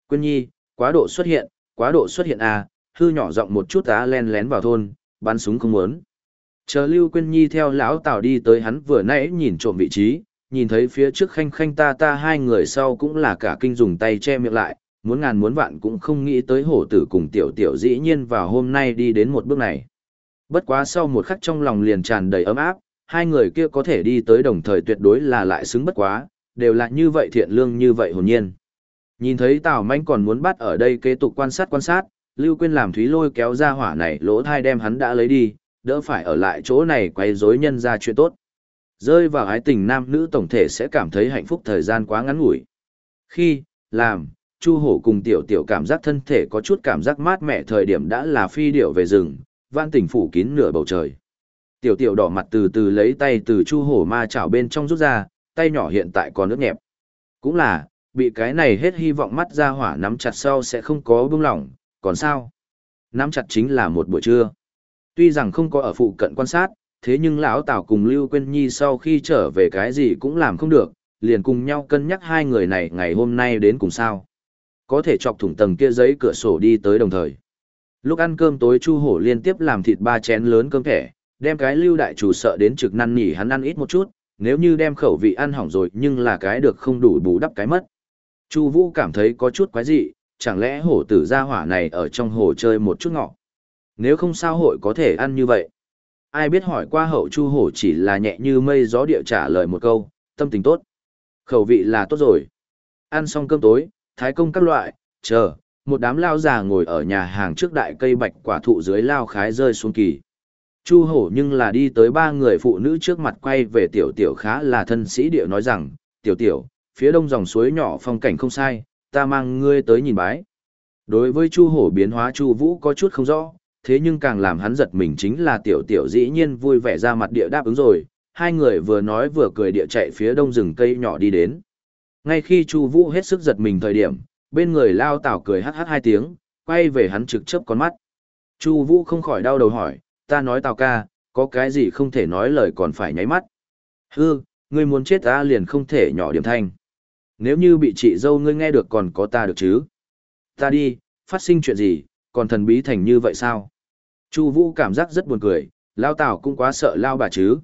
Quyên Nhi, quá độ xuất hiện, quá độ xuất hiện à, hư nhỏ giọng một chút á len lén vào thôn, bắn súng không muốn. Chờ Lưu Quyên Nhi theo lão Tào đi tới hắn vừa nãy nhìn trộm vị trí, nhìn thấy phía trước khanh khanh ta ta hai người sau cũng là cả kinh dùng tay che miệng lại, muốn ngàn muốn vạn cũng không nghĩ tới hổ tử cùng tiểu tiểu dĩ nhiên vào hôm nay đi đến một bước này. Bất quá sau một khắc trong lòng liền tràn đầy ấm áp, hai người kia có thể đi tới đồng thời tuyệt đối là lại xứng bất quá, đều là như vậy thiện lương như vậy hồn nhiên. Nhìn thấy Tào Manh còn muốn bắt ở đây kế tục quan sát quan sát, Lưu Quyên làm Thúy Lôi kéo ra hỏa này lỗ thai đem hắn đã lấy đi, đỡ phải ở lại chỗ này quay rối nhân ra chuyện tốt. Rơi vào ái tình nam nữ tổng thể sẽ cảm thấy hạnh phúc thời gian quá ngắn ngủi. Khi, làm, Chu Hổ cùng tiểu tiểu cảm giác thân thể có chút cảm giác mát mẻ thời điểm đã là phi điệu về rừng, vạn tỉnh phủ kín nửa bầu trời. Tiểu tiểu đỏ mặt từ từ lấy tay từ Chu Hổ ma chảo bên trong rút ra, tay nhỏ hiện tại còn nước nhẹp. Cũng là, bị cái này hết hy vọng mắt ra hỏa nắm chặt sau sẽ không có bưng lỏng, còn sao? Nắm chặt chính là một buổi trưa. Tuy rằng không có ở phụ cận quan sát, thế nhưng lão Tào cùng Lưu Quyên Nhi sau khi trở về cái gì cũng làm không được, liền cùng nhau cân nhắc hai người này ngày hôm nay đến cùng sao. Có thể chọc thủng tầng kia giấy cửa sổ đi tới đồng thời. Lúc ăn cơm tối Chu Hổ liên tiếp làm thịt ba chén lớn cơm thẻ, đem cái Lưu đại chủ sợ đến trực năn nỉ hắn ăn ít một chút, nếu như đem khẩu vị ăn hỏng rồi nhưng là cái được không đủ bù đắp cái mất. Chu Vũ cảm thấy có chút quái dị, chẳng lẽ hổ tử gia hỏa này ở trong hồ chơi một chút ngọ. Nếu không sao hội có thể ăn như vậy. Ai biết hỏi qua hậu Chu hổ chỉ là nhẹ như mây gió địa trả lời một câu, tâm tình tốt. Khẩu vị là tốt rồi. Ăn xong cơm tối, thái công các loại, chờ, một đám lao già ngồi ở nhà hàng trước đại cây bạch quả thụ dưới lao khái rơi xuống kỳ. Chu hổ nhưng là đi tới ba người phụ nữ trước mặt quay về tiểu tiểu khá là thân sĩ địa nói rằng, tiểu tiểu, phía đông dòng suối nhỏ phong cảnh không sai, ta mang ngươi tới nhìn bái. Đối với Chu Hổ biến hóa Chu Vũ có chút không rõ, thế nhưng càng làm hắn giật mình chính là tiểu tiểu dĩ nhiên vui vẻ ra mặt địa đáp ứng rồi, hai người vừa nói vừa cười địa chạy phía đông rừng cây nhỏ đi đến. Ngay khi Chu Vũ hết sức giật mình thời điểm, bên người Lao Tảo cười hắc hắc hai tiếng, quay về hắn trực chớp con mắt. Chu Vũ không khỏi đau đầu hỏi, ta nói Tào ca, có cái gì không thể nói lời còn phải nháy mắt. "Hừ, ngươi muốn chết ta liền không thể nhỏ điểm thanh. Nếu như bị chị dâu ngươi nghe được còn có ta được chứ? Ta đi, phát sinh chuyện gì, còn thần bí thành như vậy sao? Chu Vũ cảm giác rất buồn cười, Lao Tào cũng quá sợ Lao bà chứ.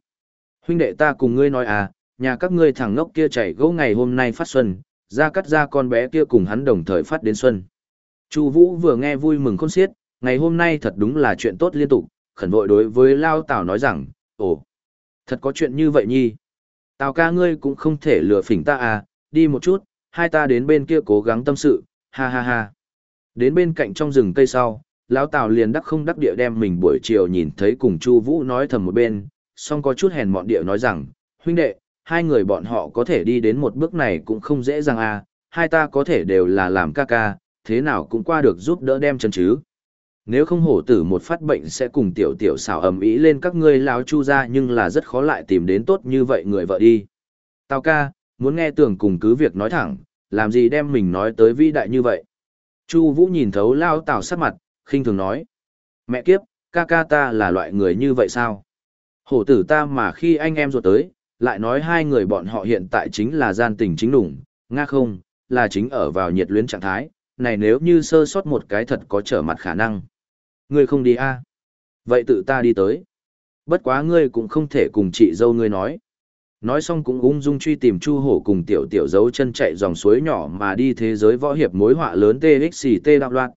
Huynh đệ ta cùng ngươi nói à, nhà các ngươi thằng ngốc kia chảy gỗ ngày hôm nay phát xuân, ra cắt ra con bé kia cùng hắn đồng thời phát đến xuân. Chu Vũ vừa nghe vui mừng khôn xiết, ngày hôm nay thật đúng là chuyện tốt liên tục, khẩn vội đối với Lao Tào nói rằng, ồ, thật có chuyện như vậy nhi. Tào ca ngươi cũng không thể lừa phỉnh ta à, đi một chút, hai ta đến bên kia cố gắng tâm sự, ha ha ha. Đến bên cạnh trong rừng cây sau, lão Tào liền đắc không đắc địa đem mình buổi chiều nhìn thấy cùng Chu Vũ nói thầm một bên, song có chút hèn mọn địa nói rằng, huynh đệ, hai người bọn họ có thể đi đến một bước này cũng không dễ dàng à, hai ta có thể đều là làm ca ca, thế nào cũng qua được giúp đỡ đem chân chứ. Nếu không hổ tử một phát bệnh sẽ cùng tiểu tiểu xảo ầm ĩ lên các ngươi lão chu ra nhưng là rất khó lại tìm đến tốt như vậy người vợ đi. Tào ca, muốn nghe tưởng cùng cứ việc nói thẳng, làm gì đem mình nói tới vĩ đại như vậy. Chu Vũ nhìn thấu lao Tào sắc mặt, khinh thường nói. Mẹ kiếp, ca ca ta là loại người như vậy sao? Hổ tử ta mà khi anh em ruột tới, lại nói hai người bọn họ hiện tại chính là gian tình chính đủng, nga không, là chính ở vào nhiệt luyến trạng thái, này nếu như sơ sót một cái thật có trở mặt khả năng. Ngươi không đi a à? Vậy tự ta đi tới. Bất quá ngươi cũng không thể cùng chị dâu ngươi nói. Nói xong cũng ung dung truy tìm Chu Hổ cùng tiểu tiểu dấu chân chạy dòng suối nhỏ mà đi thế giới võ hiệp mối họa lớn TXT đạo loạn.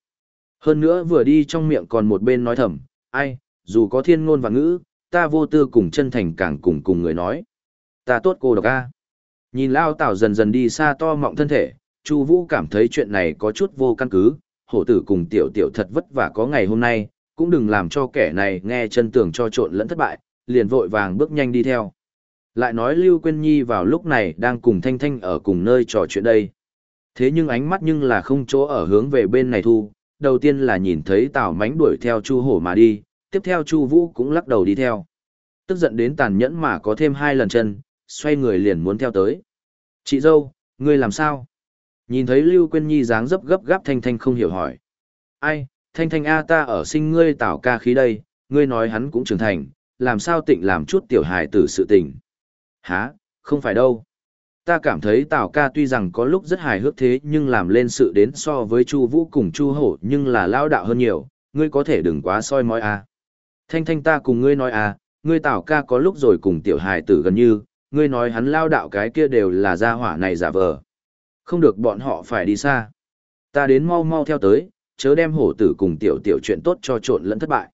Hơn nữa vừa đi trong miệng còn một bên nói thầm, ai, dù có thiên ngôn và ngữ, ta vô tư cùng chân thành càng cùng cùng người nói. Ta tốt cô độc a. Nhìn Lao Tảo dần dần đi xa to mọng thân thể, Chu Vũ cảm thấy chuyện này có chút vô căn cứ, hổ tử cùng tiểu tiểu thật vất vả có ngày hôm nay, cũng đừng làm cho kẻ này nghe chân tường cho trộn lẫn thất bại, liền vội vàng bước nhanh đi theo. Lại nói Lưu Quyên Nhi vào lúc này đang cùng Thanh Thanh ở cùng nơi trò chuyện đây. Thế nhưng ánh mắt nhưng là không chỗ ở hướng về bên này thu, đầu tiên là nhìn thấy Tào Mánh đuổi theo Chu Hổ mà đi, tiếp theo Chu Vũ cũng lắc đầu đi theo. Tức giận đến tàn nhẫn mà có thêm hai lần chân, xoay người liền muốn theo tới. Chị dâu, ngươi làm sao? Nhìn thấy Lưu Quyên Nhi dáng dấp gấp gáp Thanh Thanh không hiểu hỏi. Ai, Thanh Thanh A ta ở sinh ngươi tảo ca khí đây, ngươi nói hắn cũng trưởng thành, làm sao tịnh làm chút tiểu hài tử sự tình. Hả, không phải đâu. Ta cảm thấy Tào ca tuy rằng có lúc rất hài hước thế nhưng làm lên sự đến so với Chu Vũ cùng Chu Hổ nhưng là lao đạo hơn nhiều, ngươi có thể đừng quá soi mói a. Thanh Thanh ta cùng ngươi nói a, ngươi Tào ca có lúc rồi cùng tiểu hài tử gần như, ngươi nói hắn lao đạo cái kia đều là gia hỏa này giả vờ. Không được bọn họ phải đi xa. Ta đến mau mau theo tới, chớ đem hổ tử cùng tiểu tiểu chuyện tốt cho trộn lẫn thất bại.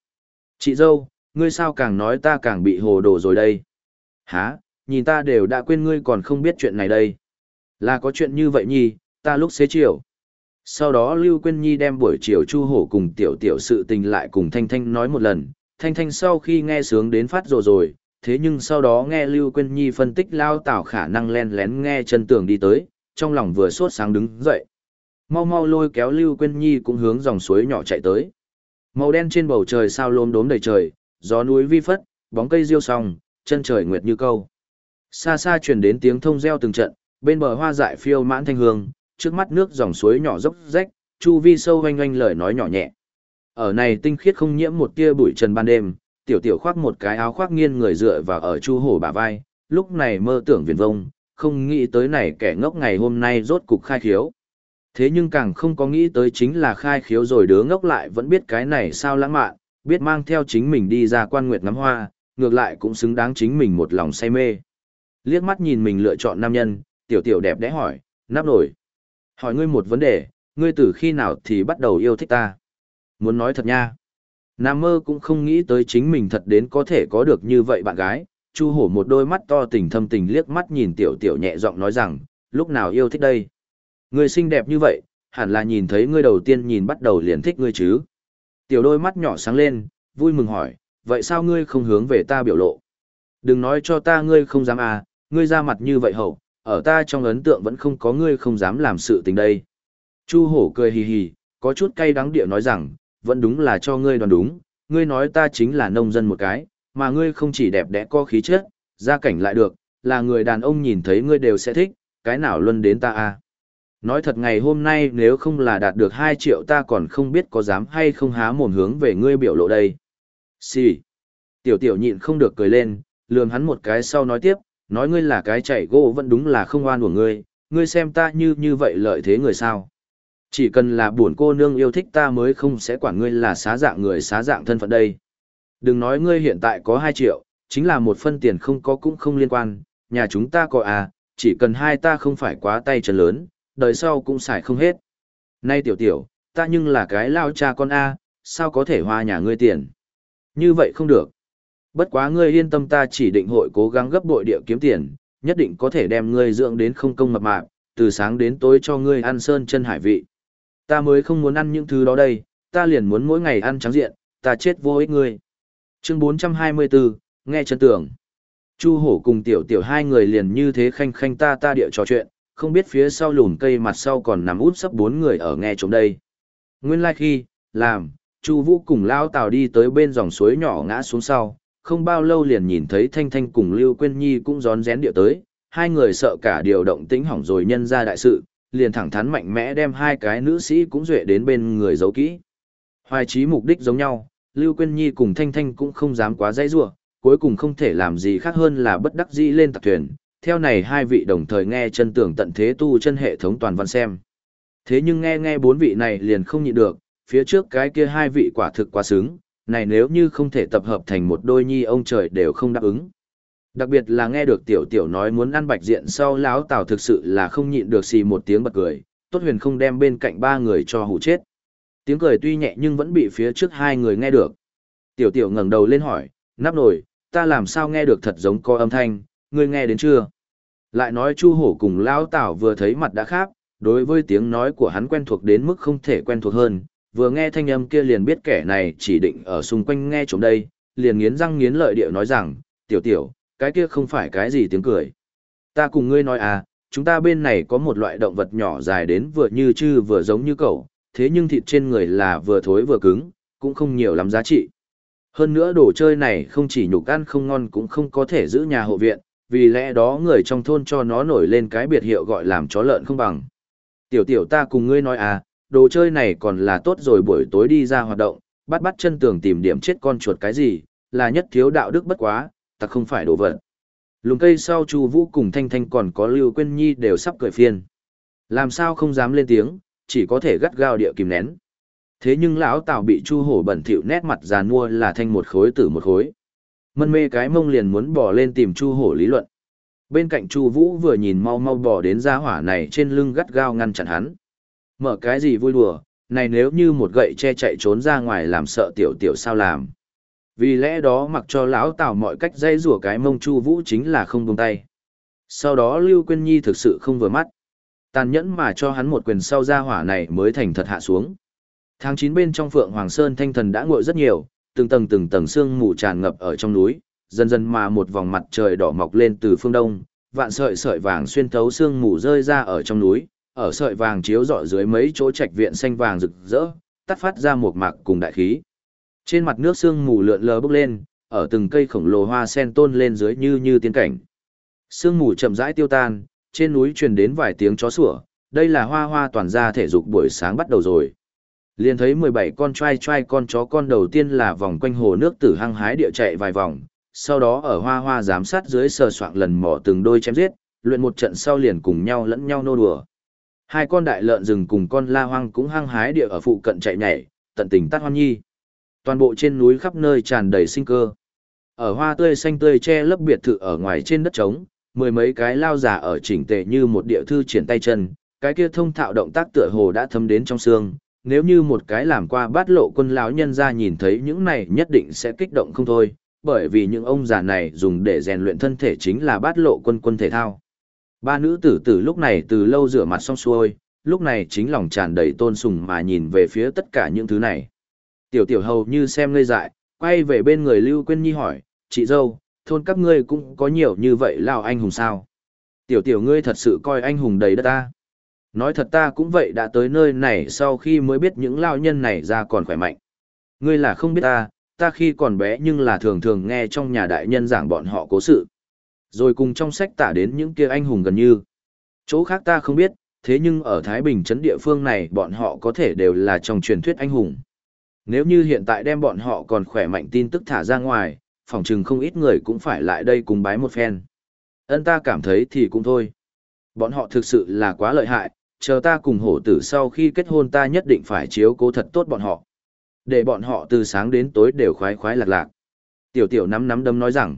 Chị dâu, ngươi sao càng nói ta càng bị hồ đồ rồi đây. Hả, nhìn ta đều đã quên ngươi còn không biết chuyện này đây. Là có chuyện như vậy nhi, ta lúc xế chiều. Sau đó Lưu Quyên Nhi đem buổi chiều Chu Hổ cùng tiểu tiểu sự tình lại cùng Thanh Thanh nói một lần. Thanh Thanh sau khi nghe sướng đến phát rồi rồi, thế nhưng sau đó nghe Lưu Quyên Nhi phân tích lao tảo khả năng len lén nghe chân tường đi tới, trong lòng vừa sốt sáng đứng dậy. Mau mau lôi kéo Lưu Quyên Nhi cũng hướng dòng suối nhỏ chạy tới. Màu đen trên bầu trời sao lốm đốm đầy trời, gió núi vi phất, bóng cây riêu song, chân trời nguyệt như câu. Xa xa truyền đến tiếng thông reo từng trận, bên bờ hoa dại phiêu mãn thanh hương, trước mắt nước dòng suối nhỏ dốc rách, chu vi sâu oanh oanh lời nói nhỏ nhẹ. Ở này tinh khiết không nhiễm một tia bụi trần ban đêm, tiểu tiểu khoác một cái áo khoác nghiêng người dựa vào ở chu hổ bả vai, lúc này mơ tưởng viền vông, không nghĩ tới này kẻ ngốc ngày hôm nay rốt cục khai khiếu. Thế nhưng càng không có nghĩ tới chính là khai khiếu rồi đứa ngốc lại vẫn biết cái này sao lãng mạn, biết mang theo chính mình đi ra quan nguyệt ngắm hoa, ngược lại cũng xứng đáng chính mình một lòng say mê. Liếc mắt nhìn mình lựa chọn nam nhân, tiểu tiểu đẹp đẽ hỏi, nắp nổi. Hỏi ngươi một vấn đề, ngươi từ khi nào thì bắt đầu yêu thích ta? Muốn nói thật nha. Nam mơ cũng không nghĩ tới chính mình thật đến có thể có được như vậy bạn gái. Chu hổ một đôi mắt to tình thâm tình liếc mắt nhìn tiểu tiểu nhẹ giọng nói rằng, lúc nào yêu thích đây? Ngươi xinh đẹp như vậy, hẳn là nhìn thấy ngươi đầu tiên nhìn bắt đầu liền thích ngươi chứ. Tiểu đôi mắt nhỏ sáng lên, vui mừng hỏi, vậy sao ngươi không hướng về ta biểu lộ? Đừng nói cho ta ngươi không dám à, ngươi ra mặt như vậy hậu, ở ta trong ấn tượng vẫn không có ngươi không dám làm sự tình đây. Chu hổ cười hì hì, có chút cay đắng địa nói rằng, vẫn đúng là cho ngươi đoán đúng, ngươi nói ta chính là nông dân một cái, mà ngươi không chỉ đẹp đẽ có khí chất, gia cảnh lại được, là người đàn ông nhìn thấy ngươi đều sẽ thích, cái nào luân đến ta à. Nói thật ngày hôm nay nếu không là đạt được 2 triệu ta còn không biết có dám hay không há mồm hướng về ngươi biểu lộ đây. Xì. Tiểu tiểu nhịn không được cười lên, lườm hắn một cái sau nói tiếp, nói ngươi là cái chạy gỗ vẫn đúng là không oan của ngươi, ngươi xem ta như như vậy lợi thế người sao. Chỉ cần là buồn cô nương yêu thích ta mới không sẽ quản ngươi là xá dạng người xá dạng thân phận đây. Đừng nói ngươi hiện tại có 2 triệu, chính là một phân tiền không có cũng không liên quan, nhà chúng ta có à, chỉ cần hai ta không phải quá tay chân lớn, đời sau cũng xài không hết. Nay tiểu tiểu, ta nhưng là cái lao cha con A, sao có thể hoa nhà ngươi tiền. Như vậy không được. Bất quá ngươi yên tâm ta chỉ định hội cố gắng gấp bội địa kiếm tiền, nhất định có thể đem ngươi dưỡng đến không công mập mạp, từ sáng đến tối cho ngươi ăn sơn chân hải vị. Ta mới không muốn ăn những thứ đó đây, ta liền muốn mỗi ngày ăn trắng diện, ta chết vô ích ngươi. Chương 424, nghe chân tưởng. Chu hổ cùng tiểu tiểu hai người liền như thế khanh khanh ta ta địa trò chuyện, không biết phía sau lùn cây mặt sau còn nằm út sắp bốn người ở nghe trống đây. Nguyên lai like khi, làm, Chu Vũ cùng Lao Tào đi tới bên dòng suối nhỏ ngã xuống sau, không bao lâu liền nhìn thấy Thanh Thanh cùng Lưu Quyên Nhi cũng rón rén điệu tới, hai người sợ cả điều động tính hỏng rồi nhân ra đại sự, liền thẳng thắn mạnh mẽ đem hai cái nữ sĩ cũng duệ đến bên người giấu kỹ. Hoài chí mục đích giống nhau, Lưu Quyên Nhi cùng Thanh Thanh cũng không dám quá dãy rủa, cuối cùng không thể làm gì khác hơn là bất đắc dĩ lên tạc thuyền. Theo này hai vị đồng thời nghe chân tưởng tận thế tu chân hệ thống toàn văn xem. Thế nhưng nghe nghe bốn vị này liền không nhịn được, phía trước cái kia hai vị quả thực quá sướng, này nếu như không thể tập hợp thành một đôi nhi ông trời đều không đáp ứng. Đặc biệt là nghe được tiểu tiểu nói muốn ăn bạch diện sau lão tào thực sự là không nhịn được xì một tiếng bật cười, tốt huyền không đem bên cạnh ba người cho hủ chết. Tiếng cười tuy nhẹ nhưng vẫn bị phía trước hai người nghe được. Tiểu tiểu ngẩng đầu lên hỏi, nắp nổi, ta làm sao nghe được thật giống có âm thanh, ngươi nghe đến chưa? Lại nói chu hổ cùng lão tào vừa thấy mặt đã khác, đối với tiếng nói của hắn quen thuộc đến mức không thể quen thuộc hơn, vừa nghe thanh âm kia liền biết kẻ này chỉ định ở xung quanh nghe chúng đây, liền nghiến răng nghiến lợi điệu nói rằng, tiểu tiểu, cái kia không phải cái gì tiếng cười. Ta cùng ngươi nói à, chúng ta bên này có một loại động vật nhỏ dài đến vừa như chư vừa giống như cậu, thế nhưng thịt trên người là vừa thối vừa cứng, cũng không nhiều lắm giá trị. Hơn nữa đồ chơi này không chỉ nhục ăn không ngon cũng không có thể giữ nhà hộ viện, vì lẽ đó người trong thôn cho nó nổi lên cái biệt hiệu gọi làm chó lợn không bằng. Tiểu tiểu ta cùng ngươi nói à, đồ chơi này còn là tốt rồi buổi tối đi ra hoạt động, bắt bắt chân tường tìm điểm chết con chuột cái gì, là nhất thiếu đạo đức bất quá, ta không phải đồ vật. Lùng cây sau Chu Vũ cùng Thanh Thanh còn có Lưu Quyên Nhi đều sắp cười phiền. Làm sao không dám lên tiếng, chỉ có thể gắt gao địa kìm nén. Thế nhưng lão Tào bị Chu Hổ bẩn thỉu nét mặt già nua là thanh một khối tử một khối. Mân mê cái mông liền muốn bỏ lên tìm Chu Hổ lý luận. Bên cạnh Chu Vũ vừa nhìn mau mau bỏ đến gia hỏa này trên lưng gắt gao ngăn chặn hắn. Mở cái gì vui đùa, này nếu như một gậy che chạy trốn ra ngoài làm sợ tiểu tiểu sao làm. Vì lẽ đó mặc cho lão Tào mọi cách dây rủa cái mông Chu Vũ chính là không buông tay. Sau đó Lưu Quyên Nhi thực sự không vừa mắt. Tàn nhẫn mà cho hắn một quyền sau ra hỏa này mới thành thật hạ xuống. Tháng chín bên trong Phượng Hoàng Sơn thanh thần đã nguội rất nhiều, từng tầng từng tầng sương mù tràn ngập ở trong núi, dần dần mà một vòng mặt trời đỏ mọc lên từ phương đông, vạn sợi sợi vàng xuyên thấu sương mù rơi ra ở trong núi, ở sợi vàng chiếu rọi dưới mấy chỗ trạch viện xanh vàng rực rỡ, tắt phát ra một mạc cùng đại khí. Trên mặt nước sương mù lượn lờ bốc lên, ở từng cây khổng lồ hoa sen tôn lên dưới như như tiên cảnh. Sương mù chậm rãi tiêu tan, trên núi truyền đến vài tiếng chó sủa, đây là hoa hoa toàn gia thể dục buổi sáng bắt đầu rồi. Liền thấy 17 con trai trai con chó con đầu tiên là vòng quanh hồ nước tử hăng hái địa chạy vài vòng, sau đó ở hoa hoa giám sát dưới sờ soạng lần mỏ từng đôi chém giết, luyện một trận sau liền cùng nhau lẫn nhau nô đùa. Hai con đại lợn rừng cùng con la hoang cũng hăng hái địa ở phụ cận chạy nhảy, tận tình tắt hoan nhi. Toàn bộ trên núi khắp nơi tràn đầy sinh cơ. Ở hoa tươi xanh tươi che lấp biệt thự ở ngoài trên đất trống, mười mấy cái lao giả ở chỉnh tề như một địa thư triển tay chân, cái kia thông thạo động tác tựa hồ đã thấm đến trong xương. Nếu như một cái làm qua bát lộ quân lão nhân ra nhìn thấy những này nhất định sẽ kích động không thôi, bởi vì những ông già này dùng để rèn luyện thân thể chính là bát lộ quân quân thể thao. Ba nữ tử tử lúc này từ lâu rửa mặt xong xuôi, lúc này chính lòng tràn đầy tôn sùng mà nhìn về phía tất cả những thứ này. Tiểu tiểu hầu như xem ngây dại, quay về bên người Lưu Quyên Nhi hỏi, chị dâu, thôn các ngươi cũng có nhiều như vậy lao anh hùng sao? Tiểu tiểu ngươi thật sự coi anh hùng đầy đất ta. Nói thật ta cũng vậy đã tới nơi này sau khi mới biết những lao nhân này ra còn khỏe mạnh. Ngươi là không biết ta, ta khi còn bé nhưng là thường thường nghe trong nhà đại nhân giảng bọn họ cố sự. Rồi cùng trong sách tả đến những kia anh hùng gần như. Chỗ khác ta không biết, thế nhưng ở Thái Bình trấn địa phương này bọn họ có thể đều là trong truyền thuyết anh hùng. Nếu như hiện tại đem bọn họ còn khỏe mạnh tin tức thả ra ngoài, phỏng chừng không ít người cũng phải lại đây cùng bái một phen. Ân ta cảm thấy thì cũng thôi. Bọn họ thực sự là quá lợi hại, chờ ta cùng hổ tử sau khi kết hôn ta nhất định phải chiếu cố thật tốt bọn họ. Để bọn họ từ sáng đến tối đều khoái khoái lạc lạc. Tiểu tiểu nắm nắm đấm nói rằng,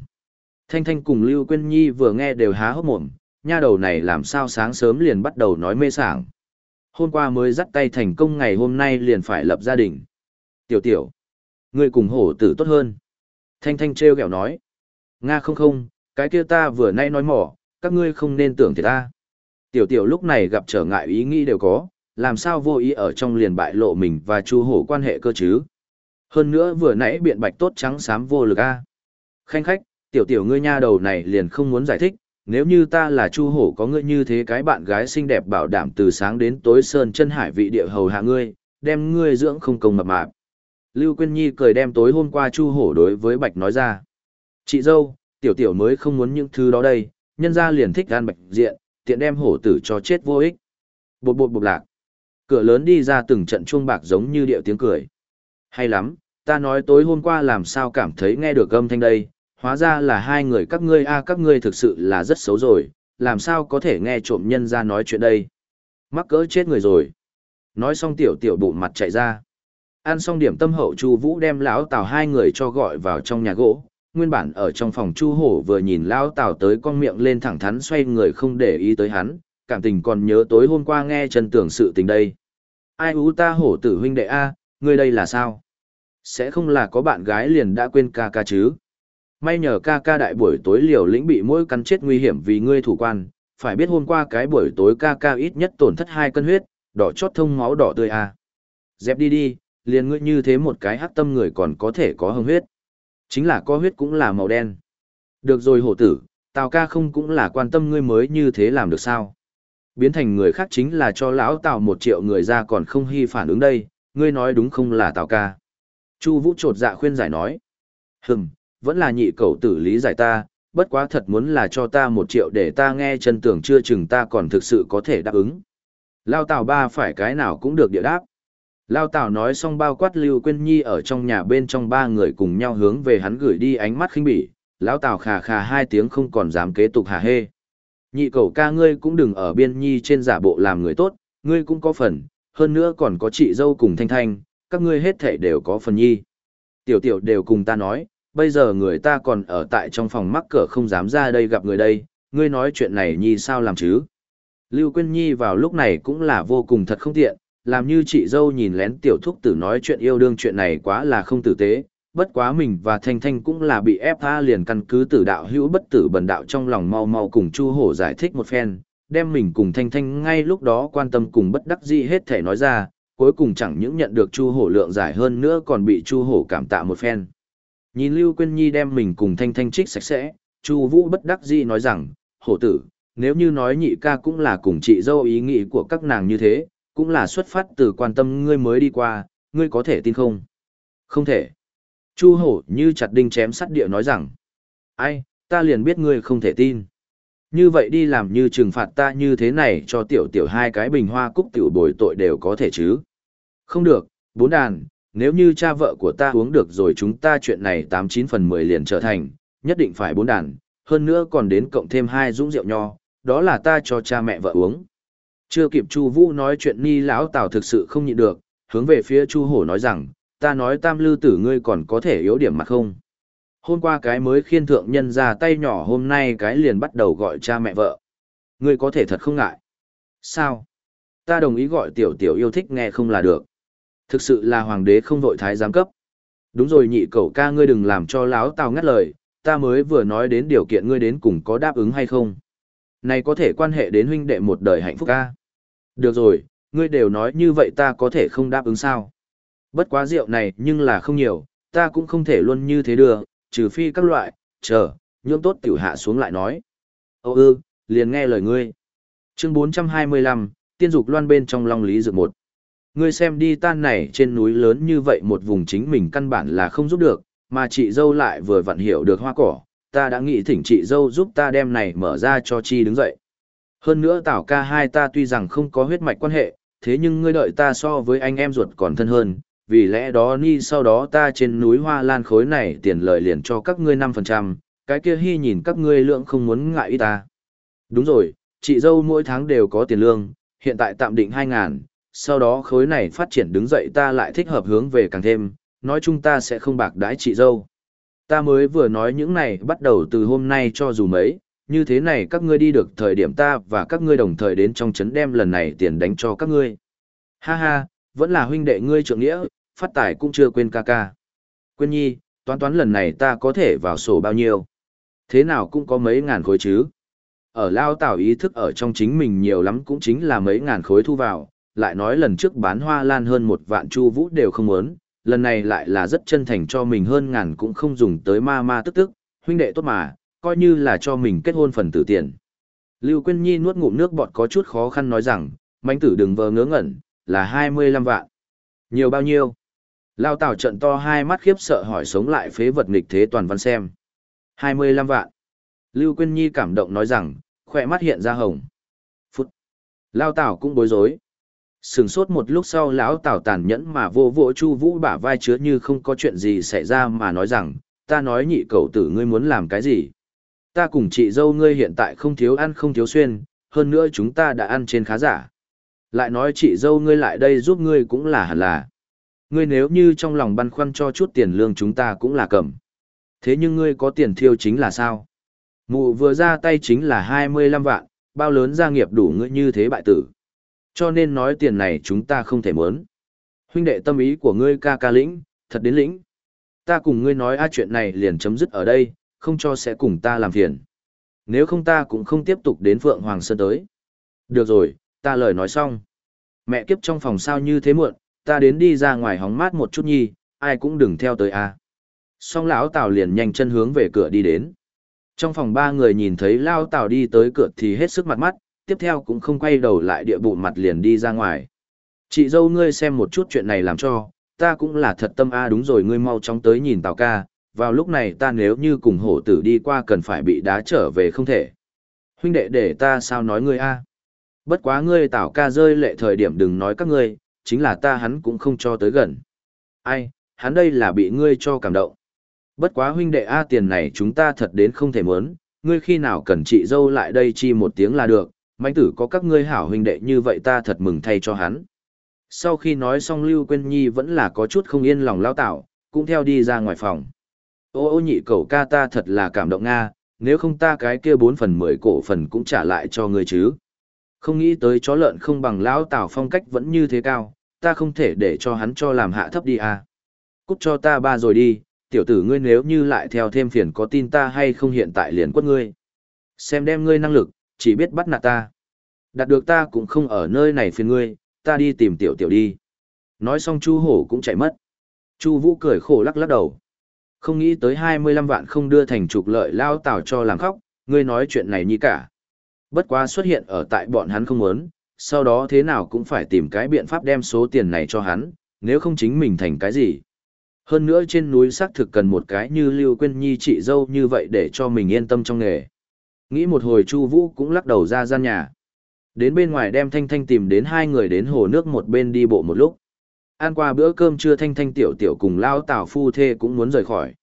Thanh Thanh cùng Lưu Quyên Nhi vừa nghe đều há hốc mồm, nha đầu này làm sao sáng sớm liền bắt đầu nói mê sảng. Hôm qua mới dắt tay thành công ngày hôm nay liền phải lập gia đình. Tiểu tiểu, ngươi cùng hổ tử tốt hơn. Thanh Thanh treo gẹo nói. Nga không không, cái kia ta vừa nay nói mỏ, các ngươi không nên tưởng thì ta. Tiểu tiểu lúc này gặp trở ngại ý nghĩ đều có, làm sao vô ý ở trong liền bại lộ mình và chu hổ quan hệ cơ chứ. Hơn nữa vừa nãy biện bạch tốt trắng xám vô lực a. Khanh khách, tiểu tiểu ngươi nha đầu này liền không muốn giải thích, nếu như ta là chu hổ có ngươi như thế cái bạn gái xinh đẹp bảo đảm từ sáng đến tối sơn chân hải vị địa hầu hạ ngươi, đem ngươi dưỡng không công mập mạp. Lưu Quyên Nhi cười đem tối hôm qua chu hổ đối với bạch nói ra. Chị dâu, tiểu tiểu mới không muốn những thứ đó đây, nhân ra liền thích gan bạch diện, tiện đem hổ tử cho chết vô ích. Bột bột bột lạc. Cửa lớn đi ra từng trận chuông bạc giống như điệu tiếng cười. Hay lắm, ta nói tối hôm qua làm sao cảm thấy nghe được âm thanh đây, hóa ra là hai người các ngươi a các ngươi thực sự là rất xấu rồi, làm sao có thể nghe trộm nhân ra nói chuyện đây. Mắc cỡ chết người rồi. Nói xong tiểu tiểu bụng mặt chạy ra. Ăn xong điểm tâm hậu Chu Vũ đem lão Tào hai người cho gọi vào trong nhà gỗ, nguyên bản ở trong phòng Chu Hổ vừa nhìn lão Tào tới con miệng lên thẳng thắn xoay người không để ý tới hắn, cảm tình còn nhớ tối hôm qua nghe chân tưởng sự tình đây. Ai ú ta hổ tử huynh đệ a, ngươi đây là sao? Sẽ không là có bạn gái liền đã quên ca ca chứ? May nhờ ca ca đại buổi tối liều lĩnh bị mỗi cắn chết nguy hiểm vì ngươi thủ quan, phải biết hôm qua cái buổi tối ca ca ít nhất tổn thất hai cân huyết, đỏ chót thông máu đỏ tươi a. Dẹp đi đi, liền ngươi như thế một cái hắc tâm người còn có thể có hưng huyết. Chính là có huyết cũng là màu đen. Được rồi hổ tử, Tào ca không cũng là quan tâm ngươi mới như thế làm được sao? Biến thành người khác chính là cho lão Tào một triệu người ra còn không hy phản ứng đây, ngươi nói đúng không là Tào ca. Chu Vũ trột dạ khuyên giải nói. Hừm, vẫn là nhị cầu tử lý giải ta, bất quá thật muốn là cho ta một triệu để ta nghe chân tưởng chưa chừng ta còn thực sự có thể đáp ứng. Lao Tào ba phải cái nào cũng được địa đáp. Lao Tào nói xong bao quát Lưu Quyên Nhi ở trong nhà bên trong ba người cùng nhau hướng về hắn gửi đi ánh mắt khinh bỉ. Lão Tào khà khà hai tiếng không còn dám kế tục hà hê. Nhị cầu ca ngươi cũng đừng ở biên nhi trên giả bộ làm người tốt, ngươi cũng có phần, hơn nữa còn có chị dâu cùng thanh thanh, các ngươi hết thể đều có phần nhi. Tiểu tiểu đều cùng ta nói, bây giờ người ta còn ở tại trong phòng mắc cửa không dám ra đây gặp người đây, ngươi nói chuyện này nhi sao làm chứ? Lưu Quyên Nhi vào lúc này cũng là vô cùng thật không tiện, làm như chị dâu nhìn lén tiểu thúc tử nói chuyện yêu đương chuyện này quá là không tử tế, bất quá mình và Thanh Thanh cũng là bị ép tha liền căn cứ tử đạo hữu bất tử bần đạo trong lòng mau mau cùng Chu Hổ giải thích một phen, đem mình cùng Thanh Thanh ngay lúc đó quan tâm cùng bất đắc dĩ hết thể nói ra, cuối cùng chẳng những nhận được Chu Hổ lượng giải hơn nữa còn bị Chu Hổ cảm tạ một phen. Nhìn Lưu Quyên Nhi đem mình cùng Thanh Thanh trích sạch sẽ, Chu Vũ bất đắc dĩ nói rằng, "Hổ tử, nếu như nói nhị ca cũng là cùng chị dâu ý nghĩ của các nàng như thế, cũng là xuất phát từ quan tâm ngươi mới đi qua, ngươi có thể tin không?" "Không thể." Chu hổ như chặt đinh chém sắt địa nói rằng, ai, ta liền biết ngươi không thể tin. Như vậy đi làm như trừng phạt ta như thế này cho tiểu tiểu hai cái bình hoa cúc tiểu bồi tội đều có thể chứ. Không được, bốn đàn, nếu như cha vợ của ta uống được rồi chúng ta chuyện này tám chín phần mười liền trở thành, nhất định phải bốn đàn, hơn nữa còn đến cộng thêm hai dũng rượu nho, đó là ta cho cha mẹ vợ uống. Chưa kịp Chu Vũ nói chuyện ni lão Tào thực sự không nhịn được, hướng về phía Chu Hổ nói rằng, ta nói tam lư tử ngươi còn có thể yếu điểm mặt không? Hôm qua cái mới khiên thượng nhân ra tay nhỏ hôm nay cái liền bắt đầu gọi cha mẹ vợ. Ngươi có thể thật không ngại. Sao? Ta đồng ý gọi tiểu tiểu yêu thích nghe không là được. Thực sự là hoàng đế không vội thái giám cấp. Đúng rồi nhị cậu ca ngươi đừng làm cho láo tao ngắt lời, ta mới vừa nói đến điều kiện ngươi đến cùng có đáp ứng hay không. Này có thể quan hệ đến huynh đệ một đời hạnh phúc ca. Được rồi, ngươi đều nói như vậy ta có thể không đáp ứng sao. Bất quá rượu này nhưng là không nhiều, ta cũng không thể luôn như thế đưa, trừ phi các loại, chờ, nhuộm tốt tiểu hạ xuống lại nói. Ô ư, liền nghe lời ngươi. Chương 425, tiên dục loan bên trong long lý dược một. Ngươi xem đi tan này trên núi lớn như vậy một vùng chính mình căn bản là không giúp được, mà chị dâu lại vừa vặn hiểu được hoa cỏ, ta đã nghĩ thỉnh chị dâu giúp ta đem này mở ra cho chi đứng dậy. Hơn nữa tảo ca hai ta tuy rằng không có huyết mạch quan hệ, thế nhưng ngươi đợi ta so với anh em ruột còn thân hơn, vì lẽ đó ni sau đó ta trên núi hoa lan khối này tiền lợi liền cho các ngươi 5%, cái kia hy nhìn các ngươi lượng không muốn ngại ý ta. Đúng rồi, chị dâu mỗi tháng đều có tiền lương, hiện tại tạm định 2.000, sau đó khối này phát triển đứng dậy ta lại thích hợp hướng về càng thêm, nói chung ta sẽ không bạc đãi chị dâu. Ta mới vừa nói những này bắt đầu từ hôm nay cho dù mấy, như thế này các ngươi đi được thời điểm ta và các ngươi đồng thời đến trong chấn đem lần này tiền đánh cho các ngươi. Ha ha, vẫn là huynh đệ ngươi trượng nghĩa, phát tài cũng chưa quên ca ca. Quên nhi, toán toán lần này ta có thể vào sổ bao nhiêu. Thế nào cũng có mấy ngàn khối chứ. Ở Lao Tảo ý thức ở trong chính mình nhiều lắm cũng chính là mấy ngàn khối thu vào, lại nói lần trước bán hoa lan hơn một vạn chu vũ đều không muốn, lần này lại là rất chân thành cho mình hơn ngàn cũng không dùng tới ma ma tức tức, huynh đệ tốt mà, coi như là cho mình kết hôn phần tử tiền. Lưu Quyên Nhi nuốt ngụm nước bọt có chút khó khăn nói rằng, mánh tử đừng vờ ngớ ngẩn, là 25 vạn. Nhiều bao nhiêu? Lao Tảo trận to hai mắt khiếp sợ hỏi sống lại phế vật nghịch thế toàn văn xem. 25 vạn. Lưu Quyên Nhi cảm động nói rằng, khỏe mắt hiện ra hồng. Phút. Lao Tảo cũng bối rối. Sừng sốt một lúc sau lão tào tàn nhẫn mà vô vỗ Chu Vũ bả vai chứa như không có chuyện gì xảy ra mà nói rằng, ta nói nhị cậu tử ngươi muốn làm cái gì? Ta cùng chị dâu ngươi hiện tại không thiếu ăn không thiếu xuyên, hơn nữa chúng ta đã ăn trên khá giả. Lại nói chị dâu ngươi lại đây giúp ngươi cũng là hẳn là. Ngươi nếu như trong lòng băn khoăn cho chút tiền lương chúng ta cũng là cầm. Thế nhưng ngươi có tiền thiêu chính là sao? Mụ vừa ra tay chính là 25 vạn, bao lớn gia nghiệp đủ ngươi như thế bại tử. Cho nên nói tiền này chúng ta không thể muốn. Huynh đệ tâm ý của ngươi ca ca lĩnh, thật đến lĩnh. Ta cùng ngươi nói a chuyện này liền chấm dứt ở đây, không cho sẽ cùng ta làm phiền. Nếu không ta cũng không tiếp tục đến Phượng Hoàng Sơn tới. Được rồi, ta lời nói xong. Mẹ kiếp trong phòng sao như thế muộn, ta đến đi ra ngoài hóng mát một chút nhi, ai cũng đừng theo tới a. Song lão Tào liền nhanh chân hướng về cửa đi đến. Trong phòng ba người nhìn thấy Lao Tào đi tới cửa thì hết sức mặt mắt, tiếp theo cũng không quay đầu lại địa bụ mặt liền đi ra ngoài. Chị dâu ngươi xem một chút chuyện này làm cho, ta cũng là thật tâm a đúng rồi ngươi mau chóng tới nhìn Tào ca, vào lúc này ta nếu như cùng hổ tử đi qua cần phải bị đá trở về không thể. Huynh đệ để ta sao nói ngươi a? Bất quá ngươi Tào ca rơi lệ thời điểm đừng nói các ngươi, chính là ta hắn cũng không cho tới gần. Ai, hắn đây là bị ngươi cho cảm động. Bất quá huynh đệ A tiền này chúng ta thật đến không thể muốn, ngươi khi nào cần chị dâu lại đây chi một tiếng là được, mãnh tử có các ngươi hảo huynh đệ như vậy ta thật mừng thay cho hắn. Sau khi nói xong Lưu Quyên Nhi vẫn là có chút không yên lòng lao tạo, cũng theo đi ra ngoài phòng. Ô ô nhị cậu ca ta thật là cảm động Nga, nếu không ta cái kia bốn phần mười cổ phần cũng trả lại cho ngươi chứ. Không nghĩ tới chó lợn không bằng lão Tạo phong cách vẫn như thế cao, ta không thể để cho hắn cho làm hạ thấp đi à. Cút cho ta ba rồi đi, tiểu tử ngươi nếu như lại theo thêm phiền có tin ta hay không hiện tại liền quất ngươi. Xem đem ngươi năng lực, chỉ biết bắt nạt ta. Đạt được ta cũng không ở nơi này phiền ngươi, ta đi tìm tiểu tiểu đi. Nói xong Chu Hổ cũng chạy mất. Chu Vũ cười khổ lắc lắc đầu. Không nghĩ tới 25 vạn không đưa thành trục lợi lao tảo cho làm khóc, ngươi nói chuyện này như cả. Bất quá xuất hiện ở tại bọn hắn không muốn, sau đó thế nào cũng phải tìm cái biện pháp đem số tiền này cho hắn, nếu không chính mình thành cái gì. Hơn nữa trên núi xác thực cần một cái như Lưu Quyên Nhi chị dâu như vậy để cho mình yên tâm trong nghề. Nghĩ một hồi Chu Vũ cũng lắc đầu ra gian nhà. Đến bên ngoài đem Thanh Thanh tìm đến hai người đến hồ nước một bên đi bộ một lúc. Ăn qua bữa cơm trưa Thanh Thanh tiểu tiểu cùng lao Tào phu thê cũng muốn rời khỏi.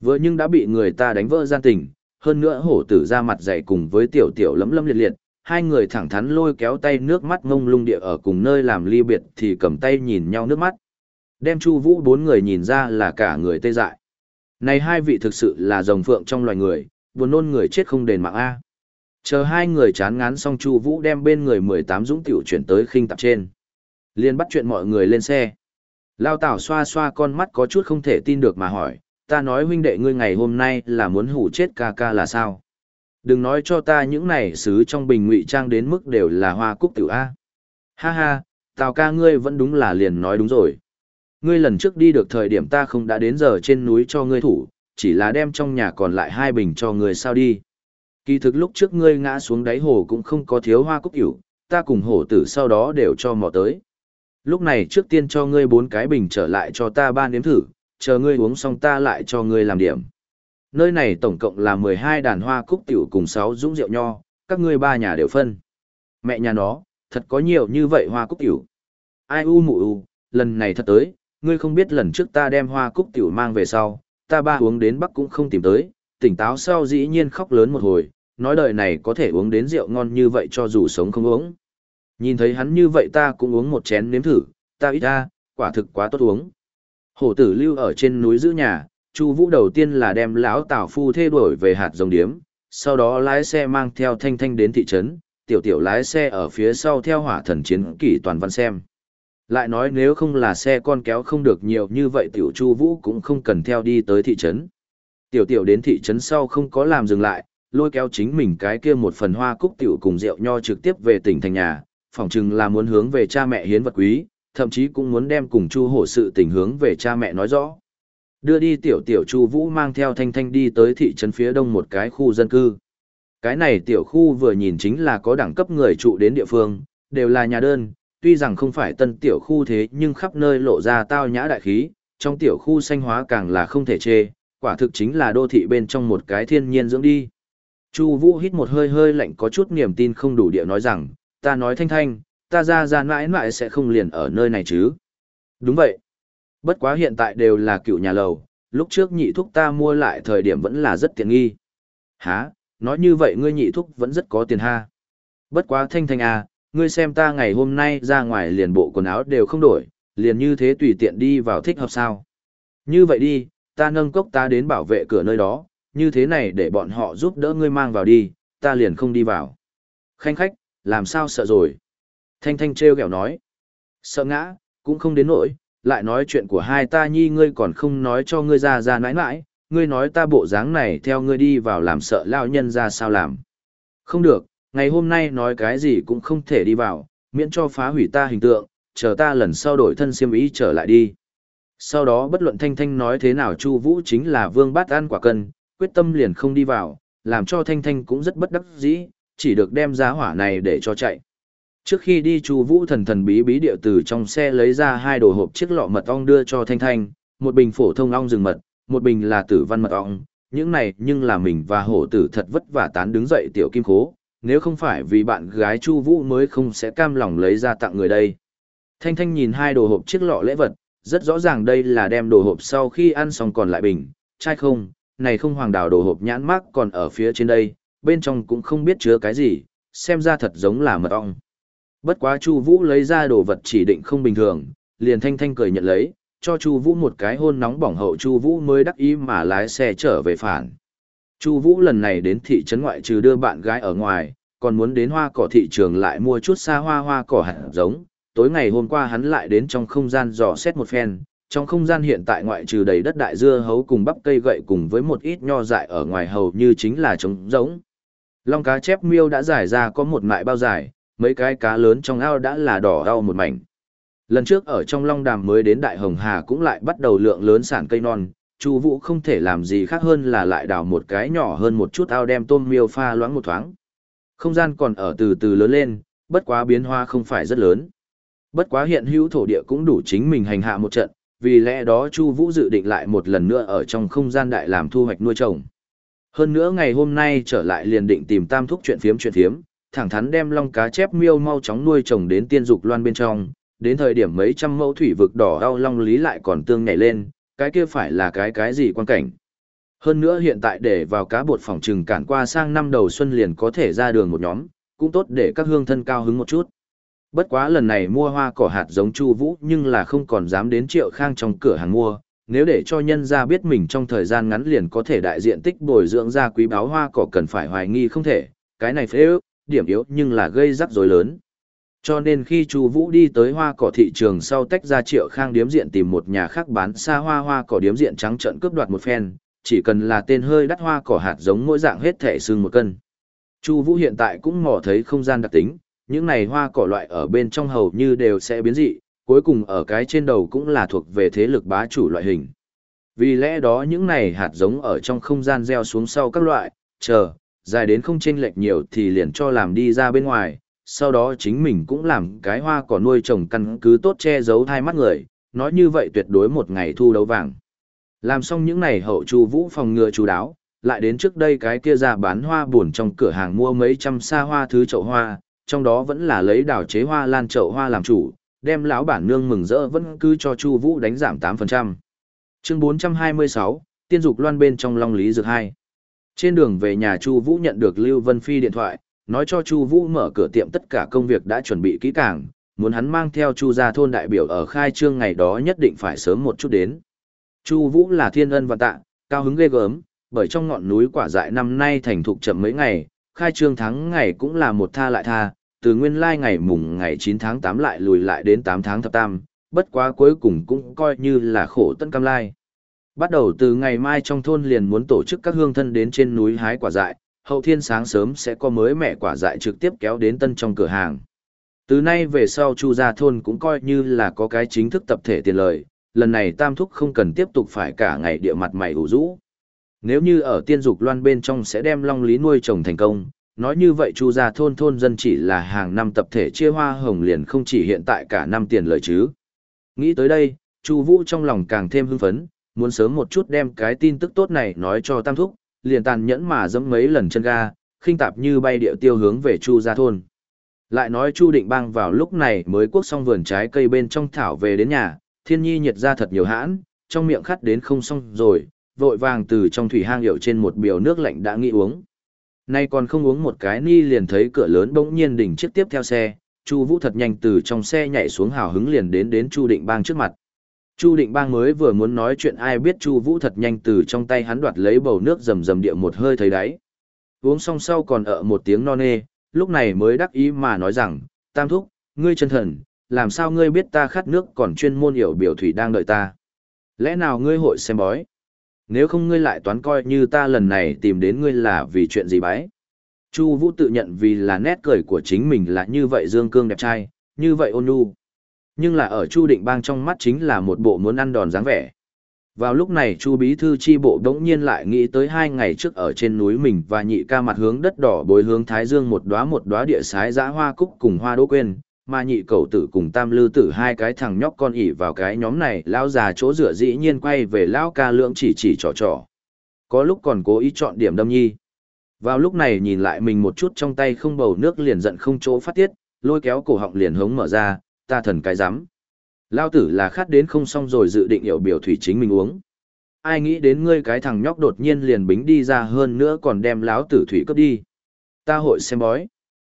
Vừa nhưng đã bị người ta đánh vỡ gian tình, hơn nữa hổ tử ra mặt dày cùng với tiểu tiểu lấm lấm liệt liệt, hai người thẳng thắn lôi kéo tay nước mắt ngông lung địa ở cùng nơi làm ly biệt thì cầm tay nhìn nhau nước mắt. Đem Chu Vũ bốn người nhìn ra là cả người tê dại. Này hai vị thực sự là rồng phượng trong loài người, buồn nôn người chết không đền mạng a. Chờ hai người chán ngán xong Chu Vũ đem bên người mười tám dũng tiểu chuyển tới khinh tập trên. Liên bắt chuyện mọi người lên xe. Lao Tảo xoa xoa con mắt có chút không thể tin được mà hỏi, ta nói huynh đệ ngươi ngày hôm nay là muốn hủ chết ca ca là sao? Đừng nói cho ta những này xứ trong bình ngụy trang đến mức đều là hoa cúc tiểu A. Ha ha, Tào ca ngươi vẫn đúng là liền nói đúng rồi. Ngươi lần trước đi được thời điểm ta không đã đến giờ trên núi cho ngươi thủ, chỉ là đem trong nhà còn lại hai bình cho người sao đi. Kỳ thực lúc trước ngươi ngã xuống đáy hồ cũng không có thiếu hoa cúc tiểu, ta cùng hổ tử sau đó đều cho mò tới. Lúc này trước tiên cho ngươi bốn cái bình trở lại cho ta ba nếm thử, chờ ngươi uống xong ta lại cho ngươi làm điểm. Nơi này tổng cộng là 12 đàn hoa cúc tiểu cùng 6 dũng rượu nho, các ngươi ba nhà đều phân. Mẹ nhà nó, thật có nhiều như vậy hoa cúc tiểu. Ai u mụ u, lần này thật tới, ngươi không biết lần trước ta đem hoa cúc tiểu mang về sau, ta ba uống đến bắc cũng không tìm tới, tỉnh táo sau dĩ nhiên khóc lớn một hồi, nói đời này có thể uống đến rượu ngon như vậy cho dù sống không uống. Nhìn thấy hắn như vậy ta cũng uống một chén nếm thử, ta ít ra, quả thực quá tốt uống. Hổ tử lưu ở trên núi giữ nhà, Chu Vũ đầu tiên là đem lão Tào phu thê đuổi về hạt rồng điếm, sau đó lái xe mang theo Thanh Thanh đến thị trấn, tiểu tiểu lái xe ở phía sau theo hỏa thần chiến kỷ toàn văn xem. Lại nói nếu không là xe con kéo không được nhiều như vậy tiểu Chu Vũ cũng không cần theo đi tới thị trấn. Tiểu tiểu đến thị trấn sau không có làm dừng lại, lôi kéo chính mình cái kia một phần hoa cúc tiểu cùng rượu nho trực tiếp về tỉnh thành nhà, phỏng chừng là muốn hướng về cha mẹ hiến vật quý, thậm chí cũng muốn đem cùng Chu Hổ sự tình hướng về cha mẹ nói rõ. Đưa đi tiểu tiểu Chu Vũ mang theo Thanh Thanh đi tới thị trấn phía đông một cái khu dân cư. Cái này tiểu khu vừa nhìn chính là có đẳng cấp người trụ đến địa phương, đều là nhà đơn, tuy rằng không phải tân tiểu khu thế nhưng khắp nơi lộ ra tao nhã đại khí, trong tiểu khu xanh hóa càng là không thể chê, quả thực chính là đô thị bên trong một cái thiên nhiên dưỡng đi. Chu Vũ hít một hơi hơi lạnh có chút niềm tin không đủ địa nói rằng, ta nói thanh thanh, ta ra ra mãi mãi sẽ không liền ở nơi này chứ. Đúng vậy. Bất quá hiện tại đều là cựu nhà lầu, lúc trước nhị thúc ta mua lại thời điểm vẫn là rất tiện nghi. Hả, nói như vậy ngươi nhị thúc vẫn rất có tiền ha. Bất quá thanh thanh à, ngươi xem ta ngày hôm nay ra ngoài liền bộ quần áo đều không đổi, liền như thế tùy tiện đi vào thích hợp sao. Như vậy đi, ta nâng cốc ta đến bảo vệ cửa nơi đó, như thế này để bọn họ giúp đỡ ngươi mang vào đi, ta liền không đi vào. Khanh khách, làm sao sợ rồi? Thanh Thanh treo kẹo nói. Sợ ngã, cũng không đến nỗi, lại nói chuyện của hai ta nhi ngươi còn không nói cho ngươi ra ra nãi nãi, ngươi nói ta bộ dáng này theo ngươi đi vào làm sợ lao nhân ra sao làm. Không được, ngày hôm nay nói cái gì cũng không thể đi vào, miễn cho phá hủy ta hình tượng, chờ ta lần sau đổi thân siêm ý trở lại đi. Sau đó bất luận Thanh Thanh nói thế nào Chu Vũ chính là vương bát ăn quả cân, quyết tâm liền không đi vào, làm cho Thanh Thanh cũng rất bất đắc dĩ, chỉ được đem giá hỏa này để cho chạy. Trước khi đi Chu Vũ thần thần bí bí điệu từ trong xe lấy ra hai đồ hộp chiếc lọ mật ong đưa cho Thanh Thanh, một bình phổ thông ong rừng mật, một bình là tử văn mật ong, những này nhưng là mình và hổ tử thật vất vả tán đứng dậy tiểu kim khố, nếu không phải vì bạn gái Chu Vũ mới không sẽ cam lòng lấy ra tặng người đây. Thanh Thanh nhìn hai đồ hộp chiếc lọ lễ vật, rất rõ ràng đây là đem đồ hộp sau khi ăn xong còn lại bình, chai không, này không hoàng đào đồ hộp nhãn mác còn ở phía trên đây, bên trong cũng không biết chứa cái gì, xem ra thật giống là mật ong. Bất quá Chu Vũ lấy ra đồ vật chỉ định không bình thường, liền thanh thanh cười nhận lấy, cho Chu Vũ một cái hôn nóng bỏng hậu Chu Vũ mới đắc ý mà lái xe trở về phản. Chu Vũ lần này đến thị trấn ngoại trừ đưa bạn gái ở ngoài, còn muốn đến hoa cỏ thị trường lại mua chút xa hoa hoa cỏ hạt giống. Tối ngày hôm qua hắn lại đến trong không gian dò xét một phen, trong không gian hiện tại ngoại trừ đầy đất đại dưa hấu cùng bắp cây gậy cùng với một ít nho dại ở ngoài hầu như chính là trống rỗng. Long cá chép miêu đã giải ra có một mại bao dài, mấy cái cá lớn trong ao đã là đỏ ao một mảnh. Lần trước ở trong Long Đàm mới đến Đại Hồng Hà cũng lại bắt đầu lượng lớn sản cây non, Chu Vũ không thể làm gì khác hơn là lại đào một cái nhỏ hơn một chút ao đem tôm miêu pha loãng một thoáng. Không gian còn ở từ từ lớn lên, bất quá biến hóa không phải rất lớn. Bất quá hiện hữu thổ địa cũng đủ chính mình hành hạ một trận, vì lẽ đó Chu Vũ dự định lại một lần nữa ở trong không gian đại làm thu hoạch nuôi trồng. Hơn nữa ngày hôm nay trở lại liền định tìm tam thúc chuyện phiếm chuyện phiếm, thẳng thắn đem long cá chép miêu mau chóng nuôi trồng đến tiên dục loan bên trong, đến thời điểm mấy trăm mẫu thủy vực đỏ đau long lý lại còn tương nhảy lên, cái kia phải là cái cái gì quan cảnh. Hơn nữa hiện tại để vào cá bột phòng trừng cản qua sang năm đầu xuân liền có thể ra đường một nhóm, cũng tốt để các hương thân cao hứng một chút. Bất quá lần này mua hoa cỏ hạt giống Chu Vũ nhưng là không còn dám đến Triệu Khang trong cửa hàng mua, nếu để cho nhân gia biết mình trong thời gian ngắn liền có thể đại diện tích bồi dưỡng ra quý báo hoa cỏ cần phải hoài nghi không thể, cái này phế ước, điểm yếu nhưng là gây rắc rối lớn. Cho nên khi Chu Vũ đi tới hoa cỏ thị trường sau tách ra Triệu Khang điếm diện tìm một nhà khác bán xa hoa hoa cỏ điếm diện trắng trợn cướp đoạt một phen, chỉ cần là tên hơi đắt hoa cỏ hạt giống mỗi dạng hết thể xương một cân. Chu Vũ hiện tại cũng mò thấy không gian đặc tính, những này hoa cỏ loại ở bên trong hầu như đều sẽ biến dị, cuối cùng ở cái trên đầu cũng là thuộc về thế lực bá chủ loại hình. Vì lẽ đó những này hạt giống ở trong không gian gieo xuống sau các loại, chờ, dài đến không chênh lệch nhiều thì liền cho làm đi ra bên ngoài, sau đó chính mình cũng làm cái hoa cỏ nuôi trồng căn cứ tốt che giấu hai mắt người, nói như vậy tuyệt đối một ngày thu đấu vàng. Làm xong những này hậu chu vũ phòng ngừa chú đáo, lại đến trước đây cái kia ra bán hoa buồn trong cửa hàng mua mấy trăm xa hoa thứ chậu hoa, trong đó vẫn là lấy đào chế hoa lan chậu hoa làm chủ, đem lão bản nương mừng rỡ vẫn cứ cho Chu Vũ đánh giảm 8%. Chương 426, tiên dục loan bên trong Long Lý Dược 2. Trên đường về nhà Chu Vũ nhận được Lưu Vân Phi điện thoại, nói cho Chu Vũ mở cửa tiệm tất cả công việc đã chuẩn bị kỹ càng, muốn hắn mang theo Chu gia thôn đại biểu ở khai trương ngày đó nhất định phải sớm một chút đến. Chu Vũ là thiên ân và tạ, cao hứng ghê gớm, bởi trong ngọn núi quả dại năm nay thành thục chậm mấy ngày, khai trương tháng ngày cũng là một tha lại tha, từ nguyên lai ngày mùng ngày 9 tháng 8 lại lùi lại đến 8 tháng thập tam, bất quá cuối cùng cũng coi như là khổ tân cam lai. Bắt đầu từ ngày mai trong thôn liền muốn tổ chức các hương thân đến trên núi hái quả dại, hậu thiên sáng sớm sẽ có mới mẹ quả dại trực tiếp kéo đến tân trong cửa hàng. Từ nay về sau Chu Gia Thôn cũng coi như là có cái chính thức tập thể tiền lời, lần này Tam Thúc không cần tiếp tục phải cả ngày địa mặt mày ủ rũ. Nếu như ở tiên dục loan bên trong sẽ đem long lý nuôi trồng thành công, nói như vậy Chu Gia Thôn thôn dân chỉ là hàng năm tập thể chia hoa hồng liền không chỉ hiện tại cả năm tiền lời chứ. Nghĩ tới đây, Chu Vũ trong lòng càng thêm hưng phấn, muốn sớm một chút đem cái tin tức tốt này nói cho Tam Thúc, liền tàn nhẫn mà dẫm mấy lần chân ga, khinh tạp như bay điệu tiêu hướng về Chu gia thôn. Lại nói Chu Định Bang vào lúc này mới cuốc xong vườn trái cây bên trong thảo về đến nhà, thiên nhi nhiệt ra thật nhiều hãn, trong miệng khát đến không xong rồi, vội vàng từ trong thủy hang hiệu trên một biểu nước lạnh đã nghĩ uống. Nay còn không uống một cái ni liền thấy cửa lớn bỗng nhiên đỉnh chiếc tiếp theo xe, Chu Vũ thật nhanh từ trong xe nhảy xuống hào hứng liền đến đến Chu Định Bang trước mặt. Chu Định Bang mới vừa muốn nói chuyện ai biết Chu Vũ thật nhanh từ trong tay hắn đoạt lấy bầu nước rầm rầm địa một hơi thấy đáy. Uống xong sau còn ợ một tiếng non nê, lúc này mới đắc ý mà nói rằng, Tam Thúc, ngươi chân thần, làm sao ngươi biết ta khát nước còn chuyên môn hiểu biểu thủy đang đợi ta? Lẽ nào ngươi hội xem bói? Nếu không ngươi lại toán coi như ta lần này tìm đến ngươi là vì chuyện gì bái? Chu Vũ tự nhận vì là nét cười của chính mình là như vậy dương cương đẹp trai, như vậy ôn nhu. Nhưng là ở Chu Định Bang trong mắt chính là một bộ muốn ăn đòn dáng vẻ. Vào lúc này Chu Bí Thư chi bộ đống nhiên lại nghĩ tới hai ngày trước ở trên núi mình và nhị ca mặt hướng đất đỏ bối hướng Thái Dương một đóa một đóa địa sái dã hoa cúc cùng hoa đỗ quên, mà nhị cầu tử cùng tam lư tử hai cái thằng nhóc con ỉ vào cái nhóm này lão già chỗ rửa dĩ nhiên quay về lão ca lưỡng chỉ chỉ trò trò. Có lúc còn cố ý chọn điểm đâm nhi. Vào lúc này nhìn lại mình một chút trong tay không bầu nước liền giận không chỗ phát tiết, lôi kéo cổ họng liền hống mở ra, ta thần cái rắm Lao tử là khát đến không xong rồi dự định hiểu biểu thủy chính mình uống. Ai nghĩ đến ngươi cái thằng nhóc đột nhiên liền bính đi ra hơn nữa còn đem láo tử thủy cấp đi. Ta hội xem bói.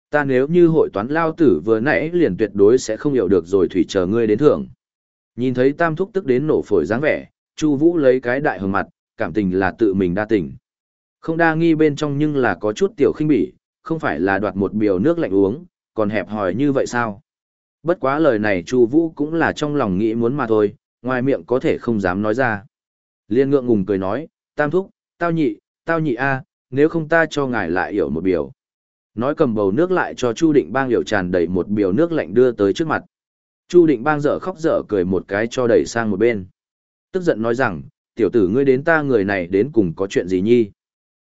Ta nếu như hội toán lao tử vừa nãy liền tuyệt đối sẽ không hiểu được rồi thủy chờ ngươi đến thưởng. Nhìn thấy tam thúc tức đến nổ phổi dáng vẻ, Chu Vũ lấy cái đại hờ mặt, cảm tình là tự mình đa tình. Không đa nghi bên trong nhưng là có chút tiểu khinh bỉ, không phải là đoạt một biểu nước lạnh uống, còn hẹp hòi như vậy sao? Bất quá lời này Chu Vũ cũng là trong lòng nghĩ muốn mà thôi, ngoài miệng có thể không dám nói ra. Liên ngượng ngùng cười nói, tam thúc, tao nhị, tao nhị a, nếu không ta cho ngài lại hiểu một biểu. Nói cầm bầu nước lại cho Chu Định Bang hiểu tràn đầy một biểu nước lạnh đưa tới trước mặt. Chu Định Bang dở khóc dở cười một cái cho đẩy sang một bên. Tức giận nói rằng, tiểu tử ngươi đến ta người này đến cùng có chuyện gì nhi?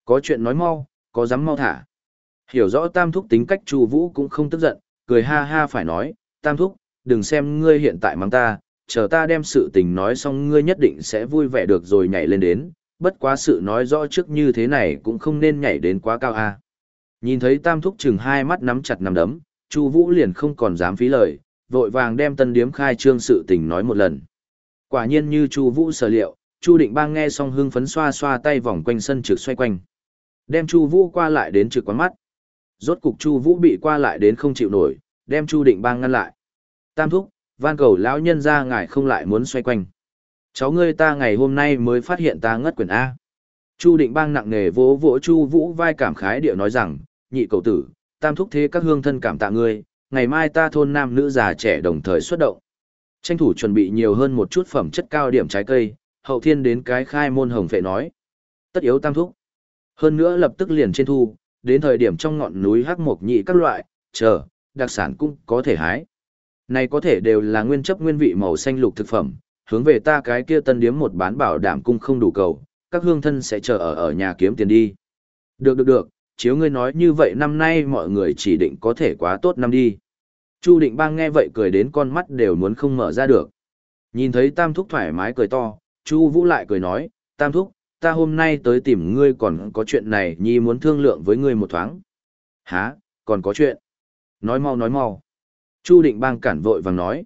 Có chuyện nói mau, có dám mau thả. Hiểu rõ tam thúc tính cách Chu Vũ cũng không tức giận, cười ha ha phải nói, tam thúc, đừng xem ngươi hiện tại mắng ta, chờ ta đem sự tình nói xong ngươi nhất định sẽ vui vẻ được rồi nhảy lên đến, bất quá sự nói rõ trước như thế này cũng không nên nhảy đến quá cao a. Nhìn thấy tam thúc chừng hai mắt nắm chặt nắm đấm, Chu Vũ liền không còn dám phí lời, vội vàng đem tân điếm khai trương sự tình nói một lần. Quả nhiên như Chu Vũ sở liệu, Chu Định Bang nghe xong hưng phấn xoa xoa tay vòng quanh sân trực xoay quanh. Đem Chu Vũ qua lại đến trực quán mắt. Rốt cục Chu Vũ bị qua lại đến không chịu nổi, đem Chu Định Bang ngăn lại. Tam thúc, van cầu lão nhân ra ngài không lại muốn xoay quanh. Cháu ngươi ta ngày hôm nay mới phát hiện ta ngất quyền A. Chu định bang nặng nề vỗ vỗ Chu Vũ vai cảm khái điệu nói rằng, nhị cầu tử, tam thúc thế các hương thân cảm tạ ngươi, ngày mai ta thôn nam nữ già trẻ đồng thời xuất động. Tranh thủ chuẩn bị nhiều hơn một chút phẩm chất cao điểm trái cây, hậu thiên đến cái khai môn hồng phệ nói. Tất yếu tam thúc. Hơn nữa lập tức liền trên thu, đến thời điểm trong ngọn núi hắc mộc nhị các loại, chờ, đặc sản cũng có thể hái. Này có thể đều là nguyên chấp nguyên vị màu xanh lục thực phẩm, hướng về ta cái kia tân điếm một bán bảo đảm cung không đủ cầu, các hương thân sẽ chờ ở ở nhà kiếm tiền đi. Được được được, chiếu ngươi nói như vậy năm nay mọi người chỉ định có thể quá tốt năm đi. Chu định bang nghe vậy cười đến con mắt đều muốn không mở ra được. Nhìn thấy tam thúc thoải mái cười to, Chu vũ lại cười nói, tam thúc, ta hôm nay tới tìm ngươi còn có chuyện này nhi muốn thương lượng với ngươi một thoáng. Hả, còn có chuyện? Nói mau nói mau. Chu định bang cản vội vàng nói.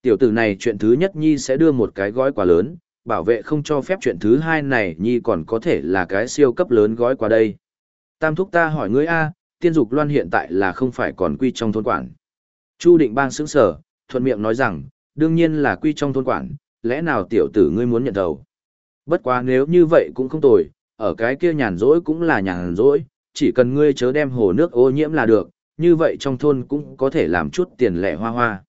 Tiểu tử này chuyện thứ nhất Nhi sẽ đưa một cái gói quà lớn, bảo vệ không cho phép chuyện thứ hai này Nhi còn có thể là cái siêu cấp lớn gói quà đây. Tam thúc ta hỏi ngươi A, tiên dục loan hiện tại là không phải còn quy trong thôn quản. Chu định bang sững sở, thuận miệng nói rằng, đương nhiên là quy trong thôn quản, lẽ nào tiểu tử ngươi muốn nhận đầu. Bất quá nếu như vậy cũng không tồi, ở cái kia nhàn rỗi cũng là nhàn rỗi, chỉ cần ngươi chớ đem hồ nước ô nhiễm là được, như vậy trong thôn cũng có thể làm chút tiền lẻ hoa hoa.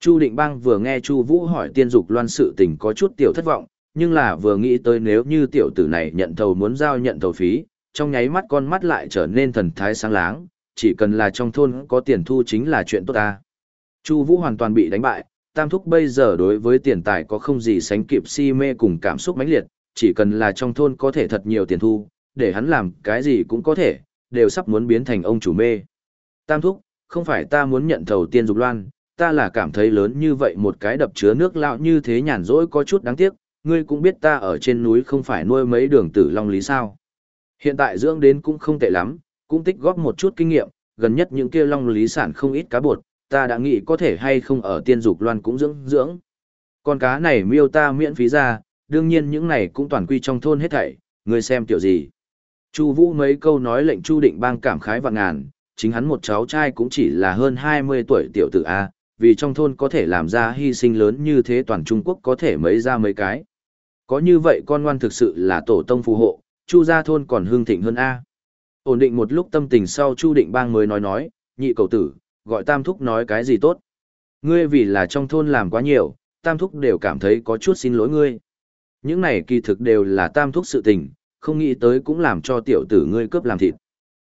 Chu Định Bang vừa nghe Chu Vũ hỏi tiên dục loan sự tình có chút tiểu thất vọng, nhưng là vừa nghĩ tới nếu như tiểu tử này nhận thầu muốn giao nhận thầu phí, trong nháy mắt con mắt lại trở nên thần thái sáng láng, chỉ cần là trong thôn có tiền thu chính là chuyện tốt ta. Chu Vũ hoàn toàn bị đánh bại, Tam Thúc bây giờ đối với tiền tài có không gì sánh kịp si mê cùng cảm xúc mãnh liệt, chỉ cần là trong thôn có thể thật nhiều tiền thu, để hắn làm cái gì cũng có thể, đều sắp muốn biến thành ông chủ mê. Tam Thúc, không phải ta muốn nhận thầu tiên dục loan, ta là cảm thấy lớn như vậy một cái đập chứa nước lão như thế nhàn rỗi có chút đáng tiếc, ngươi cũng biết ta ở trên núi không phải nuôi mấy đường tử long lý sao. Hiện tại dưỡng đến cũng không tệ lắm, cũng tích góp một chút kinh nghiệm, gần nhất những kia long lý sản không ít cá bột, ta đã nghĩ có thể hay không ở tiên dục loan cũng dưỡng dưỡng. Con cá này miêu ta miễn phí ra, đương nhiên những này cũng toàn quy trong thôn hết thảy, ngươi xem tiểu gì. Chu Vũ mấy câu nói lệnh Chu Định Bang cảm khái vạn ngàn, chính hắn một cháu trai cũng chỉ là hơn 20 tuổi tiểu tử a, vì trong thôn có thể làm ra hy sinh lớn như thế toàn Trung Quốc có thể mấy ra mấy cái. Có như vậy con ngoan thực sự là tổ tông phù hộ, Chu gia thôn còn hương thịnh hơn a. Ổn định một lúc tâm tình sau Chu Định Bang mới nói nói, nhị cầu tử, gọi Tam Thúc nói cái gì tốt. Ngươi vì là trong thôn làm quá nhiều, Tam Thúc đều cảm thấy có chút xin lỗi ngươi. Những này kỳ thực đều là Tam Thúc sự tình, không nghĩ tới cũng làm cho tiểu tử ngươi cướp làm thịt.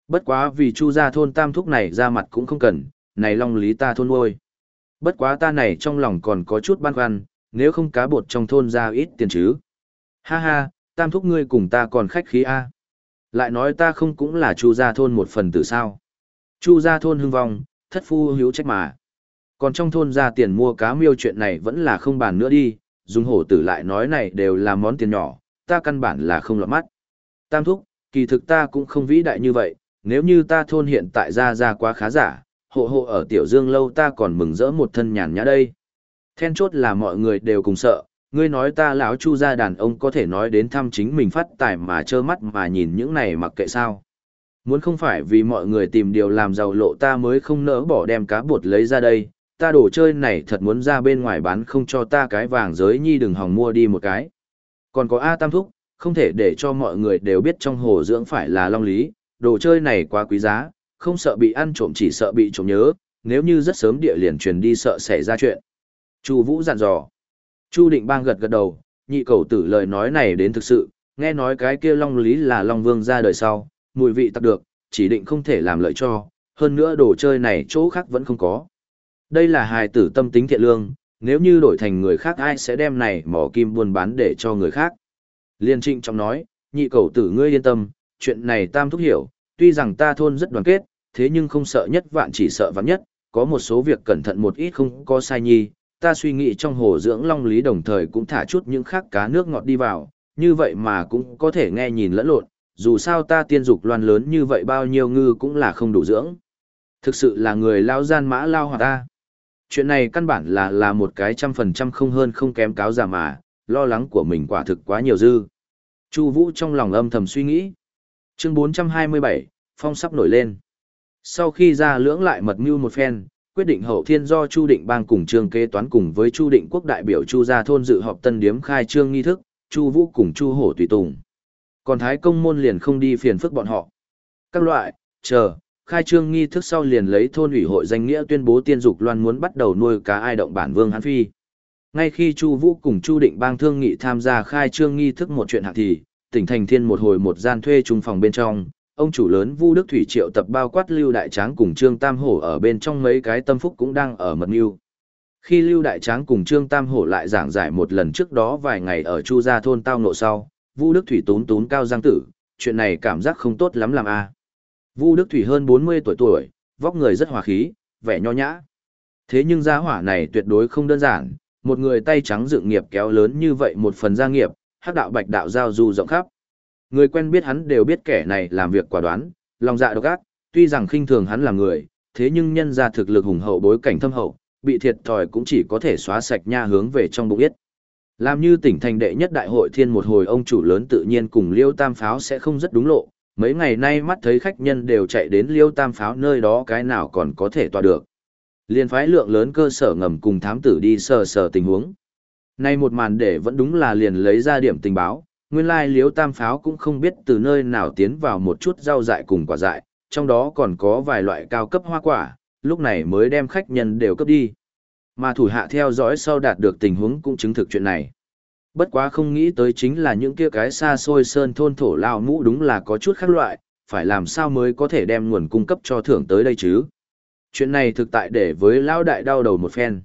Bất quá vì Chu gia thôn Tam Thúc này ra mặt cũng không cần, này long lý ta thôn nuôi. Bất quá ta này trong lòng còn có chút băn khoăn, nếu không cá bột trong thôn ra ít tiền chứ. Ha ha, tam thúc ngươi cùng ta còn khách khí A. Lại nói ta không cũng là chu gia thôn một phần từ sao. Chu gia thôn hưng vong, thất phu hiếu trách mà. Còn trong thôn ra tiền mua cá miêu chuyện này vẫn là không bàn nữa đi, dùng hổ tử lại nói này đều là món tiền nhỏ, ta căn bản là không lọt mắt. Tam thúc, kỳ thực ta cũng không vĩ đại như vậy, nếu như ta thôn hiện tại ra ra quá khá giả, hộ hộ ở tiểu dương lâu ta còn mừng rỡ một thân nhàn nhã đây. Then chốt là mọi người đều cùng sợ, ngươi nói ta lão chu gia đàn ông có thể nói đến thăm chính mình phát tài mà trơ mắt mà nhìn những này mặc kệ sao. Muốn không phải vì mọi người tìm điều làm giàu lộ ta mới không nỡ bỏ đem cá bột lấy ra đây, ta đồ chơi này thật muốn ra bên ngoài bán không cho ta cái vàng giới nhi đừng hòng mua đi một cái. Còn có A Tam Thúc, không thể để cho mọi người đều biết trong hồ dưỡng phải là long lý, đồ chơi này quá quý giá, không sợ bị ăn trộm chỉ sợ bị trộm nhớ, nếu như rất sớm địa liền truyền đi sợ xảy ra chuyện. Chu Vũ dặn dò. Chu Định Bang gật gật đầu, nhị cầu tử lời nói này đến thực sự, nghe nói cái kia Long Lý là Long Vương ra đời sau, mùi vị tặc được, chỉ định không thể làm lợi cho, hơn nữa đồ chơi này chỗ khác vẫn không có. Đây là hài tử tâm tính thiện lương, nếu như đổi thành người khác ai sẽ đem này mỏ kim buôn bán để cho người khác. Liên trịnh trong nói, nhị cầu tử ngươi yên tâm, chuyện này tam thúc hiểu, tuy rằng ta thôn rất đoàn kết, thế nhưng không sợ nhất vạn chỉ sợ vạn nhất, có một số việc cẩn thận một ít không có sai nhi, ta suy nghĩ trong hồ dưỡng long lý đồng thời cũng thả chút những khác cá nước ngọt đi vào, như vậy mà cũng có thể nghe nhìn lẫn lộn, dù sao ta tiên dục loan lớn như vậy bao nhiêu ngư cũng là không đủ dưỡng. Thực sự là người lao gian mã lao hoặc ta. Chuyện này căn bản là là một cái trăm phần trăm không hơn không kém cáo giả mà, lo lắng của mình quả thực quá nhiều dư. Chu Vũ trong lòng âm thầm suy nghĩ. Chương 427, phong sắp nổi lên. Sau khi ra lưỡng lại mật mưu một phen, quyết định hậu thiên do Chu Định Bang cùng Trương kế toán cùng với Chu Định Quốc đại biểu Chu gia thôn dự họp tân điếm khai trương nghi thức, Chu Vũ cùng Chu Hổ tùy tùng. Còn Thái công môn liền không đi phiền phức bọn họ. Các loại, chờ, khai trương nghi thức sau liền lấy thôn ủy hội danh nghĩa tuyên bố tiên dục loan muốn bắt đầu nuôi cá ai động bản vương hán phi. Ngay khi Chu Vũ cùng Chu Định Bang thương nghị tham gia khai trương nghi thức một chuyện hạng thì, tỉnh thành thiên một hồi một gian thuê trung phòng bên trong, ông chủ lớn Vu Đức Thủy triệu tập bao quát Lưu Đại Tráng cùng Trương Tam Hổ ở bên trong mấy cái tâm phúc cũng đang ở mật mưu. Khi Lưu Đại Tráng cùng Trương Tam Hổ lại giảng giải một lần trước đó vài ngày ở Chu Gia thôn tao nộ sau, Vu Đức Thủy tốn tốn cao giang tử, chuyện này cảm giác không tốt lắm làm a. Vu Đức Thủy hơn 40 tuổi tuổi, vóc người rất hòa khí, vẻ nho nhã. Thế nhưng gia hỏa này tuyệt đối không đơn giản, một người tay trắng dựng nghiệp kéo lớn như vậy một phần gia nghiệp, hắc đạo bạch đạo giao du rộng khắp. Người quen biết hắn đều biết kẻ này làm việc quả đoán, lòng dạ độc ác, tuy rằng khinh thường hắn là người, thế nhưng nhân ra thực lực hùng hậu bối cảnh thâm hậu, bị thiệt thòi cũng chỉ có thể xóa sạch nha hướng về trong bụng yết. Làm như tỉnh thành đệ nhất đại hội thiên một hồi ông chủ lớn tự nhiên cùng Liêu Tam Pháo sẽ không rất đúng lộ, mấy ngày nay mắt thấy khách nhân đều chạy đến Liêu Tam Pháo nơi đó cái nào còn có thể tòa được. Liên phái lượng lớn cơ sở ngầm cùng thám tử đi sờ sờ tình huống. Nay một màn để vẫn đúng là liền lấy ra điểm tình báo, nguyên lai liếu tam pháo cũng không biết từ nơi nào tiến vào một chút rau dại cùng quả dại, trong đó còn có vài loại cao cấp hoa quả, lúc này mới đem khách nhân đều cấp đi. Mà thủ hạ theo dõi sau đạt được tình huống cũng chứng thực chuyện này. Bất quá không nghĩ tới chính là những kia cái xa xôi sơn thôn thổ lao mũ đúng là có chút khác loại, phải làm sao mới có thể đem nguồn cung cấp cho thưởng tới đây chứ. Chuyện này thực tại để với lao đại đau đầu một phen.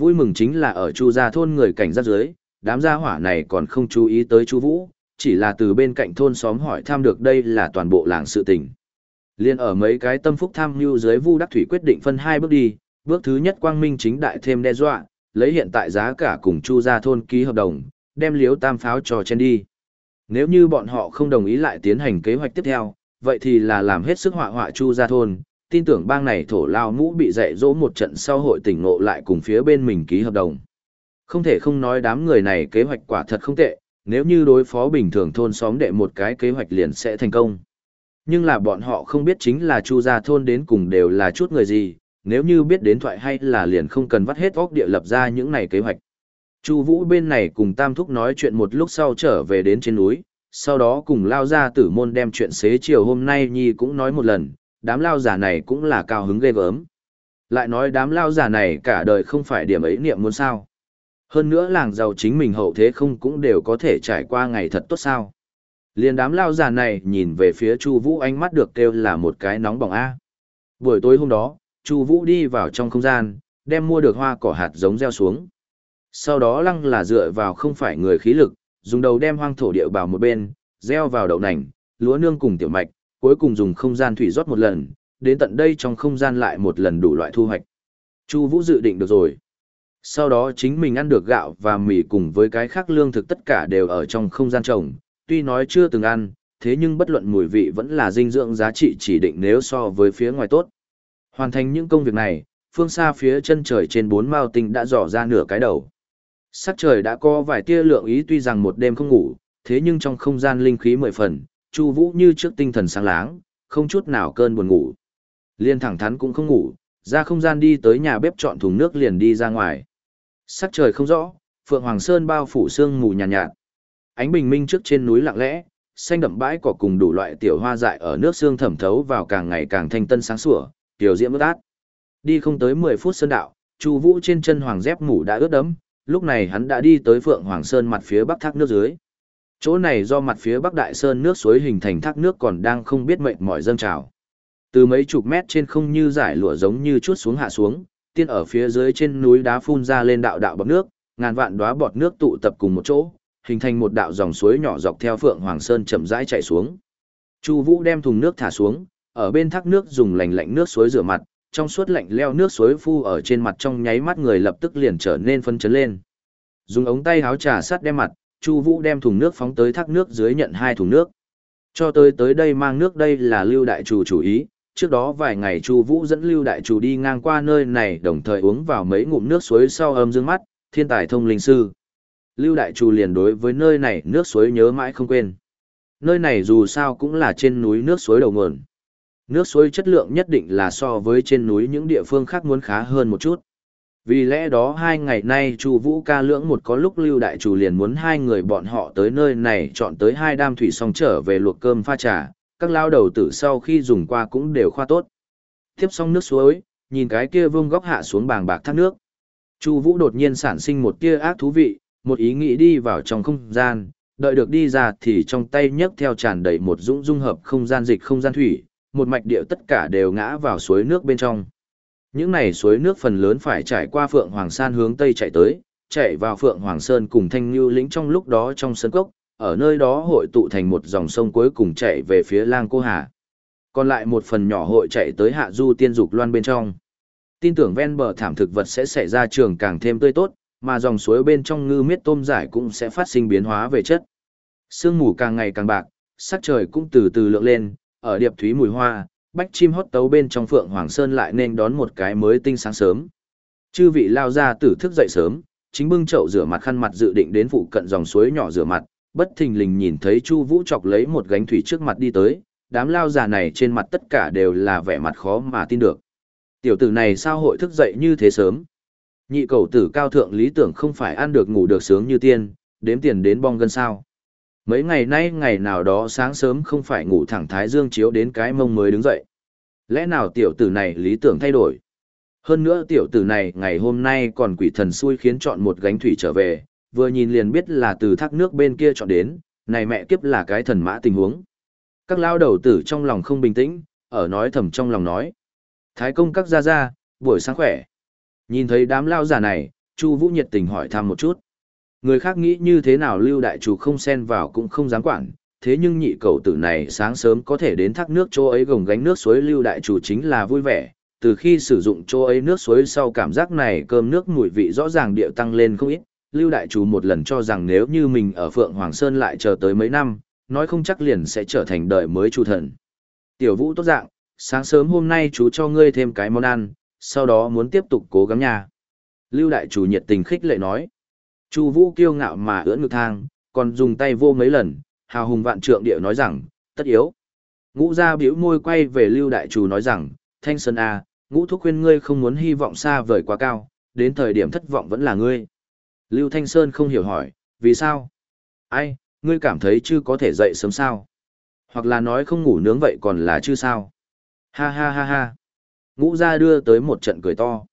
Vui mừng chính là ở chu gia thôn người cảnh giác dưới, đám gia hỏa này còn không chú ý tới chu vũ, chỉ là từ bên cạnh thôn xóm hỏi thăm được đây là toàn bộ làng sự tình. Liên ở mấy cái tâm phúc tham mưu dưới Vu Đắc Thủy quyết định phân hai bước đi, bước thứ nhất quang minh chính đại thêm đe dọa, lấy hiện tại giá cả cùng Chu gia thôn ký hợp đồng, đem liếu tam pháo cho chen đi. Nếu như bọn họ không đồng ý lại tiến hành kế hoạch tiếp theo, vậy thì là làm hết sức họa họa Chu gia thôn, tin tưởng bang này thổ lao mũ bị dạy dỗ một trận sau hội tỉnh ngộ lại cùng phía bên mình ký hợp đồng. Không thể không nói đám người này kế hoạch quả thật không tệ, nếu như đối phó bình thường thôn xóm đệ một cái kế hoạch liền sẽ thành công. Nhưng là bọn họ không biết chính là Chu gia thôn đến cùng đều là chút người gì, nếu như biết đến thoại hay là liền không cần vắt hết óc địa lập ra những này kế hoạch. Chu Vũ bên này cùng Tam Thúc nói chuyện một lúc sau trở về đến trên núi, sau đó cùng lao ra tử môn đem chuyện xế chiều hôm nay nhi cũng nói một lần, đám lao giả này cũng là cao hứng ghê gớm. Lại nói đám lao giả này cả đời không phải điểm ấy niệm muốn sao. Hơn nữa làng giàu chính mình hậu thế không cũng đều có thể trải qua ngày thật tốt sao. Liên đám lao giả này nhìn về phía Chu Vũ ánh mắt được kêu là một cái nóng bỏng a. Buổi tối hôm đó, Chu Vũ đi vào trong không gian, đem mua được hoa cỏ hạt giống gieo xuống. Sau đó lăng là dựa vào không phải người khí lực, dùng đầu đem hoang thổ địa vào một bên, gieo vào đậu nành, lúa nương cùng tiểu mạch, cuối cùng dùng không gian thủy rót một lần, đến tận đây trong không gian lại một lần đủ loại thu hoạch. Chu Vũ dự định được rồi. Sau đó chính mình ăn được gạo và mì cùng với cái khác lương thực tất cả đều ở trong không gian trồng, tuy nói chưa từng ăn, thế nhưng bất luận mùi vị vẫn là dinh dưỡng giá trị chỉ định nếu so với phía ngoài tốt. Hoàn thành những công việc này, phương xa phía chân trời trên bốn mao tinh đã dò ra nửa cái đầu. Sắc trời đã có vài tia lượng ý tuy rằng một đêm không ngủ, thế nhưng trong không gian linh khí mười phần, Chu Vũ như trước tinh thần sáng láng, không chút nào cơn buồn ngủ. Liên thẳng thắn cũng không ngủ, ra không gian đi tới nhà bếp chọn thùng nước liền đi ra ngoài. Sắc trời không rõ, Phượng Hoàng Sơn bao phủ sương mù nhàn nhạt, nhạt. Ánh bình minh trước trên núi lặng lẽ, xanh đậm bãi cỏ cùng đủ loại tiểu hoa dại ở nước sương thẩm thấu vào càng ngày càng thanh tân sáng sủa, tiểu diễm ướt át. Đi không tới 10 phút sơn đạo, Chu Vũ trên chân hoàng dép mũ đã ướt đẫm, lúc này hắn đã đi tới Phượng Hoàng Sơn mặt phía bắc thác nước dưới. Chỗ này do mặt phía bắc đại sơn nước suối hình thành thác nước còn đang không biết mệnh mỏi dâng trào. Từ mấy chục mét trên không như giải lụa giống như chuốt xuống hạ xuống, tiên ở phía dưới trên núi đá phun ra lên đạo đạo bọt nước, ngàn vạn đóa bọt nước tụ tập cùng một chỗ, hình thành một đạo dòng suối nhỏ dọc theo Phượng Hoàng Sơn chậm rãi chảy xuống. Chu Vũ đem thùng nước thả xuống, ở bên thác nước dùng lạnh lạnh nước suối rửa mặt, trong suốt lạnh leo nước suối phu ở trên mặt trong nháy mắt người lập tức liền trở nên phân chấn lên. Dùng ống tay áo trà sát đem mặt, Chu Vũ đem thùng nước phóng tới thác nước dưới nhận hai thùng nước. Cho tới tới đây mang nước đây là Lưu đại chủ chủ ý, trước đó vài ngày Chu Vũ dẫn Lưu đại chủ đi ngang qua nơi này, đồng thời uống vào mấy ngụm nước suối sau âm dương mắt, thiên tài thông linh sư. Lưu đại chủ liền đối với nơi này nước suối nhớ mãi không quên. Nơi này dù sao cũng là trên núi nước suối đầu nguồn. Nước suối chất lượng nhất định là so với trên núi những địa phương khác muốn khá hơn một chút. Vì lẽ đó hai ngày nay Chu Vũ ca lưỡng một có lúc Lưu đại chủ liền muốn hai người bọn họ tới nơi này chọn tới hai đam thủy xong trở về luộc cơm pha trà, các lao đầu tử sau khi dùng qua cũng đều khoa tốt. Tiếp xong nước suối, nhìn cái kia vung góc hạ xuống bàng bạc thác nước. Chu Vũ đột nhiên sản sinh một tia ác thú vị, một ý nghĩ đi vào trong không gian, đợi được đi ra thì trong tay nhấc theo tràn đầy một dũng dung hợp không gian dịch không gian thủy, một mạch điệu tất cả đều ngã vào suối nước bên trong. Những này suối nước phần lớn phải trải qua Phượng Hoàng San hướng tây chạy tới, chạy vào Phượng Hoàng Sơn cùng Thanh Như lĩnh trong lúc đó trong sân cốc, ở nơi đó hội tụ thành một dòng sông cuối cùng chạy về phía Lang Cô Hà. Còn lại một phần nhỏ hội chạy tới Hạ Du Tiên Dục Loan bên trong. Tin tưởng ven bờ thảm thực vật sẽ xảy ra trường càng thêm tươi tốt, mà dòng suối bên trong ngư miết tôm giải cũng sẽ phát sinh biến hóa về chất. Sương mù càng ngày càng bạc, sắc trời cũng từ từ lượng lên, ở điệp thúy mùi hoa, bách chim hót tấu bên trong phượng hoàng sơn lại nên đón một cái mới tinh sáng sớm. Chư vị lao ra tử thức dậy sớm, chính bưng chậu rửa mặt khăn mặt dự định đến phụ cận dòng suối nhỏ rửa mặt, bất thình lình nhìn thấy Chu Vũ chọc lấy một gánh thủy trước mặt đi tới, đám lao già này trên mặt tất cả đều là vẻ mặt khó mà tin được. Tiểu tử này sao hội thức dậy như thế sớm? Nhị cầu tử cao thượng lý tưởng không phải ăn được ngủ được sướng như tiên, đếm tiền đến bong gân sao. Mấy ngày nay ngày nào đó sáng sớm không phải ngủ thẳng thái dương chiếu đến cái mông mới đứng dậy. Lẽ nào tiểu tử này lý tưởng thay đổi? Hơn nữa tiểu tử này ngày hôm nay còn quỷ thần xui khiến chọn một gánh thủy trở về, vừa nhìn liền biết là từ thác nước bên kia chọn đến, này mẹ kiếp là cái thần mã tình huống. Các lao đầu tử trong lòng không bình tĩnh, ở nói thầm trong lòng nói. Thái công các gia gia, buổi sáng khỏe. Nhìn thấy đám lao giả này, Chu Vũ nhiệt tình hỏi thăm một chút. Người khác nghĩ như thế nào Lưu đại chủ không xen vào cũng không dám quản, thế nhưng nhị cầu tử này sáng sớm có thể đến thác nước chỗ ấy gồng gánh nước suối Lưu đại chủ chính là vui vẻ, từ khi sử dụng chỗ ấy nước suối sau cảm giác này cơm nước mùi vị rõ ràng điệu tăng lên không ít. Lưu đại chủ một lần cho rằng nếu như mình ở Phượng Hoàng Sơn lại chờ tới mấy năm, nói không chắc liền sẽ trở thành đời mới chủ thần. Tiểu vũ tốt dạng, sáng sớm hôm nay chú cho ngươi thêm cái món ăn, sau đó muốn tiếp tục cố gắng nha. Lưu đại chủ nhiệt tình khích lệ nói. Chu vũ kiêu ngạo mà ưỡn ngực thang, còn dùng tay vô mấy lần, hào hùng vạn trượng địa nói rằng, tất yếu. Ngũ gia biểu môi quay về lưu đại chủ nói rằng, thanh sơn a, à, ngũ thúc khuyên ngươi không muốn hy vọng xa vời quá cao, đến thời điểm thất vọng vẫn là ngươi. Lưu Thanh Sơn không hiểu hỏi, vì sao? Ai, ngươi cảm thấy chưa có thể dậy sớm sao? Hoặc là nói không ngủ nướng vậy còn là chưa sao? Ha ha ha ha. Ngũ gia đưa tới một trận cười to.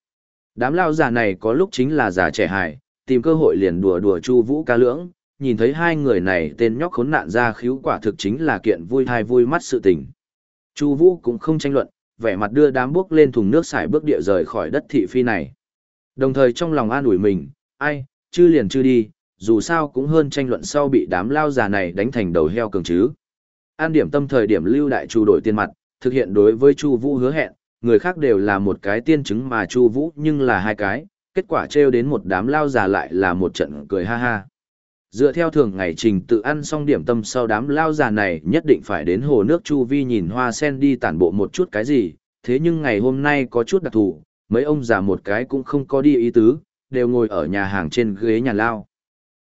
Đám lao già này có lúc chính là già trẻ hài, tìm cơ hội liền đùa đùa Chu Vũ ca lưỡng, nhìn thấy hai người này tên nhóc khốn nạn ra khiếu quả thực chính là kiện vui thai vui mắt sự tình. Chu Vũ cũng không tranh luận, vẻ mặt đưa đám bước lên thùng nước xài bước địa rời khỏi đất thị phi này. Đồng thời trong lòng an ủi mình, ai, chư liền chư đi, dù sao cũng hơn tranh luận sau bị đám lao già này đánh thành đầu heo cường chứ. An điểm tâm thời điểm lưu đại chu đổi tiền mặt, thực hiện đối với Chu Vũ hứa hẹn, người khác đều là một cái tiên chứng mà Chu Vũ nhưng là hai cái, kết quả trêu đến một đám lao già lại là một trận cười ha ha. Dựa theo thường ngày trình tự ăn xong điểm tâm sau đám lao già này nhất định phải đến hồ nước Chu Vi nhìn hoa sen đi tản bộ một chút cái gì, thế nhưng ngày hôm nay có chút đặc thù, mấy ông già một cái cũng không có đi ý tứ, đều ngồi ở nhà hàng trên ghế nhà lao.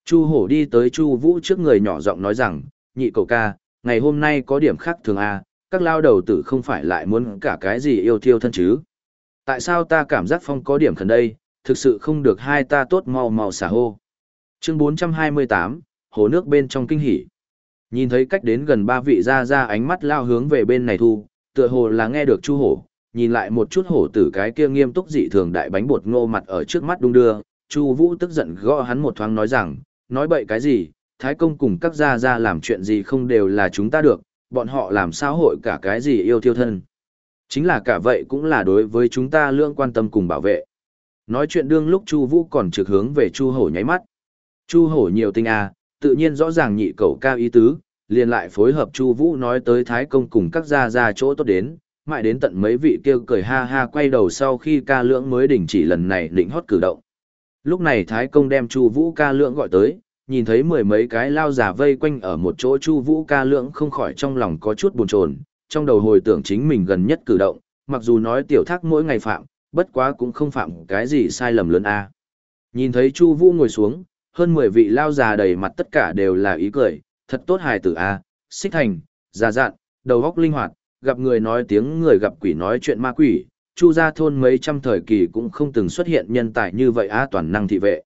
Chu hổ đi tới Chu Vũ trước người nhỏ giọng nói rằng, nhị cậu ca, ngày hôm nay có điểm khác thường à, các lao đầu tử không phải lại muốn cả cái gì yêu thiêu thân chứ. Tại sao ta cảm giác phong có điểm khẩn đây, thực sự không được hai ta tốt mau mau xả hô. Chương 428, hồ nước bên trong kinh hỉ. Nhìn thấy cách đến gần ba vị ra ra ánh mắt lao hướng về bên này thu, tựa hồ là nghe được chu hổ, nhìn lại một chút hổ tử cái kia nghiêm túc dị thường đại bánh bột ngô mặt ở trước mắt đung đưa, chu vũ tức giận gõ hắn một thoáng nói rằng, nói bậy cái gì, thái công cùng các gia gia làm chuyện gì không đều là chúng ta được, bọn họ làm sao hội cả cái gì yêu thiêu thân. Chính là cả vậy cũng là đối với chúng ta lương quan tâm cùng bảo vệ. Nói chuyện đương lúc Chu Vũ còn trực hướng về Chu Hổ nháy mắt. Chu Hổ nhiều tinh à, tự nhiên rõ ràng nhị cậu cao ý tứ, liền lại phối hợp Chu Vũ nói tới Thái công cùng các gia gia chỗ tốt đến, mãi đến tận mấy vị kêu cười ha ha quay đầu sau khi ca lưỡng mới đình chỉ lần này định hót cử động. Lúc này Thái công đem Chu Vũ ca lưỡng gọi tới, nhìn thấy mười mấy cái lao giả vây quanh ở một chỗ Chu Vũ ca lưỡng không khỏi trong lòng có chút buồn chồn, trong đầu hồi tưởng chính mình gần nhất cử động, mặc dù nói tiểu thác mỗi ngày phạm, bất quá cũng không phạm cái gì sai lầm lớn a. Nhìn thấy Chu Vũ ngồi xuống, hơn 10 vị lao già đầy mặt tất cả đều là ý cười, thật tốt hài tử a, xích thành, già dạn, đầu óc linh hoạt, gặp người nói tiếng người gặp quỷ nói chuyện ma quỷ, Chu gia thôn mấy trăm thời kỳ cũng không từng xuất hiện nhân tài như vậy a toàn năng thị vệ.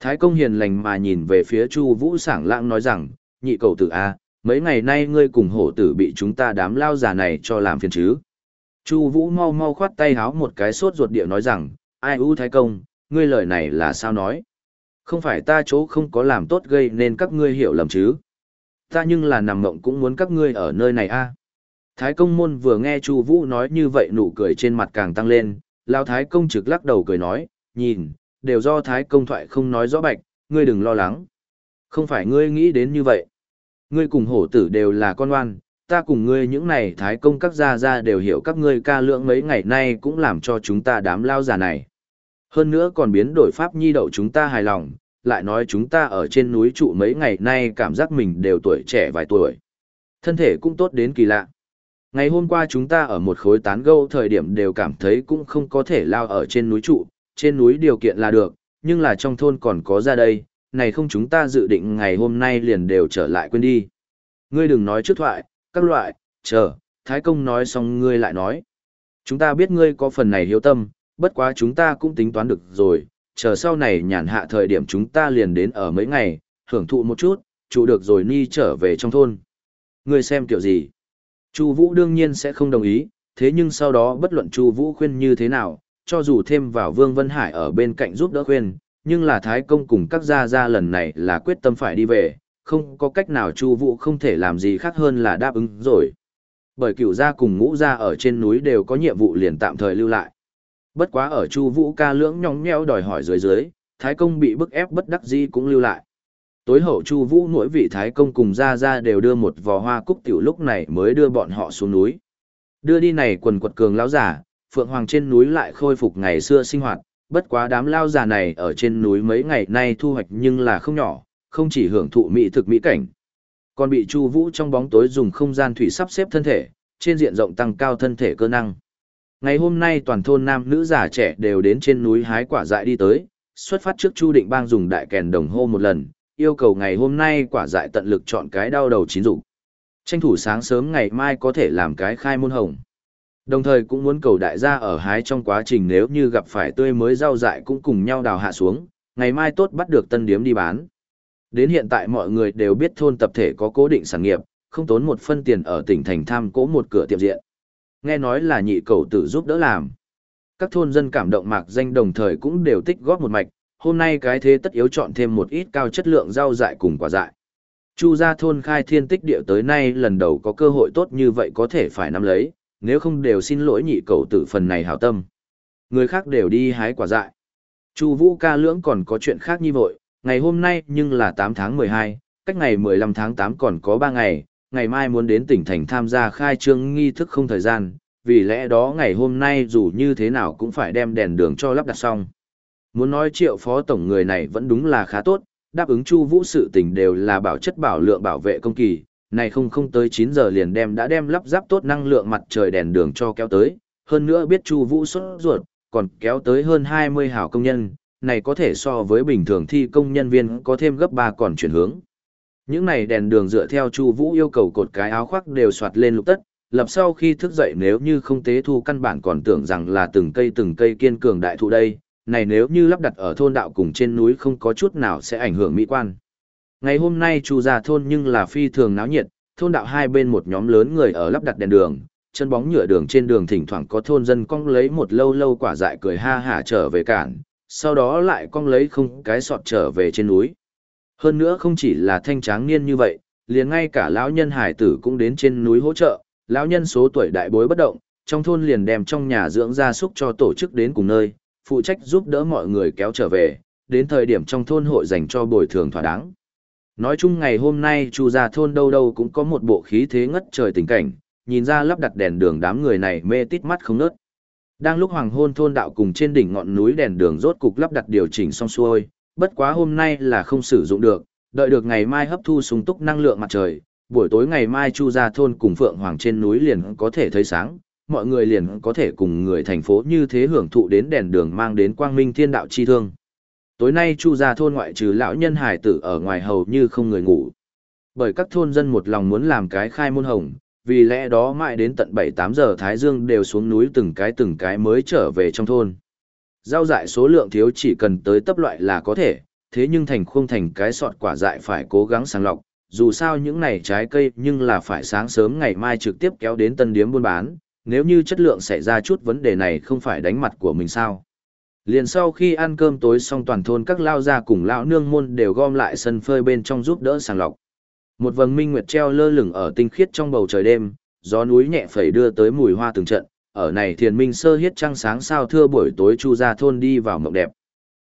Thái công hiền lành mà nhìn về phía Chu Vũ sảng lãng nói rằng, nhị cầu tử a, mấy ngày nay ngươi cùng hổ tử bị chúng ta đám lao già này cho làm phiền chứ. Chu Vũ mau mau khoát tay háo một cái sốt ruột địa nói rằng, ai u thái công, ngươi lời này là sao nói? Không phải ta chỗ không có làm tốt gây nên các ngươi hiểu lầm chứ? Ta nhưng là nằm mộng cũng muốn các ngươi ở nơi này a. Thái công môn vừa nghe Chu Vũ nói như vậy nụ cười trên mặt càng tăng lên, lão thái công trực lắc đầu cười nói, nhìn, đều do thái công thoại không nói rõ bạch, ngươi đừng lo lắng. Không phải ngươi nghĩ đến như vậy. Ngươi cùng hổ tử đều là con oan, ta cùng ngươi những này thái công các gia gia đều hiểu các ngươi ca lượng mấy ngày nay cũng làm cho chúng ta đám lao già này. Hơn nữa còn biến đổi pháp nhi đậu chúng ta hài lòng, lại nói chúng ta ở trên núi trụ mấy ngày nay cảm giác mình đều tuổi trẻ vài tuổi. Thân thể cũng tốt đến kỳ lạ. Ngày hôm qua chúng ta ở một khối tán gâu thời điểm đều cảm thấy cũng không có thể lao ở trên núi trụ, trên núi điều kiện là được, nhưng là trong thôn còn có ra đây, này không chúng ta dự định ngày hôm nay liền đều trở lại quên đi. Ngươi đừng nói trước thoại, các loại, chờ, Thái Công nói xong ngươi lại nói. Chúng ta biết ngươi có phần này hiếu tâm, bất quá chúng ta cũng tính toán được rồi, chờ sau này nhàn hạ thời điểm chúng ta liền đến ở mấy ngày, hưởng thụ một chút, trụ được rồi ni trở về trong thôn. Ngươi xem kiểu gì? Chu Vũ đương nhiên sẽ không đồng ý, thế nhưng sau đó bất luận Chu Vũ khuyên như thế nào, cho dù thêm vào Vương Vân Hải ở bên cạnh giúp đỡ khuyên, nhưng là Thái công cùng các gia gia lần này là quyết tâm phải đi về, không có cách nào Chu Vũ không thể làm gì khác hơn là đáp ứng rồi. Bởi cửu gia cùng ngũ gia ở trên núi đều có nhiệm vụ liền tạm thời lưu lại. Bất quá ở Chu Vũ ca lưỡng nhõng nhẽo đòi hỏi dưới dưới, Thái công bị bức ép bất đắc dĩ cũng lưu lại. Tối hậu Chu Vũ mỗi vị Thái công cùng gia gia đều đưa một vò hoa cúc tiểu lúc này mới đưa bọn họ xuống núi. Đưa đi này quần quật cường lão giả, Phượng Hoàng trên núi lại khôi phục ngày xưa sinh hoạt, bất quá đám lao già này ở trên núi mấy ngày nay thu hoạch nhưng là không nhỏ, không chỉ hưởng thụ mỹ thực mỹ cảnh, còn bị Chu Vũ trong bóng tối dùng không gian thủy sắp xếp thân thể, trên diện rộng tăng cao thân thể cơ năng. Ngày hôm nay toàn thôn nam nữ già trẻ đều đến trên núi hái quả dại đi tới, xuất phát trước Chu Định Bang dùng đại kèn đồng hô một lần, yêu cầu ngày hôm nay quả dại tận lực chọn cái đau đầu chín dục. Tranh thủ sáng sớm ngày mai có thể làm cái khai môn hồng. Đồng thời cũng muốn cầu đại gia ở hái trong quá trình nếu như gặp phải tươi mới rau dại cũng cùng nhau đào hạ xuống, ngày mai tốt bắt được tân điếm đi bán. Đến hiện tại mọi người đều biết thôn tập thể có cố định sản nghiệp, không tốn một phân tiền ở tỉnh thành tham cố một cửa tiệm diện. Nghe nói là nhị cầu tử giúp đỡ làm. Các thôn dân cảm động mạc danh đồng thời cũng đều tích góp một mạch, hôm nay cái thế tất yếu chọn thêm một ít cao chất lượng rau dại cùng quả dại. Chu gia thôn khai thiên tích địa tới nay lần đầu có cơ hội tốt như vậy có thể phải nắm lấy, nếu không đều xin lỗi nhị cầu tử phần này hảo tâm. Người khác đều đi hái quả dại. Chu Vũ ca lưỡng còn có chuyện khác như vội ngày hôm nay nhưng là 8 tháng 12, cách ngày 15 tháng 8 còn có 3 ngày, ngày mai muốn đến tỉnh thành tham gia khai trương nghi thức không thời gian, vì lẽ đó ngày hôm nay dù như thế nào cũng phải đem đèn đường cho lắp đặt xong. Muốn nói triệu phó tổng người này vẫn đúng là khá tốt, đáp ứng Chu Vũ sự tình đều là bảo chất bảo lượng bảo vệ công kỳ, này không không tới 9 giờ liền đem đã đem lắp ráp tốt năng lượng mặt trời đèn đường cho kéo tới, hơn nữa biết Chu Vũ xuất ruột, còn kéo tới hơn 20 hảo công nhân, này có thể so với bình thường thi công nhân viên có thêm gấp 3 còn chuyển hướng. Những này đèn đường dựa theo Chu Vũ yêu cầu cột cái áo khoác đều soạt lên lục tất, lập sau khi thức dậy nếu như không tế thu căn bản còn tưởng rằng là từng cây từng cây kiên cường đại thụ đây, này nếu như lắp đặt ở thôn đạo cùng trên núi không có chút nào sẽ ảnh hưởng mỹ quan. Ngày hôm nay Chu gia thôn nhưng là phi thường náo nhiệt, thôn đạo hai bên một nhóm lớn người ở lắp đặt đèn đường, chân bóng nhựa đường trên đường thỉnh thoảng có thôn dân cong lấy một lâu lâu quả dại cười ha hả trở về cản, sau đó lại cong lấy không cái sọt trở về trên núi. Hơn nữa không chỉ là thanh tráng niên như vậy, liền ngay cả lão nhân hải tử cũng đến trên núi hỗ trợ, lão nhân số tuổi đại bối bất động, trong thôn liền đem trong nhà dưỡng gia súc cho tổ chức đến cùng nơi, phụ trách giúp đỡ mọi người kéo trở về, đến thời điểm trong thôn hội dành cho bồi thường thỏa đáng. Nói chung ngày hôm nay chu gia thôn đâu đâu cũng có một bộ khí thế ngất trời tình cảnh, nhìn ra lắp đặt đèn đường đám người này mê tít mắt không nớt. Đang lúc hoàng hôn thôn đạo cùng trên đỉnh ngọn núi đèn đường rốt cục lắp đặt điều chỉnh xong xuôi, bất quá hôm nay là không sử dụng được, đợi được ngày mai hấp thu sung túc năng lượng mặt trời, buổi tối ngày mai chu gia thôn cùng phượng hoàng trên núi liền có thể thấy sáng, mọi người liền có thể cùng người thành phố như thế hưởng thụ đến đèn đường mang đến quang minh thiên đạo chi thương. Tối nay chu gia thôn ngoại trừ lão nhân hải tử ở ngoài hầu như không người ngủ. Bởi các thôn dân một lòng muốn làm cái khai môn hồng, vì lẽ đó mãi đến tận 7-8 giờ Thái Dương đều xuống núi từng cái từng cái mới trở về trong thôn. Rau dại số lượng thiếu chỉ cần tới tấp loại là có thể, thế nhưng thành khuôn thành cái sọt quả dại phải cố gắng sàng lọc, dù sao những này trái cây nhưng là phải sáng sớm ngày mai trực tiếp kéo đến tân điếm buôn bán, nếu như chất lượng xảy ra chút vấn đề này không phải đánh mặt của mình sao. Liền sau khi ăn cơm tối xong toàn thôn các lao gia cùng lão nương môn đều gom lại sân phơi bên trong giúp đỡ sàng lọc. Một vầng minh nguyệt treo lơ lửng ở tinh khiết trong bầu trời đêm, gió núi nhẹ phẩy đưa tới mùi hoa từng trận, ở này thiền minh sơ hiết trăng sáng sao thưa buổi tối chu ra thôn đi vào mộng đẹp.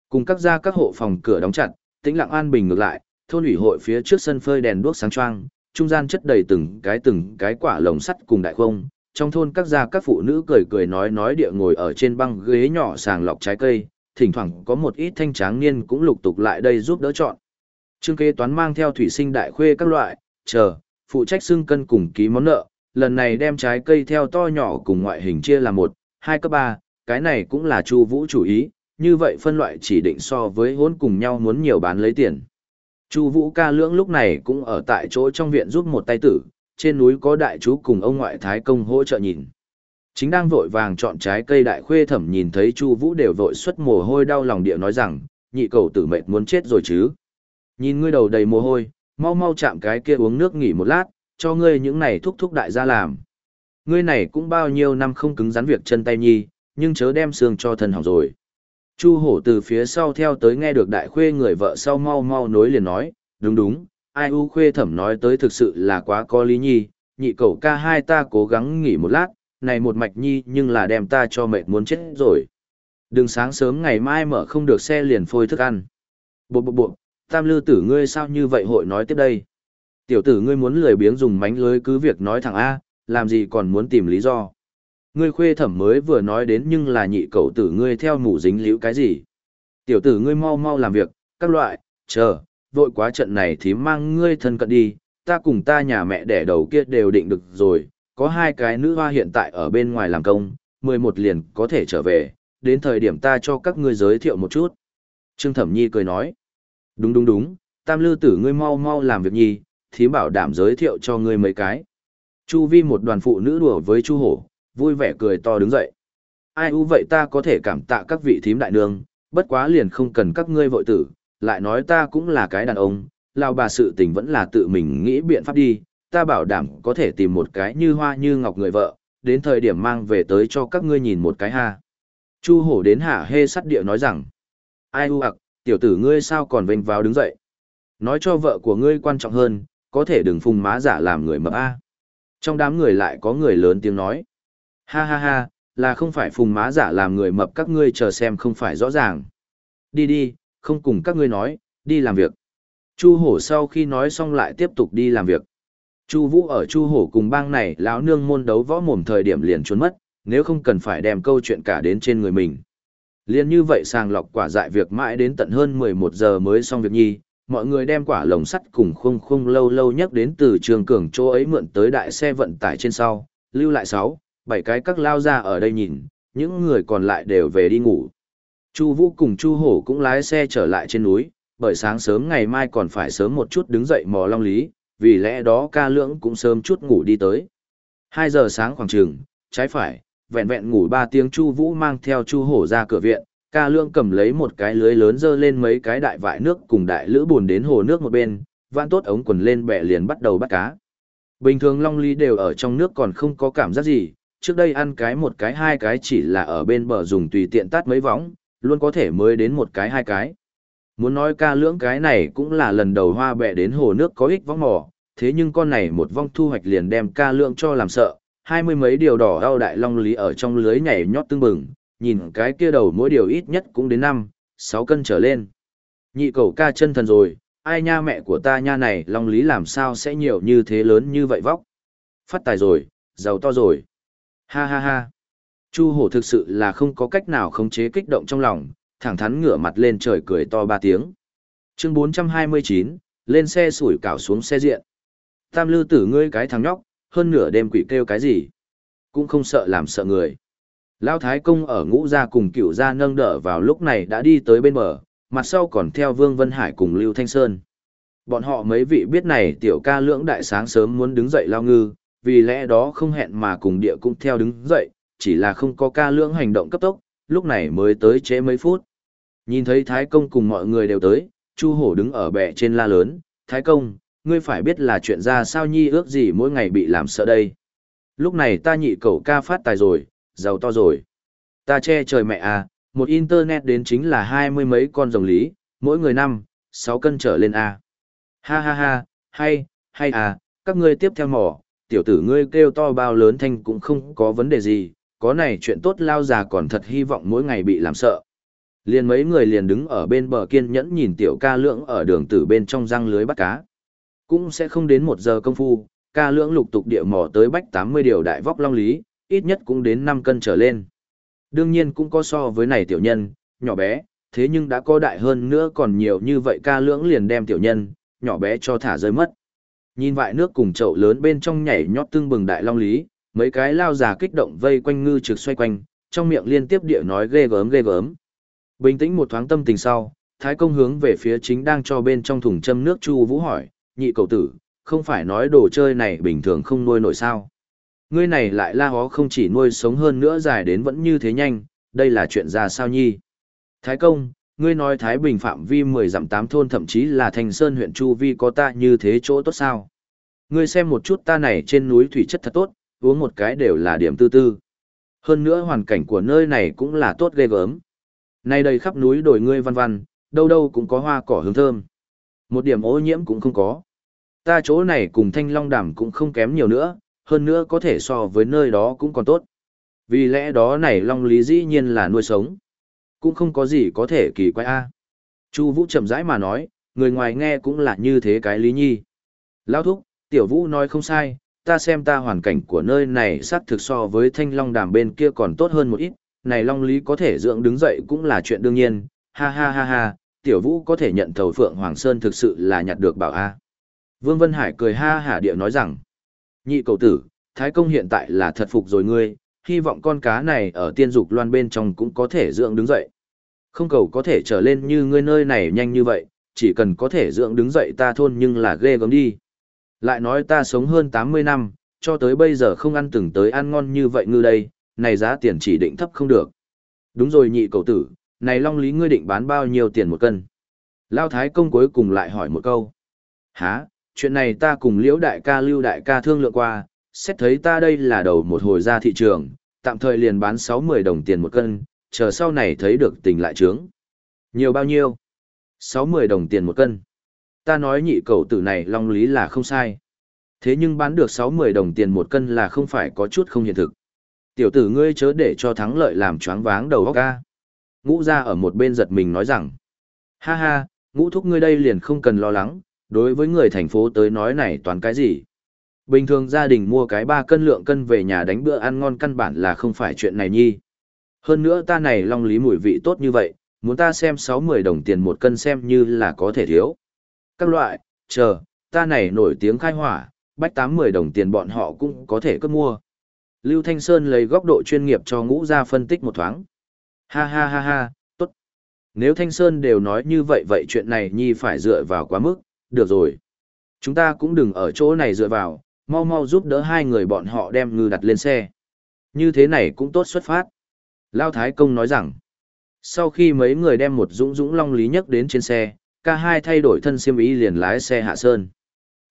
Cùng các gia các hộ phòng cửa đóng chặt, tĩnh lặng an bình ngược lại, thôn ủy hội phía trước sân phơi đèn đuốc sáng choang, trung gian chất đầy từng cái từng cái quả lồng sắt cùng đại không, trong thôn các gia các phụ nữ cười cười nói nói địa ngồi ở trên băng ghế nhỏ sàng lọc trái cây, thỉnh thoảng có một ít thanh tráng niên cũng lục tục lại đây giúp đỡ chọn. Trương kế toán mang theo thủy sinh đại khuê các loại, chờ, phụ trách xưng cân cùng ký món nợ, lần này đem trái cây theo to nhỏ cùng ngoại hình chia là một, hai cấp ba, cái này cũng là Chu Vũ chủ ý, như vậy phân loại chỉ định so với hỗn cùng nhau muốn nhiều bán lấy tiền. Chu Vũ ca lưỡng lúc này cũng ở tại chỗ trong viện giúp một tay tử, trên núi có đại chú cùng ông ngoại thái công hỗ trợ nhìn. Chính đang vội vàng chọn trái cây đại khuê thẩm nhìn thấy Chu Vũ đều vội xuất mồ hôi đau lòng địa nói rằng, nhị cầu tử mệt muốn chết rồi chứ. Nhìn ngươi đầu đầy mồ hôi, mau mau chạm cái kia uống nước nghỉ một lát, cho ngươi những này thúc thúc đại gia làm. Ngươi này cũng bao nhiêu năm không cứng rắn việc chân tay nhi, nhưng chớ đem xương cho thân hỏng rồi. Chu hổ từ phía sau theo tới nghe được đại khuê người vợ sau mau mau nối liền nói, đúng đúng, ai u khuê thẩm nói tới thực sự là quá có lý nhi, nhị cầu ca hai ta cố gắng nghỉ một lát, này một mạch nhi nhưng là đem ta cho mệt muốn chết rồi. Đừng sáng sớm ngày mai mở không được xe liền phôi thức ăn. Bộ bộ bộ, tam lư tử ngươi sao như vậy hội nói tiếp đây. Tiểu tử ngươi muốn lười biếng dùng mánh lưới cứ việc nói thẳng A, làm gì còn muốn tìm lý do. Ngươi khuê thẩm mới vừa nói đến nhưng là nhị cậu tử ngươi theo mủ dính liễu cái gì. Tiểu tử ngươi mau mau làm việc, các loại, chờ, vội quá trận này thì mang ngươi thân cận đi, ta cùng ta nhà mẹ đẻ đầu kia đều định được rồi, có hai cái nữ hoa hiện tại ở bên ngoài làm công, 11 liền có thể trở về, đến thời điểm ta cho các ngươi giới thiệu một chút. Trương Thẩm Nhi cười nói, đúng đúng đúng, tam lư tử ngươi mau mau làm việc nhi, thím bảo đảm giới thiệu cho ngươi mấy cái. Chu vi một đoàn phụ nữ đùa với Chu Hổ, vui vẻ cười to đứng dậy. Ai u vậy ta có thể cảm tạ các vị thím đại nương, bất quá liền không cần các ngươi vội tử, lại nói ta cũng là cái đàn ông, lao bà sự tình vẫn là tự mình nghĩ biện pháp đi, ta bảo đảm có thể tìm một cái như hoa như ngọc người vợ, đến thời điểm mang về tới cho các ngươi nhìn một cái ha. Chu hổ đến hạ hê sắt địa nói rằng, ai u ạc, tiểu tử ngươi sao còn vênh vào đứng dậy. Nói cho vợ của ngươi quan trọng hơn, có thể đừng phùng má giả làm người mập a. Trong đám người lại có người lớn tiếng nói, ha ha ha, là không phải phùng má giả làm người mập các ngươi chờ xem không phải rõ ràng. Đi đi, không cùng các ngươi nói, đi làm việc. Chu hổ sau khi nói xong lại tiếp tục đi làm việc. Chu vũ ở chu hổ cùng bang này lão nương môn đấu võ mồm thời điểm liền trốn mất, nếu không cần phải đem câu chuyện cả đến trên người mình. Liên như vậy sàng lọc quả dại việc mãi đến tận hơn 11 giờ mới xong việc nhi, mọi người đem quả lồng sắt cùng khung khung lâu lâu nhắc đến từ trường cường chỗ ấy mượn tới đại xe vận tải trên sau, lưu lại 6, 7 cái các lao ra ở đây nhìn, những người còn lại đều về đi ngủ. Chu Vũ cùng Chu Hổ cũng lái xe trở lại trên núi, bởi sáng sớm ngày mai còn phải sớm một chút đứng dậy mò long lý, vì lẽ đó ca lưỡng cũng sớm chút ngủ đi tới. 2 giờ sáng khoảng chừng, trái phải, vẹn vẹn ngủ 3 tiếng Chu Vũ mang theo Chu Hổ ra cửa viện, ca Lương cầm lấy một cái lưới lớn dơ lên mấy cái đại vại nước cùng đại lữ buồn đến hồ nước một bên, vãn tốt ống quần lên bẻ liền bắt đầu bắt cá. Bình thường long ly đều ở trong nước còn không có cảm giác gì, trước đây ăn cái một cái hai cái chỉ là ở bên bờ dùng tùy tiện tát mấy võng, luôn có thể mới đến một cái hai cái. Muốn nói ca lưỡng cái này cũng là lần đầu hoa bẹ đến hồ nước có ích vong mò, thế nhưng con này một vong thu hoạch liền đem ca lưỡng cho làm sợ, hai mươi mấy điều đỏ ao đại long lý ở trong lưới nhảy nhót tương bừng, nhìn cái kia đầu mỗi điều ít nhất cũng đến năm, sáu cân trở lên. Nhị cầu ca chân thần rồi, ai nha mẹ của ta nha này long lý làm sao sẽ nhiều như thế lớn như vậy vóc. Phát tài rồi, giàu to rồi. Ha ha ha. Chu hổ thực sự là không có cách nào khống chế kích động trong lòng, thẳng thắn ngửa mặt lên trời cười to ba tiếng. Chương 429, lên xe sủi cảo xuống xe diện. Tam lư tử ngươi cái thằng nhóc, hơn nửa đêm quỷ kêu cái gì. Cũng không sợ làm sợ người. Lão Thái Công ở ngũ gia cùng cựu gia nâng đỡ vào lúc này đã đi tới bên bờ, mặt sau còn theo Vương Vân Hải cùng Lưu Thanh Sơn. Bọn họ mấy vị biết này tiểu ca lưỡng đại sáng sớm muốn đứng dậy lao ngư, vì lẽ đó không hẹn mà cùng địa cũng theo đứng dậy, chỉ là không có ca lưỡng hành động cấp tốc, lúc này mới tới trễ mấy phút. Nhìn thấy Thái Công cùng mọi người đều tới, Chu Hổ đứng ở bệ trên la lớn, Thái Công, ngươi phải biết là chuyện ra sao nhi ước gì mỗi ngày bị làm sợ đây. Lúc này ta nhị cậu ca phát tài rồi, giàu to rồi. Ta che trời mẹ à, một internet đến chính là hai mươi mấy con rồng lý, mỗi người năm, sáu cân trở lên à. Ha ha ha, hay, hay à, các ngươi tiếp theo mỏ, tiểu tử ngươi kêu to bao lớn thanh cũng không có vấn đề gì, có này chuyện tốt lao già còn thật hy vọng mỗi ngày bị làm sợ. Liền mấy người liền đứng ở bên bờ kiên nhẫn nhìn tiểu ca lưỡng ở đường tử bên trong răng lưới bắt cá. Cũng sẽ không đến một giờ công phu, ca lưỡng lục tục địa mò tới bách 80 điều đại vóc long lý, ít nhất cũng đến 5 cân trở lên. Đương nhiên cũng có so với này tiểu nhân, nhỏ bé, thế nhưng đã có đại hơn nữa còn nhiều như vậy ca lưỡng liền đem tiểu nhân, nhỏ bé cho thả rơi mất. Nhìn vại nước cùng chậu lớn bên trong nhảy nhót tương bừng đại long lý, mấy cái lao già kích động vây quanh ngư trực xoay quanh, trong miệng liên tiếp địa nói ghê gớm ghê gớm. Bình tĩnh một thoáng tâm tình sau, Thái công hướng về phía chính đang cho bên trong thùng châm nước Chu Vũ hỏi, nhị cầu tử, không phải nói đồ chơi này bình thường không nuôi nổi sao? Ngươi này lại la hó không chỉ nuôi sống hơn nữa dài đến vẫn như thế nhanh, đây là chuyện ra sao nhi? Thái công, ngươi nói Thái Bình phạm vi 10 dặm 8 thôn thậm chí là Thành Sơn huyện Chu Vi có ta như thế chỗ tốt sao? Ngươi xem một chút ta này trên núi thủy chất thật tốt, uống một cái đều là điểm tư tư. Hơn nữa hoàn cảnh của nơi này cũng là tốt ghê gớm. Nay đây khắp núi đồi ngươi văn văn, đâu đâu cũng có hoa cỏ hương thơm. Một điểm ô nhiễm cũng không có. Ta chỗ này cùng thanh long đàm cũng không kém nhiều nữa, hơn nữa có thể so với nơi đó cũng còn tốt. Vì lẽ đó này long lý dĩ nhiên là nuôi sống. Cũng không có gì có thể kỳ quái a. Chu Vũ chậm rãi mà nói, người ngoài nghe cũng là như thế cái lý nhi. Lão thúc, tiểu Vũ nói không sai, ta xem ta hoàn cảnh của nơi này xác thực so với thanh long đàm bên kia còn tốt hơn một ít, này long lý có thể dưỡng đứng dậy cũng là chuyện đương nhiên, ha ha ha ha, tiểu vũ có thể nhận thầu phượng Hoàng Sơn thực sự là nhặt được bảo A. Vương Vân Hải cười ha hả địa nói rằng, nhị cầu tử, Thái Công hiện tại là thật phục rồi ngươi, hy vọng con cá này ở tiên dục loan bên trong cũng có thể dưỡng đứng dậy. Không cầu có thể trở lên như ngươi nơi này nhanh như vậy, chỉ cần có thể dưỡng đứng dậy ta thôn nhưng là ghê gớm đi. Lại nói ta sống hơn 80 năm, cho tới bây giờ không ăn từng tới ăn ngon như vậy ngư đây, này giá tiền chỉ định thấp không được. Đúng rồi nhị cầu tử, này long lý ngươi định bán bao nhiêu tiền một cân? Lao Thái Công cuối cùng lại hỏi một câu. Hả, chuyện này ta cùng liễu đại ca lưu đại ca thương lượng qua, xét thấy ta đây là đầu một hồi ra thị trường, tạm thời liền bán 60 đồng tiền một cân, chờ sau này thấy được tình lại trướng. Nhiều bao nhiêu? 60 đồng tiền một cân. Ta nói nhị cầu tử này long lý là không sai. Thế nhưng bán được 60 đồng tiền một cân là không phải có chút không hiện thực. Tiểu tử ngươi chớ để cho thắng lợi làm choáng váng đầu óc ca. Ngũ ra ở một bên giật mình nói rằng. Ha ha, ngũ thúc ngươi đây liền không cần lo lắng, đối với người thành phố tới nói này toàn cái gì. Bình thường gia đình mua cái ba cân lượng cân về nhà đánh bữa ăn ngon căn bản là không phải chuyện này nhi. Hơn nữa ta này long lý mùi vị tốt như vậy, muốn ta xem 6-10 đồng tiền một cân xem như là có thể thiếu. Các loại, chờ, ta này nổi tiếng khai hỏa, bách 8-10 đồng tiền bọn họ cũng có thể cất mua. Lưu Thanh Sơn lấy góc độ chuyên nghiệp cho ngũ ra phân tích một thoáng. Ha ha ha ha, tốt. Nếu Thanh Sơn đều nói như vậy vậy chuyện này nhi phải dựa vào quá mức, được rồi. Chúng ta cũng đừng ở chỗ này dựa vào, mau mau giúp đỡ hai người bọn họ đem ngư đặt lên xe. Như thế này cũng tốt xuất phát. Lao Thái Công nói rằng, sau khi mấy người đem một dũng dũng long lý nhất đến trên xe, ca hai thay đổi thân siêm ý liền lái xe hạ sơn.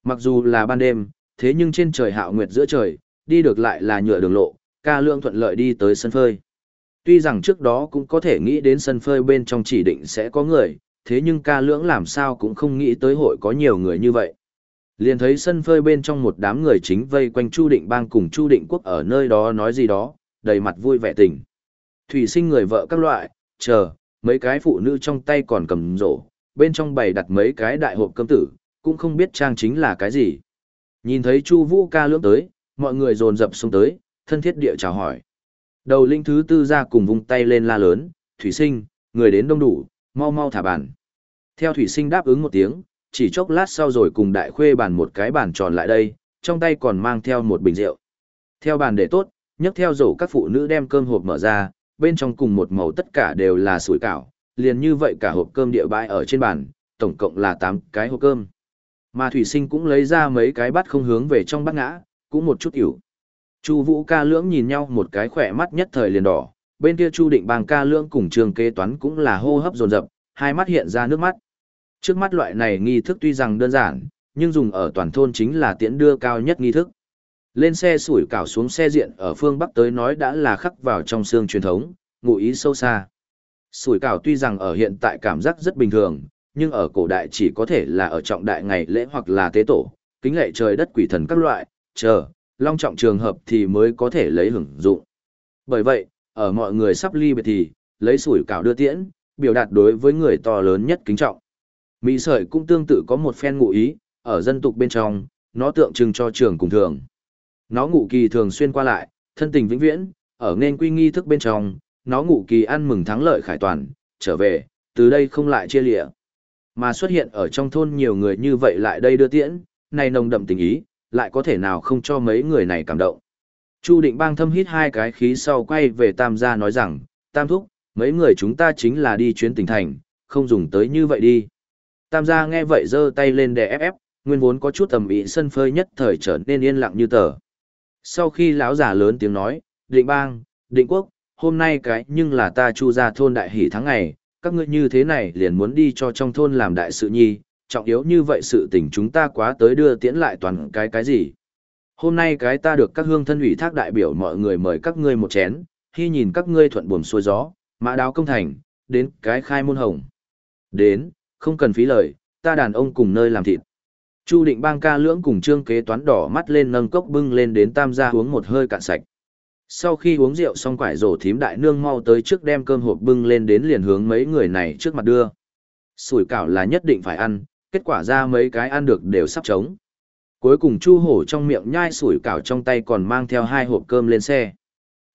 Mặc dù là ban đêm, thế nhưng trên trời hạo nguyệt giữa trời, đi được lại là nhựa đường lộ, ca lượng thuận lợi đi tới sân phơi. Tuy rằng trước đó cũng có thể nghĩ đến sân phơi bên trong chỉ định sẽ có người, thế nhưng ca lưỡng làm sao cũng không nghĩ tới hội có nhiều người như vậy. Liền thấy sân phơi bên trong một đám người chính vây quanh Chu Định Bang cùng Chu Định Quốc ở nơi đó nói gì đó, đầy mặt vui vẻ tình. Thủy sinh người vợ các loại, chờ, mấy cái phụ nữ trong tay còn cầm rổ, bên trong bày đặt mấy cái đại hộp cơm tử, cũng không biết trang chính là cái gì. Nhìn thấy Chu Vũ ca lưỡng tới, mọi người dồn dập xuống tới, thân thiết địa chào hỏi. Đầu linh thứ tư ra cùng vung tay lên la lớn, thủy sinh, người đến đông đủ, mau mau thả bàn. Theo thủy sinh đáp ứng một tiếng, chỉ chốc lát sau rồi cùng đại khuê bàn một cái bàn tròn lại đây, trong tay còn mang theo một bình rượu. Theo bàn để tốt, nhấc theo rổ các phụ nữ đem cơm hộp mở ra, bên trong cùng một màu tất cả đều là sủi cảo, liền như vậy cả hộp cơm địa bãi ở trên bàn, tổng cộng là 8 cái hộp cơm. Mà thủy sinh cũng lấy ra mấy cái bát không hướng về trong bát ngã, cũng một chút hiểu. Chu Vũ ca lưỡng nhìn nhau một cái khỏe mắt nhất thời liền đỏ, bên kia Chu Định Bang ca lưỡng cùng trường kế toán cũng là hô hấp dồn dập, hai mắt hiện ra nước mắt. Trước mắt loại này nghi thức tuy rằng đơn giản, nhưng dùng ở toàn thôn chính là tiễn đưa cao nhất nghi thức. Lên xe sủi cảo xuống xe diện ở phương Bắc tới nói đã là khắc vào trong xương truyền thống, ngụ ý sâu xa. Sủi cảo tuy rằng ở hiện tại cảm giác rất bình thường, nhưng ở cổ đại chỉ có thể là ở trọng đại ngày lễ hoặc là tế tổ, kính lệ trời đất quỷ thần các loại, chờ, long trọng trường hợp thì mới có thể lấy hưởng dụng. Bởi vậy, ở mọi người sắp ly biệt thì, lấy sủi cảo đưa tiễn, biểu đạt đối với người to lớn nhất kính trọng. Mỹ sợi cũng tương tự có một phen ngụ ý, ở dân tục bên trong, nó tượng trưng cho trường cùng thường. Nó ngụ kỳ thường xuyên qua lại, thân tình vĩnh viễn, ở nên quy nghi thức bên trong, nó ngụ kỳ ăn mừng thắng lợi khải toàn, trở về, từ đây không lại chia lịa. Mà xuất hiện ở trong thôn nhiều người như vậy lại đây đưa tiễn, này nồng đậm tình ý, lại có thể nào không cho mấy người này cảm động. Chu định bang thâm hít hai cái khí sau quay về tam gia nói rằng, tam thúc, mấy người chúng ta chính là đi chuyến tỉnh thành, không dùng tới như vậy đi. Tam gia nghe vậy giơ tay lên để ép ép, nguyên vốn có chút tầm ý sân phơi nhất thời trở nên yên lặng như tờ. Sau khi lão giả lớn tiếng nói, định bang, định quốc, hôm nay cái nhưng là ta chu ra thôn đại hỷ tháng ngày, các ngươi như thế này liền muốn đi cho trong thôn làm đại sự nhi, trọng yếu như vậy sự tình chúng ta quá tới đưa tiễn lại toàn cái cái gì. Hôm nay cái ta được các hương thân ủy thác đại biểu mọi người mời các ngươi một chén, khi nhìn các ngươi thuận buồm xuôi gió, mã đáo công thành, đến cái khai môn hồng. Đến, không cần phí lời, ta đàn ông cùng nơi làm thịt. Chu định bang ca lưỡng cùng trương kế toán đỏ mắt lên nâng cốc bưng lên đến tam gia uống một hơi cạn sạch. Sau khi uống rượu xong quải rổ thím đại nương mau tới trước đem cơm hộp bưng lên đến liền hướng mấy người này trước mặt đưa. Sủi cảo là nhất định phải ăn, kết quả ra mấy cái ăn được đều sắp trống. Cuối cùng chu hổ trong miệng nhai sủi cảo trong tay còn mang theo hai hộp cơm lên xe.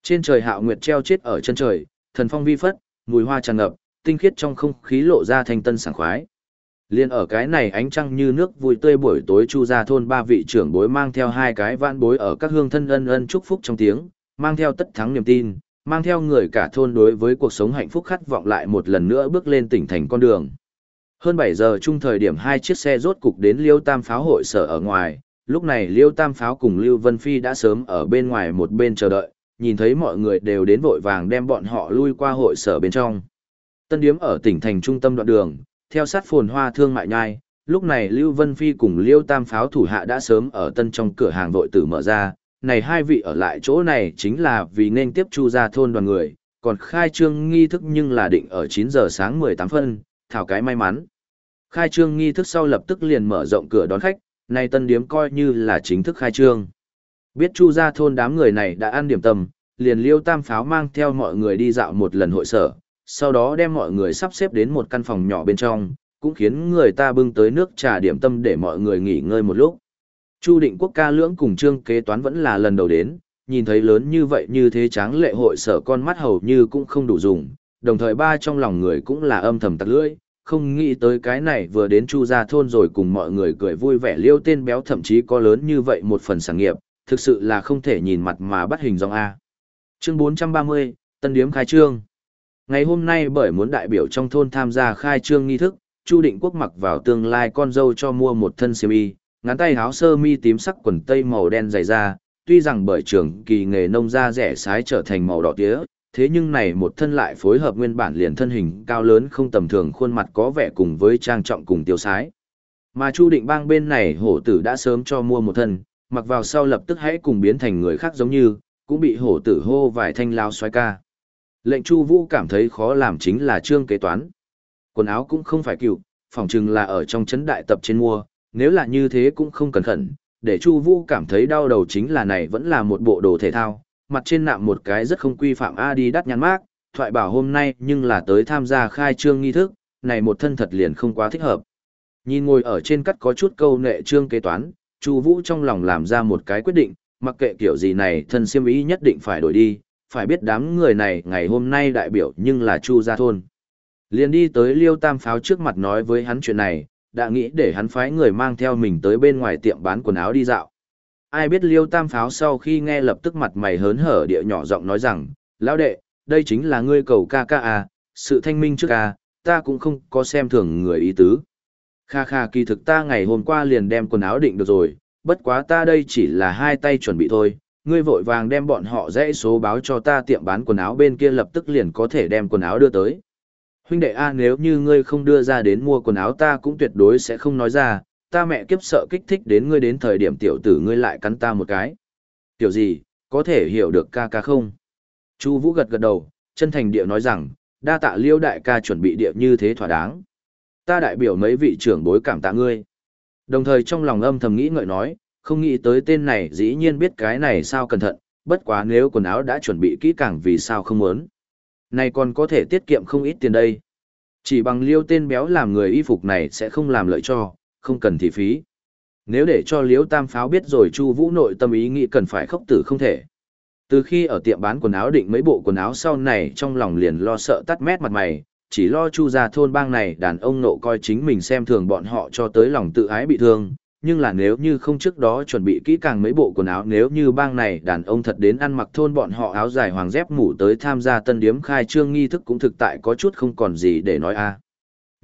Trên trời hạo nguyệt treo chết ở chân trời, thần phong vi phất, mùi hoa tràn ngập, tinh khiết trong không khí lộ ra thanh tân sảng khoái. Liên ở cái này ánh trăng như nước vui tươi buổi tối chu ra thôn ba vị trưởng bối mang theo hai cái vãn bối ở các hương thân ân ân chúc phúc trong tiếng, mang theo tất thắng niềm tin, mang theo người cả thôn đối với cuộc sống hạnh phúc khát vọng lại một lần nữa bước lên tỉnh thành con đường. Hơn 7 giờ chung thời điểm hai chiếc xe rốt cục đến Liêu Tam Pháo hội sở ở ngoài, lúc này Liêu Tam Pháo cùng Lưu Vân Phi đã sớm ở bên ngoài một bên chờ đợi, nhìn thấy mọi người đều đến vội vàng đem bọn họ lui qua hội sở bên trong. Tân điếm ở tỉnh thành trung tâm đoạn đường, theo sát phồn hoa thương mại nhai, lúc này Lưu Vân Phi cùng Liêu Tam Pháo thủ hạ đã sớm ở tân trong cửa hàng vội tử mở ra, này hai vị ở lại chỗ này chính là vì nên tiếp chu ra thôn đoàn người, còn khai trương nghi thức nhưng là định ở 9 giờ sáng 18 phân, thảo cái may mắn. Khai trương nghi thức sau lập tức liền mở rộng cửa đón khách, nay tân điếm coi như là chính thức khai trương. Biết chu gia thôn đám người này đã ăn điểm tâm, liền liêu tam pháo mang theo mọi người đi dạo một lần hội sở, sau đó đem mọi người sắp xếp đến một căn phòng nhỏ bên trong, cũng khiến người ta bưng tới nước trà điểm tâm để mọi người nghỉ ngơi một lúc. Chu định quốc ca lưỡng cùng trương kế toán vẫn là lần đầu đến, nhìn thấy lớn như vậy như thế tráng lệ hội sở con mắt hầu như cũng không đủ dùng, đồng thời ba trong lòng người cũng là âm thầm tặc lưỡi, không nghĩ tới cái này vừa đến chu gia thôn rồi cùng mọi người cười vui vẻ liêu tên béo thậm chí có lớn như vậy một phần sản nghiệp, thực sự là không thể nhìn mặt mà bắt hình dòng A. Chương 430, Tân Điếm khai trương. Ngày hôm nay bởi muốn đại biểu trong thôn tham gia khai trương nghi thức, Chu Định Quốc mặc vào tương lai con dâu cho mua một thân xiêm y, ngắn tay áo sơ mi tím sắc quần tây màu đen dày da, tuy rằng bởi trường kỳ nghề nông da rẻ sái trở thành màu đỏ tía, thế nhưng này một thân lại phối hợp nguyên bản liền thân hình cao lớn không tầm thường khuôn mặt có vẻ cùng với trang trọng cùng tiêu sái. Mà Chu Định Bang bên này hổ tử đã sớm cho mua một thân, mặc vào sau lập tức hãy cùng biến thành người khác giống như, cũng bị hổ tử hô vài thanh lao xoay ca. Lệnh Chu Vũ cảm thấy khó làm chính là trương kế toán. Quần áo cũng không phải cựu, phòng chừng là ở trong chấn đại tập trên mua, nếu là như thế cũng không cẩn thận, để Chu Vũ cảm thấy đau đầu chính là này vẫn là một bộ đồ thể thao, mặt trên nạm một cái rất không quy phạm a đi đắt nhắn mát, thoại bảo hôm nay nhưng là tới tham gia khai trương nghi thức, này một thân thật liền không quá thích hợp. Nhìn ngồi ở trên cắt có chút câu nệ trương kế toán, Chu Vũ trong lòng làm ra một cái quyết định, mặc kệ kiểu gì này thân siêm ý nhất định phải đổi đi, phải biết đám người này ngày hôm nay đại biểu nhưng là Chu gia thôn. Liền đi tới Liêu Tam Pháo trước mặt nói với hắn chuyện này, đã nghĩ để hắn phái người mang theo mình tới bên ngoài tiệm bán quần áo đi dạo. Ai biết Liêu Tam Pháo sau khi nghe lập tức mặt mày hớn hở địa nhỏ giọng nói rằng, lão đệ, đây chính là ngươi cầu ca ca à, sự thanh minh trước à, ta cũng không có xem thường người ý tứ. Kha kha kỳ thực ta ngày hôm qua liền đem quần áo định được rồi, bất quá ta đây chỉ là hai tay chuẩn bị thôi, ngươi vội vàng đem bọn họ dãy số báo cho ta tiệm bán quần áo bên kia lập tức liền có thể đem quần áo đưa tới. Huynh đệ A nếu như ngươi không đưa ra đến mua quần áo ta cũng tuyệt đối sẽ không nói ra, ta mẹ kiếp sợ kích thích đến ngươi đến thời điểm tiểu tử ngươi lại cắn ta một cái. Tiểu gì, có thể hiểu được ca ca không? Chu Vũ gật gật đầu, chân thành địa nói rằng, đa tạ liêu đại ca chuẩn bị địa như thế thỏa đáng. Ta đại biểu mấy vị trưởng bối cảm tạ ngươi. Đồng thời trong lòng âm thầm nghĩ ngợi nói, không nghĩ tới tên này dĩ nhiên biết cái này sao cẩn thận, bất quá nếu quần áo đã chuẩn bị kỹ càng vì sao không muốn. Này còn có thể tiết kiệm không ít tiền đây. Chỉ bằng liêu tên béo làm người y phục này sẽ không làm lợi cho, không cần thị phí. Nếu để cho Liễu tam pháo biết rồi chu vũ nội tâm ý nghĩ cần phải khốc tử không thể. Từ khi ở tiệm bán quần áo định mấy bộ quần áo sau này trong lòng liền lo sợ tắt mét mặt mày, chỉ lo chu gia thôn bang này đàn ông nộ coi chính mình xem thường bọn họ cho tới lòng tự ái bị thương, nhưng là nếu như không trước đó chuẩn bị kỹ càng mấy bộ quần áo nếu như bang này đàn ông thật đến ăn mặc thôn bọn họ áo dài hoàng dép mũ tới tham gia tân điếm khai trương nghi thức cũng thực tại có chút không còn gì để nói a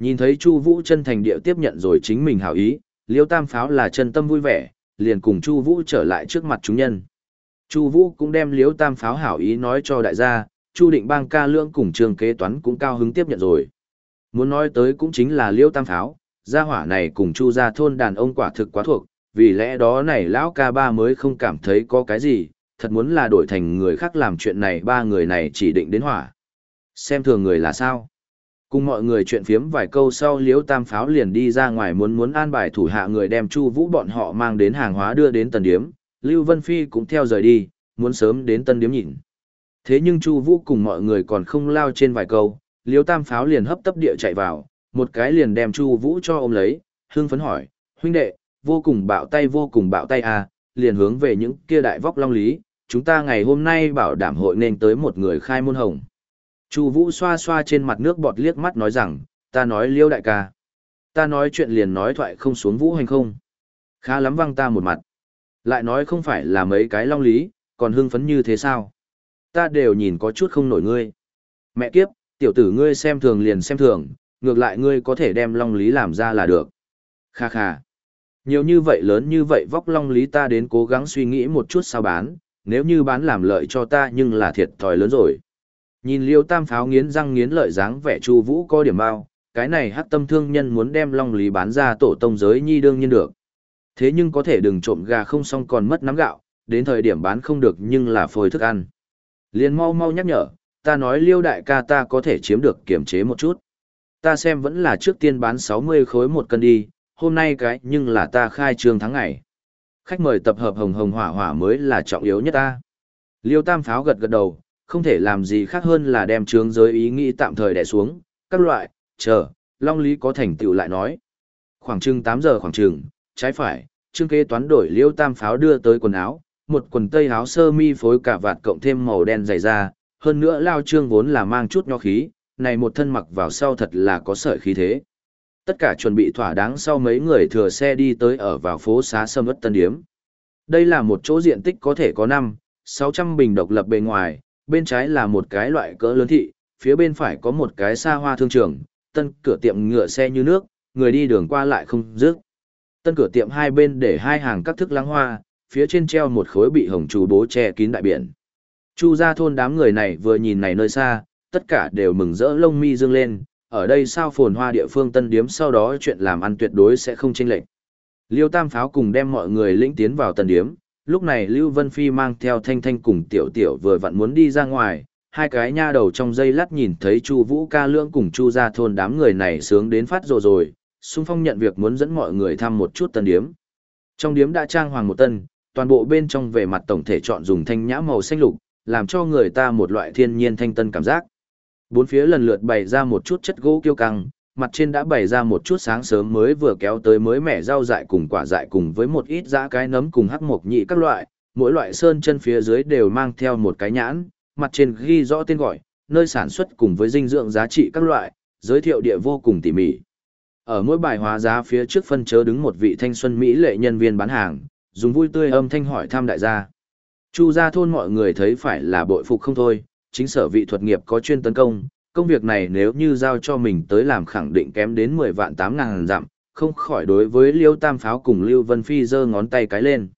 nhìn thấy chu vũ chân thành địa tiếp nhận rồi chính mình hảo ý liêu tam pháo là chân tâm vui vẻ liền cùng chu vũ trở lại trước mặt chúng nhân chu vũ cũng đem liêu tam pháo hảo ý nói cho đại gia chu định bang ca lưỡng cùng trường kế toán cũng cao hứng tiếp nhận rồi Muốn nói tới cũng chính là Liêu Tam Pháo, gia hỏa này cùng Chu gia thôn đàn ông quả thực quá thuộc, vì lẽ đó này lão ca ba mới không cảm thấy có cái gì, thật muốn là đổi thành người khác làm chuyện này ba người này chỉ định đến hỏa. Xem thường người là sao? Cùng mọi người chuyện phiếm vài câu sau Liễu Tam Pháo liền đi ra ngoài muốn muốn an bài thủ hạ người đem Chu Vũ bọn họ mang đến hàng hóa đưa đến tần điếm, Lưu Vân Phi cũng theo rời đi, muốn sớm đến tân điếm nhìn. Thế nhưng Chu Vũ cùng mọi người còn không lao trên vài câu, Liễu Tam Pháo liền hấp tấp địa chạy vào, một cái liền đem Chu Vũ cho ôm lấy, hưng phấn hỏi: "Huynh đệ, vô cùng bạo tay vô cùng bạo tay à?" Liền hướng về những kia đại vóc long lý, chúng ta ngày hôm nay bảo đảm hội nên tới một người khai môn hồng. Chu Vũ xoa xoa trên mặt nước bọt liếc mắt nói rằng, ta nói Liêu đại ca. Ta nói chuyện liền nói thoại không xuống vũ hành không. Khá lắm văng ta một mặt. Lại nói không phải là mấy cái long lý, còn hưng phấn như thế sao? Ta đều nhìn có chút không nổi ngươi. Mẹ kiếp, tiểu tử ngươi xem thường liền xem thường, ngược lại ngươi có thể đem long lý làm ra là được. Kha kha. Nhiều như vậy lớn như vậy vóc long lý ta đến cố gắng suy nghĩ một chút sao bán, nếu như bán làm lợi cho ta nhưng là thiệt thòi lớn rồi. Nhìn liêu tam pháo nghiến răng nghiến lợi dáng vẻ chu vũ có điểm bao, cái này hắc tâm thương nhân muốn đem long lý bán ra tổ tông giới nhi đương nhiên được. Thế nhưng có thể đừng trộm gà không xong còn mất nắm gạo, đến thời điểm bán không được nhưng là phôi thức ăn. Liền mau mau nhắc nhở, ta nói liêu đại ca ta có thể chiếm được kiểm chế một chút. Ta xem vẫn là trước tiên bán 60 khối một cân đi, hôm nay cái nhưng là ta khai trương tháng ngày. Khách mời tập hợp hồng hồng hỏa hỏa mới là trọng yếu nhất ta. Liêu tam pháo gật gật đầu, không thể làm gì khác hơn là đem trướng giới ý nghĩ tạm thời đè xuống, các loại, chờ, Long Lý có thành tựu lại nói. Khoảng chừng 8 giờ khoảng chừng, trái phải, trương kế toán đổi liêu tam pháo đưa tới quần áo, một quần tây áo sơ mi phối cả vạt cộng thêm màu đen dày da, hơn nữa lao trương vốn là mang chút nho khí, này một thân mặc vào sau thật là có sợi khí thế. Tất cả chuẩn bị thỏa đáng sau mấy người thừa xe đi tới ở vào phố xá sâm ất tân điếm. Đây là một chỗ diện tích có thể có 5, 600 bình độc lập bề ngoài, bên trái là một cái loại cỡ lớn thị, phía bên phải có một cái xa hoa thương trường, tân cửa tiệm ngựa xe như nước, người đi đường qua lại không dứt. Tân cửa tiệm hai bên để hai hàng các thức lãng hoa, phía trên treo một khối bị hồng chú bố che kín đại biển. Chu ra thôn đám người này vừa nhìn này nơi xa, tất cả đều mừng rỡ lông mi dương lên, ở đây sao phồn hoa địa phương tân điếm sau đó chuyện làm ăn tuyệt đối sẽ không chênh lệch. Liêu Tam Pháo cùng đem mọi người lĩnh tiến vào tân điếm, lúc này Lưu Vân Phi mang theo Thanh Thanh cùng Tiểu Tiểu vừa vặn muốn đi ra ngoài, hai cái nha đầu trong dây lát nhìn thấy Chu Vũ ca lưỡng cùng Chu gia thôn đám người này sướng đến phát rồ rồi, xung phong nhận việc muốn dẫn mọi người thăm một chút tân điếm. Trong điếm đã trang hoàng một tân, toàn bộ bên trong về mặt tổng thể chọn dùng thanh nhã màu xanh lục, làm cho người ta một loại thiên nhiên thanh tân cảm giác. Bốn phía lần lượt bày ra một chút chất gỗ kiêu căng, mặt trên đã bày ra một chút sáng sớm mới vừa kéo tới mới mẻ rau dại cùng quả dại cùng với một ít dã cái nấm cùng hắc mộc nhị các loại, mỗi loại sơn chân phía dưới đều mang theo một cái nhãn, mặt trên ghi rõ tên gọi, nơi sản xuất cùng với dinh dưỡng giá trị các loại, giới thiệu địa vô cùng tỉ mỉ. Ở mỗi bài hóa giá phía trước phân chớ đứng một vị thanh xuân mỹ lệ nhân viên bán hàng, dùng vui tươi âm thanh hỏi thăm đại gia. Chu gia thôn mọi người thấy phải là bội phục không thôi, chính sở vị thuật nghiệp có chuyên tấn công, công việc này nếu như giao cho mình tới làm khẳng định kém đến 10 vạn 8 ngàn dặm, không khỏi đối với Liêu Tam Pháo cùng Lưu Vân Phi giơ ngón tay cái lên.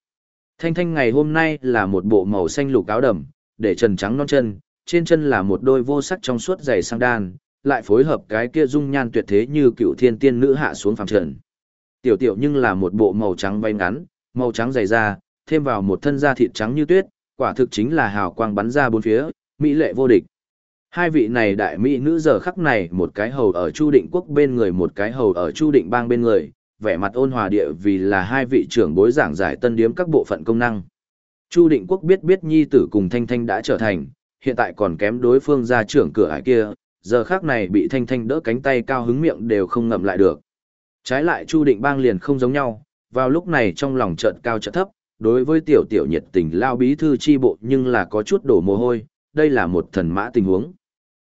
Thanh Thanh ngày hôm nay là một bộ màu xanh lục áo đầm, để trần trắng non chân, trên chân là một đôi vô sắc trong suốt giày sang đan, lại phối hợp cái kia dung nhan tuyệt thế như cựu thiên tiên nữ hạ xuống phàm trần. Tiểu tiểu nhưng là một bộ màu trắng váy ngắn, màu trắng dày da, thêm vào một thân da thịt trắng như tuyết, quả thực chính là hào quang bắn ra bốn phía, mỹ lệ vô địch. Hai vị này đại mỹ nữ giờ khắc này một cái hầu ở Chu Định Quốc bên người một cái hầu ở Chu Định Bang bên người, vẻ mặt ôn hòa địa vì là hai vị trưởng bối giảng giải tân điếm các bộ phận công năng. Chu Định Quốc biết biết nhi tử cùng Thanh Thanh đã trở thành, hiện tại còn kém đối phương ra trưởng cửa ải kia, giờ khắc này bị Thanh Thanh đỡ cánh tay cao hứng miệng đều không ngậm lại được. Trái lại Chu Định Bang liền không giống nhau, vào lúc này trong lòng chợt cao chợt thấp, đối với tiểu tiểu nhiệt tình lao bí thư chi bộ nhưng là có chút đổ mồ hôi, đây là một thần mã tình huống.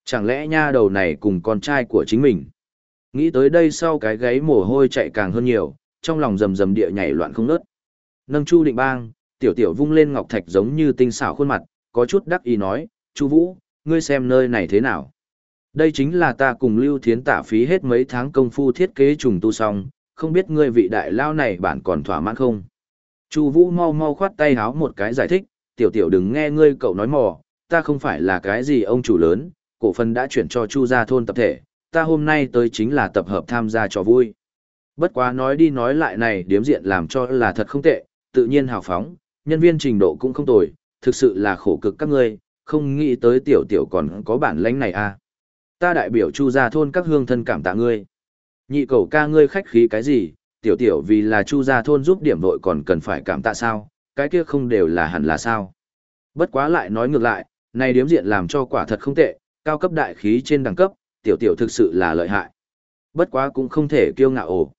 Chẳng lẽ nha đầu này cùng con trai của chính mình? Nghĩ tới đây sau cái gáy mồ hôi chạy càng hơn nhiều, trong lòng rầm rầm địa nhảy loạn không ngớt. Nâng Chu Định Bang, tiểu tiểu vung lên ngọc thạch giống như tinh xảo khuôn mặt, có chút đắc ý nói, "Chu Vũ, ngươi xem nơi này thế nào?" Đây chính là ta cùng Lưu Thiến tả phí hết mấy tháng công phu thiết kế trùng tu xong, không biết ngươi vị đại lao này bản còn thỏa mãn không? Chu Vũ mau mau khoát tay háo một cái giải thích, "Tiểu tiểu đừng nghe ngươi cậu nói mò, ta không phải là cái gì ông chủ lớn, cổ phần đã chuyển cho Chu gia thôn tập thể, ta hôm nay tới chính là tập hợp tham gia cho vui. Bất quá nói đi nói lại này điếm diện làm cho là thật không tệ, tự nhiên hào phóng, nhân viên trình độ cũng không tồi, thực sự là khổ cực các ngươi, không nghĩ tới tiểu tiểu còn có bản lãnh này à. Ta đại biểu chu gia thôn các hương thân cảm tạ ngươi. Nhị cầu ca ngươi khách khí cái gì, tiểu tiểu vì là chu gia thôn giúp điểm vội còn cần phải cảm tạ sao, cái kia không đều là hẳn là sao. Bất quá lại nói ngược lại, này điếm diện làm cho quả thật không tệ, cao cấp đại khí trên đẳng cấp, tiểu tiểu thực sự là lợi hại. Bất quá cũng không thể kiêu ngạo ổ.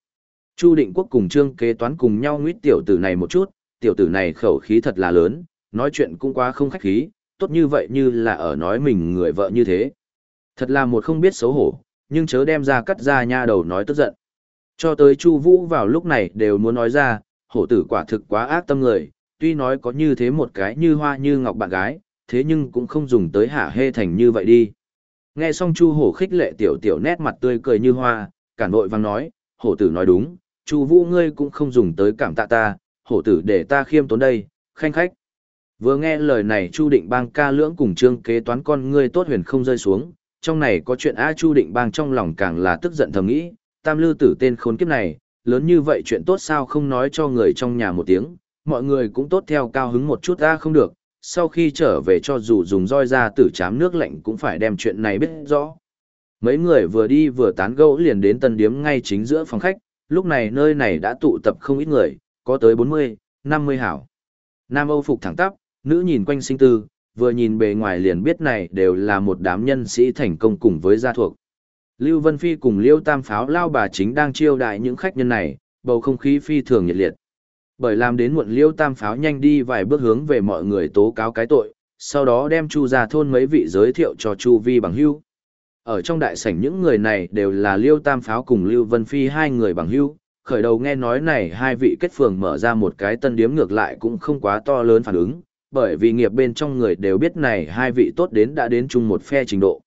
Chu Định Quốc cùng Trương kế toán cùng nhau nguyết tiểu tử này một chút, tiểu tử này khẩu khí thật là lớn, nói chuyện cũng quá không khách khí, tốt như vậy như là ở nói mình người vợ như thế. Thật là một không biết xấu hổ, nhưng chớ đem ra cắt ra nha đầu nói tức giận. Cho tới Chu Vũ vào lúc này đều muốn nói ra, hổ tử quả thực quá ác tâm người, tuy nói có như thế một cái như hoa như ngọc bạn gái, thế nhưng cũng không dùng tới hạ hê thành như vậy đi. Nghe xong Chu hổ khích lệ tiểu tiểu nét mặt tươi cười như hoa, cản nội vang nói, hổ tử nói đúng, Chu Vũ ngươi cũng không dùng tới cảm tạ ta, hổ tử để ta khiêm tốn đây, khanh khách. Vừa nghe lời này Chu Định Bang ca lưỡng cùng Trương kế toán con ngươi tốt huyền không rơi xuống, trong này có chuyện A Chu Định Bang trong lòng càng là tức giận thầm nghĩ, tam lư tử tên khốn kiếp này, lớn như vậy chuyện tốt sao không nói cho người trong nhà một tiếng, mọi người cũng tốt theo cao hứng một chút a không được, sau khi trở về cho dù dùng roi ra tử chám nước lạnh cũng phải đem chuyện này biết rõ. Mấy người vừa đi vừa tán gẫu liền đến tân điếm ngay chính giữa phòng khách, lúc này nơi này đã tụ tập không ít người, có tới 40, 50 hảo. Nam Âu phục thẳng tắp, nữ nhìn quanh sinh tư, vừa nhìn bề ngoài liền biết này đều là một đám nhân sĩ thành công cùng với gia thuộc. Lưu Vân Phi cùng Liêu Tam Pháo lao bà chính đang chiêu đại những khách nhân này, bầu không khí phi thường nhiệt liệt. Bởi làm đến muộn Liêu Tam Pháo nhanh đi vài bước hướng về mọi người tố cáo cái tội, sau đó đem Chu ra thôn mấy vị giới thiệu cho Chu Vi bằng hưu. Ở trong đại sảnh những người này đều là Liêu Tam Pháo cùng Lưu Vân Phi hai người bằng hưu, khởi đầu nghe nói này hai vị kết phường mở ra một cái tân điếm ngược lại cũng không quá to lớn phản ứng, bởi vì nghiệp bên trong người đều biết này hai vị tốt đến đã đến chung một phe trình độ.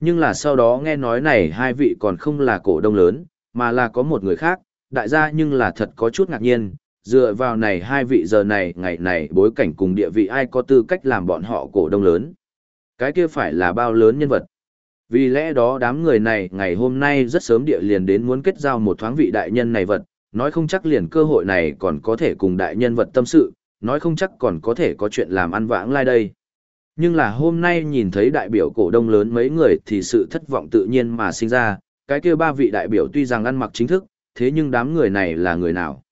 Nhưng là sau đó nghe nói này hai vị còn không là cổ đông lớn, mà là có một người khác, đại gia nhưng là thật có chút ngạc nhiên, dựa vào này hai vị giờ này ngày này bối cảnh cùng địa vị ai có tư cách làm bọn họ cổ đông lớn. Cái kia phải là bao lớn nhân vật. Vì lẽ đó đám người này ngày hôm nay rất sớm địa liền đến muốn kết giao một thoáng vị đại nhân này vật, nói không chắc liền cơ hội này còn có thể cùng đại nhân vật tâm sự, nói không chắc còn có thể có chuyện làm ăn vãng lai đây. Nhưng là hôm nay nhìn thấy đại biểu cổ đông lớn mấy người thì sự thất vọng tự nhiên mà sinh ra, cái kia ba vị đại biểu tuy rằng ăn mặc chính thức, thế nhưng đám người này là người nào?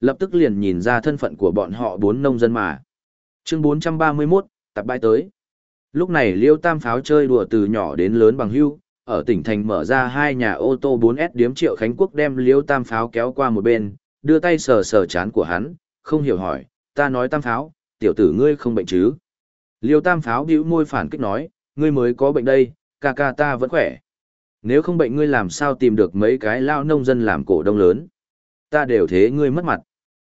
Lập tức liền nhìn ra thân phận của bọn họ bốn nông dân mà. Chương 431, tập bãi tới. Lúc này Liêu Tam Pháo chơi đùa từ nhỏ đến lớn bằng hưu, ở tỉnh thành mở ra hai nhà ô tô 4S điếm triệu Khánh Quốc đem Liêu Tam Pháo kéo qua một bên, đưa tay sờ sờ chán của hắn, không hiểu hỏi, ta nói Tam Pháo, tiểu tử ngươi không bệnh chứ? Liêu Tam Pháo bĩu môi phản kích nói, ngươi mới có bệnh đây, ca ca ta vẫn khỏe. Nếu không bệnh ngươi làm sao tìm được mấy cái lao nông dân làm cổ đông lớn? Ta đều thế ngươi mất mặt.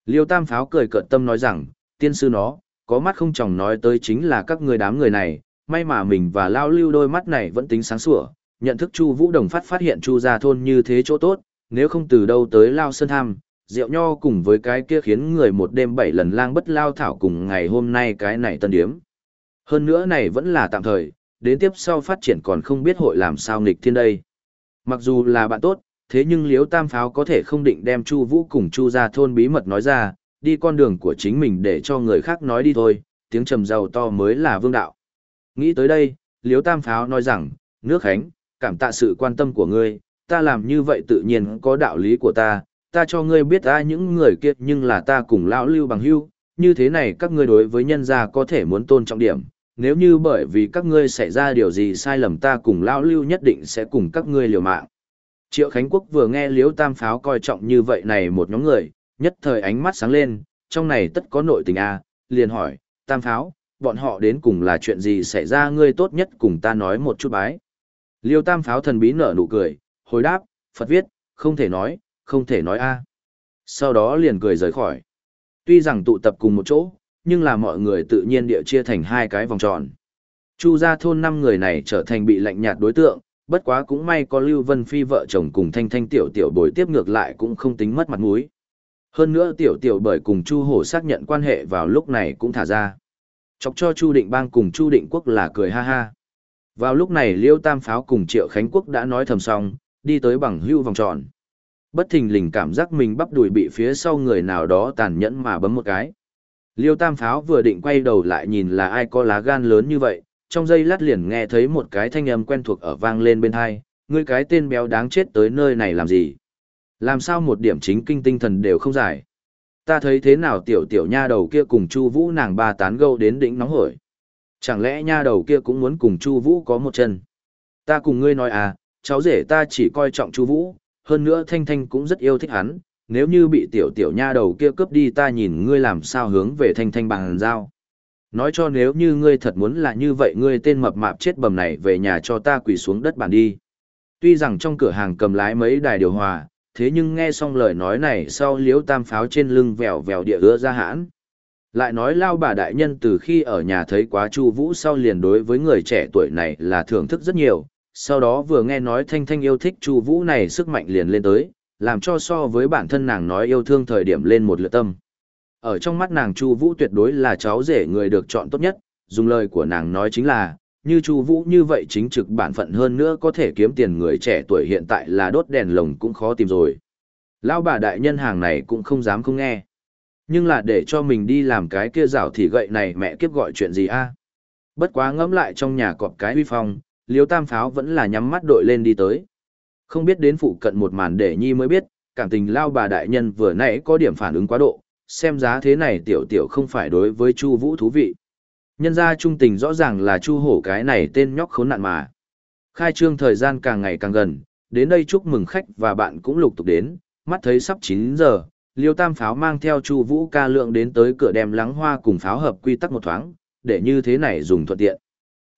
Liêu Tam Pháo cười cợt tâm nói rằng, tiên sư nó, có mắt không chồng nói tới chính là các người đám người này, may mà mình và lao lưu đôi mắt này vẫn tính sáng sủa, nhận thức Chu Vũ Đồng phát phát hiện Chu gia thôn như thế chỗ tốt, nếu không từ đâu tới lao sơn tham, rượu nho cùng với cái kia khiến người một đêm bảy lần lang bất lao thảo cùng ngày hôm nay cái này tân điếm. Hơn nữa này vẫn là tạm thời, đến tiếp sau phát triển còn không biết hội làm sao nghịch thiên đây. Mặc dù là bạn tốt, thế nhưng Liễu Tam Pháo có thể không định đem Chu Vũ cùng Chu ra thôn bí mật nói ra, đi con đường của chính mình để cho người khác nói đi thôi, tiếng trầm giàu to mới là vương đạo. Nghĩ tới đây, Liễu Tam Pháo nói rằng, nước khánh, cảm tạ sự quan tâm của ngươi, ta làm như vậy tự nhiên có đạo lý của ta, ta cho ngươi biết ta những người kia nhưng là ta cùng lão lưu bằng hưu như thế này các ngươi đối với nhân gia có thể muốn tôn trọng điểm, nếu như bởi vì các ngươi xảy ra điều gì sai lầm ta cùng lão lưu nhất định sẽ cùng các ngươi liều mạng. Triệu Khánh Quốc vừa nghe Liễu Tam Pháo coi trọng như vậy này một nhóm người, nhất thời ánh mắt sáng lên, trong này tất có nội tình a, à, liền hỏi, Tam Pháo, bọn họ đến cùng là chuyện gì xảy ra ngươi tốt nhất cùng ta nói một chút bái. Liêu Tam Pháo thần bí nở nụ cười, hồi đáp, Phật viết, không thể nói, không thể nói a. Sau đó liền cười rời khỏi. Tuy rằng tụ tập cùng một chỗ, nhưng là mọi người tự nhiên địa chia thành hai cái vòng tròn. Chu gia thôn năm người này trở thành bị lạnh nhạt đối tượng, bất quá cũng may có Lưu Vân Phi vợ chồng cùng Thanh Thanh tiểu tiểu bồi tiếp ngược lại cũng không tính mất mặt mũi. Hơn nữa tiểu tiểu bởi cùng Chu Hổ xác nhận quan hệ vào lúc này cũng thả ra. Chọc cho Chu Định Bang cùng Chu Định Quốc là cười ha ha. Vào lúc này Liêu Tam Pháo cùng Triệu Khánh Quốc đã nói thầm xong, đi tới bằng hưu vòng tròn. Bất thình lình cảm giác mình bắp đùi bị phía sau người nào đó tàn nhẫn mà bấm một cái. Liêu Tam Pháo vừa định quay đầu lại nhìn là ai có lá gan lớn như vậy, trong giây lát liền nghe thấy một cái thanh âm quen thuộc ở vang lên bên hai, ngươi cái tên béo đáng chết tới nơi này làm gì? Làm sao một điểm chính kinh tinh thần đều không giải? Ta thấy thế nào tiểu tiểu nha đầu kia cùng Chu Vũ nàng ba tán gẫu đến đỉnh nóng hổi. Chẳng lẽ nha đầu kia cũng muốn cùng Chu Vũ có một chân? Ta cùng ngươi nói à, cháu rể ta chỉ coi trọng Chu Vũ, hơn nữa Thanh Thanh cũng rất yêu thích hắn, nếu như bị tiểu tiểu nha đầu kia cướp đi ta nhìn ngươi làm sao hướng về Thanh Thanh bằng giao. Nói cho nếu như ngươi thật muốn là như vậy ngươi tên mập mạp chết bầm này về nhà cho ta quỳ xuống đất bàn đi. Tuy rằng trong cửa hàng cầm lái mấy đài điều hòa, thế nhưng nghe xong lời nói này sau liếu tam pháo trên lưng vèo vèo địa ứa ra hãn. Lại nói lao bà đại nhân từ khi ở nhà thấy quá chu vũ sau liền đối với người trẻ tuổi này là thưởng thức rất nhiều, sau đó vừa nghe nói thanh thanh yêu thích chu vũ này sức mạnh liền lên tới, làm cho so với bản thân nàng nói yêu thương thời điểm lên một lượt tâm. Ở trong mắt nàng chu vũ tuyệt đối là cháu rể người được chọn tốt nhất, dùng lời của nàng nói chính là, như Chu Vũ như vậy chính trực bản phận hơn nữa có thể kiếm tiền người trẻ tuổi hiện tại là đốt đèn lồng cũng khó tìm rồi. Lão bà đại nhân hàng này cũng không dám không nghe. Nhưng là để cho mình đi làm cái kia rảo thì gậy này mẹ kiếp gọi chuyện gì a? Bất quá ngẫm lại trong nhà cọp cái uy phong, Liêu Tam Pháo vẫn là nhắm mắt đội lên đi tới. Không biết đến phụ cận một màn để nhi mới biết, cảm tình lao bà đại nhân vừa nãy có điểm phản ứng quá độ, xem giá thế này tiểu tiểu không phải đối với Chu Vũ thú vị. Nhân ra trung tình rõ ràng là chu hổ cái này tên nhóc khốn nạn mà. Khai trương thời gian càng ngày càng gần, đến đây chúc mừng khách và bạn cũng lục tục đến, mắt thấy sắp 9 giờ, liêu tam pháo mang theo chu vũ ca lượng đến tới cửa đem lắng hoa cùng pháo hợp quy tắc một thoáng, để như thế này dùng thuận tiện.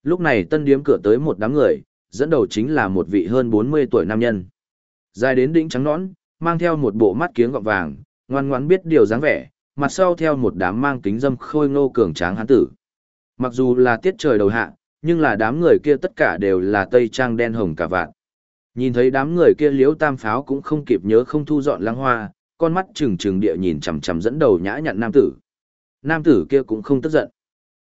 Lúc này tân điếm cửa tới một đám người, dẫn đầu chính là một vị hơn 40 tuổi nam nhân. Dài đến đỉnh trắng nõn, mang theo một bộ mắt kiếng gọng vàng, ngoan ngoãn biết điều dáng vẻ, mặt sau theo một đám mang kính dâm khôi ngô cường tráng hán tử. Mặc dù là tiết trời đầu hạ, nhưng là đám người kia tất cả đều là tây trang đen hồng cả vạn. Nhìn thấy đám người kia liếu tam pháo cũng không kịp nhớ không thu dọn lăng hoa, con mắt trừng trừng địa nhìn chằm chằm dẫn đầu nhã nhặn nam tử. Nam tử kia cũng không tức giận.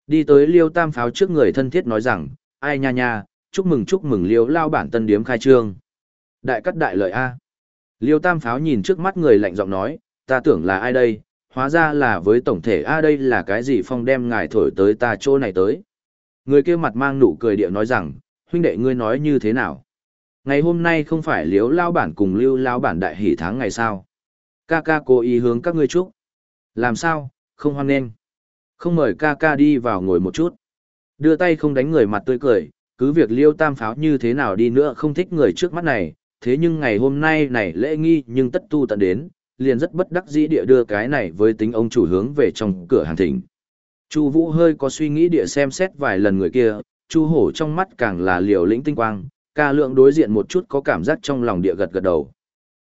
Đi tới liêu tam pháo trước người thân thiết nói rằng, ai nha nha, chúc mừng chúc mừng liêu lao bản tân điếm khai trương. Đại cắt đại lợi A. Liêu tam pháo nhìn trước mắt người lạnh giọng nói, ta tưởng là ai đây, hóa ra là với tổng thể a đây là cái gì phong đem ngài thổi tới ta chỗ này tới. Người kia mặt mang nụ cười điệu nói rằng, huynh đệ ngươi nói như thế nào? Ngày hôm nay không phải liếu lao bản cùng lưu lao bản đại hỷ tháng ngày sao? Ca ca cố ý hướng các ngươi chúc. Làm sao, không hoan nghênh. Không mời ca ca đi vào ngồi một chút. Đưa tay không đánh người mặt tươi cười, cứ việc liêu tam pháo như thế nào đi nữa không thích người trước mắt này, thế nhưng ngày hôm nay này lễ nghi nhưng tất tu tận đến, liền rất bất đắc dĩ địa đưa cái này với tính ông chủ hướng về trong cửa hàng thỉnh. Chu Vũ hơi có suy nghĩ địa xem xét vài lần người kia, Chu Hổ trong mắt càng là liều lĩnh tinh quang, ca lượng đối diện một chút có cảm giác trong lòng địa gật gật đầu.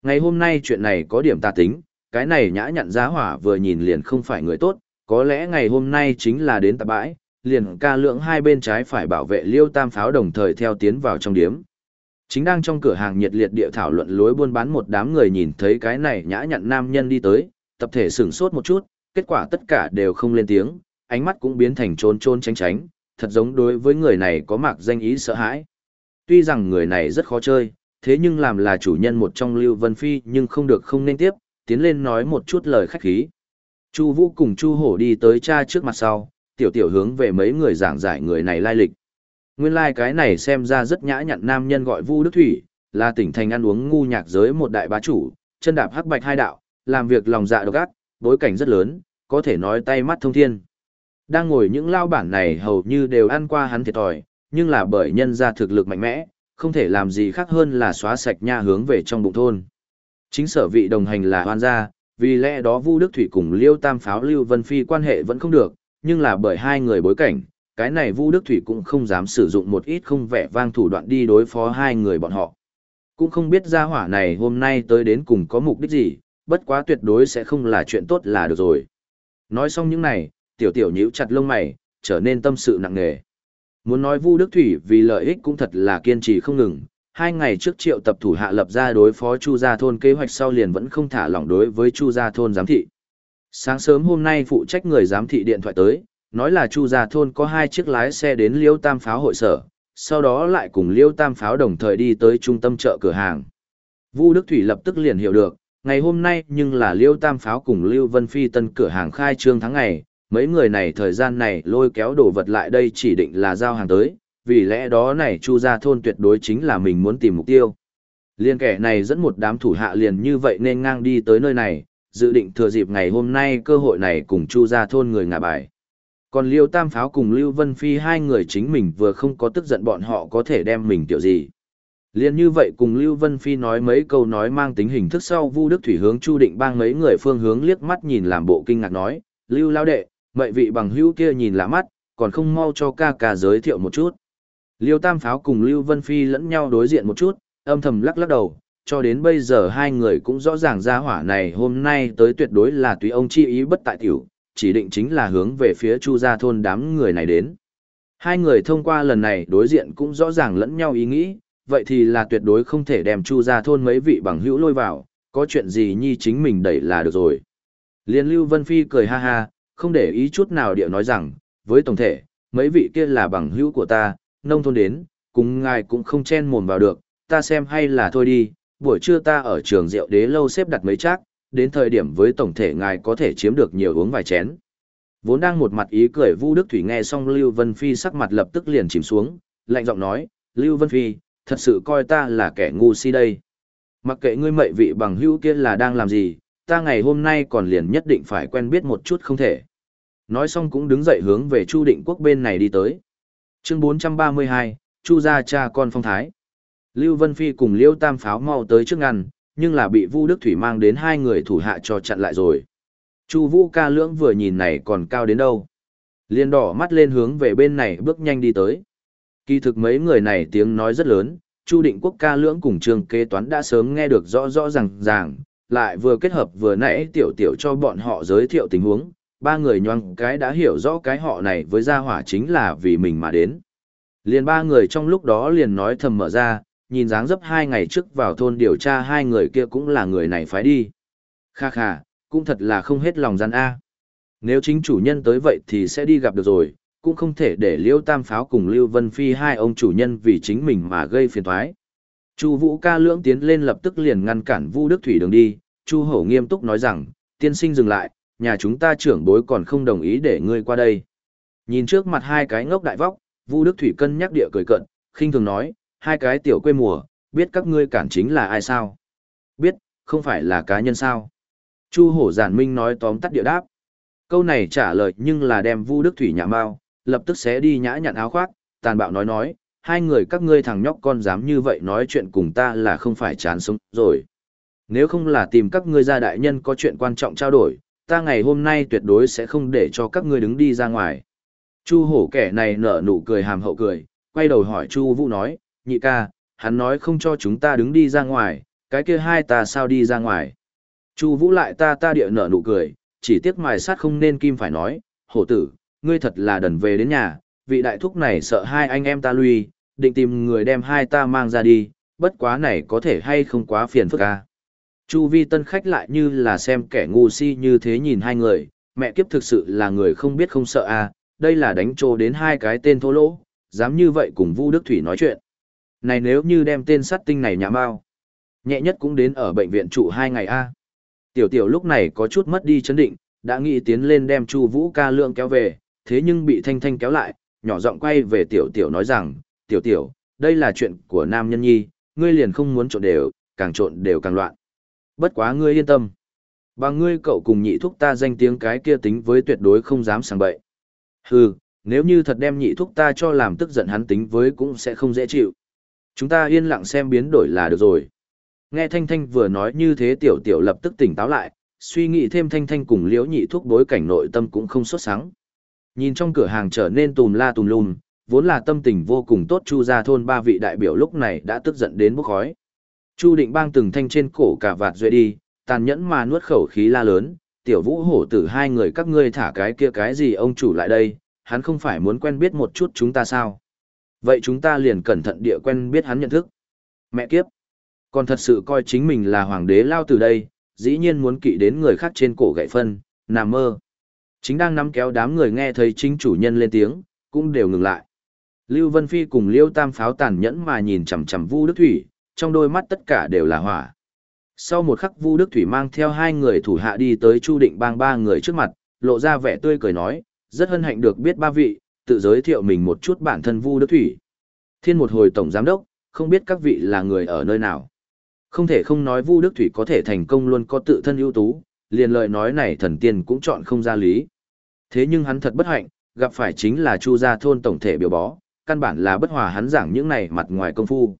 Ngày hôm nay chuyện này có điểm ta tính, cái này nhã nhặn giá hỏa vừa nhìn liền không phải người tốt, có lẽ ngày hôm nay chính là đến tạp bãi, liền ca lượng hai bên trái phải bảo vệ liêu tam pháo đồng thời theo tiến vào trong điếm. Chính đang trong cửa hàng nhiệt liệt địa thảo luận lối buôn bán một đám người nhìn thấy cái này nhã nhặn nam nhân đi tới, tập thể sửng sốt một chút, kết quả tất cả đều không lên tiếng, ánh mắt cũng biến thành trôn trôn tránh tránh, thật giống đối với người này có mạc danh ý sợ hãi. Tuy rằng người này rất khó chơi, thế nhưng làm là chủ nhân một trong Lưu Vân Phi nhưng không được không nên tiếp, tiến lên nói một chút lời khách khí. Chu Vũ cùng Chu Hổ đi tới cha trước mặt sau, tiểu tiểu hướng về mấy người giảng giải người này lai lịch. Nguyên lai like cái này xem ra rất nhã nhặn nam nhân gọi Vu Đức Thủy, là tỉnh thành ăn uống ngu nhạc giới một đại bá chủ, chân đạp hắc bạch hai đạo, làm việc lòng dạ độc ác, bối cảnh rất lớn, có thể nói tay mắt thông thiên. Đang ngồi những lao bản này hầu như đều ăn qua hắn thiệt thòi, nhưng là bởi nhân ra thực lực mạnh mẽ, không thể làm gì khác hơn là xóa sạch nha hướng về trong bụng thôn. Chính sở vị đồng hành là hoan gia, vì lẽ đó Vu Đức Thủy cùng Liêu Tam Pháo Lưu Vân Phi quan hệ vẫn không được, nhưng là bởi hai người bối cảnh, cái này Vu Đức Thủy cũng không dám sử dụng một ít không vẻ vang thủ đoạn đi đối phó hai người bọn họ. Cũng không biết gia hỏa này hôm nay tới đến cùng có mục đích gì, bất quá tuyệt đối sẽ không là chuyện tốt là được rồi. Nói xong những này, tiểu tiểu nhíu chặt lông mày, trở nên tâm sự nặng nề. Muốn nói Vu Đức Thủy vì lợi ích cũng thật là kiên trì không ngừng, hai ngày trước triệu tập thủ hạ lập ra đối phó Chu Gia Thôn kế hoạch sau liền vẫn không thả lỏng đối với Chu Gia Thôn giám thị. Sáng sớm hôm nay phụ trách người giám thị điện thoại tới, nói là Chu Gia Thôn có hai chiếc lái xe đến Liêu Tam Pháo hội sở, sau đó lại cùng Liêu Tam Pháo đồng thời đi tới trung tâm chợ cửa hàng. Vu Đức Thủy lập tức liền hiểu được, ngày hôm nay nhưng là Liêu Tam Pháo cùng Lưu Vân Phi tân cửa hàng khai trương tháng ngày, mấy người này thời gian này lôi kéo đồ vật lại đây chỉ định là giao hàng tới, vì lẽ đó này Chu gia thôn tuyệt đối chính là mình muốn tìm mục tiêu. Liên kẻ này dẫn một đám thủ hạ liền như vậy nên ngang đi tới nơi này, dự định thừa dịp ngày hôm nay cơ hội này cùng Chu gia thôn người ngả bài. Còn Liêu Tam Pháo cùng Lưu Vân Phi hai người chính mình vừa không có tức giận bọn họ có thể đem mình tiểu gì. Liên như vậy cùng Lưu Vân Phi nói mấy câu nói mang tính hình thức sau Vu Đức Thủy hướng Chu Định bang mấy người phương hướng liếc mắt nhìn làm bộ kinh ngạc nói, Lưu Lao Đệ, mậy vị bằng hữu kia nhìn lạ mắt, còn không mau cho ca ca giới thiệu một chút. Liêu Tam Pháo cùng Lưu Vân Phi lẫn nhau đối diện một chút, âm thầm lắc lắc đầu, cho đến bây giờ hai người cũng rõ ràng ra hỏa này hôm nay tới tuyệt đối là tùy ông chi ý bất tại tiểu, chỉ định chính là hướng về phía Chu gia thôn đám người này đến. Hai người thông qua lần này đối diện cũng rõ ràng lẫn nhau ý nghĩ, vậy thì là tuyệt đối không thể đem Chu gia thôn mấy vị bằng hữu lôi vào, có chuyện gì nhi chính mình đẩy là được rồi. Liên Lưu Vân Phi cười ha ha, không để ý chút nào điệu nói rằng, với tổng thể, mấy vị kia là bằng hữu của ta, nông thôn đến, cùng ngài cũng không chen mồm vào được, ta xem hay là thôi đi, buổi trưa ta ở trường rượu đế lâu xếp đặt mấy chác, đến thời điểm với tổng thể ngài có thể chiếm được nhiều uống vài chén. Vốn đang một mặt ý cười Vu Đức Thủy nghe xong Lưu Vân Phi sắc mặt lập tức liền chìm xuống, lạnh giọng nói, Lưu Vân Phi, thật sự coi ta là kẻ ngu si đây. Mặc kệ ngươi mệnh vị bằng hữu kia là đang làm gì, ta ngày hôm nay còn liền nhất định phải quen biết một chút không thể. Nói xong cũng đứng dậy hướng về Chu Định Quốc bên này đi tới. Chương 432, Chu gia cha con phong thái. Lưu Vân Phi cùng Liêu Tam Pháo mau tới trước ngăn, nhưng là bị Vu Đức Thủy mang đến hai người thủ hạ cho chặn lại rồi. Chu Vũ ca lưỡng vừa nhìn này còn cao đến đâu. Liên đỏ mắt lên hướng về bên này bước nhanh đi tới. Kỳ thực mấy người này tiếng nói rất lớn, Chu Định Quốc ca lưỡng cùng trường kế toán đã sớm nghe được rõ rõ ràng ràng, lại vừa kết hợp vừa nãy tiểu tiểu cho bọn họ giới thiệu tình huống, ba người nhoang cái đã hiểu rõ cái họ này với gia hỏa chính là vì mình mà đến. Liền ba người trong lúc đó liền nói thầm mở ra, nhìn dáng dấp hai ngày trước vào thôn điều tra hai người kia cũng là người này phái đi. Kha kha, cũng thật là không hết lòng gian A. Nếu chính chủ nhân tới vậy thì sẽ đi gặp được rồi, cũng không thể để Liêu Tam Pháo cùng Lưu Vân Phi hai ông chủ nhân vì chính mình mà gây phiền toái. Chu Vũ ca lưỡng tiến lên lập tức liền ngăn cản Vu Đức Thủy đường đi, Chu Hổ nghiêm túc nói rằng, tiên sinh dừng lại, nhà chúng ta trưởng bối còn không đồng ý để ngươi qua đây. Nhìn trước mặt hai cái ngốc đại vóc, Vu Đức Thủy cân nhắc địa cười cận, khinh thường nói, hai cái tiểu quê mùa, biết các ngươi cản chính là ai sao? Biết, không phải là cá nhân sao? Chu Hổ giản minh nói tóm tắt địa đáp. Câu này trả lời nhưng là đem Vu Đức Thủy nhà mau, lập tức sẽ đi nhã nhặn áo khoác, tàn bạo nói nói, hai người các ngươi thằng nhóc con dám như vậy nói chuyện cùng ta là không phải chán sống rồi. Nếu không là tìm các ngươi gia đại nhân có chuyện quan trọng trao đổi, ta ngày hôm nay tuyệt đối sẽ không để cho các ngươi đứng đi ra ngoài. Chu hổ kẻ này nở nụ cười hàm hậu cười, quay đầu hỏi Chu Vũ nói, nhị ca, hắn nói không cho chúng ta đứng đi ra ngoài, cái kia hai ta sao đi ra ngoài. Chu Vũ lại ta ta địa nở nụ cười, chỉ tiếc mài sát không nên kim phải nói, hổ tử, ngươi thật là đần về đến nhà, vị đại thúc này sợ hai anh em ta lui, định tìm người đem hai ta mang ra đi, bất quá này có thể hay không quá phiền phức ca. Chu vi tân khách lại như là xem kẻ ngu si như thế nhìn hai người, mẹ kiếp thực sự là người không biết không sợ à, đây là đánh trô đến hai cái tên thô lỗ, dám như vậy cùng Vu Đức Thủy nói chuyện. Này nếu như đem tên sát tinh này nhã bao, nhẹ nhất cũng đến ở bệnh viện trụ hai ngày a. Tiểu tiểu lúc này có chút mất đi chấn định, đã nghĩ tiến lên đem Chu Vũ ca lượng kéo về, thế nhưng bị Thanh Thanh kéo lại, nhỏ giọng quay về tiểu tiểu nói rằng, tiểu tiểu, đây là chuyện của nam nhân nhi, ngươi liền không muốn trộn đều, càng trộn đều càng loạn. Bất quá ngươi yên tâm. Bằng ngươi cậu cùng nhị thúc ta danh tiếng cái kia tính với tuyệt đối không dám sang bậy. Hừ, nếu như thật đem nhị thúc ta cho làm tức giận hắn tính với cũng sẽ không dễ chịu. Chúng ta yên lặng xem biến đổi là được rồi. Nghe Thanh Thanh vừa nói như thế tiểu tiểu lập tức tỉnh táo lại, suy nghĩ thêm Thanh Thanh cùng liễu nhị thuốc bối cảnh nội tâm cũng không xuất sáng. Nhìn trong cửa hàng trở nên tùm la tùm lum, vốn là tâm tình vô cùng tốt chu ra thôn ba vị đại biểu lúc này đã tức giận đến bốc khói. Chu định bang từng thanh trên cổ cả vạt duệ đi, tàn nhẫn mà nuốt khẩu khí la lớn, tiểu vũ hổ tử hai người các ngươi thả cái kia cái gì ông chủ lại đây, hắn không phải muốn quen biết một chút chúng ta sao. Vậy chúng ta liền cẩn thận địa quen biết hắn nhận thức. Mẹ kiếp! Còn thật sự coi chính mình là hoàng đế lao từ đây, dĩ nhiên muốn kỵ đến người khác trên cổ gậy phân, nằm mơ. Chính đang nắm kéo đám người nghe thấy chính chủ nhân lên tiếng, cũng đều ngừng lại. Lưu Vân Phi cùng Liêu Tam Pháo tàn nhẫn mà nhìn chằm chằm Vu Đức Thủy, trong đôi mắt tất cả đều là hỏa. Sau một khắc Vu Đức Thủy mang theo hai người thủ hạ đi tới Chu Định Bang ba người trước mặt, lộ ra vẻ tươi cười nói, rất hân hạnh được biết ba vị, tự giới thiệu mình một chút bản thân Vu Đức Thủy. Thiên một hồi tổng giám đốc, không biết các vị là người ở nơi nào. Không thể không nói Vu Đức Thủy có thể thành công luôn có tự thân ưu tú, liền lời nói này thần tiên cũng chọn không ra lý. Thế nhưng hắn thật bất hạnh, gặp phải chính là Chu gia thôn tổng thể biểu bó, căn bản là bất hòa hắn giảng những này mặt ngoài công phu.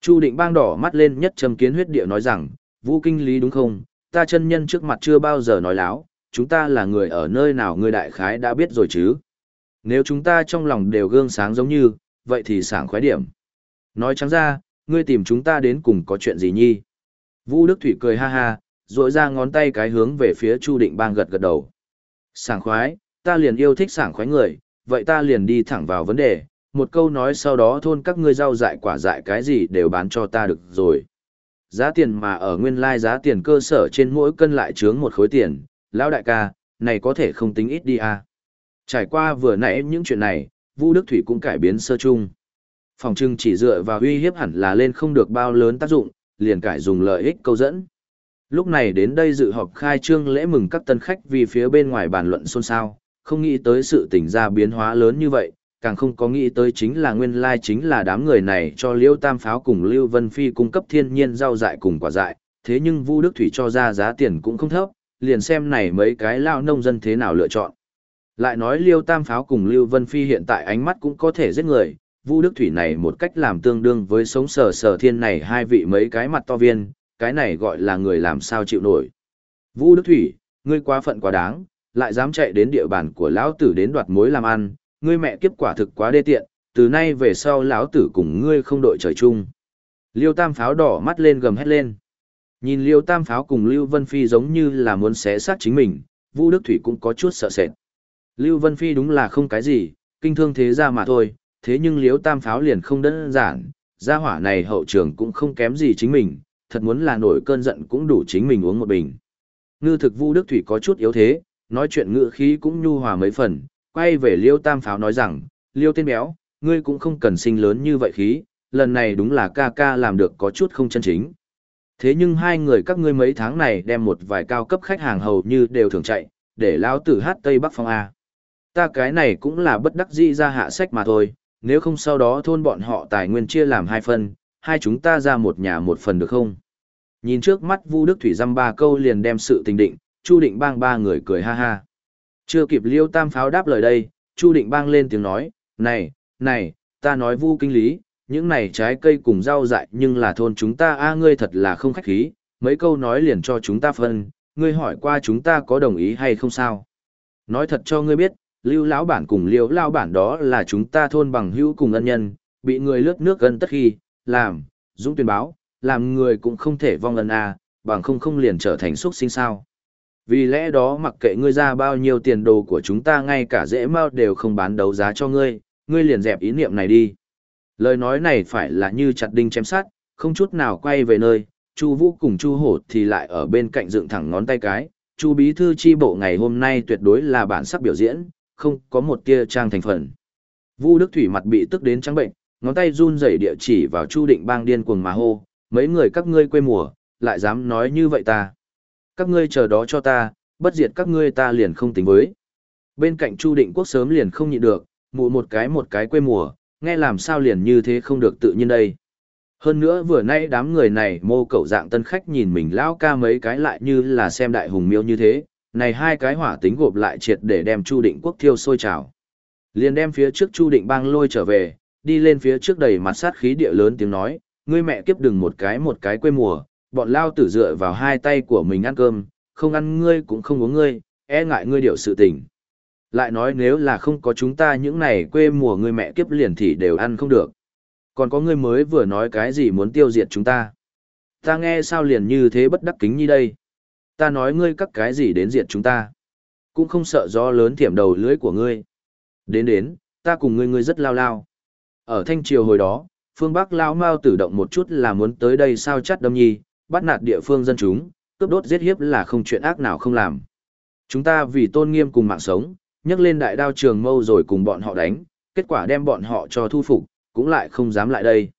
Chu Định Bang đỏ mắt lên nhất trầm kiến huyết địa nói rằng, Vu kinh lý đúng không? Ta chân nhân trước mặt chưa bao giờ nói láo, chúng ta là người ở nơi nào người đại khái đã biết rồi chứ. Nếu chúng ta trong lòng đều gương sáng giống như, vậy thì sảng khoái điểm. Nói trắng ra, ngươi tìm chúng ta đến cùng có chuyện gì nhi? Vu Đức Thủy cười ha ha, rỗi ra ngón tay cái hướng về phía Chu Định Bang gật gật đầu. Sảng khoái, ta liền yêu thích sảng khoái người, vậy ta liền đi thẳng vào vấn đề, một câu nói sau đó thôn các ngươi rau dại quả dại cái gì đều bán cho ta được rồi. Giá tiền mà ở nguyên lai giá tiền cơ sở trên mỗi cân lại chướng một khối tiền, lão đại ca, này có thể không tính ít đi à. Trải qua vừa nãy những chuyện này, Vu Đức Thủy cũng cải biến sơ chung. Phòng trưng chỉ dựa vào uy hiếp hẳn là lên không được bao lớn tác dụng, liền cải dùng lợi ích câu dẫn. Lúc này đến đây dự họp khai trương lễ mừng các tân khách vì phía bên ngoài bàn luận xôn xao, không nghĩ tới sự tỉnh ra biến hóa lớn như vậy, càng không có nghĩ tới chính là nguyên lai chính là đám người này cho Liêu Tam Pháo cùng Lưu Vân Phi cung cấp thiên nhiên rau dại cùng quả dại, thế nhưng Vu Đức Thủy cho ra giá tiền cũng không thấp, liền xem này mấy cái lao nông dân thế nào lựa chọn. Lại nói Liêu Tam Pháo cùng Lưu Vân Phi hiện tại ánh mắt cũng có thể giết người, Vu Đức Thủy này một cách làm tương đương với sống sờ sờ thiên này hai vị mấy cái mặt to viên, cái này gọi là người làm sao chịu nổi. Vu Đức Thủy, ngươi quá phận quá đáng, lại dám chạy đến địa bàn của lão tử đến đoạt mối làm ăn, ngươi mẹ kiếp quả thực quá đê tiện, từ nay về sau lão tử cùng ngươi không đội trời chung. Liêu Tam Pháo đỏ mắt lên gầm hét lên. Nhìn Liêu Tam Pháo cùng Lưu Vân Phi giống như là muốn xé xác chính mình, Vu Đức Thủy cũng có chút sợ sệt. Lưu Vân Phi đúng là không cái gì, kinh thương thế ra mà thôi, thế nhưng Liêu Tam Pháo liền không đơn giản, gia hỏa này hậu trường cũng không kém gì chính mình, thật muốn là nổi cơn giận cũng đủ chính mình uống một bình. Ngư thực Vu Đức Thủy có chút yếu thế, nói chuyện ngựa khí cũng nhu hòa mấy phần, quay về Liêu Tam Pháo nói rằng, Liêu tên béo, ngươi cũng không cần sinh lớn như vậy khí, lần này đúng là ca ca làm được có chút không chân chính. Thế nhưng hai người các ngươi mấy tháng này đem một vài cao cấp khách hàng hầu như đều thường chạy, để lao tử hát Tây Bắc Phong A. Ta cái này cũng là bất đắc dĩ ra hạ sách mà thôi, nếu không sau đó thôn bọn họ tài nguyên chia làm hai phần, hai chúng ta ra một nhà một phần được không? Nhìn trước mắt Vu Đức Thủy dăm ba câu liền đem sự tình định, Chu Định Bang ba người cười ha ha. Chưa kịp Liêu Tam Pháo đáp lời đây, Chu Định Bang lên tiếng nói, này, này, ta nói Vu kinh lý, những này trái cây cùng rau dại nhưng là thôn chúng ta a ngươi thật là không khách khí, mấy câu nói liền cho chúng ta phân, ngươi hỏi qua chúng ta có đồng ý hay không sao? Nói thật cho ngươi biết, Lưu lão bản cùng liễu lão bản đó là chúng ta thôn bằng hữu cùng ân nhân, bị người lướt nước gần tất khi, làm, dũng tuyên báo, làm người cũng không thể vong ân a, bằng không không liền trở thành xuất sinh sao. Vì lẽ đó mặc kệ ngươi ra bao nhiêu tiền đồ của chúng ta ngay cả dễ mao đều không bán đấu giá cho ngươi, ngươi liền dẹp ý niệm này đi. Lời nói này phải là như chặt đinh chém sát, không chút nào quay về nơi, Chu Vũ cùng Chu Hổ thì lại ở bên cạnh dựng thẳng ngón tay cái, Chu bí thư tri bộ ngày hôm nay tuyệt đối là bản sắc biểu diễn, không có một tia trang thành phần. Vu Đức Thủy mặt bị tức đến trắng bệnh, ngón tay run rẩy địa chỉ vào Chu Định Bang điên cuồng mà hô, mấy người các ngươi quê mùa, lại dám nói như vậy ta. Các ngươi chờ đó cho ta, bất diệt các ngươi ta liền không tính với. Bên cạnh Chu Định Quốc sớm liền không nhịn được, mụ một cái một cái quê mùa, nghe làm sao liền như thế không được tự nhiên đây. Hơn nữa vừa nay đám người này mô cậu dạng tân khách nhìn mình lão ca mấy cái lại như là xem đại hùng miêu như thế, này hai cái hỏa tính gộp lại triệt để đem Chu Định Quốc thiêu sôi trào. Liền đem phía trước Chu Định bang lôi trở về, đi lên phía trước đầy mặt sát khí địa lớn tiếng nói, ngươi mẹ kiếp đừng một cái một cái quê mùa, bọn lao tử dựa vào hai tay của mình ăn cơm, không ăn ngươi cũng không uống ngươi, e ngại ngươi điệu sự tình. Lại nói nếu là không có chúng ta những này quê mùa ngươi mẹ kiếp liền thì đều ăn không được. Còn có ngươi mới vừa nói cái gì muốn tiêu diệt chúng ta. Ta nghe sao liền như thế bất đắc kính như đây. Ta nói ngươi các cái gì đến diệt chúng ta. Cũng không sợ gió lớn thiểm đầu lưới của ngươi. Đến đến, ta cùng ngươi ngươi rất lao lao. Ở thanh triều hồi đó, phương Bắc lao mau tự động một chút là muốn tới đây sao chắt đâm nhi, bắt nạt địa phương dân chúng, cướp đốt giết hiếp là không chuyện ác nào không làm. Chúng ta vì tôn nghiêm cùng mạng sống, nhấc lên đại đao trường mâu rồi cùng bọn họ đánh, kết quả đem bọn họ cho thu phục, cũng lại không dám lại đây.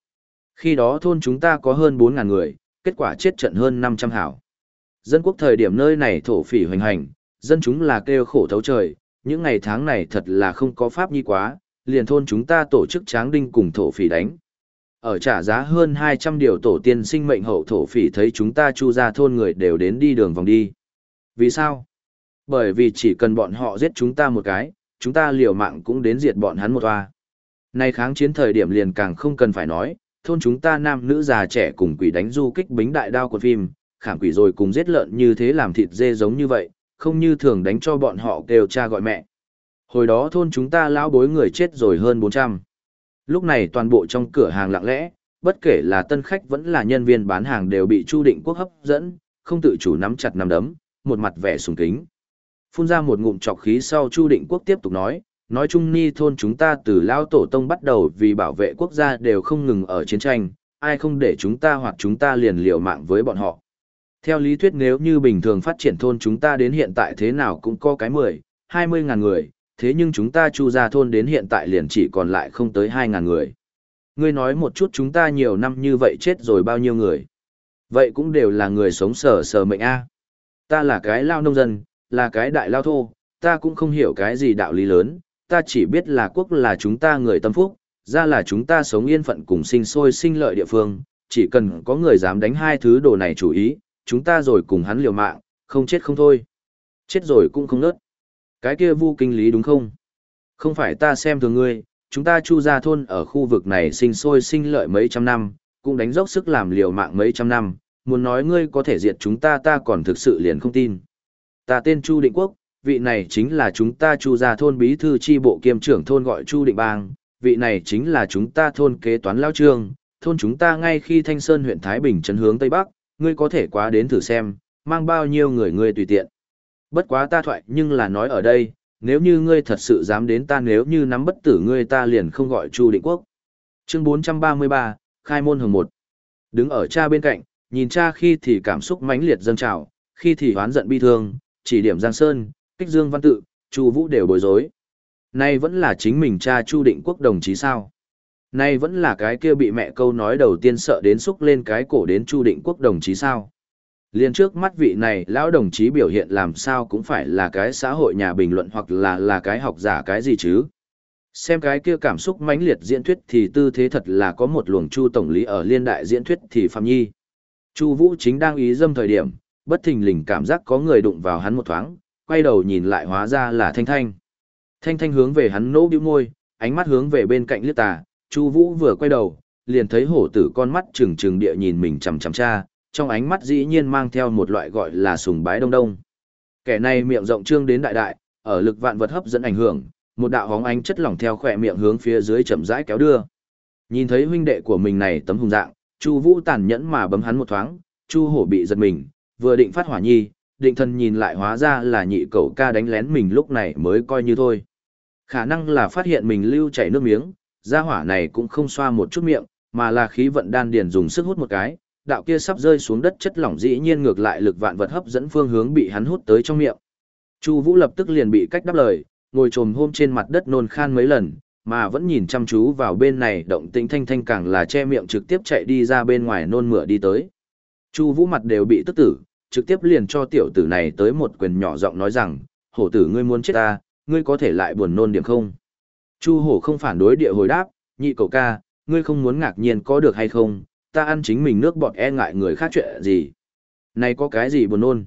Khi đó thôn chúng ta có hơn 4.000 người, kết quả chết trận hơn 500 hảo. Dân quốc thời điểm nơi này thổ phỉ hoành hành, dân chúng là kêu khổ thấu trời, những ngày tháng này thật là không có pháp nhi quá, liền thôn chúng ta tổ chức tráng đinh cùng thổ phỉ đánh. Ở trả giá hơn 200 điều tổ tiên sinh mệnh hậu thổ phỉ thấy chúng ta chu ra thôn người đều đến đi đường vòng đi. Vì sao? Bởi vì chỉ cần bọn họ giết chúng ta một cái, chúng ta liều mạng cũng đến diệt bọn hắn một hoa. Nay kháng chiến thời điểm liền càng không cần phải nói, thôn chúng ta nam nữ già trẻ cùng quỷ đánh du kích bính đại đao của phim, khảm quỷ rồi cùng giết lợn như thế làm thịt dê giống như vậy, không như thường đánh cho bọn họ kêu cha gọi mẹ. Hồi đó thôn chúng ta lão bối người chết rồi hơn 400. Lúc này toàn bộ trong cửa hàng lặng lẽ, bất kể là tân khách vẫn là nhân viên bán hàng đều bị Chu Định Quốc hấp dẫn, không tự chủ nắm chặt nắm đấm, một mặt vẻ sùng kính. Phun ra một ngụm trọc khí sau Chu Định Quốc tiếp tục nói, nói chung ni thôn chúng ta từ lao tổ tông bắt đầu vì bảo vệ quốc gia đều không ngừng ở chiến tranh, ai không để chúng ta hoặc chúng ta liền liều mạng với bọn họ. Theo lý thuyết nếu như bình thường phát triển thôn chúng ta đến hiện tại thế nào cũng có cái 10, 20 ngàn người, thế nhưng chúng ta chu ra thôn đến hiện tại liền chỉ còn lại không tới 2 ngàn người. Ngươi nói một chút chúng ta nhiều năm như vậy chết rồi bao nhiêu người. Vậy cũng đều là người sống sờ sờ mệnh A. Ta là cái lao nông dân, là cái đại lao thô, ta cũng không hiểu cái gì đạo lý lớn, ta chỉ biết là quốc là chúng ta người tâm phúc, ra là chúng ta sống yên phận cùng sinh sôi sinh lợi địa phương, chỉ cần có người dám đánh hai thứ đồ này chủ ý, chúng ta rồi cùng hắn liều mạng, không chết không thôi. Chết rồi cũng không nớt. Cái kia vu kinh lý đúng không? Không phải ta xem thường ngươi, chúng ta chu gia thôn ở khu vực này sinh sôi sinh lợi mấy trăm năm, cũng đánh dốc sức làm liều mạng mấy trăm năm, muốn nói ngươi có thể diệt chúng ta ta còn thực sự liền không tin. Ta tên Chu Định Quốc, vị này chính là chúng ta Chu gia thôn bí thư chi bộ kiêm trưởng thôn gọi Chu Định Bang, vị này chính là chúng ta thôn kế toán lao trương, thôn chúng ta ngay khi Thanh Sơn huyện Thái Bình trấn hướng Tây Bắc, ngươi có thể quá đến thử xem, mang bao nhiêu người ngươi tùy tiện. Bất quá ta thoại nhưng là nói ở đây, nếu như ngươi thật sự dám đến ta nếu như nắm bất tử ngươi ta liền không gọi Chu Định Quốc. Chương 433, Khai môn hồng một. Đứng ở cha bên cạnh, nhìn cha khi thì cảm xúc mãnh liệt dâng trào, khi thì hoán giận bi thương, chỉ điểm Giang Sơn, kích Dương Văn Tự, Chu Vũ đều bối rối. Nay vẫn là chính mình cha Chu Định Quốc đồng chí sao? Nay vẫn là cái kia bị mẹ câu nói đầu tiên sợ đến xúc lên cái cổ đến Chu Định Quốc đồng chí sao? Liên trước mắt vị này lão đồng chí biểu hiện làm sao cũng phải là cái xã hội nhà bình luận hoặc là là cái học giả cái gì chứ. Xem cái kia cảm xúc mãnh liệt diễn thuyết thì tư thế thật là có một luồng Chu tổng lý ở liên đại diễn thuyết thì Phạm Nhi. Chu Vũ chính đang ý dâm thời điểm, bất thình lình cảm giác có người đụng vào hắn một thoáng, quay đầu nhìn lại hóa ra là Thanh Thanh. Thanh Thanh hướng về hắn nỗ bĩu môi, ánh mắt hướng về bên cạnh liếc tà, Chu Vũ vừa quay đầu, liền thấy hổ tử con mắt trừng trừng địa nhìn mình chằm chằm cha, trong ánh mắt dĩ nhiên mang theo một loại gọi là sùng bái đông đông. Kẻ này miệng rộng trương đến đại đại, ở lực vạn vật hấp dẫn ảnh hưởng, một đạo hóng ánh chất lỏng theo khỏe miệng hướng phía dưới chậm rãi kéo đưa. Nhìn thấy huynh đệ của mình này tấm hùng dạng, Chu Vũ tàn nhẫn mà bấm hắn một thoáng, Chu Hổ bị giật mình, vừa định phát hỏa nhi, định thần nhìn lại hóa ra là nhị cậu ca đánh lén mình lúc này mới coi như thôi. Khả năng là phát hiện mình lưu chảy nước miếng, gia hỏa này cũng không xoa một chút miệng, mà là khí vận đan điền dùng sức hút một cái, đạo kia sắp rơi xuống đất chất lỏng dĩ nhiên ngược lại lực vạn vật hấp dẫn phương hướng bị hắn hút tới trong miệng. Chu Vũ lập tức liền bị cách đáp lời, ngồi trồm hôm trên mặt đất nôn khan mấy lần, mà vẫn nhìn chăm chú vào bên này động tĩnh thanh thanh càng là che miệng trực tiếp chạy đi ra bên ngoài nôn mửa đi tới. Chu Vũ mặt đều bị tức tử, trực tiếp liền cho tiểu tử này tới một quyền nhỏ giọng nói rằng, hổ tử ngươi muốn chết ta, ngươi có thể lại buồn nôn điểm không? Chu hổ không phản đối địa hồi đáp, nhị cậu ca, ngươi không muốn ngạc nhiên có được hay không, ta ăn chính mình nước bọt e ngại người khác chuyện gì. Này có cái gì buồn nôn?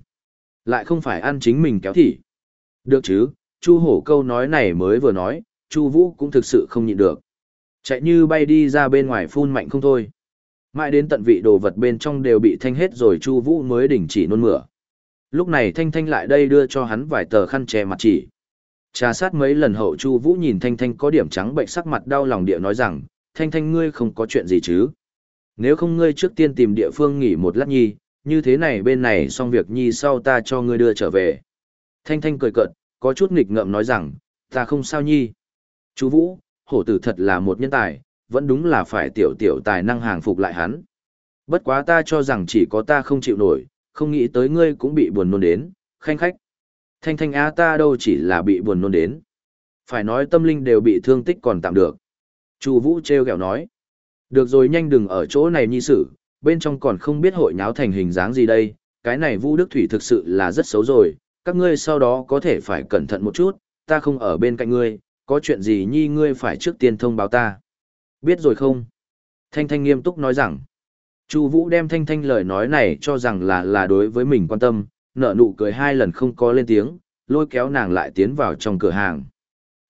Lại không phải ăn chính mình kéo thỉ. Được chứ, Chu hổ câu nói này mới vừa nói, Chu vũ cũng thực sự không nhịn được. Chạy như bay đi ra bên ngoài phun mạnh không thôi. Mãi đến tận vị đồ vật bên trong đều bị thanh hết rồi Chu vũ mới đình chỉ nôn mửa. Lúc này Thanh Thanh lại đây đưa cho hắn vài tờ khăn che mặt chỉ. Trà sát mấy lần hậu Chu Vũ nhìn Thanh Thanh có điểm trắng bệnh sắc mặt đau lòng địa nói rằng, Thanh Thanh ngươi không có chuyện gì chứ? Nếu không ngươi trước tiên tìm địa phương nghỉ một lát nhi, như thế này bên này xong việc nhi sau ta cho ngươi đưa trở về. Thanh Thanh cười cợt, có chút nghịch ngợm nói rằng, ta không sao nhi. Chú Vũ, hổ tử thật là một nhân tài, vẫn đúng là phải tiểu tiểu tài năng hàng phục lại hắn. Bất quá ta cho rằng chỉ có ta không chịu nổi, không nghĩ tới ngươi cũng bị buồn nôn đến, khanh khách. Thanh thanh á ta đâu chỉ là bị buồn nôn đến. Phải nói tâm linh đều bị thương tích còn tạm được. Chu Vũ treo kẹo nói. Được rồi nhanh đừng ở chỗ này nhi sử, bên trong còn không biết hội nháo thành hình dáng gì đây, cái này Vu Đức Thủy thực sự là rất xấu rồi, các ngươi sau đó có thể phải cẩn thận một chút, ta không ở bên cạnh ngươi, có chuyện gì nhi ngươi phải trước tiên thông báo ta. Biết rồi không? Thanh Thanh nghiêm túc nói rằng, Chu Vũ đem Thanh Thanh lời nói này cho rằng là là đối với mình quan tâm, nở nụ cười hai lần không có lên tiếng, lôi kéo nàng lại tiến vào trong cửa hàng.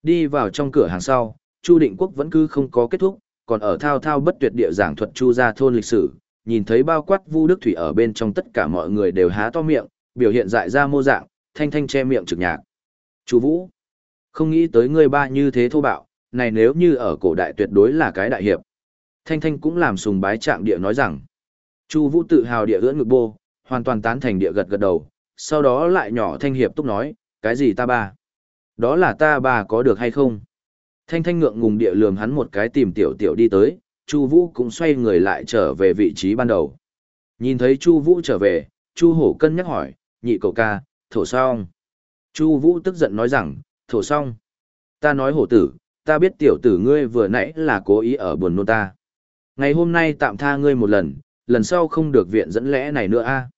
Đi vào trong cửa hàng sau, Chu Định Quốc vẫn cứ không có kết thúc, còn ở thao thao bất tuyệt địa giảng thuật Chu gia thôn lịch sử, nhìn thấy bao quát Vu Đức Thủy ở bên trong tất cả mọi người đều há to miệng, biểu hiện dại ra mô dạng, thanh thanh che miệng trực nhạc. Chu Vũ, không nghĩ tới ngươi ba như thế thô bạo, này nếu như ở cổ đại tuyệt đối là cái đại hiệp. Thanh thanh cũng làm sùng bái trạng địa nói rằng. Chu Vũ tự hào địa ưỡn ngực bô, hoàn toàn tán thành địa gật gật đầu, sau đó lại nhỏ thanh hiệp túc nói, cái gì ta ba? Đó là ta ba có được hay không? Thanh thanh ngượng ngùng địa lường hắn một cái tìm tiểu tiểu đi tới, Chu Vũ cũng xoay người lại trở về vị trí ban đầu. Nhìn thấy Chu Vũ trở về, Chu Hổ cân nhắc hỏi, nhị cậu ca, thổ xong. Chu Vũ tức giận nói rằng, thổ xong. Ta nói hổ tử, ta biết tiểu tử ngươi vừa nãy là cố ý ở buồn nôn ta. Ngày hôm nay tạm tha ngươi một lần, lần sau không được viện dẫn lẽ này nữa a.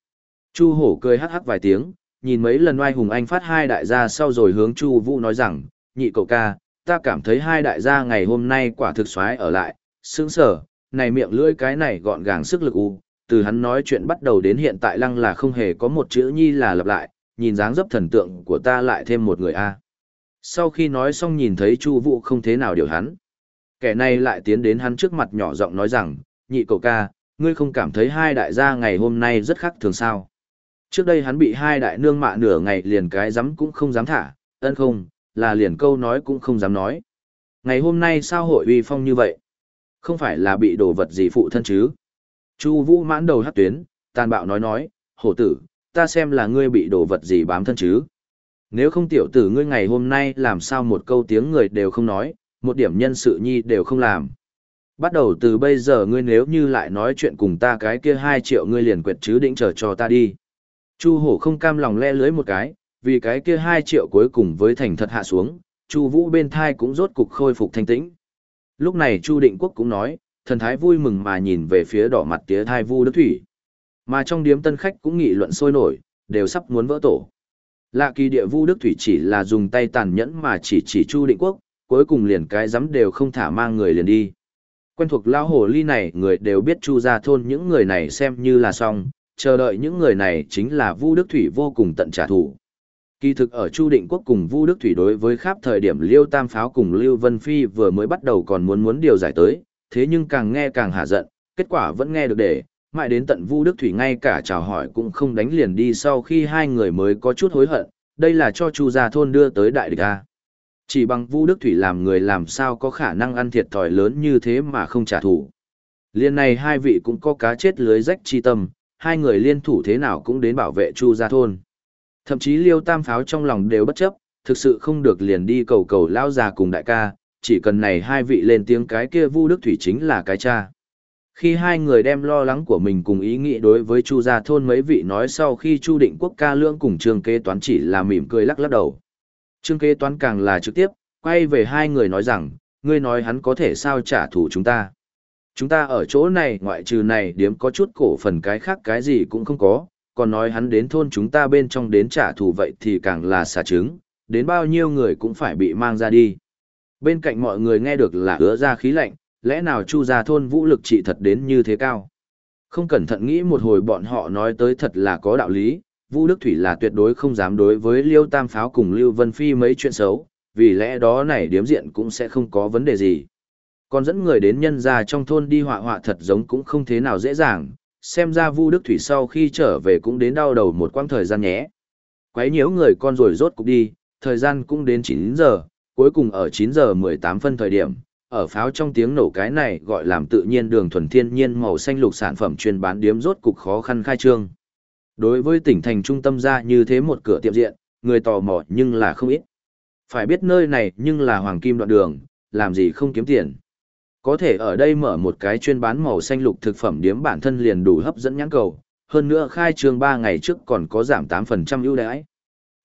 Chu hổ cười hắc hắc vài tiếng, nhìn mấy lần oai hùng anh phát hai đại gia sau rồi hướng Chu Vũ nói rằng, nhị cậu ca, ta cảm thấy hai đại gia ngày hôm nay quả thực xoái ở lại, sướng sở, này miệng lưỡi cái này gọn gàng sức lực u, từ hắn nói chuyện bắt đầu đến hiện tại lăng là không hề có một chữ nhi là lặp lại, nhìn dáng dấp thần tượng của ta lại thêm một người a. Sau khi nói xong nhìn thấy Chu Vũ không thế nào điều hắn. Kẻ này lại tiến đến hắn trước mặt nhỏ giọng nói rằng, nhị cậu ca, ngươi không cảm thấy hai đại gia ngày hôm nay rất khác thường sao? Trước đây hắn bị hai đại nương mạ nửa ngày liền cái dám cũng không dám thả, ân không, là liền câu nói cũng không dám nói. Ngày hôm nay sao hội uy phong như vậy? Không phải là bị đồ vật gì phụ thân chứ? Chu Vũ mãn đầu hất tuyến, tàn bạo nói nói, hổ tử, ta xem là ngươi bị đồ vật gì bám thân chứ? Nếu không tiểu tử ngươi ngày hôm nay làm sao một câu tiếng người đều không nói, một điểm nhân sự nhi đều không làm. Bắt đầu từ bây giờ ngươi nếu như lại nói chuyện cùng ta cái kia hai triệu ngươi liền quyệt chứ định chờ cho ta đi. Chu hổ không cam lòng le lưới một cái, vì cái kia hai triệu cuối cùng với thành thật hạ xuống, Chu vũ bên thai cũng rốt cục khôi phục thanh tĩnh. Lúc này Chu định quốc cũng nói, thần thái vui mừng mà nhìn về phía đỏ mặt tía thai vu đức thủy. Mà trong điếm tân khách cũng nghị luận sôi nổi, đều sắp muốn vỡ tổ. Lạ kỳ địa vu đức thủy chỉ là dùng tay tàn nhẫn mà chỉ chỉ Chu định quốc, cuối cùng liền cái dám đều không thả mang người liền đi. Quen thuộc lao hồ ly này người đều biết chu ra thôn những người này xem như là xong, chờ đợi những người này chính là Vu Đức Thủy vô cùng tận trả thù. Kỳ thực ở Chu Định Quốc cùng Vu Đức Thủy đối với khắp thời điểm Liêu Tam Pháo cùng Lưu Vân Phi vừa mới bắt đầu còn muốn muốn điều giải tới, thế nhưng càng nghe càng hạ giận, kết quả vẫn nghe được để, mãi đến tận Vu Đức Thủy ngay cả chào hỏi cũng không đánh liền đi sau khi hai người mới có chút hối hận, đây là cho Chu gia thôn đưa tới đại địch a. Chỉ bằng Vu Đức Thủy làm người làm sao có khả năng ăn thiệt thòi lớn như thế mà không trả thù. Liên này hai vị cũng có cá chết lưới rách chi tâm, hai người liên thủ thế nào cũng đến bảo vệ Chu gia thôn. Thậm chí Liêu Tam Pháo trong lòng đều bất chấp, thực sự không được liền đi cầu cầu lao già cùng đại ca, chỉ cần này hai vị lên tiếng cái kia Vu Đức Thủy chính là cái cha. Khi hai người đem lo lắng của mình cùng ý nghĩ đối với Chu gia thôn mấy vị nói sau khi Chu Định Quốc ca lương cùng Trương Kế Toán chỉ là mỉm cười lắc lắc đầu. Trương Kế Toán càng là trực tiếp, quay về hai người nói rằng, ngươi nói hắn có thể sao trả thù chúng ta. Chúng ta ở chỗ này ngoại trừ này điếm có chút cổ phần cái khác cái gì cũng không có, còn nói hắn đến thôn chúng ta bên trong đến trả thù vậy thì càng là xả trứng, đến bao nhiêu người cũng phải bị mang ra đi. Bên cạnh mọi người nghe được là ứa ra khí lạnh, lẽ nào chu gia thôn vũ lực trị thật đến như thế cao. Không cẩn thận nghĩ một hồi bọn họ nói tới thật là có đạo lý, Vũ Đức Thủy là tuyệt đối không dám đối với Liêu Tam Pháo cùng Lưu Vân Phi mấy chuyện xấu, vì lẽ đó này điếm diện cũng sẽ không có vấn đề gì. Còn dẫn người đến nhân gia trong thôn đi họa họa thật giống cũng không thế nào dễ dàng, xem ra Vu Đức Thủy sau khi trở về cũng đến đau đầu một quãng thời gian nhé. Quấy nhiễu người con rồi rốt cục đi, thời gian cũng đến 9 giờ, cuối cùng ở 9 giờ 18 phân thời điểm, ở pháo trong tiếng nổ cái này gọi làm tự nhiên đường thuần thiên nhiên màu xanh lục sản phẩm chuyên bán điếm rốt cục khó khăn khai trương. Đối với tỉnh thành trung tâm ra như thế một cửa tiệm diện, người tò mò nhưng là không ít. Phải biết nơi này nhưng là hoàng kim đoạn đường, làm gì không kiếm tiền. Có thể ở đây mở một cái chuyên bán màu xanh lục thực phẩm điếm bản thân liền đủ hấp dẫn nhãn cầu, hơn nữa khai trương 3 ngày trước còn có giảm 8% ưu đãi.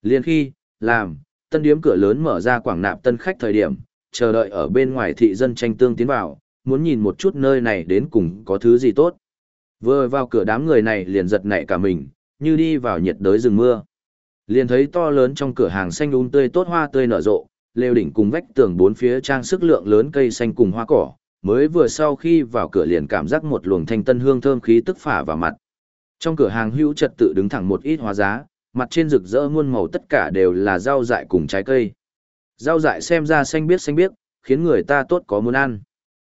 Liên khi, làm, tân điếm cửa lớn mở ra quảng nạp tân khách thời điểm, chờ đợi ở bên ngoài thị dân tranh tương tiến vào, muốn nhìn một chút nơi này đến cùng có thứ gì tốt. Vừa vào cửa đám người này liền giật nảy cả mình, như đi vào nhiệt đới rừng mưa. Liền thấy to lớn trong cửa hàng xanh um tươi tốt hoa tươi nở rộ, lều đỉnh cùng vách tường bốn phía trang sức lượng lớn cây xanh cùng hoa cỏ, mới vừa sau khi vào cửa liền cảm giác một luồng thanh tân hương thơm khí tức phả vào mặt. Trong cửa hàng hữu trật tự đứng thẳng một ít hóa giá, mặt trên rực rỡ muôn màu tất cả đều là rau dại cùng trái cây. Rau dại xem ra xanh biếc xanh biếc, khiến người ta tốt có muốn ăn.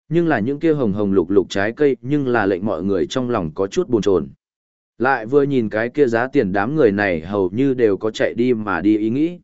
Nhưng là những kia hồng hồng lục lục trái cây nhưng là lệnh mọi người trong lòng có chút buồn chồn. Lại vừa nhìn cái kia giá tiền đám người này hầu như đều có chạy đi mà đi ý nghĩ.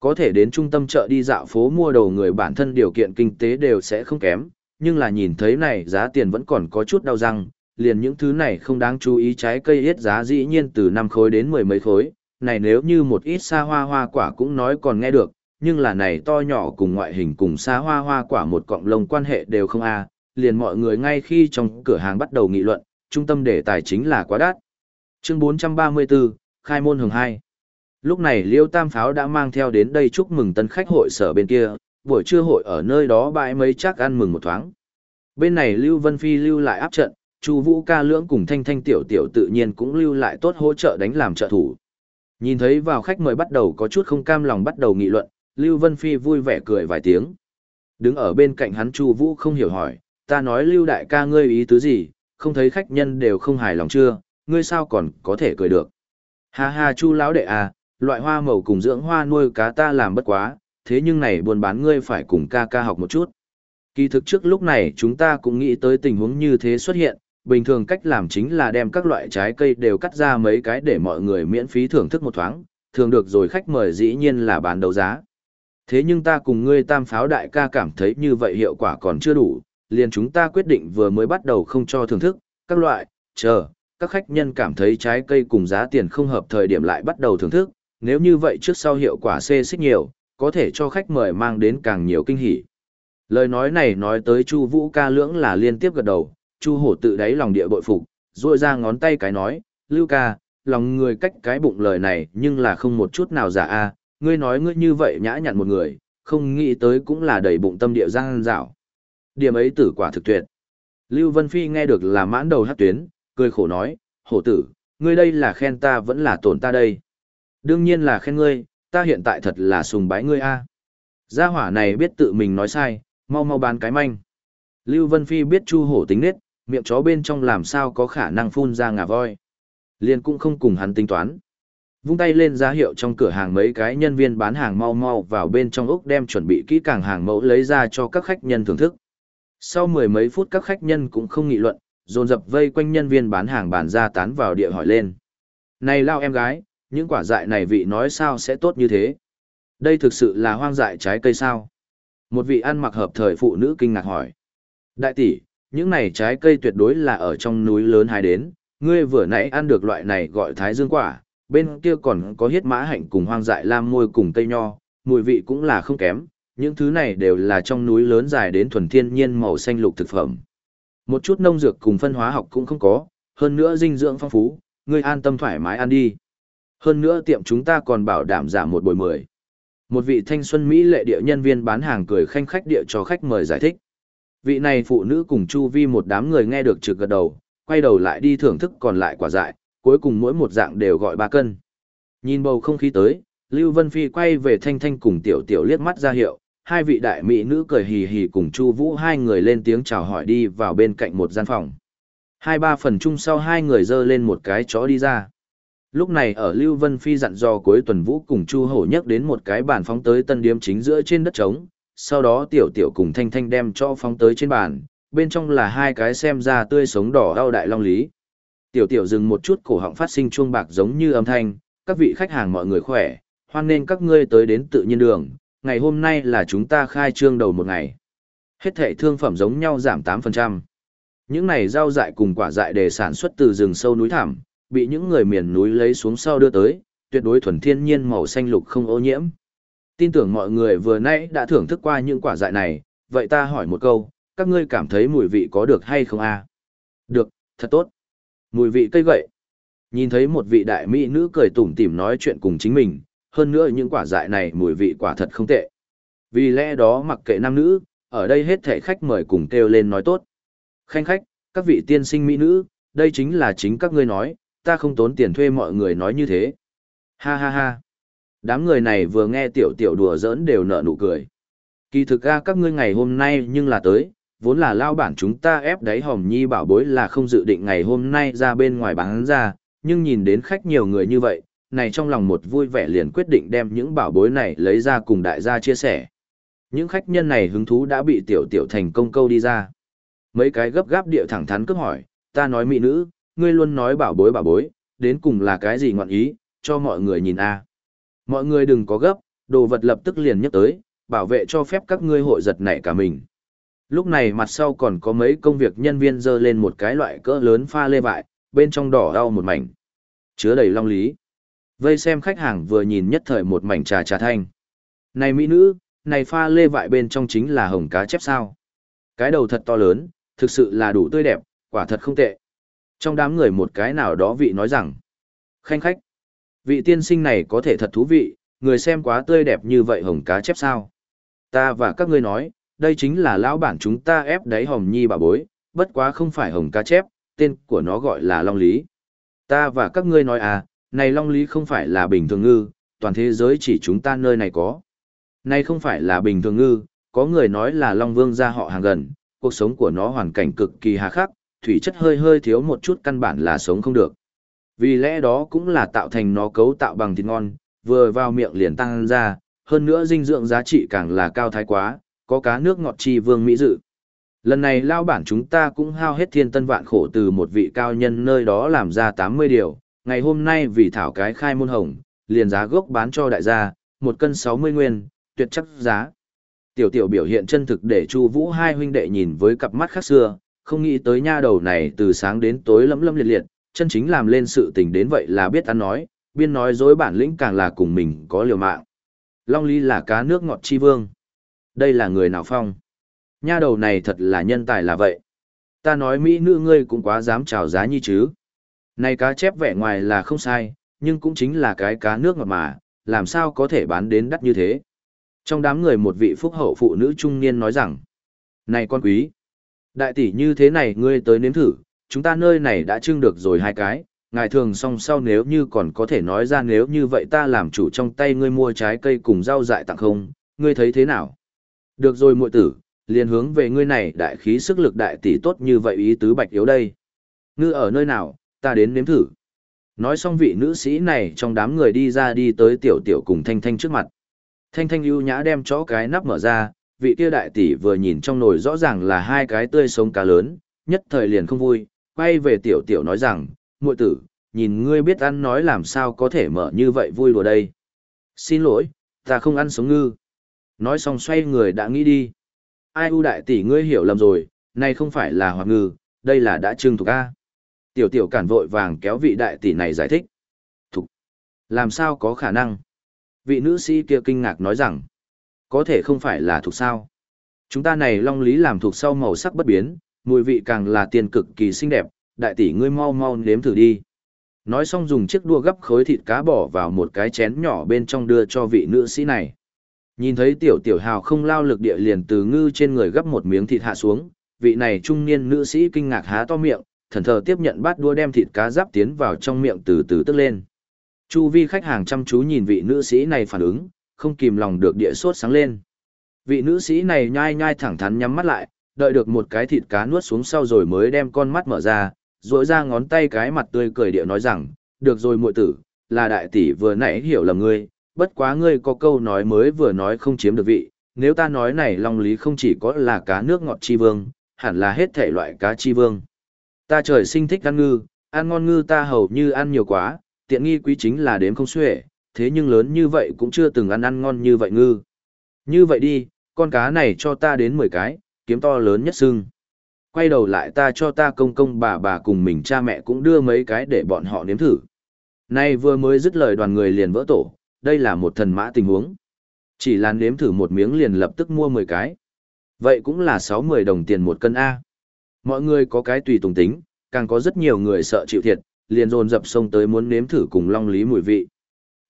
Có thể đến trung tâm chợ đi dạo phố mua đồ người bản thân điều kiện kinh tế đều sẽ không kém, nhưng là nhìn thấy này giá tiền vẫn còn có chút đau răng, liền những thứ này không đáng chú ý trái cây hết giá dĩ nhiên từ 5 khối đến mười mấy khối, này nếu như một ít xa hoa hoa quả cũng nói còn nghe được, nhưng là này to nhỏ cùng ngoại hình cùng xa hoa hoa quả một cọng lông quan hệ đều không a liền mọi người ngay khi trong cửa hàng bắt đầu nghị luận, trung tâm đề tài chính là quá đắt. Chương 434, Khai môn hưởng 2 Lúc này Liêu Tam Pháo đã mang theo đến đây chúc mừng tân khách hội sở bên kia, buổi trưa hội ở nơi đó bãi mấy chắc ăn mừng một thoáng. Bên này Lưu Vân Phi lưu lại áp trận, Chu Vũ ca lưỡng cùng Thanh Thanh tiểu tiểu tự nhiên cũng lưu lại tốt hỗ trợ đánh làm trợ thủ. Nhìn thấy vào khách mời bắt đầu có chút không cam lòng bắt đầu nghị luận, Lưu Vân Phi vui vẻ cười vài tiếng. Đứng ở bên cạnh hắn Chu Vũ không hiểu hỏi, ta nói Lưu đại ca ngươi ý tứ gì, không thấy khách nhân đều không hài lòng chưa, ngươi sao còn có thể cười được. Ha ha Chu lão đệ à, loại hoa màu cùng dưỡng hoa nuôi cá ta làm bất quá, thế nhưng này buôn bán ngươi phải cùng ca ca học một chút. Kỳ thực trước lúc này chúng ta cũng nghĩ tới tình huống như thế xuất hiện, bình thường cách làm chính là đem các loại trái cây đều cắt ra mấy cái để mọi người miễn phí thưởng thức một thoáng, thường được rồi khách mời dĩ nhiên là bán đấu giá. Thế nhưng ta cùng ngươi tam pháo đại ca cảm thấy như vậy hiệu quả còn chưa đủ, liền chúng ta quyết định vừa mới bắt đầu không cho thưởng thức, các loại, chờ, các khách nhân cảm thấy trái cây cùng giá tiền không hợp thời điểm lại bắt đầu thưởng thức, nếu như vậy trước sau hiệu quả xê xích nhiều, có thể cho khách mời mang đến càng nhiều kinh hỉ. Lời nói này nói tới Chu Vũ ca lưỡng là liên tiếp gật đầu, Chu Hổ tự đáy lòng địa bội phục, duỗi ra ngón tay cái nói, "Lưu ca, lòng người cách cái bụng lời này, nhưng là không một chút nào giả a, ngươi nói ngươi như vậy nhã nhặn một người, không nghĩ tới cũng là đầy bụng tâm địa gian dảo." Điểm ấy tử quả thực tuyệt. Lưu Vân Phi nghe được là mãn đầu hất tuyến, cười khổ nói, "Hổ tử, ngươi đây là khen ta vẫn là tổn ta đây?" Đương nhiên là khen ngươi, ta hiện tại thật là sùng bái ngươi a. Gia hỏa này biết tự mình nói sai, mau mau bán cái manh. Lưu Vân Phi biết Chu Hổ tính nết, miệng chó bên trong làm sao có khả năng phun ra ngà voi. Liền cũng không cùng hắn tính toán. Vung tay lên giá hiệu trong cửa hàng mấy cái nhân viên bán hàng mau mau vào bên trong ốc đem chuẩn bị kỹ càng hàng mẫu lấy ra cho các khách nhân thưởng thức. Sau mười mấy phút các khách nhân cũng không nghị luận, dồn dập vây quanh nhân viên bán hàng bàn ra tán vào địa hỏi lên. Này lao em gái, những quả dại này vị nói sao sẽ tốt như thế? Đây thực sự là hoang dại trái cây sao? Một vị ăn mặc hợp thời phụ nữ kinh ngạc hỏi. Đại tỷ, những này trái cây tuyệt đối là ở trong núi lớn hái đến, ngươi vừa nãy ăn được loại này gọi thái dương quả, bên kia còn có hiết mã hạnh cùng hoang dại lam môi cùng cây nho, mùi vị cũng là không kém, những thứ này đều là trong núi lớn dài đến thuần thiên nhiên màu xanh lục thực phẩm. Một chút nông dược cùng phân hóa học cũng không có, hơn nữa dinh dưỡng phong phú, ngươi an tâm thoải mái ăn đi. Hơn nữa tiệm chúng ta còn bảo đảm giảm một buổi mười. Một vị thanh xuân Mỹ lệ địa nhân viên bán hàng cười khanh khách địa cho khách mời giải thích. Vị này phụ nữ cùng Chu Vi một đám người nghe được trực gật đầu, quay đầu lại đi thưởng thức còn lại quả dại, cuối cùng mỗi một dạng đều gọi ba cân. Nhìn bầu không khí tới, Lưu Vân Phi quay về Thanh Thanh cùng Tiểu Tiểu liếc mắt ra hiệu, hai vị đại mỹ nữ cười hì hì cùng Chu Vũ hai người lên tiếng chào hỏi đi vào bên cạnh một gian phòng. Hai ba phần chung sau hai người dơ lên một cái chó đi ra. Lúc này ở Lưu Vân Phi dặn dò cuối tuần vũ cùng Chu Hổ nhắc đến một cái bàn phóng tới tân điếm chính giữa trên đất trống, sau đó tiểu tiểu cùng thanh thanh đem cho phóng tới trên bàn, bên trong là hai cái xem ra tươi sống đỏ đau đại long lý. Tiểu tiểu dừng một chút cổ họng phát sinh chuông bạc giống như âm thanh, các vị khách hàng mọi người khỏe, hoan nên các ngươi tới đến tự nhiên đường, ngày hôm nay là chúng ta khai trương đầu một ngày. Hết thể thương phẩm giống nhau giảm 8%. Những này rau dại cùng quả dại để sản xuất từ rừng sâu núi thẳm, bị những người miền núi lấy xuống sau đưa tới, tuyệt đối thuần thiên nhiên màu xanh lục không ô nhiễm. Tin tưởng mọi người vừa nãy đã thưởng thức qua những quả dại này, vậy ta hỏi một câu, các ngươi cảm thấy mùi vị có được hay không a? Được, thật tốt. Mùi vị cây gậy. Nhìn thấy một vị đại mỹ nữ cười tủm tỉm nói chuyện cùng chính mình, hơn nữa những quả dại này mùi vị quả thật không tệ. Vì lẽ đó mặc kệ nam nữ, ở đây hết thảy khách mời cùng kêu lên nói tốt. Khanh khách, các vị tiên sinh mỹ nữ, đây chính là chính các ngươi nói, ta không tốn tiền thuê mọi người nói như thế. Ha ha ha. Đám người này vừa nghe tiểu tiểu đùa giỡn đều nở nụ cười. Kỳ thực ra các ngươi ngày hôm nay nhưng là tới, vốn là lao bản chúng ta ép đáy hòm nhi bảo bối là không dự định ngày hôm nay ra bên ngoài bán ra, nhưng nhìn đến khách nhiều người như vậy, này trong lòng một vui vẻ liền quyết định đem những bảo bối này lấy ra cùng đại gia chia sẻ. Những khách nhân này hứng thú đã bị tiểu tiểu thành công câu đi ra. Mấy cái gấp gáp địa thẳng thắn cướp hỏi, ta nói mỹ nữ, ngươi luôn nói bảo bối bảo bối, đến cùng là cái gì ngọn ý, cho mọi người nhìn a. Mọi người đừng có gấp, đồ vật lập tức liền nhấc tới, bảo vệ cho phép các ngươi hội giật nảy cả mình. Lúc này mặt sau còn có mấy công việc nhân viên dơ lên một cái loại cỡ lớn pha lê vại, bên trong đỏ đau một mảnh. Chứa đầy long lý. Vây xem khách hàng vừa nhìn nhất thời một mảnh trà trà thanh. Này mỹ nữ, này pha lê vại bên trong chính là hồng cá chép sao. Cái đầu thật to lớn, thực sự là đủ tươi đẹp, quả thật không tệ. Trong đám người một cái nào đó vị nói rằng, khanh khách, vị tiên sinh này có thể thật thú vị, người xem quá tươi đẹp như vậy hồng cá chép sao. Ta và các ngươi nói, đây chính là lão bản chúng ta ép đáy hồng nhi bà bối, bất quá không phải hồng cá chép, tên của nó gọi là long lý. Ta và các ngươi nói à, này long lý không phải là bình thường ngư, toàn thế giới chỉ chúng ta nơi này có. Này không phải là bình thường ngư, có người nói là long vương gia họ hàng gần, cuộc sống của nó hoàn cảnh cực kỳ hà khắc, thủy chất hơi hơi thiếu một chút căn bản là sống không được. Vì lẽ đó cũng là tạo thành nó cấu tạo bằng thịt ngon, vừa vào miệng liền tăng ra, hơn nữa dinh dưỡng giá trị càng là cao thái quá, có cá nước ngọt chi vương mỹ dự. Lần này lao bản chúng ta cũng hao hết thiên tân vạn khổ từ một vị cao nhân nơi đó làm ra 80 điều, ngày hôm nay vì thảo cái khai môn hồng, liền giá gốc bán cho đại gia, một cân 60 nguyên, tuyệt chắc giá. Tiểu tiểu biểu hiện chân thực để Chu Vũ hai huynh đệ nhìn với cặp mắt khác xưa, không nghĩ tới nha đầu này từ sáng đến tối lấm lấm liệt liệt, chân chính làm lên sự tình đến vậy là biết ăn nói, biên nói dối bản lĩnh càng là cùng mình có liều mạng. Long Ly là cá nước ngọt chi vương. Đây là người nào phong? Nha đầu này thật là nhân tài là vậy. Ta nói mỹ nữ ngươi cũng quá dám chào giá như chứ. Này cá chép vẻ ngoài là không sai, nhưng cũng chính là cái cá nước ngọt mà, làm sao có thể bán đến đắt như thế. Trong đám người một vị phúc hậu phụ nữ trung niên nói rằng, Này con quý, đại tỷ như thế này ngươi tới nếm thử, chúng ta nơi này đã trưng được rồi hai cái, ngài thường song sau nếu như còn có thể nói ra nếu như vậy ta làm chủ trong tay ngươi mua trái cây cùng rau dại tặng không, ngươi thấy thế nào? Được rồi muội tử, liền hướng về ngươi này đại khí sức lực đại tỷ tốt như vậy ý tứ bạch yếu đây. Ngư ở nơi nào, ta đến nếm thử. Nói xong vị nữ sĩ này trong đám người đi ra đi tới tiểu tiểu cùng thanh thanh trước mặt. Thanh thanh ưu nhã đem chó cái nắp mở ra, vị kia đại tỷ vừa nhìn trong nồi rõ ràng là hai cái tươi sống cá lớn, nhất thời liền không vui, quay về tiểu tiểu nói rằng, muội tử, nhìn ngươi biết ăn nói làm sao có thể mở như vậy vui đùa đây. Xin lỗi, ta không ăn sống ngư. Nói xong xoay người đã nghĩ đi. Ai u đại tỷ ngươi hiểu lầm rồi, này không phải là hoặc ngư, đây là đã trưng thuộc A. Tiểu tiểu cản vội vàng kéo vị đại tỷ này giải thích. Thục. Làm sao có khả năng? Vị nữ sĩ kia kinh ngạc nói rằng, có thể không phải là thuộc sao. Chúng ta này long lý làm thuộc sau màu sắc bất biến, mùi vị càng là tiền cực kỳ xinh đẹp, đại tỷ ngươi mau mau nếm thử đi. Nói xong dùng chiếc đua gấp khối thịt cá bỏ vào một cái chén nhỏ bên trong đưa cho vị nữ sĩ này. Nhìn thấy tiểu tiểu hào không lao lực địa liền từ ngư trên người gấp một miếng thịt hạ xuống, vị này trung niên nữ sĩ kinh ngạc há to miệng, thần thờ tiếp nhận bát đua đem thịt cá giáp tiến vào trong miệng từ từ tức lên. Chu vi khách hàng chăm chú nhìn vị nữ sĩ này phản ứng, không kìm lòng được địa sốt sáng lên. Vị nữ sĩ này nhai nhai thẳng thắn nhắm mắt lại, đợi được một cái thịt cá nuốt xuống sau rồi mới đem con mắt mở ra, rỗi ra ngón tay cái mặt tươi cười địa nói rằng, được rồi muội tử, là đại tỷ vừa nãy hiểu lầm ngươi, bất quá ngươi có câu nói mới vừa nói không chiếm được vị, nếu ta nói này long lý không chỉ có là cá nước ngọt chi vương, hẳn là hết thể loại cá chi vương. Ta trời sinh thích ăn ngư, ăn ngon ngư ta hầu như ăn nhiều quá, tiện nghi quý chính là đếm không xuể, thế nhưng lớn như vậy cũng chưa từng ăn ăn ngon như vậy ngư. Như vậy đi, con cá này cho ta đến 10 cái, kiếm to lớn nhất xương. Quay đầu lại ta cho ta công công bà bà cùng mình cha mẹ cũng đưa mấy cái để bọn họ nếm thử. Nay vừa mới dứt lời đoàn người liền vỡ tổ, đây là một thần mã tình huống. Chỉ là nếm thử một miếng liền lập tức mua 10 cái. Vậy cũng là 60 đồng tiền một cân A. Mọi người có cái tùy tùng tính, càng có rất nhiều người sợ chịu thiệt, liền dồn dập sông tới muốn nếm thử cùng long lý mùi vị.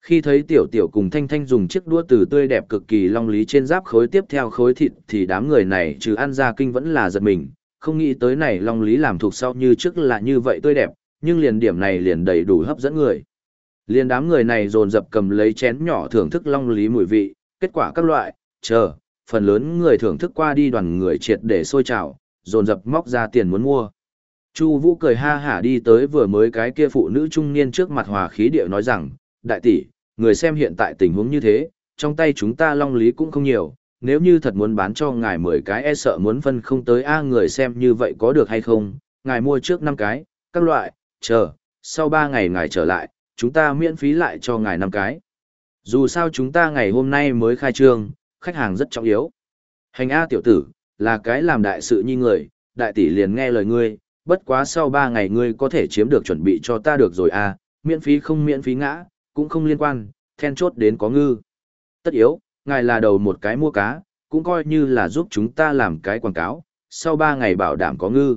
Khi thấy tiểu tiểu cùng thanh thanh dùng chiếc đũa từ tươi đẹp cực kỳ long lý trên giáp khối tiếp theo khối thịt thì đám người này trừ ăn ra kinh vẫn là giật mình, không nghĩ tới này long lý làm thuộc sau như trước là như vậy tươi đẹp, nhưng liền điểm này liền đầy đủ hấp dẫn người. Liền đám người này dồn dập cầm lấy chén nhỏ thưởng thức long lý mùi vị, kết quả các loại, chờ, phần lớn người thưởng thức qua đi đoàn người triệt để sôi trào, dồn dập móc ra tiền muốn mua. Chu Vũ cười ha hả đi tới vừa mới cái kia phụ nữ trung niên trước mặt hòa khí điệu nói rằng, đại tỷ, người xem hiện tại tình huống như thế, trong tay chúng ta long lý cũng không nhiều, nếu như thật muốn bán cho ngài 10 cái e sợ muốn phân không tới A người xem như vậy có được hay không, ngài mua trước 5 cái, các loại, chờ, sau 3 ngày ngài trở lại, chúng ta miễn phí lại cho ngài 5 cái. Dù sao chúng ta ngày hôm nay mới khai trương, khách hàng rất trọng yếu. Hành A tiểu tử, là cái làm đại sự như người, đại tỷ liền nghe lời ngươi, bất quá sau 3 ngày ngươi có thể chiếm được chuẩn bị cho ta được rồi a, miễn phí không miễn phí ngã, cũng không liên quan, then chốt đến có ngư. Tất yếu, ngài là đầu một cái mua cá, cũng coi như là giúp chúng ta làm cái quảng cáo, sau 3 ngày bảo đảm có ngư.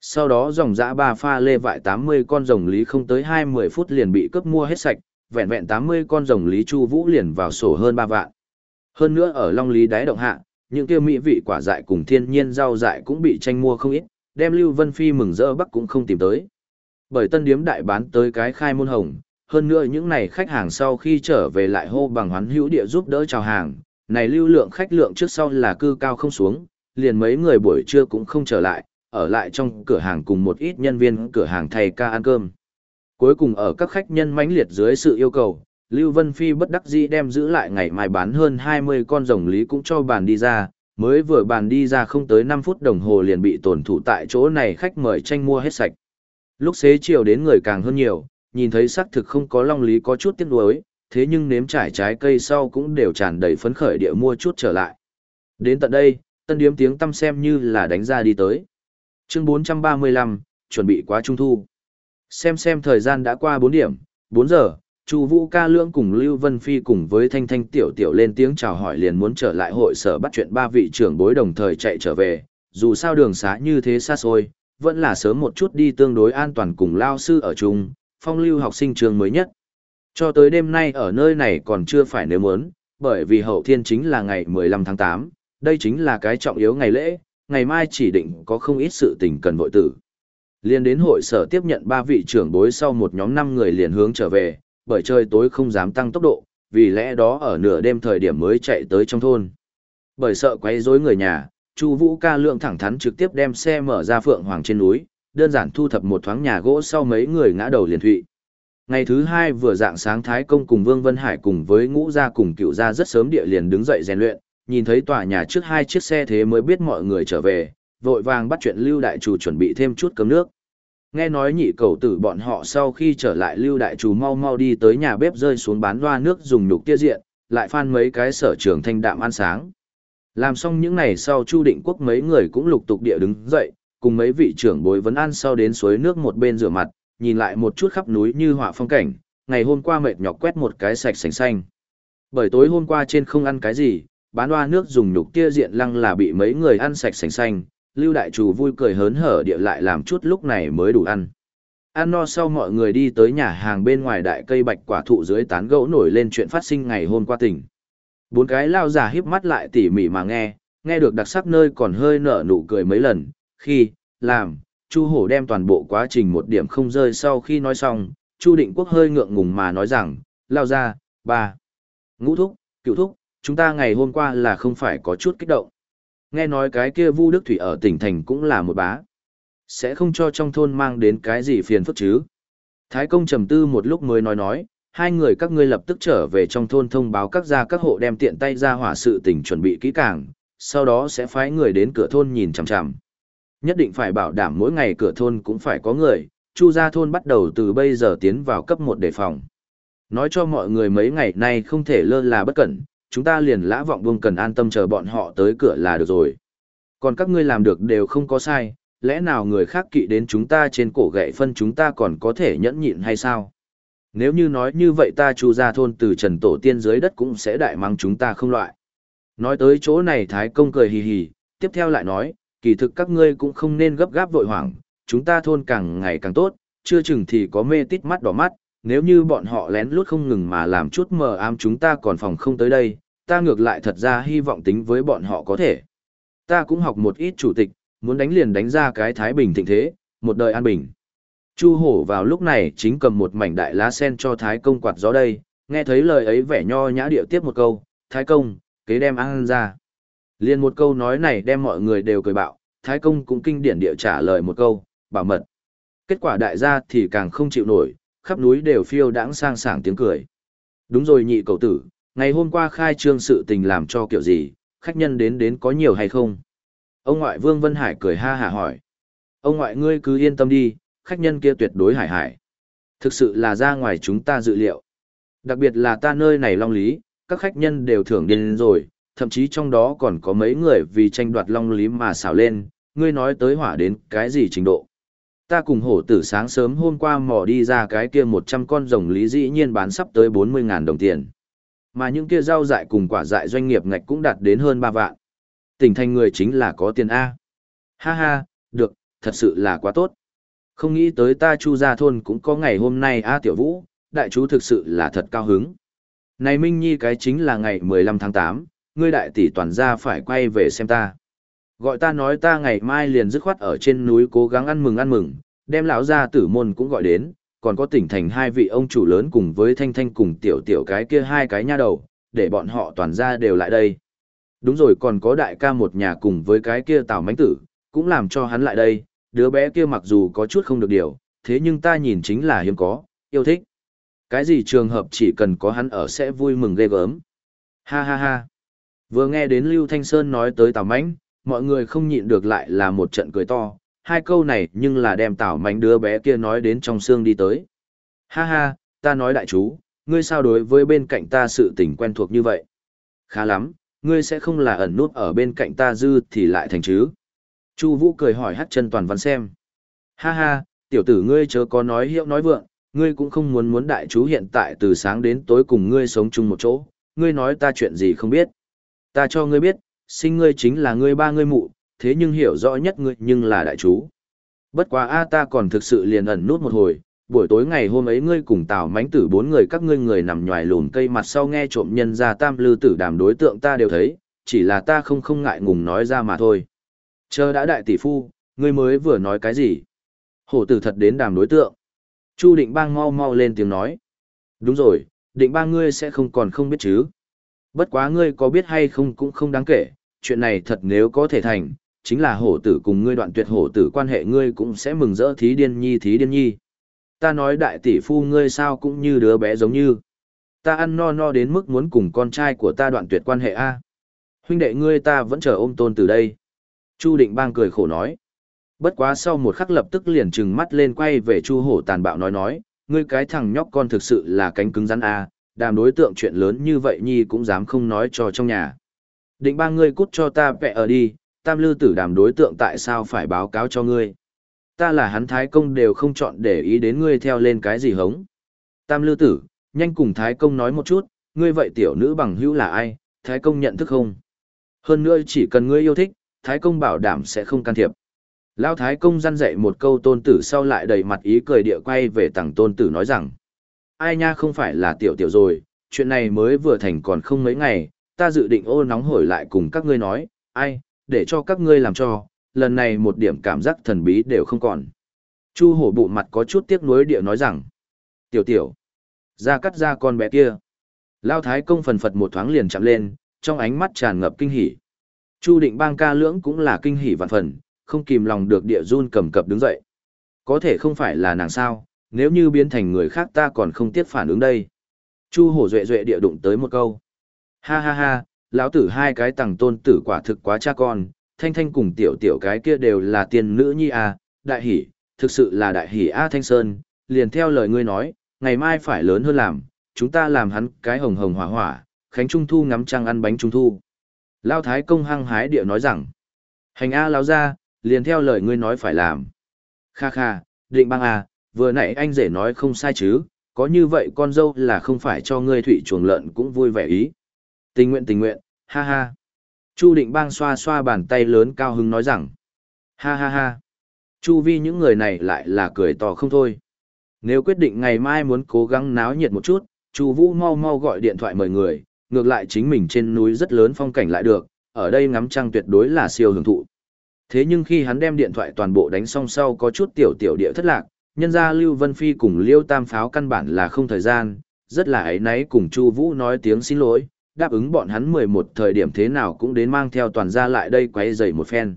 Sau đó dòng dã ba pha lê vại 80 con rồng lý không tới 20 phút liền bị cướp mua hết sạch, vẹn vẹn 80 con rồng lý chu vũ liền vào sổ hơn 3 vạn. Hơn nữa ở Long Lý đáy động hạ, những kia mỹ vị quả dại cùng thiên nhiên rau dại cũng bị tranh mua không ít, đem Lưu Vân Phi mừng rỡ bắc cũng không tìm tới. Bởi tân điếm đại bán tới cái khai môn hồng, hơn nữa những này khách hàng sau khi trở về lại hô bằng hoán hữu địa giúp đỡ chào hàng, này lưu lượng khách lượng trước sau là cư cao không xuống, liền mấy người buổi trưa cũng không trở lại, ở lại trong cửa hàng cùng một ít nhân viên cửa hàng thay ca ăn cơm. Cuối cùng ở các khách nhân mãnh liệt dưới sự yêu cầu, Lưu Vân Phi bất đắc dĩ đem giữ lại ngày mai bán hơn 20 con rồng lý cũng cho bàn đi ra, mới vừa bàn đi ra không tới 5 phút đồng hồ liền bị tổn thủ tại chỗ này khách mời tranh mua hết sạch. Lúc xế chiều đến người càng hơn nhiều, nhìn thấy xác thực không có long lý có chút tiếc nuối, thế nhưng nếm trải trái cây sau cũng đều tràn đầy phấn khởi địa mua chút trở lại. Đến tận đây, tân điếm tiếng tâm xem như là đánh ra đi tới. Chương 435, chuẩn bị quá trung thu. Xem xem thời gian đã qua 4 điểm, 4 giờ, Chu Vũ Ca Lưỡng cùng Lưu Vân Phi cùng với Thanh Thanh tiểu tiểu lên tiếng chào hỏi liền muốn trở lại hội sở bắt chuyện ba vị trưởng bối đồng thời chạy trở về, dù sao đường xá như thế xa xôi, vẫn là sớm một chút đi tương đối an toàn cùng lao sư ở chung, phong lưu học sinh trường mới nhất. Cho tới đêm nay ở nơi này còn chưa phải nếu muốn, bởi vì hậu thiên chính là ngày 15 tháng 8, đây chính là cái trọng yếu ngày lễ, ngày mai chỉ định có không ít sự tình cần vội tử. Liên đến hội sở tiếp nhận ba vị trưởng bối sau một nhóm năm người liền hướng trở về, bởi trời tối không dám tăng tốc độ, vì lẽ đó ở nửa đêm thời điểm mới chạy tới trong thôn. Bởi sợ quấy rối người nhà, Chu Vũ ca lượng thẳng thắn trực tiếp đem xe mở ra Phượng Hoàng trên núi, đơn giản thu thập một thoáng nhà gỗ sau mấy người ngã đầu liền thụy. Ngày thứ hai vừa dạng sáng Thái Công cùng Vương Vân Hải cùng với ngũ gia cùng cựu gia rất sớm địa liền đứng dậy rèn luyện, nhìn thấy tòa nhà trước hai chiếc xe thế mới biết mọi người trở về, vội vàng bắt chuyện Lưu Đại Chủ chuẩn bị thêm chút cơm nước. Nghe nói nhị cầu tử bọn họ sau khi trở lại lưu đại chủ mau mau đi tới nhà bếp rơi xuống bán loa nước dùng nhục tia diện, lại phan mấy cái sở trường thanh đạm ăn sáng. Làm xong những này sau Chu Định Quốc mấy người cũng lục tục địa đứng dậy, cùng mấy vị trưởng bối vấn ăn sau đến suối nước một bên rửa mặt, nhìn lại một chút khắp núi như họa phong cảnh, ngày hôm qua mệt nhọc quét một cái sạch sành xanh. Bởi tối hôm qua trên không ăn cái gì, bán hoa nước dùng nhục tia diện lăng là bị mấy người ăn sạch sành xanh, Lưu Đại Chủ vui cười hớn hở địa lại làm chút lúc này mới đủ ăn. Ăn no sau mọi người đi tới nhà hàng bên ngoài đại cây bạch quả thụ dưới tán gẫu nổi lên chuyện phát sinh ngày hôm qua tỉnh. Bốn cái lao giả híp mắt lại tỉ mỉ mà nghe, nghe được đặc sắc nơi còn hơi nở nụ cười mấy lần, khi, làm, Chu Hổ đem toàn bộ quá trình một điểm không rơi sau khi nói xong, Chu Định Quốc hơi ngượng ngùng mà nói rằng, lao ra, ba, ngũ thúc, cựu thúc, chúng ta ngày hôm qua là không phải có chút kích động. Nghe nói cái kia Vu Đức Thủy ở tỉnh thành cũng là một bá. Sẽ không cho trong thôn mang đến cái gì phiền phức chứ. Thái công trầm tư một lúc mới nói nói, hai người các ngươi lập tức trở về trong thôn thông báo các gia các hộ đem tiện tay ra hỏa sự tình chuẩn bị kỹ càng, sau đó sẽ phái người đến cửa thôn nhìn chằm chằm. Nhất định phải bảo đảm mỗi ngày cửa thôn cũng phải có người, Chu gia thôn bắt đầu từ bây giờ tiến vào cấp một đề phòng. Nói cho mọi người mấy ngày nay không thể lơ là bất cẩn, chúng ta liền lã vọng buông cần an tâm chờ bọn họ tới cửa là được rồi. Còn các ngươi làm được đều không có sai, lẽ nào người khác kỵ đến chúng ta trên cổ gậy phân chúng ta còn có thể nhẫn nhịn hay sao? Nếu như nói như vậy ta chu ra thôn từ trần tổ tiên dưới đất cũng sẽ đại mang chúng ta không loại. Nói tới chỗ này Thái Công cười hì hì, tiếp theo lại nói, kỳ thực các ngươi cũng không nên gấp gáp vội hoảng, chúng ta thôn càng ngày càng tốt, chưa chừng thì có mê tít mắt đỏ mắt, nếu như bọn họ lén lút không ngừng mà làm chút mờ ám chúng ta còn phòng không tới đây, ta ngược lại thật ra hy vọng tính với bọn họ có thể. Ta cũng học một ít chủ tịch, muốn đánh liền đánh ra cái Thái Bình thịnh thế, một đời an bình. Chu hổ vào lúc này chính cầm một mảnh đại lá sen cho Thái công quạt gió đây, nghe thấy lời ấy vẻ nho nhã điệu tiếp một câu, Thái công, kế đem ăn ra. Liên một câu nói này đem mọi người đều cười bạo, Thái công cũng kinh điển địa trả lời một câu, bảo mật. Kết quả đại gia thì càng không chịu nổi, khắp núi đều phiêu đãng sang sảng tiếng cười. Đúng rồi nhị cầu tử, ngày hôm qua khai trương sự tình làm cho kiểu gì, khách nhân đến đến có nhiều hay không? Ông ngoại Vương Vân Hải cười ha hả hỏi. Ông ngoại ngươi cứ yên tâm đi, khách nhân kia tuyệt đối hải hải. Thực sự là ra ngoài chúng ta dự liệu. Đặc biệt là ta nơi này long lý, các khách nhân đều thưởng điên rồi, thậm chí trong đó còn có mấy người vì tranh đoạt long lý mà xảo lên, ngươi nói tới hỏa đến cái gì trình độ. Ta cùng hổ tử sáng sớm hôm qua mò đi ra cái kia 100 con rồng lý dĩ nhiên bán sắp tới 40.000 đồng tiền. Mà những kia rau dại cùng quả dại doanh nghiệp ngạch cũng đạt đến hơn 3 vạn. Tỉnh thành người chính là có tiền A. Ha ha, được, thật sự là quá tốt. Không nghĩ tới ta chu gia thôn cũng có ngày hôm nay A tiểu vũ, đại chú thực sự là thật cao hứng. Này Minh Nhi cái chính là ngày 15 tháng 8, ngươi đại tỷ toàn gia phải quay về xem ta. Gọi ta nói ta ngày mai liền dứt khoát ở trên núi cố gắng ăn mừng ăn mừng, đem lão gia tử môn cũng gọi đến, còn có tỉnh thành hai vị ông chủ lớn cùng với thanh thanh cùng tiểu tiểu cái kia hai cái nha đầu, để bọn họ toàn ra đều lại đây. Đúng rồi còn có đại ca một nhà cùng với cái kia tào mánh tử, cũng làm cho hắn lại đây, đứa bé kia mặc dù có chút không được điều, thế nhưng ta nhìn chính là hiếm có, yêu thích. Cái gì trường hợp chỉ cần có hắn ở sẽ vui mừng ghê gớm. Ha ha ha. Vừa nghe đến Lưu Thanh Sơn nói tới Tào Mánh, mọi người không nhịn được lại là một trận cười to, hai câu này nhưng là đem Tào Mánh đứa bé kia nói đến trong xương đi tới. Ha ha, ta nói đại chú, ngươi sao đối với bên cạnh ta sự tình quen thuộc như vậy? Khá lắm, ngươi sẽ không là ẩn nút ở bên cạnh ta dư thì lại thành chứ? Chu Vũ cười hỏi hát chân toàn văn xem. Ha ha, tiểu tử ngươi chớ có nói hiệu nói vượng, ngươi cũng không muốn muốn đại chú hiện tại từ sáng đến tối cùng ngươi sống chung một chỗ, ngươi nói ta chuyện gì không biết. Ta cho ngươi biết, sinh ngươi chính là ngươi ba ngươi mụ, thế nhưng hiểu rõ nhất ngươi nhưng là đại chú. Bất quá a ta còn thực sự liền ẩn nút một hồi, buổi tối ngày hôm ấy ngươi cùng Tào Mánh Tử bốn người các ngươi người nằm nhòi lùn cây mặt sau nghe trộm nhân ra tam lư tử đàm đối tượng ta đều thấy, chỉ là ta không không ngại ngùng nói ra mà thôi. Chờ đã đại tỷ phu, ngươi mới vừa nói cái gì? Hổ tử thật đến đàm đối tượng. Chu định bang mau mau lên tiếng nói. Đúng rồi, định bang ngươi sẽ không còn không biết chứ. Bất quá ngươi có biết hay không cũng không đáng kể, chuyện này thật nếu có thể thành, chính là hổ tử cùng ngươi đoạn tuyệt hổ tử quan hệ ngươi cũng sẽ mừng rỡ thí điên nhi thí điên nhi. Ta nói đại tỷ phu ngươi sao cũng như đứa bé giống như. Ta ăn no no đến mức muốn cùng con trai của ta đoạn tuyệt quan hệ a. Huynh đệ ngươi ta vẫn chờ ôm tôn từ đây. Chu định bang cười khổ nói. Bất quá sau một khắc lập tức liền trừng mắt lên quay về Chu hổ tàn bạo nói nói, ngươi cái thằng nhóc con thực sự là cánh cứng rắn a, đàm đối tượng chuyện lớn như vậy nhi cũng dám không nói cho trong nhà. Định ba ngươi cút cho ta vẹ ở đi, tam lư tử đàm đối tượng tại sao phải báo cáo cho ngươi. Ta là hắn thái công đều không chọn để ý đến ngươi theo lên cái gì hống. Tam lư tử, nhanh cùng thái công nói một chút, ngươi vậy tiểu nữ bằng hữu là ai, thái công nhận thức không? Hơn nữa chỉ cần ngươi yêu thích, thái công bảo đảm sẽ không can thiệp. Lão thái công răn dạy một câu tôn tử sau lại đầy mặt ý cười địa quay về tặng tôn tử nói rằng, ai nha không phải là tiểu tiểu rồi, chuyện này mới vừa thành còn không mấy ngày, ta dự định ô nóng hổi lại cùng các ngươi nói, ai, để cho các ngươi làm cho, lần này một điểm cảm giác thần bí đều không còn. Chu hổ bụ mặt có chút tiếc nuối địa nói rằng, tiểu tiểu, ra cắt ra con bé kia. Lao thái công phần phật một thoáng liền chạm lên, trong ánh mắt tràn ngập kinh hỉ. Chu định bang ca lưỡng cũng là kinh hỉ vạn phần, không kìm lòng được địa run cầm cập đứng dậy. Có thể không phải là nàng sao, nếu như biến thành người khác ta còn không tiếc phản ứng đây. Chu hổ duệ duệ địa đụng tới một câu. Ha ha ha, lão tử hai cái tàng tôn tử quả thực quá cha con, thanh thanh cùng tiểu tiểu cái kia đều là tiền nữ nhi à, đại hỷ, thực sự là đại hỷ A Thanh Sơn, liền theo lời ngươi nói, ngày mai phải lớn hơn làm, chúng ta làm hắn cái hồng hồng hỏa hỏa, khánh trung thu ngắm trăng ăn bánh trung thu. Lao Thái công hăng hái địa nói rằng, hành A lão ra, liền theo lời ngươi nói phải làm. Kha kha, định băng A, vừa nãy anh rể nói không sai chứ, có như vậy con dâu là không phải cho ngươi thủy chuồng lợn cũng vui vẻ ý. Tình nguyện tình nguyện, ha ha. Chu định bang xoa xoa bàn tay lớn cao hứng nói rằng, ha ha ha. Chu vi những người này lại là cười to không thôi. Nếu quyết định ngày mai muốn cố gắng náo nhiệt một chút, Chu Vũ mau mau gọi điện thoại mời người, ngược lại chính mình trên núi rất lớn phong cảnh lại được, ở đây ngắm trăng tuyệt đối là siêu hưởng thụ. Thế nhưng khi hắn đem điện thoại toàn bộ đánh xong sau có chút tiểu tiểu địa thất lạc, nhân ra Lưu Vân Phi cùng Liêu Tam Pháo căn bản là không thời gian, rất là ấy náy cùng Chu Vũ nói tiếng xin lỗi, đáp ứng bọn hắn 11 thời điểm thế nào cũng đến mang theo toàn gia lại đây quấy rầy một phen.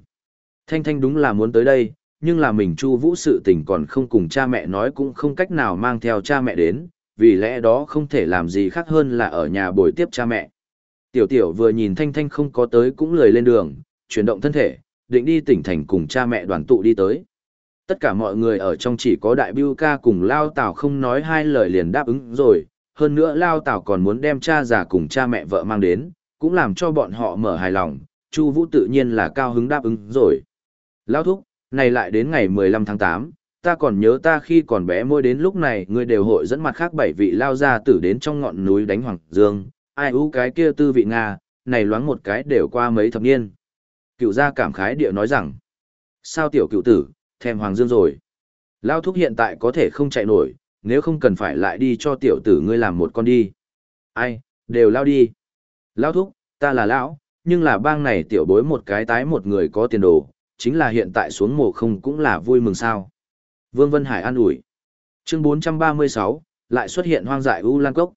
Thanh Thanh đúng là muốn tới đây, nhưng là mình Chu Vũ sự tình còn không cùng cha mẹ nói cũng không cách nào mang theo cha mẹ đến, vì lẽ đó không thể làm gì khác hơn là ở nhà bồi tiếp cha mẹ. Tiểu tiểu vừa nhìn Thanh Thanh không có tới cũng lười lên đường, chuyển động thân thể, định đi tỉnh thành cùng cha mẹ đoàn tụ đi tới. Tất cả mọi người ở trong chỉ có đại biêu ca cùng Lao Tào không nói hai lời liền đáp ứng rồi, hơn nữa Lao Tào còn muốn đem cha già cùng cha mẹ vợ mang đến, cũng làm cho bọn họ mở hài lòng, Chu Vũ tự nhiên là cao hứng đáp ứng rồi. Lao thúc, này lại đến ngày 15 tháng 8, ta còn nhớ ta khi còn bé môi đến lúc này ngươi đều hội dẫn mặt khác bảy vị lao ra tử đến trong ngọn núi đánh Hoàng Dương, ai ú cái kia tư vị Nga, này loáng một cái đều qua mấy thập niên. Cựu gia cảm khái địa nói rằng, sao tiểu cựu tử, thèm Hoàng Dương rồi. Lao thúc hiện tại có thể không chạy nổi, nếu không cần phải lại đi cho tiểu tử ngươi làm một con đi. Ai, đều lao đi. Lao thúc, ta là lão, nhưng là bang này tiểu bối một cái tái một người có tiền đồ, chính là hiện tại xuống mồ không cũng là vui mừng sao. Vương Vân Hải an ủi. Chương 436, lại xuất hiện hoang dại U Lan Cốc.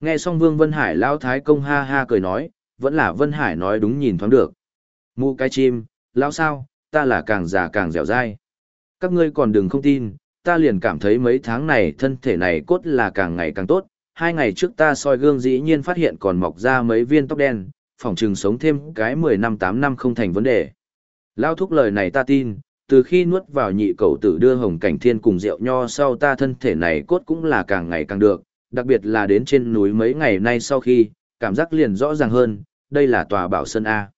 Nghe xong Vương Vân Hải lao thái công ha ha cười nói, vẫn là Vân Hải nói đúng nhìn thoáng được. Mụ cái chim, lao sao, ta là càng già càng dẻo dai. Các ngươi còn đừng không tin, ta liền cảm thấy mấy tháng này thân thể này cốt là càng ngày càng tốt. Hai ngày trước ta soi gương dĩ nhiên phát hiện còn mọc ra mấy viên tóc đen, phỏng chừng sống thêm cái 10 năm 8 năm không thành vấn đề. Lao thúc lời này ta tin, từ khi nuốt vào nhị cầu tử đưa hồng cảnh thiên cùng rượu nho sau ta thân thể này cốt cũng là càng ngày càng được, đặc biệt là đến trên núi mấy ngày nay sau khi, cảm giác liền rõ ràng hơn, đây là tòa bảo sơn A.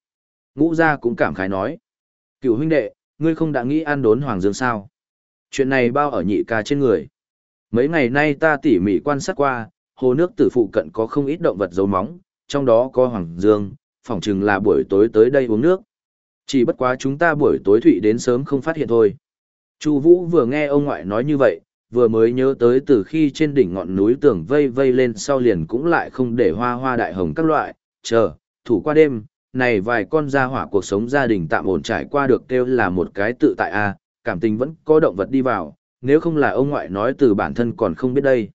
Ngũ gia cũng cảm khái nói. Cựu huynh đệ, ngươi không đã nghĩ ăn đốn Hoàng Dương sao? Chuyện này bao ở nhị ca trên người. Mấy ngày nay ta tỉ mỉ quan sát qua, hồ nước tử phụ cận có không ít động vật dấu móng, trong đó có Hoàng Dương, phỏng chừng là buổi tối tới đây uống nước. Chỉ bất quá chúng ta buổi tối thụy đến sớm không phát hiện thôi. Chu Vũ vừa nghe ông ngoại nói như vậy, vừa mới nhớ tới từ khi trên đỉnh ngọn núi tường vây vây lên sau liền cũng lại không để hoa hoa đại hồng các loại, chờ, thủ qua đêm, này vài con gia hỏa cuộc sống gia đình tạm ổn trải qua được kêu là một cái tự tại a, cảm tình vẫn có động vật đi vào, nếu không là ông ngoại nói từ bản thân còn không biết đây.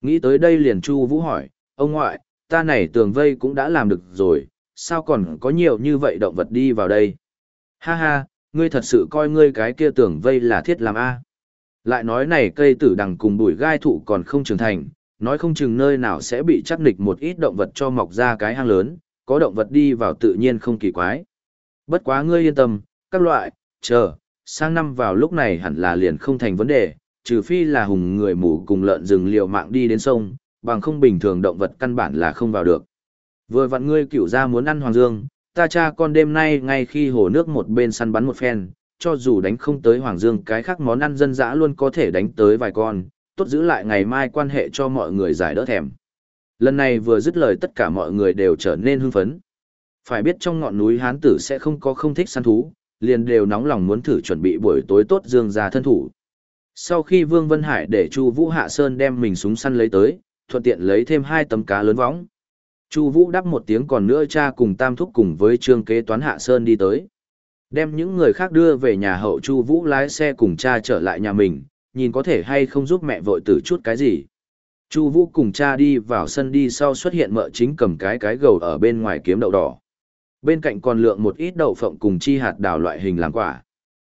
Nghĩ tới đây liền Chu Vũ hỏi, ông ngoại, ta này tường vây cũng đã làm được rồi, sao còn có nhiều như vậy động vật đi vào đây? Ha ha, ngươi thật sự coi ngươi cái kia tường vây là thiết làm a? Lại nói này cây tử đằng cùng bụi gai thụ còn không trưởng thành, nói không chừng nơi nào sẽ bị chắc nịch một ít động vật cho mọc ra cái hang lớn, có động vật đi vào tự nhiên không kỳ quái. Bất quá ngươi yên tâm, các loại, chờ, sang năm vào lúc này hẳn là liền không thành vấn đề, trừ phi là hùng người mù cùng lợn rừng liều mạng đi đến sông, bằng không bình thường động vật căn bản là không vào được. Vừa vặn ngươi cửu ra muốn ăn hoàng dương, ta cha con đêm nay ngay khi hồ nước một bên săn bắn một phen, cho dù đánh không tới hoàng dương cái khác món ăn dân dã luôn có thể đánh tới vài con, tốt giữ lại ngày mai quan hệ cho mọi người giải đỡ thèm. Lần này vừa dứt lời tất cả mọi người đều trở nên hưng phấn. Phải biết trong ngọn núi hán tử sẽ không có không thích săn thú, liền đều nóng lòng muốn thử chuẩn bị buổi tối tốt dương ra thân thủ. Sau khi Vương Vân Hải để Chu Vũ Hạ Sơn đem mình súng săn lấy tới, thuận tiện lấy thêm hai tấm cá lớn võng. Chu Vũ đáp một tiếng còn nữa cha cùng Tam Thúc cùng với Trương Kế Toán Hạ Sơn đi tới. Đem những người khác đưa về nhà hậu Chu Vũ lái xe cùng cha trở lại nhà mình, nhìn có thể hay không giúp mẹ vội tử chút cái gì. Chu Vũ cùng cha đi vào sân đi sau xuất hiện mợ chính cầm cái cái gầu ở bên ngoài kiếm đậu đỏ. Bên cạnh còn lượng một ít đậu phộng cùng chi hạt đào loại hình làm quả.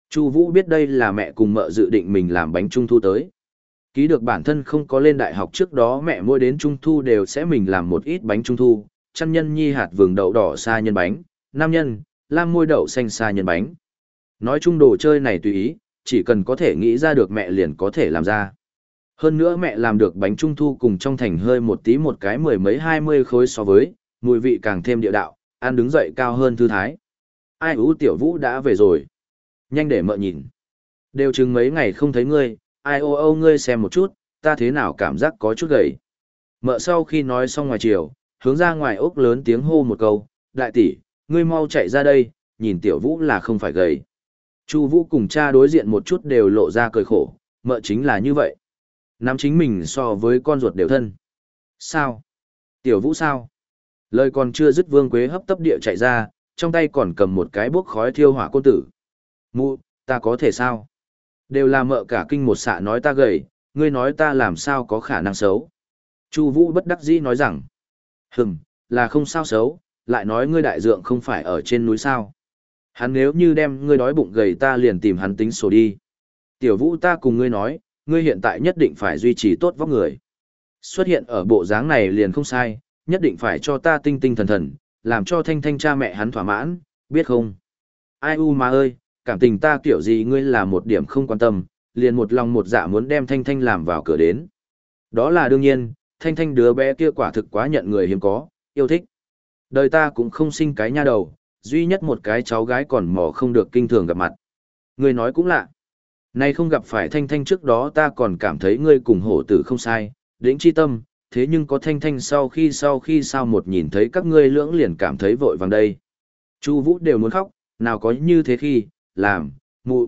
Chu Vũ biết đây là mẹ cùng mợ dự định mình làm bánh trung thu tới. Ký được bản thân không có lên đại học trước đó mẹ mua đến trung thu đều sẽ mình làm một ít bánh trung thu, chăn nhân nhi hạt vừng đậu đỏ sa nhân bánh, nam nhân, lam môi đậu xanh sa nhân bánh. Nói chung đồ chơi này tùy ý, chỉ cần có thể nghĩ ra được mẹ liền có thể làm ra. Hơn nữa mẹ làm được bánh trung thu cùng trong thành hơi một tí một cái mười mấy hai mươi khối so với, mùi vị càng thêm địa đạo, ăn đứng dậy cao hơn thư thái. Ai ú tiểu vũ đã về rồi. Nhanh để mợ nhìn. Đều chừng mấy ngày không thấy ngươi, ai ô ô ngươi xem một chút, ta thế nào cảm giác có chút gầy. Mợ sau khi nói xong ngoài chiều, hướng ra ngoài ốc lớn tiếng hô một câu, đại tỷ, ngươi mau chạy ra đây, nhìn tiểu vũ là không phải gầy. Chu vũ cùng cha đối diện một chút đều lộ ra cười khổ, mợ chính là như vậy nắm chính mình so với con ruột đều thân. Sao? Tiểu vũ sao? Lời còn chưa dứt vương quế hấp tấp địa chạy ra, trong tay còn cầm một cái bốc khói thiêu hỏa côn tử. Mụ, ta có thể sao? Đều là mợ cả kinh một xạ nói ta gầy, ngươi nói ta làm sao có khả năng xấu. Chu vũ bất đắc dĩ nói rằng, hừm, là không sao xấu, lại nói ngươi đại dượng không phải ở trên núi sao. Hắn nếu như đem ngươi đói bụng gầy ta liền tìm hắn tính sổ đi. Tiểu vũ ta cùng ngươi nói, ngươi hiện tại nhất định phải duy trì tốt vóc người. Xuất hiện ở bộ dáng này liền không sai, nhất định phải cho ta tinh tinh thần thần, làm cho thanh thanh cha mẹ hắn thỏa mãn, biết không? Ai u mà ơi, cảm tình ta kiểu gì ngươi là một điểm không quan tâm, liền một lòng một dạ muốn đem thanh thanh làm vào cửa đến. Đó là đương nhiên, thanh thanh đứa bé kia quả thực quá nhận người hiếm có, yêu thích. Đời ta cũng không sinh cái nha đầu, duy nhất một cái cháu gái còn mò không được kinh thường gặp mặt. Ngươi nói cũng lạ. Nay không gặp phải thanh thanh trước đó ta còn cảm thấy ngươi cùng hổ tử không sai, đỉnh chi tâm, thế nhưng có thanh thanh sau khi sau khi sao một nhìn thấy các ngươi lưỡng liền cảm thấy vội vàng đây. Chu Vũ đều muốn khóc, nào có như thế khi, làm, mụ.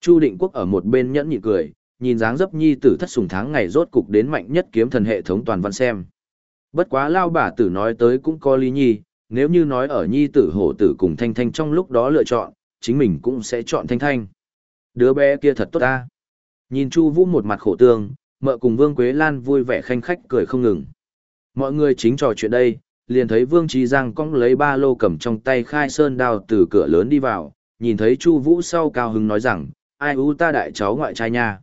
Chu Định Quốc ở một bên nhẫn nhịn cười, nhìn dáng dấp nhi tử thất sủng tháng ngày rốt cục đến mạnh nhất kiếm thần hệ thống toàn văn xem. Bất quá lao bà tử nói tới cũng có lý nhi, nếu như nói ở nhi tử hổ tử cùng thanh thanh trong lúc đó lựa chọn, chính mình cũng sẽ chọn thanh thanh. Đứa bé kia thật tốt ta. Nhìn Chu Vũ một mặt khổ tương, mợ cùng Vương Quế Lan vui vẻ khanh khách cười không ngừng. Mọi người chính trò chuyện đây, liền thấy Vương Trí Giang cong lấy ba lô cầm trong tay khai sơn đao từ cửa lớn đi vào, nhìn thấy Chu Vũ sau cao hứng nói rằng, ai u ta đại cháu ngoại trai nha.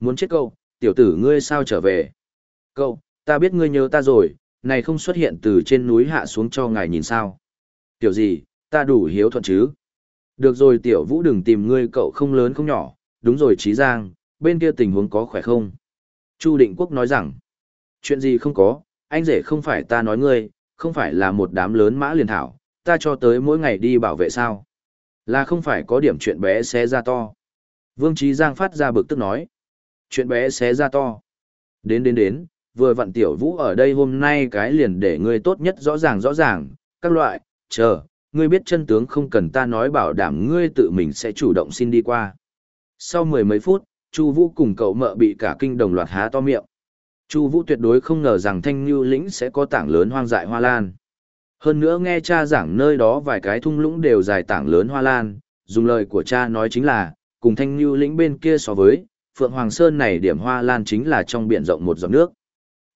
Muốn chết cậu, tiểu tử ngươi sao trở về? Cậu, ta biết ngươi nhớ ta rồi, này không xuất hiện từ trên núi hạ xuống cho ngài nhìn sao. Tiểu gì, ta đủ hiếu thuận chứ. Được rồi tiểu vũ đừng tìm ngươi cậu không lớn không nhỏ, đúng rồi Trí Giang, bên kia tình huống có khỏe không? Chu Định Quốc nói rằng, chuyện gì không có, anh rể không phải ta nói ngươi, không phải là một đám lớn mã liền thảo, ta cho tới mỗi ngày đi bảo vệ sao. Là không phải có điểm chuyện bé xé ra to. Vương Trí Giang phát ra bực tức nói, chuyện bé xé ra to. Đến đến đến, vừa vặn tiểu vũ ở đây hôm nay cái liền để ngươi tốt nhất rõ ràng rõ ràng, các loại, chờ, ngươi biết chân tướng không cần ta nói bảo đảm ngươi tự mình sẽ chủ động xin đi qua. Sau mười mấy phút, Chu Vũ cùng cậu mợ bị cả kinh đồng loạt há to miệng. Chu Vũ tuyệt đối không ngờ rằng Thanh Nưu lĩnh sẽ có tảng lớn hoang dại hoa lan. Hơn nữa nghe cha giảng nơi đó vài cái thung lũng đều dài tảng lớn hoa lan, dùng lời của cha nói chính là, cùng Thanh Nưu lĩnh bên kia so với, Phượng Hoàng Sơn này điểm hoa lan chính là trong biển rộng một giọt nước.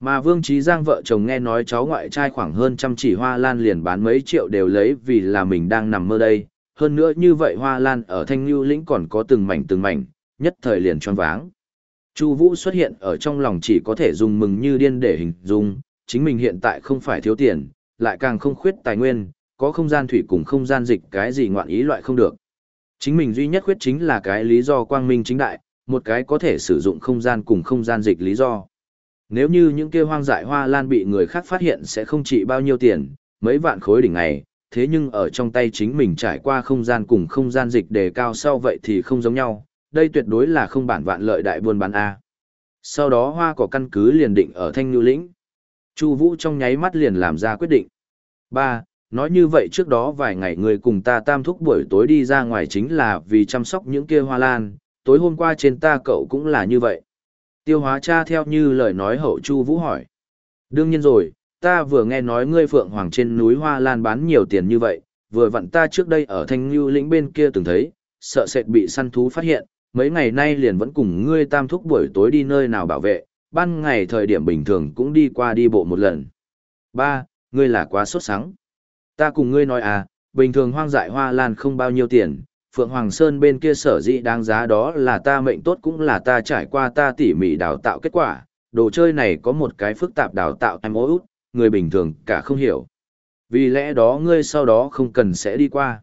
Mà Vương Trí Giang vợ chồng nghe nói cháu ngoại trai khoảng hơn trăm chỉ hoa lan liền bán mấy triệu đều lấy vì là mình đang nằm mơ đây. Hơn nữa như vậy hoa lan ở Thanh Lưu lĩnh còn có từng mảnh từng mảnh, nhất thời liền tròn váng. Chu Vũ xuất hiện ở trong lòng chỉ có thể dùng mừng như điên để hình dung, chính mình hiện tại không phải thiếu tiền, lại càng không khuyết tài nguyên, có không gian thủy cùng không gian dịch cái gì ngoạn ý loại không được. Chính mình duy nhất khuyết chính là cái lý do quang minh chính đại, một cái có thể sử dụng không gian cùng không gian dịch lý do. Nếu như những kia hoang dại hoa lan bị người khác phát hiện sẽ không trị bao nhiêu tiền, mấy vạn khối đỉnh ngày, thế nhưng ở trong tay chính mình trải qua không gian cùng không gian dịch đề cao sau vậy thì không giống nhau, đây tuyệt đối là không bản vạn lợi đại buôn bán A. Sau đó hoa có căn cứ liền định ở Thanh Nhu Lĩnh. Chu Vũ trong nháy mắt liền làm ra quyết định. ba Nói như vậy trước đó vài ngày người cùng ta tam thúc buổi tối đi ra ngoài chính là vì chăm sóc những kia hoa lan, tối hôm qua trên ta cậu cũng là như vậy. Tiêu hóa cha theo như lời nói hậu Chu Vũ hỏi. Đương nhiên rồi, ta vừa nghe nói ngươi Phượng Hoàng trên núi Hoa Lan bán nhiều tiền như vậy, vừa vặn ta trước đây ở Thanh Nưu lĩnh bên kia từng thấy, sợ sệt bị săn thú phát hiện, mấy ngày nay liền vẫn cùng ngươi tam thúc buổi tối đi nơi nào bảo vệ, ban ngày thời điểm bình thường cũng đi qua đi bộ một lần. Ba, ngươi là quá sốt sắng. Ta cùng ngươi nói à, bình thường hoang dại hoa lan không bao nhiêu tiền, Phượng Hoàng Sơn bên kia sở dĩ đáng giá đó là ta mệnh tốt cũng là ta trải qua ta tỉ mỉ đào tạo kết quả, đồ chơi này có một cái phức tạp đào tạo em út, người bình thường cả không hiểu. Vì lẽ đó ngươi sau đó không cần sẽ đi qua.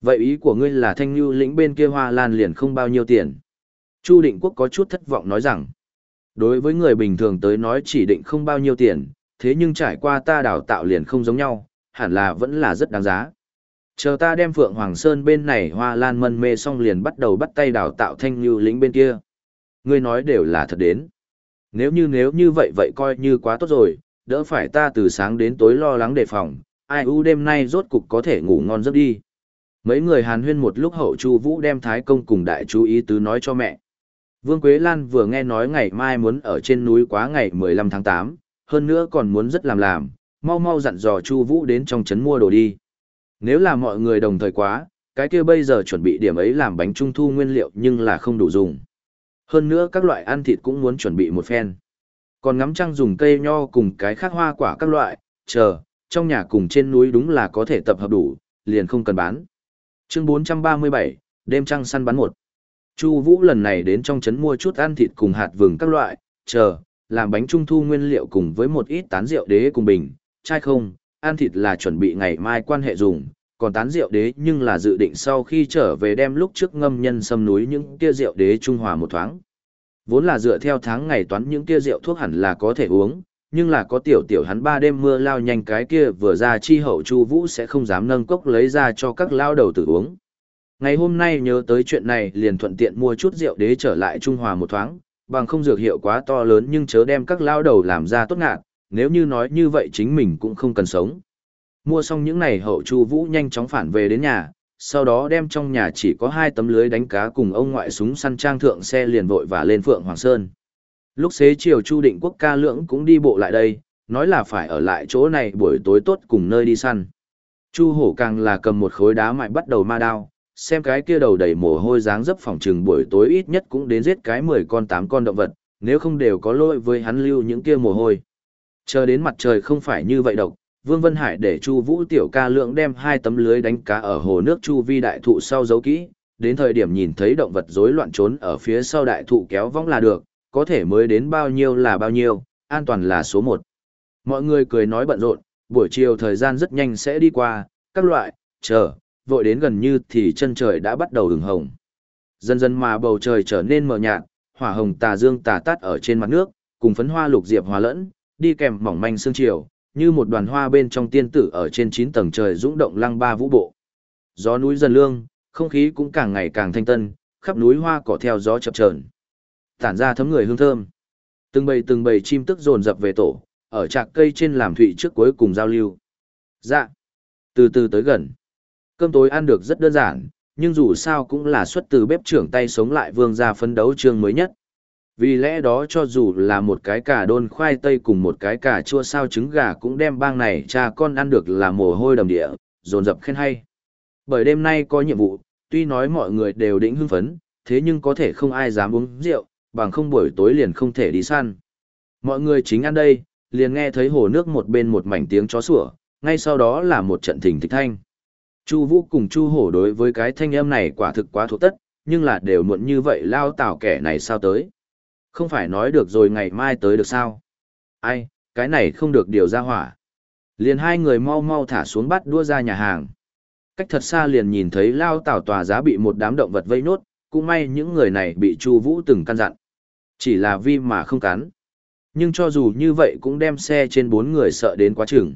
Vậy ý của ngươi là thanh lưu lĩnh bên kia hoa lan liền không bao nhiêu tiền. Chu Định Quốc có chút thất vọng nói rằng, đối với người bình thường tới nói chỉ định không bao nhiêu tiền, thế nhưng trải qua ta đào tạo liền không giống nhau, hẳn là vẫn là rất đáng giá. Chờ ta đem Phượng Hoàng Sơn bên này hoa lan mân mê xong liền bắt đầu bắt tay đào tạo thanh như lính bên kia. Ngươi nói đều là thật đến. Nếu như nếu như vậy vậy coi như quá tốt rồi, đỡ phải ta từ sáng đến tối lo lắng đề phòng, ai u đêm nay rốt cục có thể ngủ ngon giấc đi. Mấy người hàn huyên một lúc hậu Chu Vũ đem Thái Công cùng đại chú ý tứ nói cho mẹ. Vương Quế Lan vừa nghe nói ngày mai muốn ở trên núi quá ngày 15 tháng 8, hơn nữa còn muốn rất làm làm, mau mau dặn dò Chu Vũ đến trong trấn mua đồ đi. Nếu là mọi người đồng thời quá, cái kia bây giờ chuẩn bị điểm ấy làm bánh trung thu nguyên liệu nhưng là không đủ dùng. Hơn nữa các loại ăn thịt cũng muốn chuẩn bị một phen. Còn ngắm trăng dùng cây nho cùng cái khác hoa quả các loại, chờ, trong nhà cùng trên núi đúng là có thể tập hợp đủ, liền không cần bán. Chương 437, đêm trăng săn bắn một. Chu Vũ lần này đến trong trấn mua chút ăn thịt cùng hạt vừng các loại, chờ, làm bánh trung thu nguyên liệu cùng với một ít tán rượu đế cùng bình, chai không, ăn thịt là chuẩn bị ngày mai quan hệ dùng, còn tán rượu đế nhưng là dự định sau khi trở về đem lúc trước ngâm nhân sâm núi những kia rượu đế trung hòa một thoáng. Vốn là dựa theo tháng ngày toán những kia rượu thuốc hẳn là có thể uống, nhưng là có tiểu tiểu hắn ba đêm mưa lao nhanh cái kia vừa ra chi hậu Chu Vũ sẽ không dám nâng cốc lấy ra cho các lao đầu tử uống. Ngày hôm nay nhớ tới chuyện này liền thuận tiện mua chút rượu đế trở lại trung hòa một thoáng, bằng không dược hiệu quá to lớn nhưng chớ đem các lao đầu làm ra tốt ngạn, nếu như nói như vậy chính mình cũng không cần sống. Mua xong những này hậu Chu Vũ nhanh chóng phản về đến nhà, sau đó đem trong nhà chỉ có hai tấm lưới đánh cá cùng ông ngoại súng săn trang thượng xe liền vội và lên Phượng Hoàng Sơn. Lúc xế chiều Chu Định Quốc ca lưỡng cũng đi bộ lại đây, nói là phải ở lại chỗ này buổi tối tốt cùng nơi đi săn. Chu Hổ càng là cầm một khối đá mại bắt đầu ma đao, xem cái kia đầu đầy mồ hôi dáng dấp phòng trừng buổi tối ít nhất cũng đến giết cái 10 con 8 con động vật, nếu không đều có lỗi với hắn lưu những kia mồ hôi. Chờ đến mặt trời không phải như vậy độc, Vương Vân Hải để Chu Vũ tiểu ca lượng đem hai tấm lưới đánh cá ở hồ nước Chu Vi đại thụ sau giấu kỹ, đến thời điểm nhìn thấy động vật rối loạn trốn ở phía sau đại thụ kéo vong là được, có thể mới đến bao nhiêu là bao nhiêu, an toàn là số một. Mọi người cười nói bận rộn, buổi chiều thời gian rất nhanh sẽ đi qua, các loại, chờ, vội đến gần như thì chân trời đã bắt đầu ửng hồng. Dần dần mà bầu trời trở nên mờ nhạt, hỏa hồng tà dương tà tát ở trên mặt nước, cùng phấn hoa lục diệp hòa lẫn, đi kèm mỏng manh sương chiều, như một đoàn hoa bên trong tiên tử ở trên chín tầng trời dũng động lăng ba vũ bộ. Gió núi dần lương, không khí cũng càng ngày càng thanh tân, khắp núi hoa cỏ theo gió chập chờn tản ra thấm người hương thơm. Từng bầy từng bầy chim tức dồn dập về tổ, ở trạc cây trên làm thụy trước cuối cùng giao lưu. Dạ, từ từ tới gần. Cơm tối ăn được rất đơn giản, nhưng dù sao cũng là xuất từ bếp trưởng tay sống lại vương gia phấn đấu chương mới nhất. Vì lẽ đó cho dù là một cái cà đôn khoai tây cùng một cái cà chua sao trứng gà cũng đem bang này cha con ăn được là mồ hôi đầm địa, dồn dập khen hay. Bởi đêm nay có nhiệm vụ, tuy nói mọi người đều đỉnh hưng phấn, thế nhưng có thể không ai dám uống rượu, bằng không buổi tối liền không thể đi săn. Mọi người chính ăn đây, liền nghe thấy hồ nước một bên một mảnh tiếng chó sủa, ngay sau đó là một trận thỉnh thịch thanh. Chu Vũ cùng Chu Hổ đối với cái thanh âm này quả thực quá thuộc tất, nhưng là đều muộn như vậy lao tảo kẻ này sao tới. Không phải nói được rồi ngày mai tới được sao? Ai, cái này không được điều ra hỏa. Liền hai người mau mau thả xuống bắt đua ra nhà hàng. Cách thật xa liền nhìn thấy lao tảo tòa giá bị một đám động vật vây nốt, cũng may những người này bị Chu Vũ từng căn dặn. Chỉ là vi mà không cắn. Nhưng cho dù như vậy cũng đem xe trên bốn người sợ đến quá chừng.